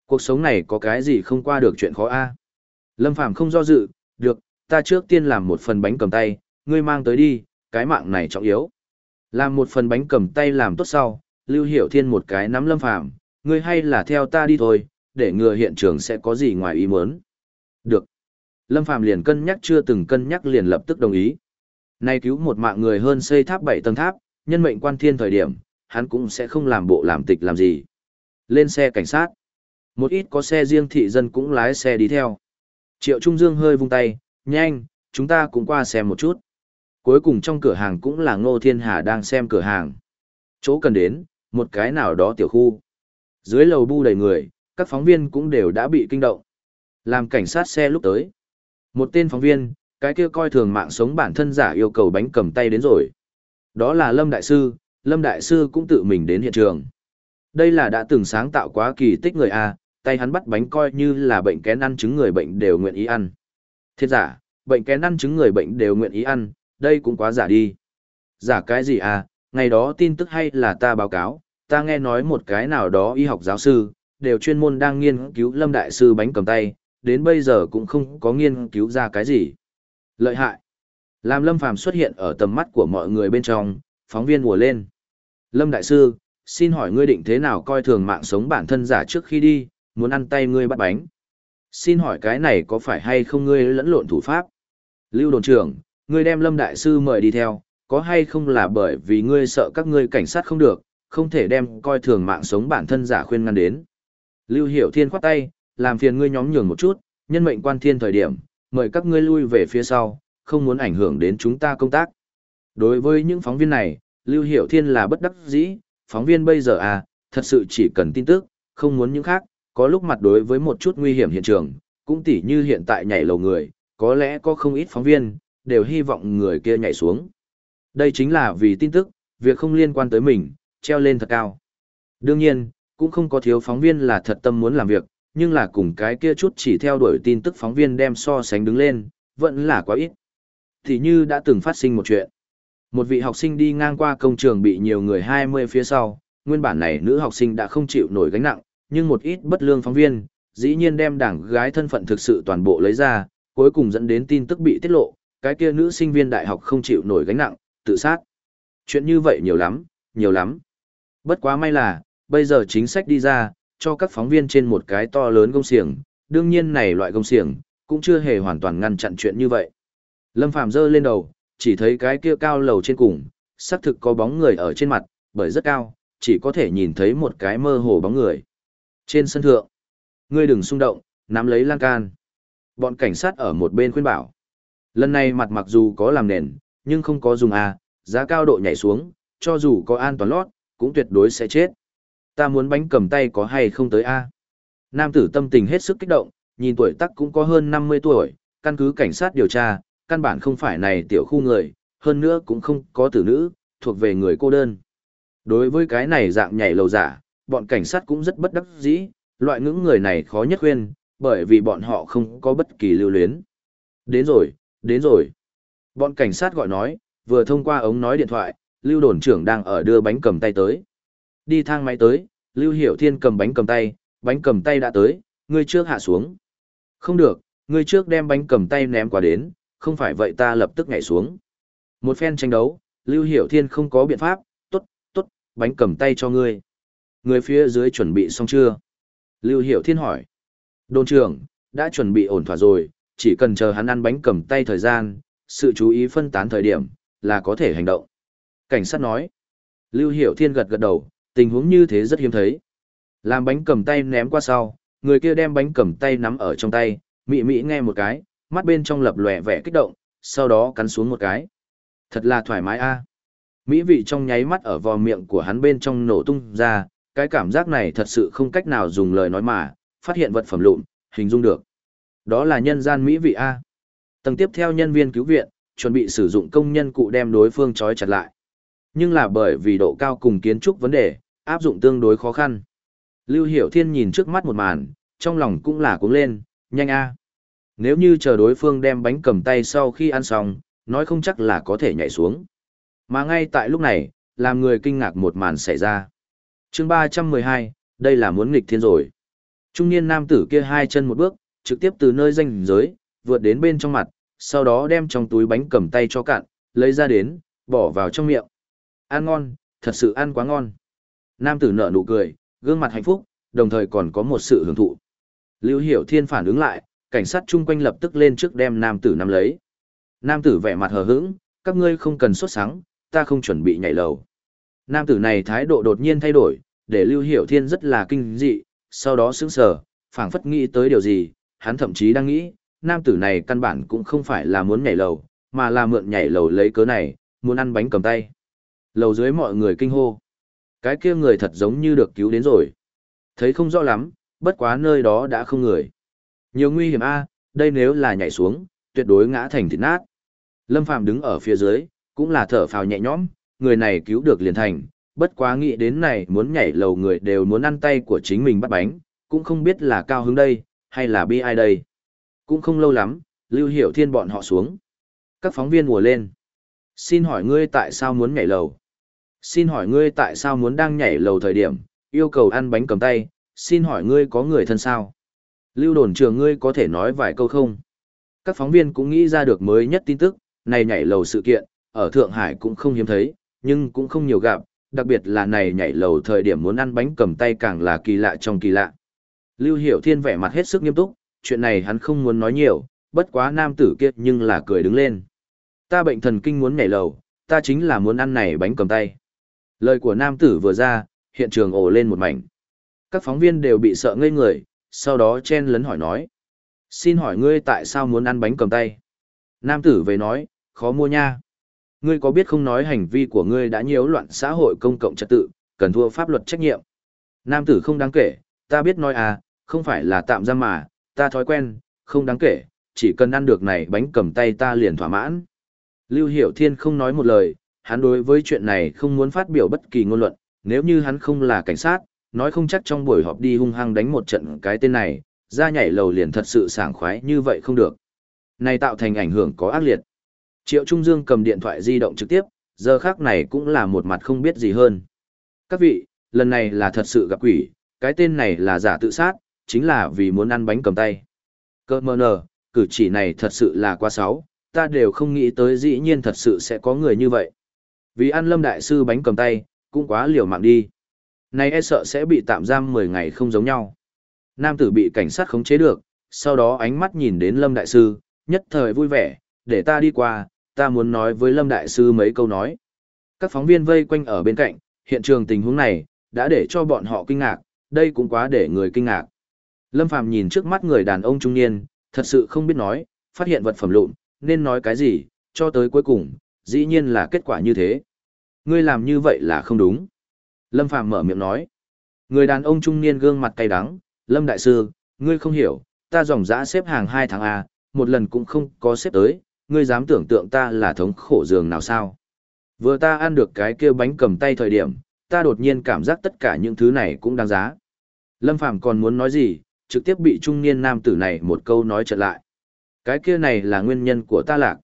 Speaker 1: Cuộc sống này có cái gì không qua được chuyện khó A? Lâm Phàm không do dự, được, ta trước tiên làm một phần bánh cầm tay, ngươi mang tới đi, cái mạng này trọng yếu. Làm một phần bánh cầm tay làm tốt sau, Lưu Hiểu Thiên một cái nắm Lâm Phàm, ngươi hay là theo ta đi thôi, để ngừa hiện trường sẽ có gì ngoài ý muốn. Được. Lâm Phàm liền cân nhắc chưa từng cân nhắc liền lập tức đồng ý. Nay cứu một mạng người hơn xây tháp 7 tầng tháp, nhân mệnh quan thiên thời điểm, hắn cũng sẽ không làm bộ làm tịch làm gì. Lên xe cảnh sát. Một ít có xe riêng thị dân cũng lái xe đi theo. Triệu Trung Dương hơi vung tay, nhanh, chúng ta cũng qua xem một chút. Cuối cùng trong cửa hàng cũng là Ngô Thiên Hà đang xem cửa hàng. Chỗ cần đến, một cái nào đó tiểu khu. Dưới lầu bu đầy người, các phóng viên cũng đều đã bị kinh động. Làm cảnh sát xe lúc tới. Một tên phóng viên, cái kia coi thường mạng sống bản thân giả yêu cầu bánh cầm tay đến rồi. Đó là Lâm Đại Sư, Lâm Đại Sư cũng tự mình đến hiện trường. Đây là đã từng sáng tạo quá kỳ tích người A, tay hắn bắt bánh coi như là bệnh kén ăn chứng người bệnh đều nguyện ý ăn. Thiệt giả, bệnh kén ăn chứng người bệnh đều nguyện ý ăn, đây cũng quá giả đi. Giả cái gì à, ngày đó tin tức hay là ta báo cáo, ta nghe nói một cái nào đó y học giáo sư, đều chuyên môn đang nghiên cứu lâm đại sư bánh cầm tay, đến bây giờ cũng không có nghiên cứu ra cái gì. Lợi hại. Làm Lâm Phàm xuất hiện ở tầm mắt của mọi người bên trong, phóng viên mùa lên. Lâm Đại Sư, xin hỏi ngươi định thế nào coi thường mạng sống bản thân giả trước khi đi, muốn ăn tay ngươi bắt bánh. Xin hỏi cái này có phải hay không ngươi lẫn lộn thủ pháp? Lưu đồn trưởng, ngươi đem Lâm Đại Sư mời đi theo, có hay không là bởi vì ngươi sợ các ngươi cảnh sát không được, không thể đem coi thường mạng sống bản thân giả khuyên ngăn đến. Lưu Hiểu Thiên khoát tay, làm phiền ngươi nhóm nhường một chút, nhân mệnh quan thiên thời điểm, mời các ngươi lui về phía sau, không muốn ảnh hưởng đến chúng ta công tác. Đối với những phóng viên này, Lưu Hiểu Thiên là bất đắc dĩ, phóng viên bây giờ à, thật sự chỉ cần tin tức, không muốn những khác, có lúc mặt đối với một chút nguy hiểm hiện trường, cũng tỉ như hiện tại nhảy lầu người, có lẽ có không ít phóng viên, đều hy vọng người kia nhảy xuống. Đây chính là vì tin tức, việc không liên quan tới mình, treo lên thật cao. Đương nhiên, cũng không có thiếu phóng viên là thật tâm muốn làm việc, nhưng là cùng cái kia chút chỉ theo đuổi tin tức phóng viên đem so sánh đứng lên, vẫn là quá ít. Thì như đã từng phát sinh một chuyện. Một vị học sinh đi ngang qua công trường bị nhiều người 20 phía sau, nguyên bản này nữ học sinh đã không chịu nổi gánh nặng, nhưng một ít bất lương phóng viên, dĩ nhiên đem đảng gái thân phận thực sự toàn bộ lấy ra, cuối cùng dẫn đến tin tức bị tiết lộ, cái kia nữ sinh viên đại học không chịu nổi gánh nặng, tự sát. Chuyện như vậy nhiều lắm, nhiều lắm. Bất quá may là, bây giờ chính sách đi ra, cho các phóng viên trên một cái to lớn công xiềng, đương nhiên này loại công xiềng, cũng chưa hề hoàn toàn ngăn chặn chuyện như vậy. Lâm Phàm giơ lên đầu, chỉ thấy cái kia cao lầu trên cùng, xác thực có bóng người ở trên mặt, bởi rất cao, chỉ có thể nhìn thấy một cái mơ hồ bóng người. Trên sân thượng, ngươi đừng xung động, nắm lấy lan can. Bọn cảnh sát ở một bên khuyên bảo. Lần này mặt mặc dù có làm nền, nhưng không có dùng A, giá cao độ nhảy xuống, cho dù có an toàn lót, cũng tuyệt đối sẽ chết. Ta muốn bánh cầm tay có hay không tới A. Nam tử tâm tình hết sức kích động, nhìn tuổi tác cũng có hơn 50 tuổi, căn cứ cảnh sát điều tra, căn bản không phải này tiểu khu người, hơn nữa cũng không có tử nữ, thuộc về người cô đơn. Đối với cái này dạng nhảy lầu giả, bọn cảnh sát cũng rất bất đắc dĩ, loại ngưỡng người này khó nhất khuyên, bởi vì bọn họ không có bất kỳ lưu luyến. Đến rồi, đến rồi. Bọn cảnh sát gọi nói, vừa thông qua ống nói điện thoại, lưu đồn trưởng đang ở đưa bánh cầm tay tới. Đi thang máy tới, lưu hiểu thiên cầm bánh cầm tay, bánh cầm tay đã tới, ngươi trước hạ xuống. Không được, ngươi trước đem bánh cầm tay ném qua đến, không phải vậy ta lập tức nhảy xuống. Một phen tranh đấu, lưu hiểu thiên không có biện pháp, tốt, tốt, bánh cầm tay cho ngươi. Người phía dưới chuẩn bị xong chưa? Lưu Hiểu Thiên hỏi. Đồn trưởng, đã chuẩn bị ổn thỏa rồi, chỉ cần chờ hắn ăn bánh cầm tay thời gian, sự chú ý phân tán thời điểm, là có thể hành động. Cảnh sát nói. Lưu Hiểu Thiên gật gật đầu, tình huống như thế rất hiếm thấy. Làm bánh cầm tay ném qua sau, người kia đem bánh cầm tay nắm ở trong tay, mị mị nghe một cái, mắt bên trong lập lòe vẻ kích động, sau đó cắn xuống một cái. Thật là thoải mái a. Mỹ vị trong nháy mắt ở vò miệng của hắn bên trong nổ tung ra, cái cảm giác này thật sự không cách nào dùng lời nói mà, phát hiện vật phẩm lụn, hình dung được. Đó là nhân gian Mỹ vị A. Tầng tiếp theo nhân viên cứu viện, chuẩn bị sử dụng công nhân cụ đem đối phương trói chặt lại. Nhưng là bởi vì độ cao cùng kiến trúc vấn đề, áp dụng tương đối khó khăn. Lưu Hiểu Thiên nhìn trước mắt một màn, trong lòng cũng là cuống lên, nhanh a. Nếu như chờ đối phương đem bánh cầm tay sau khi ăn xong, nói không chắc là có thể nhảy xuống. Mà ngay tại lúc này, làm người kinh ngạc một màn xảy ra. Chương ba trăm mười hai đây là muốn nghịch thiên rồi. Trung niên nam tử kia hai chân một bước trực tiếp từ nơi danh giới vượt đến bên trong mặt sau đó đem trong túi bánh cầm tay cho cạn lấy ra đến bỏ vào trong miệng. Ăn ngon thật sự ăn quá ngon. Nam tử nở nụ cười gương mặt hạnh phúc đồng thời còn có một sự hưởng thụ. Lưu hiểu thiên phản ứng lại cảnh sát chung quanh lập tức lên trước đem nam tử nắm lấy nam tử vẻ mặt hờ hững các ngươi không cần xuất sáng ta không chuẩn bị nhảy lầu Nam tử này thái độ đột nhiên thay đổi, để Lưu Hiểu Thiên rất là kinh dị, sau đó sững sờ, phảng phất nghĩ tới điều gì, hắn thậm chí đang nghĩ, nam tử này căn bản cũng không phải là muốn nhảy lầu, mà là mượn nhảy lầu lấy cớ này, muốn ăn bánh cầm tay. Lầu dưới mọi người kinh hô. Cái kia người thật giống như được cứu đến rồi. Thấy không rõ lắm, bất quá nơi đó đã không người. Nhiều nguy hiểm a, đây nếu là nhảy xuống, tuyệt đối ngã thành thịt nát. Lâm Phàm đứng ở phía dưới, cũng là thở phào nhẹ nhõm, người này cứu được liền thành, bất quá nghĩ đến này muốn nhảy lầu người đều muốn ăn tay của chính mình bắt bánh, cũng không biết là cao hứng đây, hay là bi ai đây. Cũng không lâu lắm, Lưu Hiểu Thiên bọn họ xuống. Các phóng viên mùa lên. Xin hỏi ngươi tại sao muốn nhảy lầu? Xin hỏi ngươi tại sao muốn đang nhảy lầu thời điểm, yêu cầu ăn bánh cầm tay, xin hỏi ngươi có người thân sao? Lưu đồn trường ngươi có thể nói vài câu không? Các phóng viên cũng nghĩ ra được mới nhất tin tức, này nhảy lầu sự kiện, ở Thượng Hải cũng không hiếm thấy, nhưng cũng không nhiều gặp, đặc biệt là này nhảy lầu thời điểm muốn ăn bánh cầm tay càng là kỳ lạ trong kỳ lạ. Lưu Hiểu Thiên vẻ mặt hết sức nghiêm túc, chuyện này hắn không muốn nói nhiều, bất quá nam tử kia nhưng là cười đứng lên. Ta bệnh thần kinh muốn nhảy lầu, ta chính là muốn ăn này bánh cầm tay. Lời của nam tử vừa ra, hiện trường ồ lên một mảnh. Các phóng viên đều bị sợ ngây người, sau đó chen lấn hỏi nói. Xin hỏi ngươi tại sao muốn ăn bánh cầm tay? Nam tử về nói, khó mua nha. Ngươi có biết không nói hành vi của ngươi đã nhiễu loạn xã hội công cộng trật tự, cần thua pháp luật trách nhiệm. Nam tử không đáng kể, ta biết nói à, không phải là tạm giam mà, ta thói quen, không đáng kể, chỉ cần ăn được này bánh cầm tay ta liền thỏa mãn. Lưu Hiểu Thiên không nói một lời, hắn đối với chuyện này không muốn phát biểu bất kỳ ngôn luận, nếu như hắn không là cảnh sát, nói không chắc trong buổi họp đi hung hăng đánh một trận cái tên này, ra nhảy lầu liền thật sự sảng khoái như vậy không được. Này tạo thành ảnh hưởng có ác liệt. Triệu Trung Dương cầm điện thoại di động trực tiếp, giờ khác này cũng là một mặt không biết gì hơn. Các vị, lần này là thật sự gặp quỷ, cái tên này là giả tự sát, chính là vì muốn ăn bánh cầm tay. Cơ mơ nờ, cử chỉ này thật sự là quá xấu, ta đều không nghĩ tới dĩ nhiên thật sự sẽ có người như vậy. Vì ăn lâm đại sư bánh cầm tay, cũng quá liều mạng đi nay e sợ sẽ bị tạm giam 10 ngày không giống nhau. Nam tử bị cảnh sát khống chế được, sau đó ánh mắt nhìn đến lâm đại sư, nhất thời vui vẻ, để ta đi qua, ta muốn nói với lâm đại sư mấy câu nói. Các phóng viên vây quanh ở bên cạnh, hiện trường tình huống này, đã để cho bọn họ kinh ngạc, đây cũng quá để người kinh ngạc. Lâm Phàm nhìn trước mắt người đàn ông trung niên, thật sự không biết nói, phát hiện vật phẩm lụn, nên nói cái gì, cho tới cuối cùng, dĩ nhiên là kết quả như thế. Ngươi làm như vậy là không đúng. Lâm Phàm mở miệng nói. Người đàn ông trung niên gương mặt cay đắng, Lâm Đại Sư, ngươi không hiểu, ta dòng dã xếp hàng hai tháng A, một lần cũng không có xếp tới, ngươi dám tưởng tượng ta là thống khổ giường nào sao. Vừa ta ăn được cái kia bánh cầm tay thời điểm, ta đột nhiên cảm giác tất cả những thứ này cũng đáng giá. Lâm Phàm còn muốn nói gì, trực tiếp bị trung niên nam tử này một câu nói trở lại. Cái kia này là nguyên nhân của ta lạc.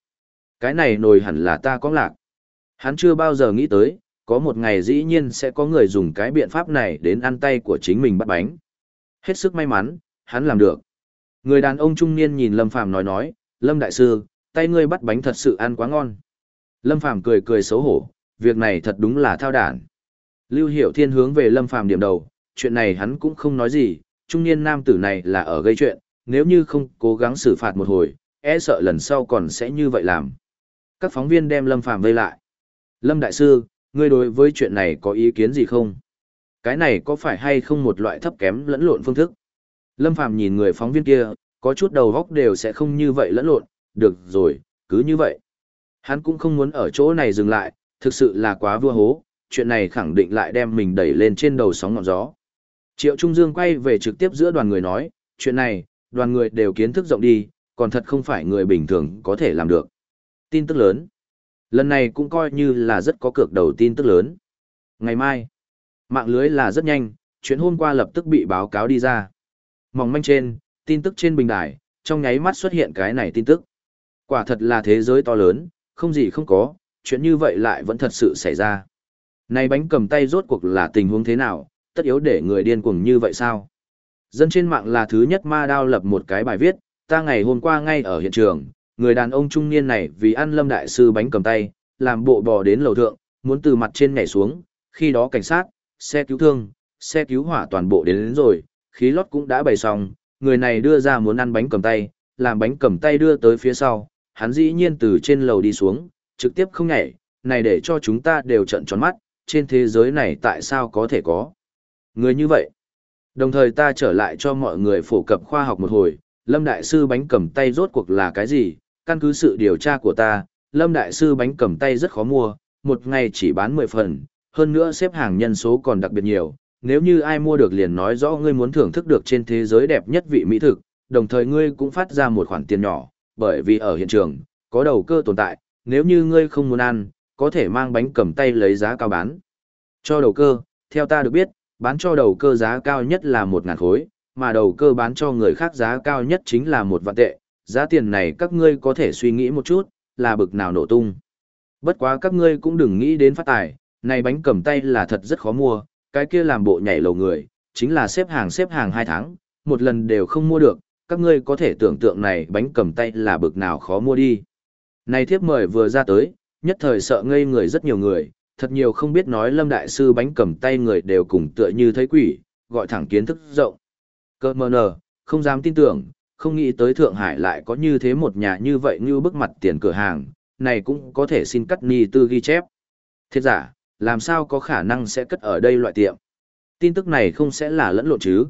Speaker 1: Cái này nồi hẳn là ta có lạc. Hắn chưa bao giờ nghĩ tới, có một ngày dĩ nhiên sẽ có người dùng cái biện pháp này đến ăn tay của chính mình bắt bánh. Hết sức may mắn, hắn làm được. Người đàn ông trung niên nhìn Lâm Phàm nói nói, Lâm Đại Sư, tay ngươi bắt bánh thật sự ăn quá ngon. Lâm Phàm cười cười xấu hổ, việc này thật đúng là thao đản. Lưu Hiểu Thiên hướng về Lâm Phàm điểm đầu, chuyện này hắn cũng không nói gì, trung niên nam tử này là ở gây chuyện, nếu như không cố gắng xử phạt một hồi, e sợ lần sau còn sẽ như vậy làm. Các phóng viên đem Lâm Phàm vây lại. Lâm Đại Sư, ngươi đối với chuyện này có ý kiến gì không? Cái này có phải hay không một loại thấp kém lẫn lộn phương thức? Lâm Phàm nhìn người phóng viên kia, có chút đầu góc đều sẽ không như vậy lẫn lộn, được rồi, cứ như vậy. Hắn cũng không muốn ở chỗ này dừng lại, thực sự là quá vua hố, chuyện này khẳng định lại đem mình đẩy lên trên đầu sóng ngọn gió. Triệu Trung Dương quay về trực tiếp giữa đoàn người nói, chuyện này, đoàn người đều kiến thức rộng đi, còn thật không phải người bình thường có thể làm được. Tin tức lớn. Lần này cũng coi như là rất có cược đầu tin tức lớn. Ngày mai, mạng lưới là rất nhanh, chuyện hôm qua lập tức bị báo cáo đi ra. Mỏng manh trên, tin tức trên bình đài, trong nháy mắt xuất hiện cái này tin tức. Quả thật là thế giới to lớn, không gì không có, chuyện như vậy lại vẫn thật sự xảy ra. Này bánh cầm tay rốt cuộc là tình huống thế nào, tất yếu để người điên cuồng như vậy sao? Dân trên mạng là thứ nhất ma đao lập một cái bài viết, ta ngày hôm qua ngay ở hiện trường, người đàn ông trung niên này vì ăn lâm đại sư bánh cầm tay, làm bộ bò đến lầu thượng, muốn từ mặt trên nhảy xuống, khi đó cảnh sát, xe cứu thương, xe cứu hỏa toàn bộ đến, đến rồi, khí lót cũng đã bày xong, người này đưa ra muốn ăn bánh cầm tay, làm bánh cầm tay đưa tới phía sau, hắn dĩ nhiên từ trên lầu đi xuống, trực tiếp không nhảy, này để cho chúng ta đều trận tròn mắt, trên thế giới này tại sao có thể có người như vậy. Đồng thời ta trở lại cho mọi người phổ cập khoa học một hồi, Lâm Đại Sư bánh cầm tay rốt cuộc là cái gì, căn cứ sự điều tra của ta, Lâm Đại Sư bánh cầm tay rất khó mua, một ngày chỉ bán 10 phần, hơn nữa xếp hàng nhân số còn đặc biệt nhiều, nếu như ai mua được liền nói rõ ngươi muốn thưởng thức được trên thế giới đẹp nhất vị mỹ thực, đồng thời ngươi cũng phát ra một khoản tiền nhỏ, bởi vì ở hiện trường, có đầu cơ tồn tại, nếu như ngươi không muốn ăn, có thể mang bánh cầm tay lấy giá cao bán. Cho đầu cơ, theo ta được biết, bán cho đầu cơ giá cao nhất là 1.000 khối, mà đầu cơ bán cho người khác giá cao nhất chính là một vạn tệ, giá tiền này các ngươi có thể suy nghĩ một chút, là bực nào nổ tung. Bất quá các ngươi cũng đừng nghĩ đến phát tài, này bánh cầm tay là thật rất khó mua, cái kia làm bộ nhảy lầu người, chính là xếp hàng xếp hàng 2 tháng, một lần đều không mua được, các ngươi có thể tưởng tượng này bánh cầm tay là bực nào khó mua đi. Này thiếp mời vừa ra tới, nhất thời sợ ngây người rất nhiều người, thật nhiều không biết nói lâm đại sư bánh cầm tay người đều cùng tựa như thấy quỷ, gọi thẳng kiến thức rộng. Cơ mờ nờ, không dám tin tưởng, không nghĩ tới Thượng Hải lại có như thế một nhà như vậy như bức mặt tiền cửa hàng, này cũng có thể xin cắt ni tư ghi chép. Thiệt giả, làm sao có khả năng sẽ cất ở đây loại tiệm? Tin tức này không sẽ là lẫn lộn chứ?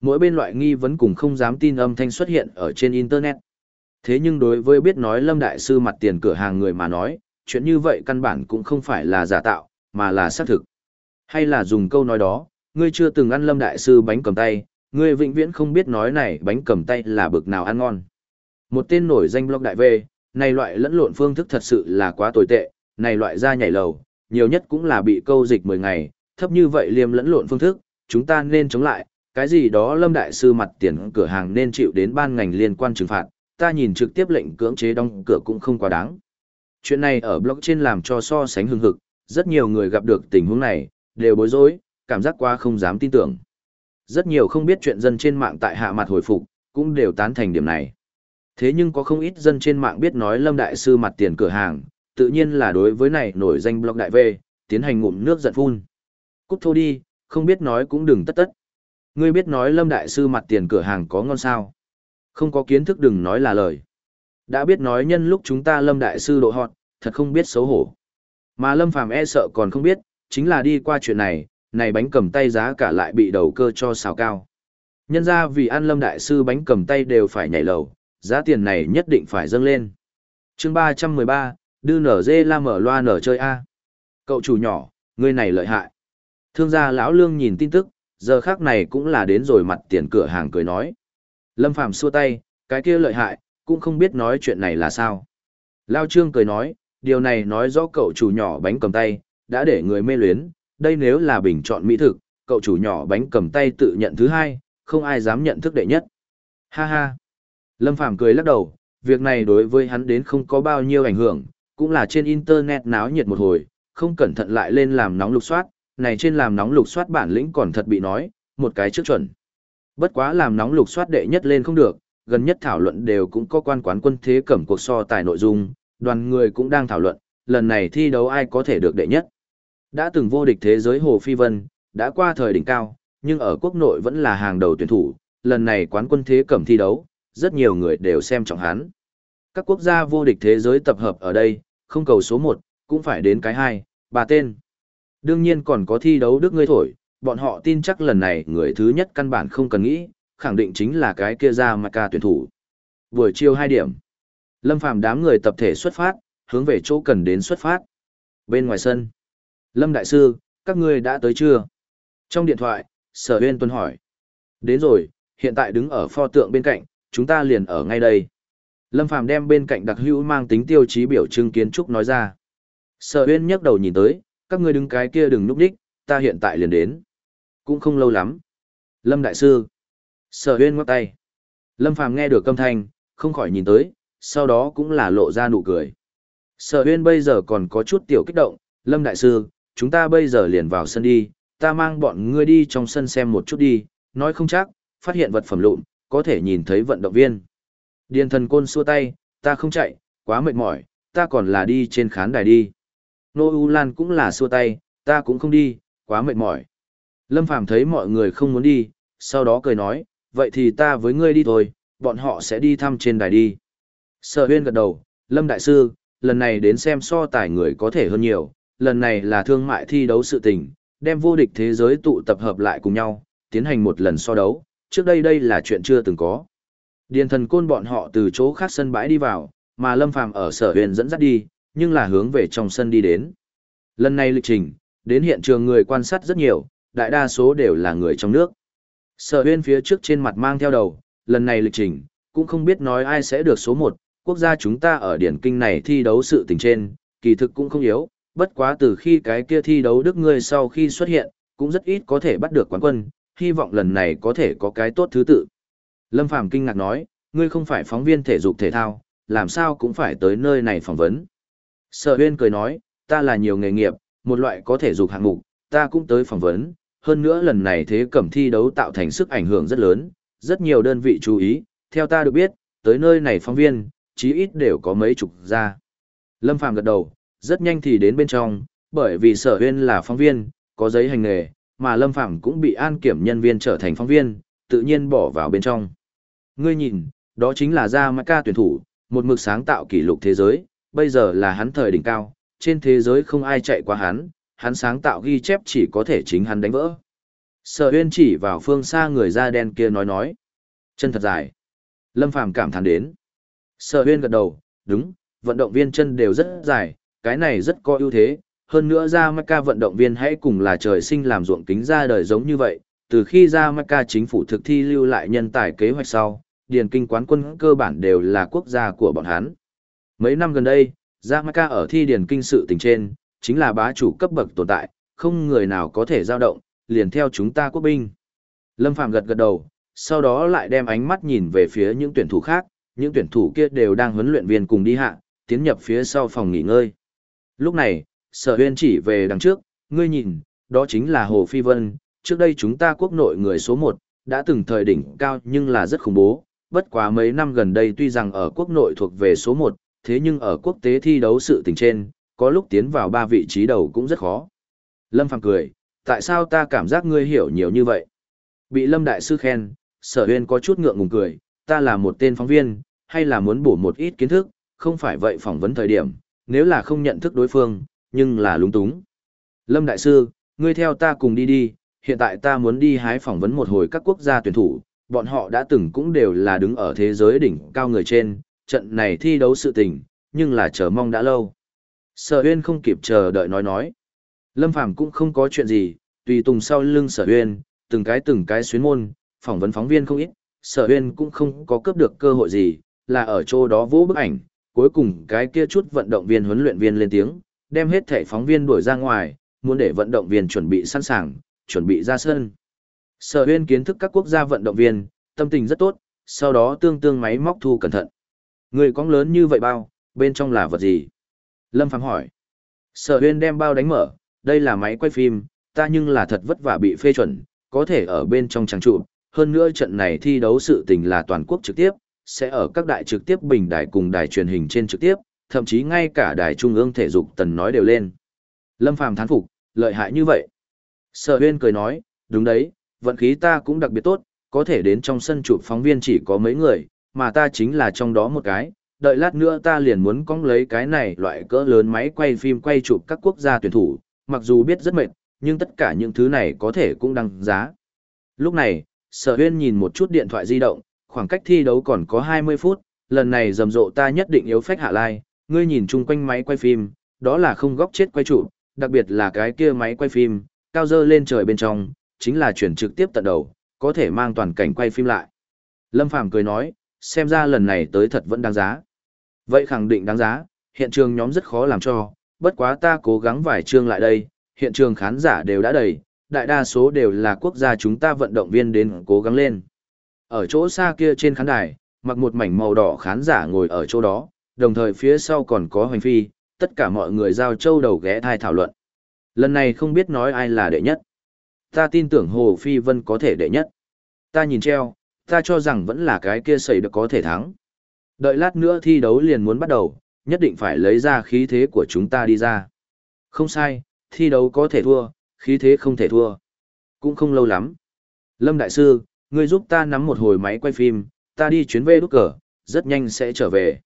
Speaker 1: Mỗi bên loại nghi vấn cùng không dám tin âm thanh xuất hiện ở trên Internet. Thế nhưng đối với biết nói Lâm Đại Sư mặt tiền cửa hàng người mà nói, chuyện như vậy căn bản cũng không phải là giả tạo, mà là xác thực. Hay là dùng câu nói đó, ngươi chưa từng ăn Lâm Đại Sư bánh cầm tay, ngươi vĩnh viễn không biết nói này bánh cầm tay là bực nào ăn ngon. Một tên nổi danh blog đại về, này loại lẫn lộn phương thức thật sự là quá tồi tệ, này loại ra nhảy lầu, nhiều nhất cũng là bị câu dịch 10 ngày, thấp như vậy liêm lẫn lộn phương thức, chúng ta nên chống lại, cái gì đó Lâm Đại Sư mặt tiền cửa hàng nên chịu đến ban ngành liên quan trừng phạt, ta nhìn trực tiếp lệnh cưỡng chế đóng cửa cũng không quá đáng. Chuyện này ở blog trên làm cho so sánh hưng hực, rất nhiều người gặp được tình huống này, đều bối rối, cảm giác quá không dám tin tưởng. Rất nhiều không biết chuyện dân trên mạng tại hạ mặt hồi phục, cũng đều tán thành điểm này. Thế nhưng có không ít dân trên mạng biết nói Lâm Đại Sư mặt tiền cửa hàng, tự nhiên là đối với này nổi danh blog đại V, tiến hành ngụm nước giận phun. Cút thô đi, không biết nói cũng đừng tất tất. Ngươi biết nói Lâm Đại Sư mặt tiền cửa hàng có ngon sao? Không có kiến thức đừng nói là lời. Đã biết nói nhân lúc chúng ta Lâm Đại Sư độ họt, thật không biết xấu hổ. Mà Lâm Phàm e sợ còn không biết, chính là đi qua chuyện này, này bánh cầm tay giá cả lại bị đầu cơ cho xào cao. Nhân ra vì ăn Lâm Đại Sư bánh cầm tay đều phải nhảy lầu, giá tiền này nhất định phải dâng lên. chương 313, đưa nở dê la mở loa nở chơi A. Cậu chủ nhỏ, người này lợi hại. Thương gia lão lương nhìn tin tức, giờ khác này cũng là đến rồi mặt tiền cửa hàng cười nói. Lâm Phàm xua tay, cái kia lợi hại, cũng không biết nói chuyện này là sao. Lao Trương cười nói, điều này nói rõ cậu chủ nhỏ bánh cầm tay, đã để người mê luyến, đây nếu là bình chọn mỹ thực, cậu chủ nhỏ bánh cầm tay tự nhận thứ hai, không ai dám nhận thức đệ nhất. Ha ha. Lâm Phàm cười lắc đầu, việc này đối với hắn đến không có bao nhiêu ảnh hưởng, cũng là trên internet náo nhiệt một hồi, không cẩn thận lại lên làm nóng lục soát, này trên làm nóng lục soát bản lĩnh còn thật bị nói, một cái trước chuẩn. Bất quá làm nóng lục soát đệ nhất lên không được, gần nhất thảo luận đều cũng có quan quán quân thế cẩm cuộc so tài nội dung, đoàn người cũng đang thảo luận, lần này thi đấu ai có thể được đệ nhất. Đã từng vô địch thế giới Hồ Phi Vân, đã qua thời đỉnh cao, nhưng ở quốc nội vẫn là hàng đầu tuyển thủ, lần này quán quân thế cẩm thi đấu, rất nhiều người đều xem trọng hắn. Các quốc gia vô địch thế giới tập hợp ở đây, không cầu số 1, cũng phải đến cái 2, ba tên. Đương nhiên còn có thi đấu Đức ngươi thổi, bọn họ tin chắc lần này người thứ nhất căn bản không cần nghĩ, khẳng định chính là cái kia ra mà ca tuyển thủ. Buổi chiều 2 điểm, Lâm Phàm đám người tập thể xuất phát, hướng về chỗ cần đến xuất phát. Bên ngoài sân, Lâm Đại Sư, các ngươi đã tới chưa? Trong điện thoại, Sở Huyên Tuân hỏi. Đến rồi, hiện tại đứng ở pho tượng bên cạnh, chúng ta liền ở ngay đây. Lâm Phàm đem bên cạnh đặc hữu mang tính tiêu chí biểu trưng kiến trúc nói ra. Sở Huyên nhấc đầu nhìn tới, các ngươi đứng cái kia đừng núp đích, ta hiện tại liền đến. Cũng không lâu lắm. Lâm Đại Sư. Sở Huyên ngoắc tay. Lâm Phàm nghe được âm thanh, không khỏi nhìn tới, sau đó cũng là lộ ra nụ cười. Sở Huyên bây giờ còn có chút tiểu kích động, Lâm Đại Sư, chúng ta bây giờ liền vào sân đi, ta mang bọn ngươi đi trong sân xem một chút đi, nói không chắc, phát hiện vật phẩm lụn, có thể nhìn thấy vận động viên. Điền thần côn xua tay, ta không chạy, quá mệt mỏi, ta còn là đi trên khán đài đi. Nô U Lan cũng là xua tay, ta cũng không đi, quá mệt mỏi. Lâm Phàm thấy mọi người không muốn đi, sau đó cười nói, vậy thì ta với ngươi đi thôi, bọn họ sẽ đi thăm trên đài đi. Sở huyên gật đầu, Lâm Đại Sư, lần này đến xem so tài người có thể hơn nhiều, lần này là thương mại thi đấu sự tình, đem vô địch thế giới tụ tập hợp lại cùng nhau, tiến hành một lần so đấu, trước đây đây là chuyện chưa từng có. Điền thần côn bọn họ từ chỗ khác sân bãi đi vào, mà Lâm Phàm ở sở huyền dẫn dắt đi, nhưng là hướng về trong sân đi đến. Lần này lịch trình, đến hiện trường người quan sát rất nhiều, đại đa số đều là người trong nước. Sở Huyền phía trước trên mặt mang theo đầu, lần này lịch trình, cũng không biết nói ai sẽ được số 1, quốc gia chúng ta ở điển kinh này thi đấu sự tình trên, kỳ thực cũng không yếu, bất quá từ khi cái kia thi đấu Đức ngươi sau khi xuất hiện, cũng rất ít có thể bắt được quán quân, hy vọng lần này có thể có cái tốt thứ tự. Lâm Phàm kinh ngạc nói, ngươi không phải phóng viên thể dục thể thao, làm sao cũng phải tới nơi này phỏng vấn. Sở huyên cười nói, ta là nhiều nghề nghiệp, một loại có thể dục hạng mục, ta cũng tới phỏng vấn, hơn nữa lần này thế cẩm thi đấu tạo thành sức ảnh hưởng rất lớn, rất nhiều đơn vị chú ý, theo ta được biết, tới nơi này phóng viên, chí ít đều có mấy chục ra. Lâm Phàm gật đầu, rất nhanh thì đến bên trong, bởi vì sở huyên là phóng viên, có giấy hành nghề, mà Lâm Phàm cũng bị an kiểm nhân viên trở thành phóng viên, tự nhiên bỏ vào bên trong. Ngươi nhìn, đó chính là Gia Mã Ca tuyển thủ, một mực sáng tạo kỷ lục thế giới, bây giờ là hắn thời đỉnh cao, trên thế giới không ai chạy qua hắn, hắn sáng tạo ghi chép chỉ có thể chính hắn đánh vỡ. Sở huyên chỉ vào phương xa người da đen kia nói nói. Chân thật dài. Lâm Phàm cảm thán đến. Sở huyên gật đầu, đúng, vận động viên chân đều rất dài, cái này rất có ưu thế. Hơn nữa ra Jamaica vận động viên hãy cùng là trời sinh làm ruộng kính ra đời giống như vậy. Từ khi ra Jamaica chính phủ thực thi lưu lại nhân tài kế hoạch sau, điền kinh quán quân cơ bản đều là quốc gia của bọn hắn. Mấy năm gần đây, ra Mecca ở thi điền kinh sự tình trên, chính là bá chủ cấp bậc tồn tại, không người nào có thể giao động, liền theo chúng ta quốc binh. Lâm Phạm gật gật đầu, sau đó lại đem ánh mắt nhìn về phía những tuyển thủ khác, những tuyển thủ kia đều đang huấn luyện viên cùng đi hạ, tiến nhập phía sau phòng nghỉ ngơi. Lúc này, sở huyên chỉ về đằng trước, ngươi nhìn, đó chính là Hồ Phi Vân, trước đây chúng ta quốc nội người số 1, đã từng thời đỉnh cao nhưng là rất khủng bố, bất quá mấy năm gần đây tuy rằng ở quốc nội thuộc về số 1, thế nhưng ở quốc tế thi đấu sự tình trên, có lúc tiến vào ba vị trí đầu cũng rất khó. Lâm Phàm cười, tại sao ta cảm giác ngươi hiểu nhiều như vậy? Bị Lâm Đại Sư khen, sở huyên có chút ngượng ngùng cười, ta là một tên phóng viên, hay là muốn bổ một ít kiến thức, không phải vậy phỏng vấn thời điểm, nếu là không nhận thức đối phương, nhưng là lúng túng. Lâm Đại Sư, ngươi theo ta cùng đi đi, hiện tại ta muốn đi hái phỏng vấn một hồi các quốc gia tuyển thủ, bọn họ đã từng cũng đều là đứng ở thế giới đỉnh cao người trên, trận này thi đấu sự tình, nhưng là chờ mong đã lâu. Sở Uyên không kịp chờ đợi nói nói. Lâm Phàm cũng không có chuyện gì, tùy tùng sau lưng Sở Uyên, từng cái từng cái xuyến môn, phỏng vấn phóng viên không ít, Sở Uyên cũng không có cướp được cơ hội gì, là ở chỗ đó vỗ bức ảnh, cuối cùng cái kia chút vận động viên huấn luyện viên lên tiếng, đem hết thảy phóng viên đuổi ra ngoài, muốn để vận động viên chuẩn bị sẵn sàng, chuẩn bị ra sân. Sở Uyên kiến thức các quốc gia vận động viên, tâm tình rất tốt, sau đó tương tương máy móc thu cẩn thận. Người cong lớn như vậy bao, bên trong là vật gì? Lâm Phàm hỏi. Sở Uyên đem bao đánh mở, đây là máy quay phim, ta nhưng là thật vất vả bị phê chuẩn, có thể ở bên trong trang trụ. Hơn nữa trận này thi đấu sự tình là toàn quốc trực tiếp, sẽ ở các đại trực tiếp bình đài cùng đài truyền hình trên trực tiếp, thậm chí ngay cả đài trung ương thể dục tần nói đều lên. Lâm Phàm thán phục, lợi hại như vậy. Sở Huyên cười nói, đúng đấy, vận khí ta cũng đặc biệt tốt, có thể đến trong sân chụp phóng viên chỉ có mấy người, mà ta chính là trong đó một cái, đợi lát nữa ta liền muốn cong lấy cái này loại cỡ lớn máy quay phim quay chụp các quốc gia tuyển thủ, mặc dù biết rất mệt, nhưng tất cả những thứ này có thể cũng đăng giá. Lúc này, sở huyên nhìn một chút điện thoại di động, khoảng cách thi đấu còn có 20 phút, lần này rầm rộ ta nhất định yếu phách hạ lai, ngươi nhìn chung quanh máy quay phim, đó là không góc chết quay trụ, đặc biệt là cái kia máy quay phim, cao dơ lên trời bên trong, chính là chuyển trực tiếp tận đầu, có thể mang toàn cảnh quay phim lại. Lâm Phàm cười nói, xem ra lần này tới thật vẫn đáng giá. Vậy khẳng định đáng giá, hiện trường nhóm rất khó làm cho, bất quá ta cố gắng vài chương lại đây, hiện trường khán giả đều đã đầy, đại đa số đều là quốc gia chúng ta vận động viên đến cố gắng lên. Ở chỗ xa kia trên khán đài, mặc một mảnh màu đỏ khán giả ngồi ở chỗ đó, đồng thời phía sau còn có hoành phi, tất cả mọi người giao châu đầu ghé thai thảo luận. Lần này không biết nói ai là đệ nhất. Ta tin tưởng Hồ Phi Vân có thể đệ nhất. Ta nhìn treo, ta cho rằng vẫn là cái kia xảy được có thể thắng. Đợi lát nữa thi đấu liền muốn bắt đầu, nhất định phải lấy ra khí thế của chúng ta đi ra. Không sai, thi đấu có thể thua, khí thế không thể thua. Cũng không lâu lắm. Lâm Đại Sư, ngươi giúp ta nắm một hồi máy quay phim, ta đi chuyến về đúc cờ, rất nhanh sẽ trở về.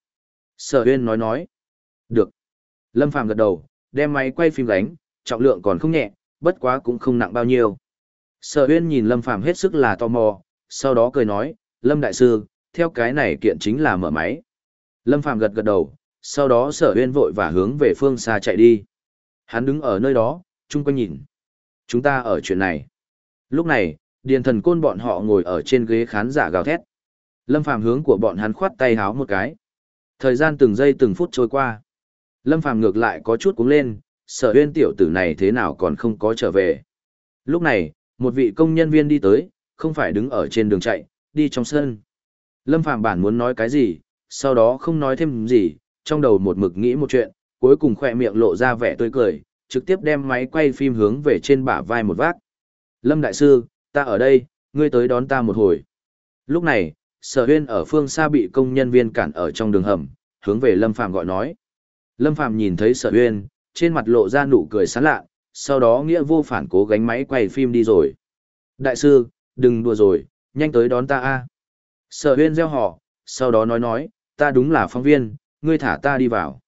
Speaker 1: Sở huyên nói nói. Được. Lâm Phàm gật đầu, đem máy quay phim gánh, trọng lượng còn không nhẹ, bất quá cũng không nặng bao nhiêu. Sở huyên nhìn Lâm Phàm hết sức là tò mò, sau đó cười nói, Lâm Đại Sư, theo cái này kiện chính là mở máy. Lâm Phàm gật gật đầu, sau đó sở huyên vội và hướng về phương xa chạy đi. Hắn đứng ở nơi đó, chung quanh nhìn. Chúng ta ở chuyện này. Lúc này, điền thần côn bọn họ ngồi ở trên ghế khán giả gào thét. Lâm Phàm hướng của bọn hắn khoát tay háo một cái. Thời gian từng giây từng phút trôi qua. Lâm Phàm ngược lại có chút cúng lên, sở huyên tiểu tử này thế nào còn không có trở về. Lúc này, một vị công nhân viên đi tới, không phải đứng ở trên đường chạy, đi trong sân. Lâm Phàm bản muốn nói cái gì, sau đó không nói thêm gì, trong đầu một mực nghĩ một chuyện, cuối cùng khỏe miệng lộ ra vẻ tươi cười, trực tiếp đem máy quay phim hướng về trên bả vai một vác. Lâm Đại Sư, ta ở đây, ngươi tới đón ta một hồi. Lúc này, sở huyên ở phương xa bị công nhân viên cản ở trong đường hầm, hướng về Lâm Phàm gọi nói. Lâm Phàm nhìn thấy sở huyên, trên mặt lộ ra nụ cười sán lạ, sau đó nghĩa vô phản cố gánh máy quay phim đi rồi. Đại sư, đừng đùa rồi, nhanh tới đón ta a. Sở huyên gieo họ, sau đó nói nói, ta đúng là phóng viên, ngươi thả ta đi vào.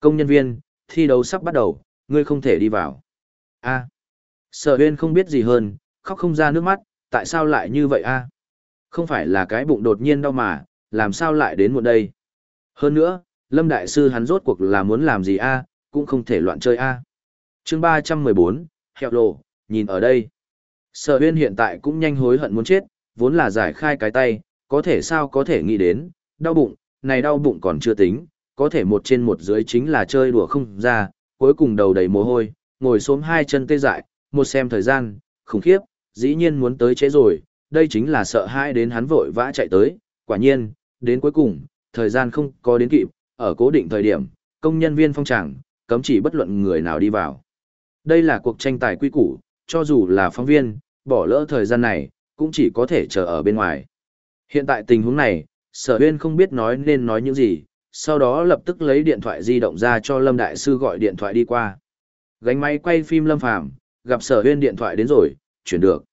Speaker 1: Công nhân viên, thi đấu sắp bắt đầu, ngươi không thể đi vào. A. Sở huyên không biết gì hơn, khóc không ra nước mắt, tại sao lại như vậy a? Không phải là cái bụng đột nhiên đau mà, làm sao lại đến muộn đây? Hơn nữa, Lâm Đại Sư hắn rốt cuộc là muốn làm gì a, cũng không thể loạn chơi a. chương 314, Hẹo Lộ, nhìn ở đây. Sở huyên hiện tại cũng nhanh hối hận muốn chết, vốn là giải khai cái tay, có thể sao có thể nghĩ đến, đau bụng, này đau bụng còn chưa tính, có thể một trên một dưới chính là chơi đùa không ra, cuối cùng đầu đầy mồ hôi, ngồi xuống hai chân tê dại, một xem thời gian, khủng khiếp, dĩ nhiên muốn tới trễ rồi, đây chính là sợ hãi đến hắn vội vã chạy tới, quả nhiên, đến cuối cùng, thời gian không có đến kịp, ở cố định thời điểm, công nhân viên phong tràng, cấm chỉ bất luận người nào đi vào. Đây là cuộc tranh tài quy củ, cho dù là phóng viên, bỏ lỡ thời gian này, cũng chỉ có thể chờ ở bên ngoài. Hiện tại tình huống này, sở huyên không biết nói nên nói những gì, sau đó lập tức lấy điện thoại di động ra cho Lâm Đại Sư gọi điện thoại đi qua. Gánh máy quay phim Lâm Phàm gặp sở huyên điện thoại đến rồi, chuyển được.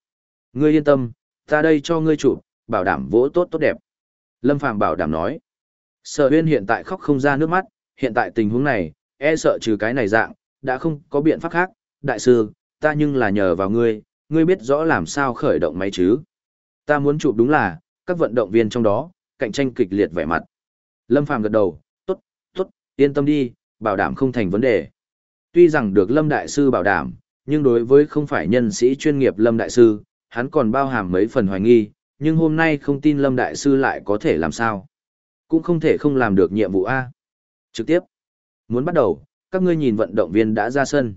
Speaker 1: Ngươi yên tâm, ta đây cho ngươi chụp, bảo đảm vỗ tốt tốt đẹp. Lâm Phàm bảo đảm nói. Sở huyên hiện tại khóc không ra nước mắt, hiện tại tình huống này, e sợ trừ cái này dạng, đã không có biện pháp khác. Đại sư, ta nhưng là nhờ vào ngươi, ngươi biết rõ làm sao khởi động máy chứ. Ta muốn chụp đúng là, các vận động viên trong đó, cạnh tranh kịch liệt vẻ mặt. Lâm Phàm gật đầu, tốt, tốt, yên tâm đi, bảo đảm không thành vấn đề. Tuy rằng được Lâm Đại Sư bảo đảm, nhưng đối với không phải nhân sĩ chuyên nghiệp Lâm Đại Sư, hắn còn bao hàm mấy phần hoài nghi, nhưng hôm nay không tin Lâm Đại Sư lại có thể làm sao. Cũng không thể không làm được nhiệm vụ A. Trực tiếp. Muốn bắt đầu, các ngươi nhìn vận động viên đã ra sân.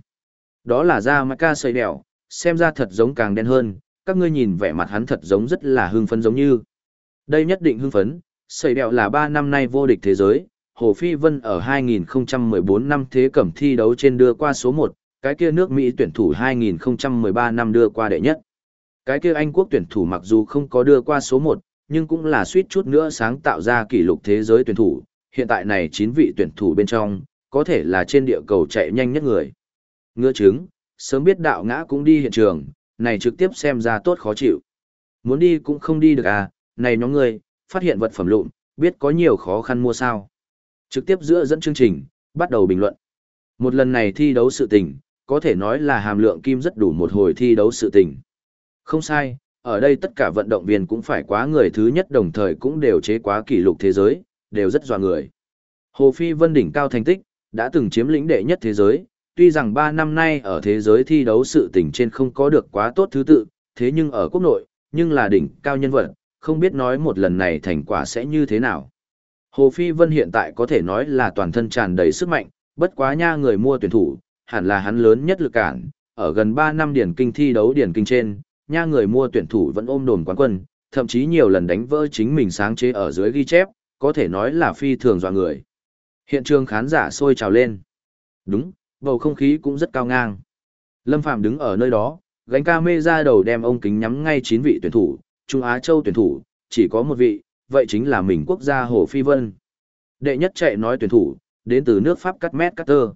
Speaker 1: Đó là ra Maka xây đèo, xem ra thật giống càng đen hơn, các ngươi nhìn vẻ mặt hắn thật giống rất là hưng phấn giống như. Đây nhất định hưng phấn, xây đèo là 3 năm nay vô địch thế giới, Hồ Phi Vân ở 2014 năm thế cẩm thi đấu trên đưa qua số 1, cái kia nước Mỹ tuyển thủ 2013 năm đưa qua đệ nhất. Cái kia Anh quốc tuyển thủ mặc dù không có đưa qua số 1, nhưng cũng là suýt chút nữa sáng tạo ra kỷ lục thế giới tuyển thủ, hiện tại này 9 vị tuyển thủ bên trong, có thể là trên địa cầu chạy nhanh nhất người. Ngựa chứng, sớm biết đạo ngã cũng đi hiện trường, này trực tiếp xem ra tốt khó chịu. Muốn đi cũng không đi được à, này nhóm người, phát hiện vật phẩm lụn, biết có nhiều khó khăn mua sao. Trực tiếp giữa dẫn chương trình, bắt đầu bình luận. Một lần này thi đấu sự tình, có thể nói là hàm lượng kim rất đủ một hồi thi đấu sự tình. Không sai, ở đây tất cả vận động viên cũng phải quá người thứ nhất đồng thời cũng đều chế quá kỷ lục thế giới, đều rất dọa người. Hồ Phi Vân đỉnh cao thành tích, đã từng chiếm lĩnh đệ nhất thế giới, tuy rằng 3 năm nay ở thế giới thi đấu sự tình trên không có được quá tốt thứ tự, thế nhưng ở quốc nội, nhưng là đỉnh cao nhân vật, không biết nói một lần này thành quả sẽ như thế nào. Hồ Phi Vân hiện tại có thể nói là toàn thân tràn đầy sức mạnh, bất quá nha người mua tuyển thủ, hẳn là hắn lớn nhất lực cản, ở gần 3 năm điển kinh thi đấu điển kinh trên, nha người mua tuyển thủ vẫn ôm đồn quán quân, thậm chí nhiều lần đánh vỡ chính mình sáng chế ở dưới ghi chép, có thể nói là phi thường dọa người. Hiện trường khán giả sôi trào lên. Đúng, bầu không khí cũng rất cao ngang. Lâm Phạm đứng ở nơi đó, gánh ca mê ra đầu đem ông kính nhắm ngay chín vị tuyển thủ, Trung Á Châu tuyển thủ, chỉ có một vị, vậy chính là mình quốc gia Hồ Phi Vân. Đệ nhất chạy nói tuyển thủ, đến từ nước Pháp cắt mét cắt tơ.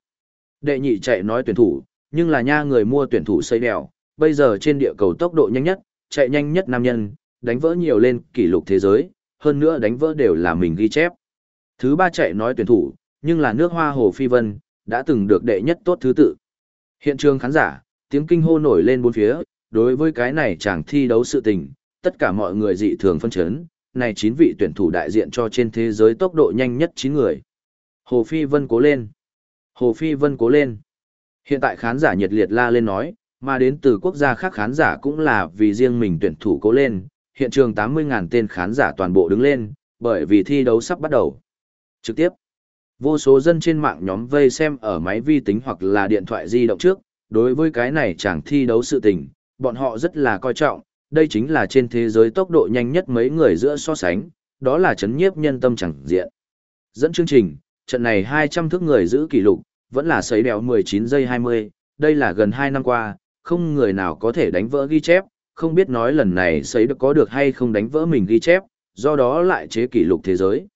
Speaker 1: Đệ nhị chạy nói tuyển thủ, nhưng là nha người mua tuyển thủ xây đèo, bây giờ trên địa cầu tốc độ nhanh nhất, chạy nhanh nhất nam nhân, đánh vỡ nhiều lên kỷ lục thế giới, hơn nữa đánh vỡ đều là mình ghi chép. Thứ ba chạy nói tuyển thủ, nhưng là nước Hoa Hồ Phi Vân, đã từng được đệ nhất tốt thứ tự. Hiện trường khán giả, tiếng kinh hô nổi lên bốn phía, đối với cái này chẳng thi đấu sự tình, tất cả mọi người dị thường phân chấn, này chín vị tuyển thủ đại diện cho trên thế giới tốc độ nhanh nhất chín người. Hồ Phi Vân cố lên. Hồ Phi Vân cố lên. Hiện tại khán giả nhiệt liệt la lên nói, mà đến từ quốc gia khác khán giả cũng là vì riêng mình tuyển thủ cố lên, hiện trường 80.000 tên khán giả toàn bộ đứng lên, bởi vì thi đấu sắp bắt đầu. Trực tiếp, vô số dân trên mạng nhóm vây xem ở máy vi tính hoặc là điện thoại di động trước, đối với cái này chẳng thi đấu sự tình, bọn họ rất là coi trọng, đây chính là trên thế giới tốc độ nhanh nhất mấy người giữa so sánh, đó là chấn nhiếp nhân tâm chẳng diện. Dẫn chương trình, trận này 200 thước người giữ kỷ lục, vẫn là sấy đèo 19 giây 20, đây là gần 2 năm qua, không người nào có thể đánh vỡ ghi chép, không biết nói lần này sấy được có được hay không đánh vỡ mình ghi chép, do đó lại chế kỷ lục thế giới.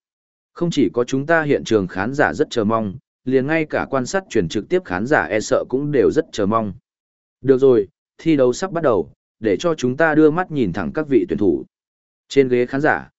Speaker 1: Không chỉ có chúng ta hiện trường khán giả rất chờ mong, liền ngay cả quan sát truyền trực tiếp khán giả e sợ cũng đều rất chờ mong. Được rồi, thi đấu sắp bắt đầu, để cho chúng ta đưa mắt nhìn thẳng các vị tuyển thủ. Trên ghế khán giả,